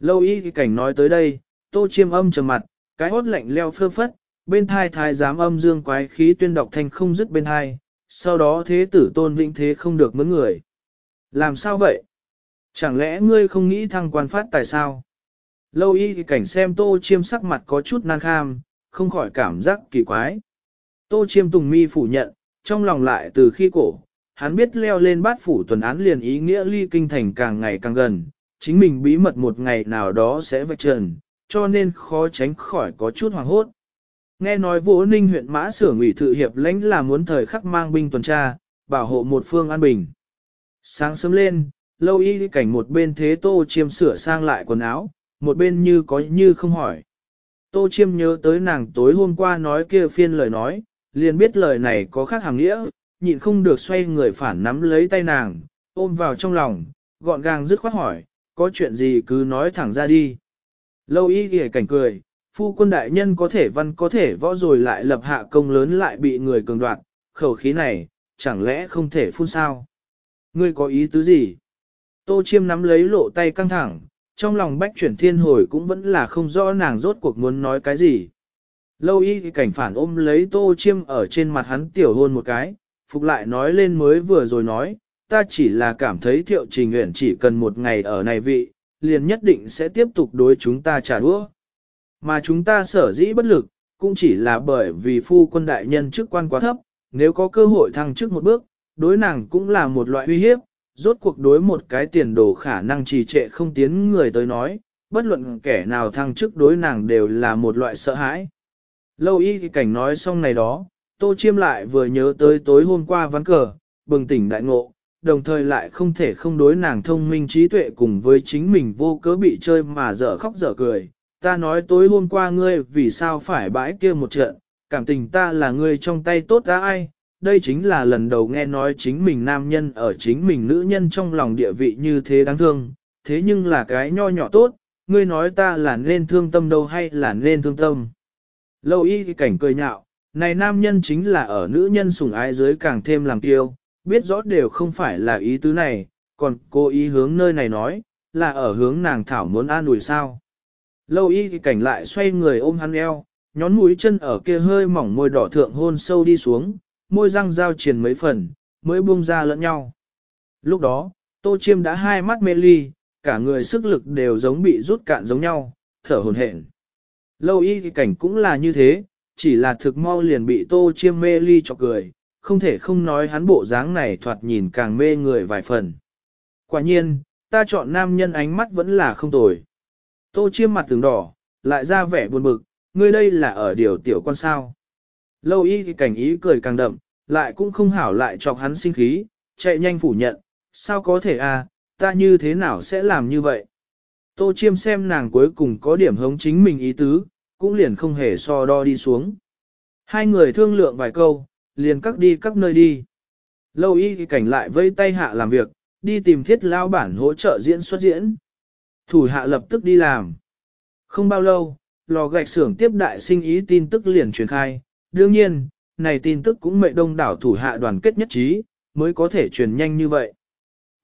Lâu y cảnh nói tới đây, tô chiêm âm trầm mặt, cái hốt lạnh leo phơ phất, bên thai thái giám âm dương quái khí tuyên đọc thanh không dứt bên thai, sau đó thế tử tôn vĩnh thế không được mướn người. Làm sao vậy? Chẳng lẽ ngươi không nghĩ thăng quan phát tại sao? Lâu y cái cảnh xem tô chiêm sắc mặt có chút nan kham, không khỏi cảm giác kỳ quái. Tô chiêm tùng mi phủ nhận, trong lòng lại từ khi cổ, hắn biết leo lên bát phủ tuần án liền ý nghĩa ly kinh thành càng ngày càng gần, chính mình bí mật một ngày nào đó sẽ vạch trần, cho nên khó tránh khỏi có chút hoàng hốt. Nghe nói Vũ Ninh huyện Mã sửa ủy thự hiệp lãnh là muốn thời khắc mang binh tuần tra, bảo hộ một phương an bình. Sáng sớm lên, lâu y cảnh một bên thế tô chiêm sửa sang lại quần áo, một bên như có như không hỏi. Tô chiêm nhớ tới nàng tối hôm qua nói kia phiên lời nói, liền biết lời này có khác hàng nghĩa, nhịn không được xoay người phản nắm lấy tay nàng, ôm vào trong lòng, gọn gàng dứt khoát hỏi, có chuyện gì cứ nói thẳng ra đi. Lâu y ghề cảnh cười, phu quân đại nhân có thể văn có thể võ rồi lại lập hạ công lớn lại bị người cường đoạt, khẩu khí này, chẳng lẽ không thể phun sao? Ngươi có ý tứ gì? Tô chiêm nắm lấy lộ tay căng thẳng, trong lòng bách chuyển thiên hồi cũng vẫn là không rõ nàng rốt cuộc muốn nói cái gì. Lâu y cảnh phản ôm lấy tô chiêm ở trên mặt hắn tiểu hôn một cái, phục lại nói lên mới vừa rồi nói, ta chỉ là cảm thấy thiệu trình nguyện chỉ cần một ngày ở này vị, liền nhất định sẽ tiếp tục đối chúng ta trả đũa. Mà chúng ta sở dĩ bất lực, cũng chỉ là bởi vì phu quân đại nhân chức quan quá thấp, nếu có cơ hội thăng chức một bước, đối nàng cũng là một loại uy hiếp, rốt cuộc đối một cái tiền đồ khả năng trì trệ không tiến người tới nói, bất luận kẻ nào thăng chức đối nàng đều là một loại sợ hãi. Lâu y thì cảnh nói xong này đó, tô chiêm lại vừa nhớ tới tối hôm qua ván cờ, bừng tỉnh đại ngộ, đồng thời lại không thể không đối nàng thông minh trí tuệ cùng với chính mình vô cớ bị chơi mà dở khóc dở cười. Ta nói tối hôm qua ngươi vì sao phải bãi kia một trận, cảm tình ta là ngươi trong tay tốt ra ai, đây chính là lần đầu nghe nói chính mình nam nhân ở chính mình nữ nhân trong lòng địa vị như thế đáng thương, thế nhưng là cái nho nhỏ tốt, ngươi nói ta là nên thương tâm đâu hay là nên thương tâm. Lâu y cảnh cười nhạo, này nam nhân chính là ở nữ nhân sủng ái dưới càng thêm làm tiêu, biết rõ đều không phải là ý tứ này, còn cô ý hướng nơi này nói, là ở hướng nàng thảo muốn an ủi sao. Lâu y thì cảnh lại xoay người ôm hắn eo, nhón mũi chân ở kia hơi mỏng môi đỏ thượng hôn sâu đi xuống, môi răng giao triền mấy phần, mới buông ra lẫn nhau. Lúc đó, tô chiêm đã hai mắt mê ly, cả người sức lực đều giống bị rút cạn giống nhau, thở hồn hển. Lâu y thì cảnh cũng là như thế, chỉ là thực mau liền bị tô chiêm mê ly cho cười, không thể không nói hắn bộ dáng này thoạt nhìn càng mê người vài phần. Quả nhiên, ta chọn nam nhân ánh mắt vẫn là không tồi. Tô chiêm mặt từng đỏ, lại ra vẻ buồn bực, ngươi đây là ở điều tiểu con sao. Lâu y thì cảnh ý cười càng đậm, lại cũng không hảo lại chọc hắn sinh khí, chạy nhanh phủ nhận, sao có thể à, ta như thế nào sẽ làm như vậy? Tô chiêm xem nàng cuối cùng có điểm hống chính mình ý tứ, cũng liền không hề so đo đi xuống. Hai người thương lượng vài câu, liền cắt đi các nơi đi. Lâu y thì cảnh lại vây tay hạ làm việc, đi tìm thiết lao bản hỗ trợ diễn xuất diễn. Thủ hạ lập tức đi làm. Không bao lâu, lò gạch xưởng tiếp đại sinh ý tin tức liền truyền khai. Đương nhiên, này tin tức cũng mệnh đông đảo thủ hạ đoàn kết nhất trí, mới có thể truyền nhanh như vậy.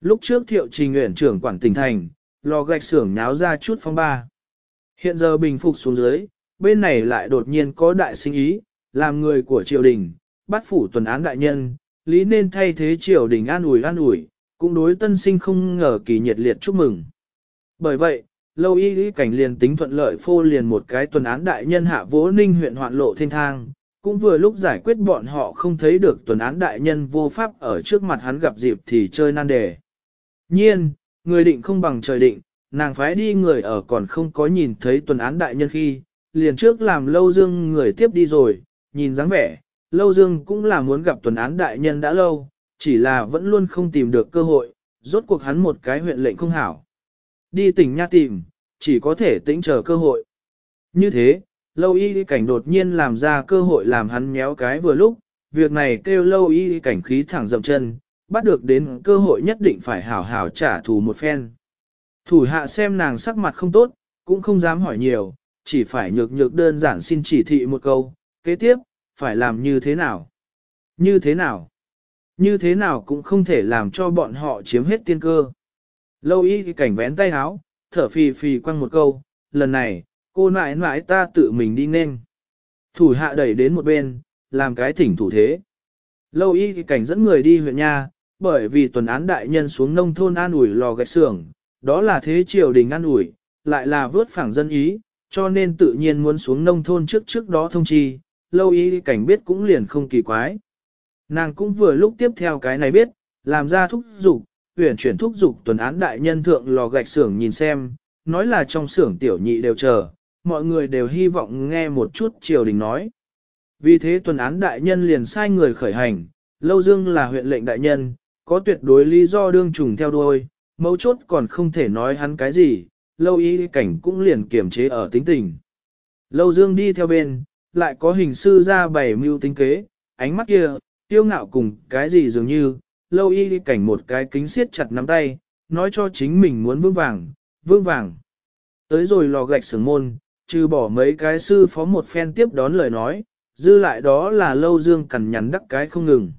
Lúc trước thiệu trình nguyện trưởng quản tỉnh thành, lò gạch xưởng náo ra chút phong ba. Hiện giờ bình phục xuống dưới, bên này lại đột nhiên có đại sinh ý, làm người của triều đình, bắt phủ tuần án đại nhân, lý nên thay thế triều đình an ủi an ủi, cũng đối tân sinh không ngờ kỳ nhiệt liệt chúc mừng. Bởi vậy, lâu y lý cảnh liền tính thuận lợi phô liền một cái tuần án đại nhân hạ vỗ ninh huyện hoạn lộ thiên thang, cũng vừa lúc giải quyết bọn họ không thấy được tuần án đại nhân vô pháp ở trước mặt hắn gặp dịp thì chơi nan đề. Nhiên, người định không bằng trời định, nàng phái đi người ở còn không có nhìn thấy tuần án đại nhân khi, liền trước làm lâu dương người tiếp đi rồi, nhìn dáng vẻ, lâu dương cũng là muốn gặp tuần án đại nhân đã lâu, chỉ là vẫn luôn không tìm được cơ hội, rốt cuộc hắn một cái huyện lệnh không hảo. Đi tỉnh nha tìm, chỉ có thể tĩnh chờ cơ hội. Như thế, lâu y cảnh đột nhiên làm ra cơ hội làm hắn méo cái vừa lúc, việc này kêu lâu y cảnh khí thẳng dậm chân, bắt được đến cơ hội nhất định phải hảo hảo trả thù một phen. Thủ hạ xem nàng sắc mặt không tốt, cũng không dám hỏi nhiều, chỉ phải nhược nhược đơn giản xin chỉ thị một câu, kế tiếp, phải làm như thế nào? Như thế nào? Như thế nào cũng không thể làm cho bọn họ chiếm hết tiên cơ. Lâu y cảnh vén tay áo, thở phì phì quăng một câu, lần này, cô nãi nãi ta tự mình đi nên. Thủ hạ đẩy đến một bên, làm cái thỉnh thủ thế. Lâu y cảnh dẫn người đi huyện nha, bởi vì tuần án đại nhân xuống nông thôn an ủi lò gạch xưởng, đó là thế triều đình an ủi, lại là vớt phẳng dân ý, cho nên tự nhiên muốn xuống nông thôn trước trước đó thông chi, lâu y cảnh biết cũng liền không kỳ quái. Nàng cũng vừa lúc tiếp theo cái này biết, làm ra thúc dục, tuyển chuyển thúc dục tuần án đại nhân thượng lò gạch xưởng nhìn xem, nói là trong xưởng tiểu nhị đều chờ, mọi người đều hy vọng nghe một chút triều đình nói. Vì thế tuần án đại nhân liền sai người khởi hành, Lâu Dương là huyện lệnh đại nhân, có tuyệt đối lý do đương trùng theo đuôi, mấu chốt còn không thể nói hắn cái gì, lâu y cảnh cũng liền kiềm chế ở tính tình. Lâu Dương đi theo bên, lại có hình sư ra bày mưu tính kế, ánh mắt kia, tiêu ngạo cùng cái gì dường như, lâu y cảnh một cái kính siết chặt nắm tay, nói cho chính mình muốn vương vàng, vương vàng. Tới rồi lò gạch sướng môn, trừ bỏ mấy cái sư phó một phen tiếp đón lời nói, dư lại đó là lâu dương cằn nhắn đắc cái không ngừng.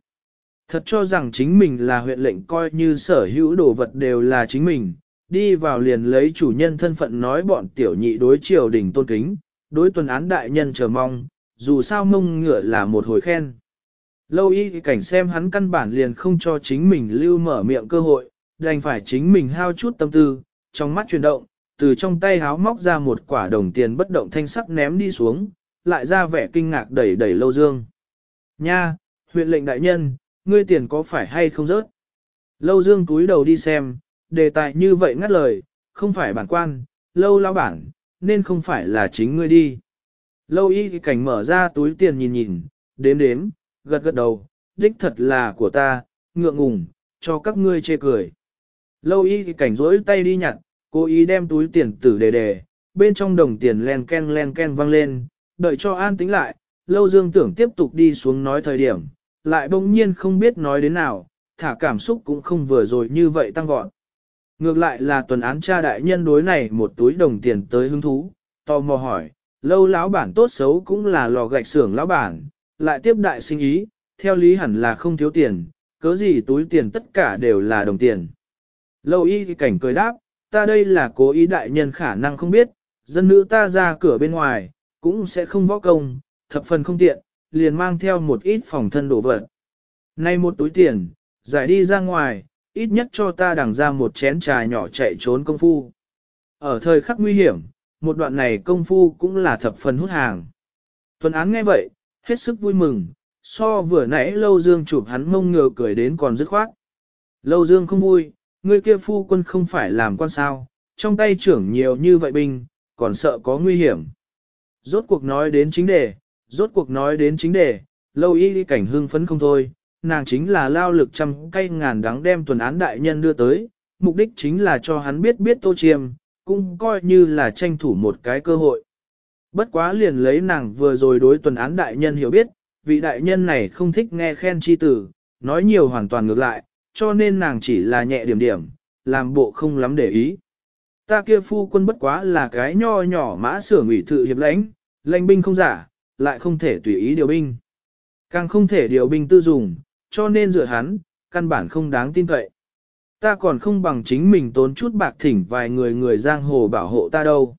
Thật cho rằng chính mình là huyện lệnh coi như sở hữu đồ vật đều là chính mình, đi vào liền lấy chủ nhân thân phận nói bọn tiểu nhị đối triều đình tôn kính, đối tuần án đại nhân chờ mong, dù sao mông ngựa là một hồi khen. Lâu y cảnh xem hắn căn bản liền không cho chính mình lưu mở miệng cơ hội, đành phải chính mình hao chút tâm tư, trong mắt chuyển động, từ trong tay háo móc ra một quả đồng tiền bất động thanh sắc ném đi xuống, lại ra vẻ kinh ngạc đẩy đẩy lâu dương. Nha, huyện lệnh đại nhân, ngươi tiền có phải hay không rớt? Lâu dương túi đầu đi xem, đề tài như vậy ngắt lời, không phải bản quan, lâu lao bản, nên không phải là chính ngươi đi. Lâu y cảnh mở ra túi tiền nhìn nhìn, đếm đếm, gật gật đầu, đích thật là của ta, ngượng ngùng, cho các ngươi chê cười. Lâu y cảnh rỗi tay đi nhặt, cố ý đem túi tiền tử đề đề, bên trong đồng tiền len ken len ken vang lên, đợi cho an tính lại, lâu dương tưởng tiếp tục đi xuống nói thời điểm, lại bỗng nhiên không biết nói đến nào, thả cảm xúc cũng không vừa rồi như vậy tăng vọt. Ngược lại là tuần án cha đại nhân đối này một túi đồng tiền tới hứng thú, tò mò hỏi, lâu lão bản tốt xấu cũng là lò gạch xưởng lão bản, lại tiếp đại sinh ý, theo lý hẳn là không thiếu tiền, cớ gì túi tiền tất cả đều là đồng tiền. Lâu y cảnh cười đáp, ta đây là cố ý đại nhân khả năng không biết, dân nữ ta ra cửa bên ngoài, cũng sẽ không võ công, thập phần không tiện, liền mang theo một ít phòng thân đồ vật. Nay một túi tiền, giải đi ra ngoài, ít nhất cho ta đằng ra một chén trà nhỏ chạy trốn công phu. Ở thời khắc nguy hiểm, một đoạn này công phu cũng là thập phần hút hàng. Tuấn án nghe vậy, hết sức vui mừng, so vừa nãy Lâu Dương chụp hắn mông ngựa cười đến còn dứt khoát. Lâu Dương không vui, người kia phu quân không phải làm quan sao, trong tay trưởng nhiều như vậy binh, còn sợ có nguy hiểm. Rốt cuộc nói đến chính đề, rốt cuộc nói đến chính đề, lâu y cảnh hương phấn không thôi, nàng chính là lao lực trăm cây ngàn đắng đem tuần án đại nhân đưa tới, mục đích chính là cho hắn biết biết tô chiêm, cũng coi như là tranh thủ một cái cơ hội. Bất quá liền lấy nàng vừa rồi đối tuần án đại nhân hiểu biết, vị đại nhân này không thích nghe khen chi tử, nói nhiều hoàn toàn ngược lại, cho nên nàng chỉ là nhẹ điểm điểm, làm bộ không lắm để ý. Ta kia phu quân bất quá là cái nho nhỏ mã sửa ủy thự hiệp lãnh, lãnh binh không giả, lại không thể tùy ý điều binh. Càng không thể điều binh tư dùng, cho nên dựa hắn, căn bản không đáng tin cậy. Ta còn không bằng chính mình tốn chút bạc thỉnh vài người người giang hồ bảo hộ ta đâu.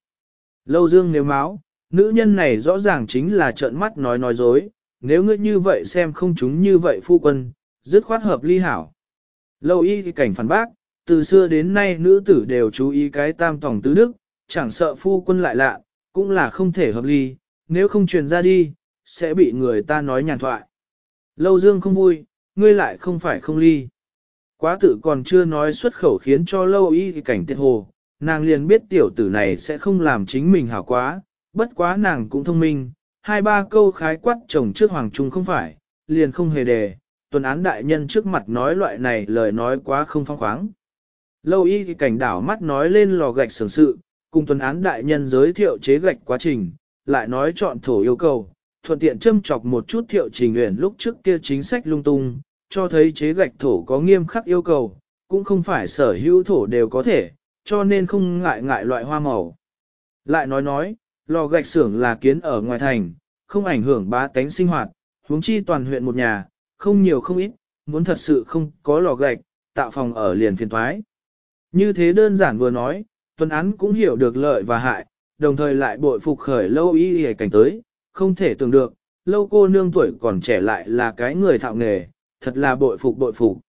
Lâu dương nếu máu, nữ nhân này rõ ràng chính là trợn mắt nói nói dối, nếu ngươi như vậy xem không chúng như vậy phu quân, dứt khoát hợp ly hảo. Lâu y cảnh phản bác, từ xưa đến nay nữ tử đều chú ý cái tam tòng tứ đức, chẳng sợ phu quân lại lạ, cũng là không thể hợp ly, nếu không truyền ra đi, sẽ bị người ta nói nhàn thoại. Lâu dương không vui, ngươi lại không phải không ly. Quá tử còn chưa nói xuất khẩu khiến cho lâu y cảnh tiệt hồ, nàng liền biết tiểu tử này sẽ không làm chính mình hảo quá, bất quá nàng cũng thông minh, hai ba câu khái quát chồng trước hoàng trung không phải, liền không hề đề, tuần án đại nhân trước mặt nói loại này lời nói quá không phong khoáng. Lâu y cảnh đảo mắt nói lên lò gạch sưởng sự, cùng tuần án đại nhân giới thiệu chế gạch quá trình, lại nói chọn thổ yêu cầu, thuận tiện châm chọc một chút thiệu trình nguyện lúc trước kia chính sách lung tung, cho thấy chế gạch thổ có nghiêm khắc yêu cầu, cũng không phải sở hữu thổ đều có thể, cho nên không ngại ngại loại hoa màu. Lại nói nói, lò gạch xưởng là kiến ở ngoài thành, không ảnh hưởng bá tánh sinh hoạt, huống chi toàn huyện một nhà, không nhiều không ít, muốn thật sự không có lò gạch, tạo phòng ở liền phiền thoái. Như thế đơn giản vừa nói, tuần án cũng hiểu được lợi và hại, đồng thời lại bội phục khởi lâu y y cảnh tới, không thể tưởng được, lâu cô nương tuổi còn trẻ lại là cái người thạo nghề, thật là bội phục bội phục.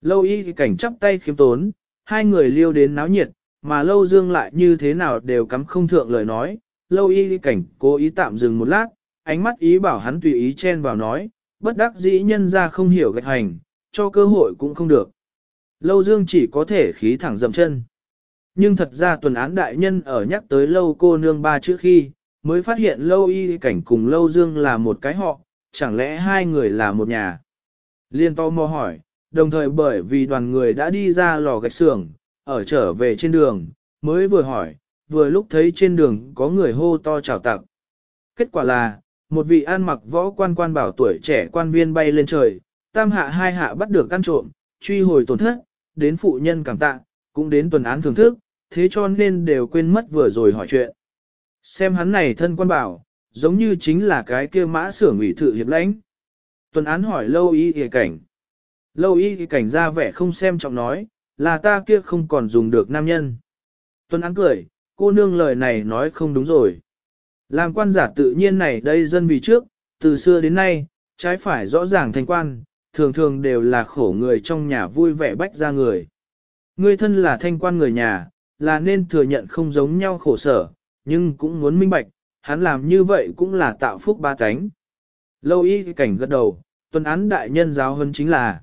Lâu y cảnh chắp tay khiếm tốn, hai người liêu đến náo nhiệt, mà lâu dương lại như thế nào đều cắm không thượng lời nói, lâu y cảnh cố ý tạm dừng một lát, ánh mắt ý bảo hắn tùy ý chen vào nói, bất đắc dĩ nhân ra không hiểu gạch hành, cho cơ hội cũng không được. Lâu dương chỉ có thể khí thẳng dầm chân. Nhưng thật ra tuần án đại nhân ở nhắc tới lâu cô nương ba chữ khi, mới phát hiện lâu y cảnh cùng lâu dương là một cái họ, chẳng lẽ hai người là một nhà. Liên to mò hỏi, đồng thời bởi vì đoàn người đã đi ra lò gạch xưởng, ở trở về trên đường, mới vừa hỏi, vừa lúc thấy trên đường có người hô to chào tặng. Kết quả là, một vị an mặc võ quan quan bảo tuổi trẻ quan viên bay lên trời, tam hạ hai hạ bắt được căn trộm, truy hồi tổn thất, đến phụ nhân cảm tạ, cũng đến tuần án thưởng thức, thế cho nên đều quên mất vừa rồi hỏi chuyện. Xem hắn này thân quan bảo, giống như chính là cái kia mã xưởng ủy thự hiệp lãnh. Tuần án hỏi lâu y y cảnh. Lâu y y cảnh ra vẻ không xem trọng nói, là ta kia không còn dùng được nam nhân. Tuần án cười, cô nương lời này nói không đúng rồi. Làm quan giả tự nhiên này đây dân vì trước, từ xưa đến nay, trái phải rõ ràng thành quan, thường thường đều là khổ người trong nhà vui vẻ bách ra người. Ngươi thân là thanh quan người nhà, là nên thừa nhận không giống nhau khổ sở, nhưng cũng muốn minh bạch, hắn làm như vậy cũng là tạo phúc ba cánh. Lâu y cảnh gật đầu, tuần án đại nhân giáo hơn chính là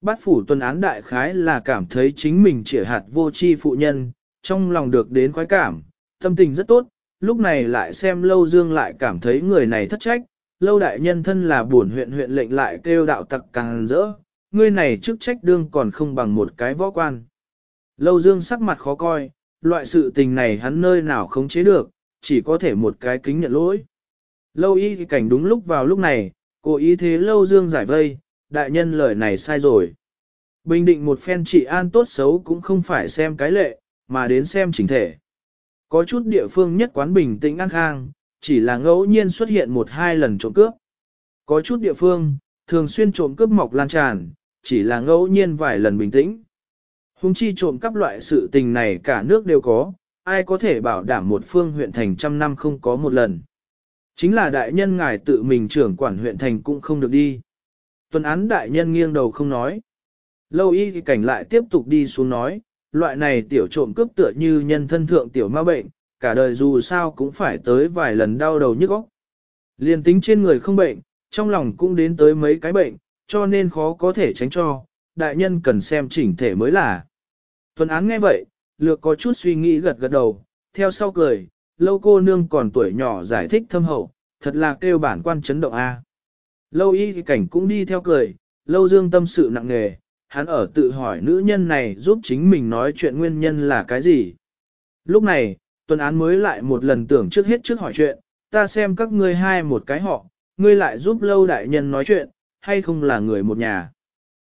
Bát phủ tuần án đại khái là cảm thấy chính mình trẻ hạt vô chi phụ nhân, trong lòng được đến khoái cảm, tâm tình rất tốt, lúc này lại xem lâu dương lại cảm thấy người này thất trách, lâu đại nhân thân là buồn huyện huyện lệnh lại kêu đạo tặc càng rỡ, người này chức trách đương còn không bằng một cái võ quan. Lâu dương sắc mặt khó coi, loại sự tình này hắn nơi nào không chế được, chỉ có thể một cái kính nhận lỗi. Lâu y cảnh đúng lúc vào lúc này, cố ý thế lâu dương giải vây, đại nhân lời này sai rồi. Bình định một phen trị an tốt xấu cũng không phải xem cái lệ, mà đến xem chỉnh thể. Có chút địa phương nhất quán bình tĩnh an khang, chỉ là ngẫu nhiên xuất hiện một hai lần trộm cướp. Có chút địa phương, thường xuyên trộm cướp mọc lan tràn, chỉ là ngẫu nhiên vài lần bình tĩnh. Hùng chi trộm cắp loại sự tình này cả nước đều có, ai có thể bảo đảm một phương huyện thành trăm năm không có một lần. Chính là đại nhân ngài tự mình trưởng quản huyện thành cũng không được đi. Tuần án đại nhân nghiêng đầu không nói. Lâu y thì cảnh lại tiếp tục đi xuống nói, loại này tiểu trộm cướp tựa như nhân thân thượng tiểu ma bệnh, cả đời dù sao cũng phải tới vài lần đau đầu nhức óc. Liên tính trên người không bệnh, trong lòng cũng đến tới mấy cái bệnh, cho nên khó có thể tránh cho, đại nhân cần xem chỉnh thể mới là. Tuần án nghe vậy, lược có chút suy nghĩ gật gật đầu, theo sau cười, lâu cô nương còn tuổi nhỏ giải thích thâm hậu, thật là kêu bản quan chấn động A. Lâu y cảnh cũng đi theo cười, lâu dương tâm sự nặng nề, hắn ở tự hỏi nữ nhân này giúp chính mình nói chuyện nguyên nhân là cái gì. Lúc này, tuần án mới lại một lần tưởng trước hết trước hỏi chuyện, ta xem các ngươi hai một cái họ, ngươi lại giúp lâu đại nhân nói chuyện, hay không là người một nhà.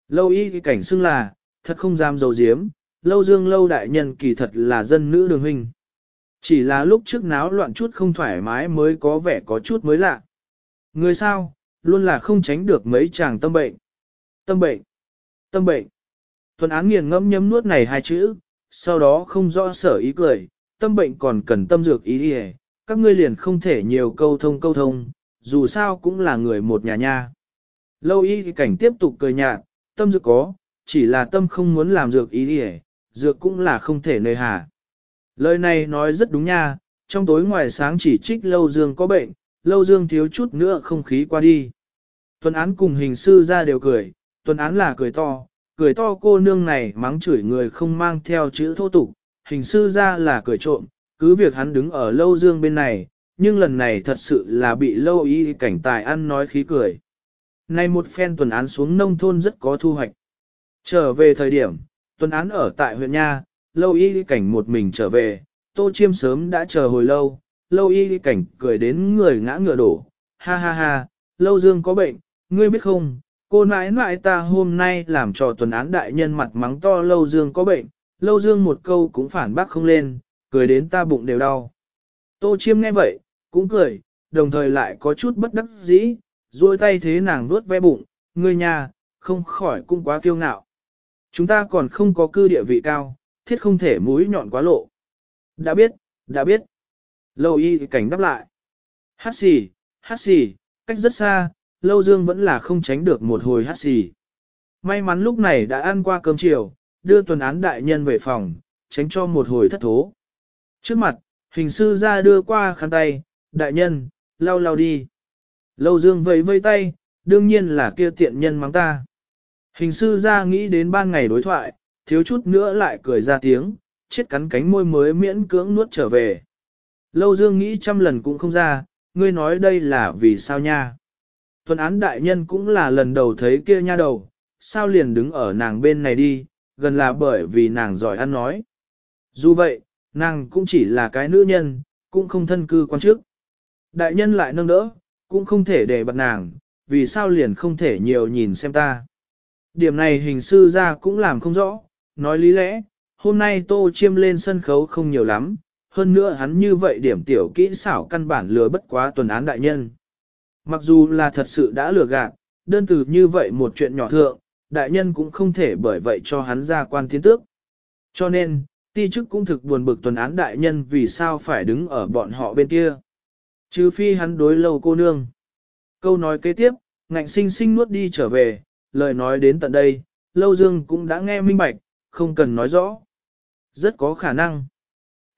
Lâu y cảnh xưng là, thật không dám dầu diếm, lâu dương lâu đại nhân kỳ thật là dân nữ đường huynh. Chỉ là lúc trước náo loạn chút không thoải mái mới có vẻ có chút mới lạ. Người sao, luôn là không tránh được mấy chàng tâm bệnh. Tâm bệnh, tâm bệnh. Thuần án nghiền ngẫm nhấm nuốt này hai chữ, sau đó không rõ sở ý cười, tâm bệnh còn cần tâm dược ý đi các ngươi liền không thể nhiều câu thông câu thông, dù sao cũng là người một nhà nha. Lâu y cảnh tiếp tục cười nhạt, tâm dược có, chỉ là tâm không muốn làm dược ý đi dược cũng là không thể nơi hà. Lời này nói rất đúng nha, trong tối ngoài sáng chỉ trích Lâu Dương có bệnh, Lâu Dương thiếu chút nữa không khí qua đi. Tuần án cùng hình sư ra đều cười, tuần án là cười to, cười to cô nương này mắng chửi người không mang theo chữ thô tục, hình sư ra là cười trộm, cứ việc hắn đứng ở Lâu Dương bên này, nhưng lần này thật sự là bị Lâu y cảnh tài ăn nói khí cười. Nay một phen tuần án xuống nông thôn rất có thu hoạch. Trở về thời điểm, tuần án ở tại huyện Nha, lâu y cảnh một mình trở về, tô chiêm sớm đã chờ hồi lâu, lâu y cảnh cười đến người ngã ngựa đổ, ha ha ha, lâu dương có bệnh, ngươi biết không, cô nãi nãi ta hôm nay làm trò tuần án đại nhân mặt mắng to lâu dương có bệnh, lâu dương một câu cũng phản bác không lên, cười đến ta bụng đều đau. Tô chiêm nghe vậy, cũng cười, đồng thời lại có chút bất đắc dĩ, duỗi tay thế nàng vuốt ve bụng, ngươi nhà, không khỏi cũng quá kiêu ngạo. Chúng ta còn không có cư địa vị cao, thiết không thể mũi nhọn quá lộ. Đã biết, đã biết. Lâu y cảnh đáp lại. Hát xì, hát xì, cách rất xa, lâu dương vẫn là không tránh được một hồi hát xì. May mắn lúc này đã ăn qua cơm chiều, đưa tuần án đại nhân về phòng, tránh cho một hồi thất thố. Trước mặt, hình sư ra đưa qua khăn tay, đại nhân, lau lau đi. Lâu dương vẫy vây tay, đương nhiên là kia tiện nhân mắng ta. Hình sư ra nghĩ đến ban ngày đối thoại, thiếu chút nữa lại cười ra tiếng, chết cắn cánh môi mới miễn cưỡng nuốt trở về. Lâu Dương nghĩ trăm lần cũng không ra, ngươi nói đây là vì sao nha. Thuần án đại nhân cũng là lần đầu thấy kia nha đầu, sao liền đứng ở nàng bên này đi, gần là bởi vì nàng giỏi ăn nói. Dù vậy, nàng cũng chỉ là cái nữ nhân, cũng không thân cư quan chức. Đại nhân lại nâng đỡ, cũng không thể để bật nàng, vì sao liền không thể nhiều nhìn xem ta. Điểm này hình sư ra cũng làm không rõ, nói lý lẽ, hôm nay tô chiêm lên sân khấu không nhiều lắm, hơn nữa hắn như vậy điểm tiểu kỹ xảo căn bản lừa bất quá tuần án đại nhân. Mặc dù là thật sự đã lừa gạt, đơn từ như vậy một chuyện nhỏ thượng, đại nhân cũng không thể bởi vậy cho hắn ra quan tiến tước. Cho nên, ti chức cũng thực buồn bực tuần án đại nhân vì sao phải đứng ở bọn họ bên kia. Trừ phi hắn đối lâu cô nương. Câu nói kế tiếp, ngạnh sinh sinh nuốt đi trở về, lời nói đến tận đây, lâu dương cũng đã nghe minh bạch, không cần nói rõ. Rất có khả năng.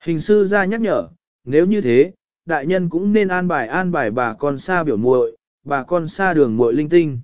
Hình sư ra nhắc nhở, nếu như thế, đại nhân cũng nên an bài an bài bà con xa biểu muội, bà con xa đường muội linh tinh.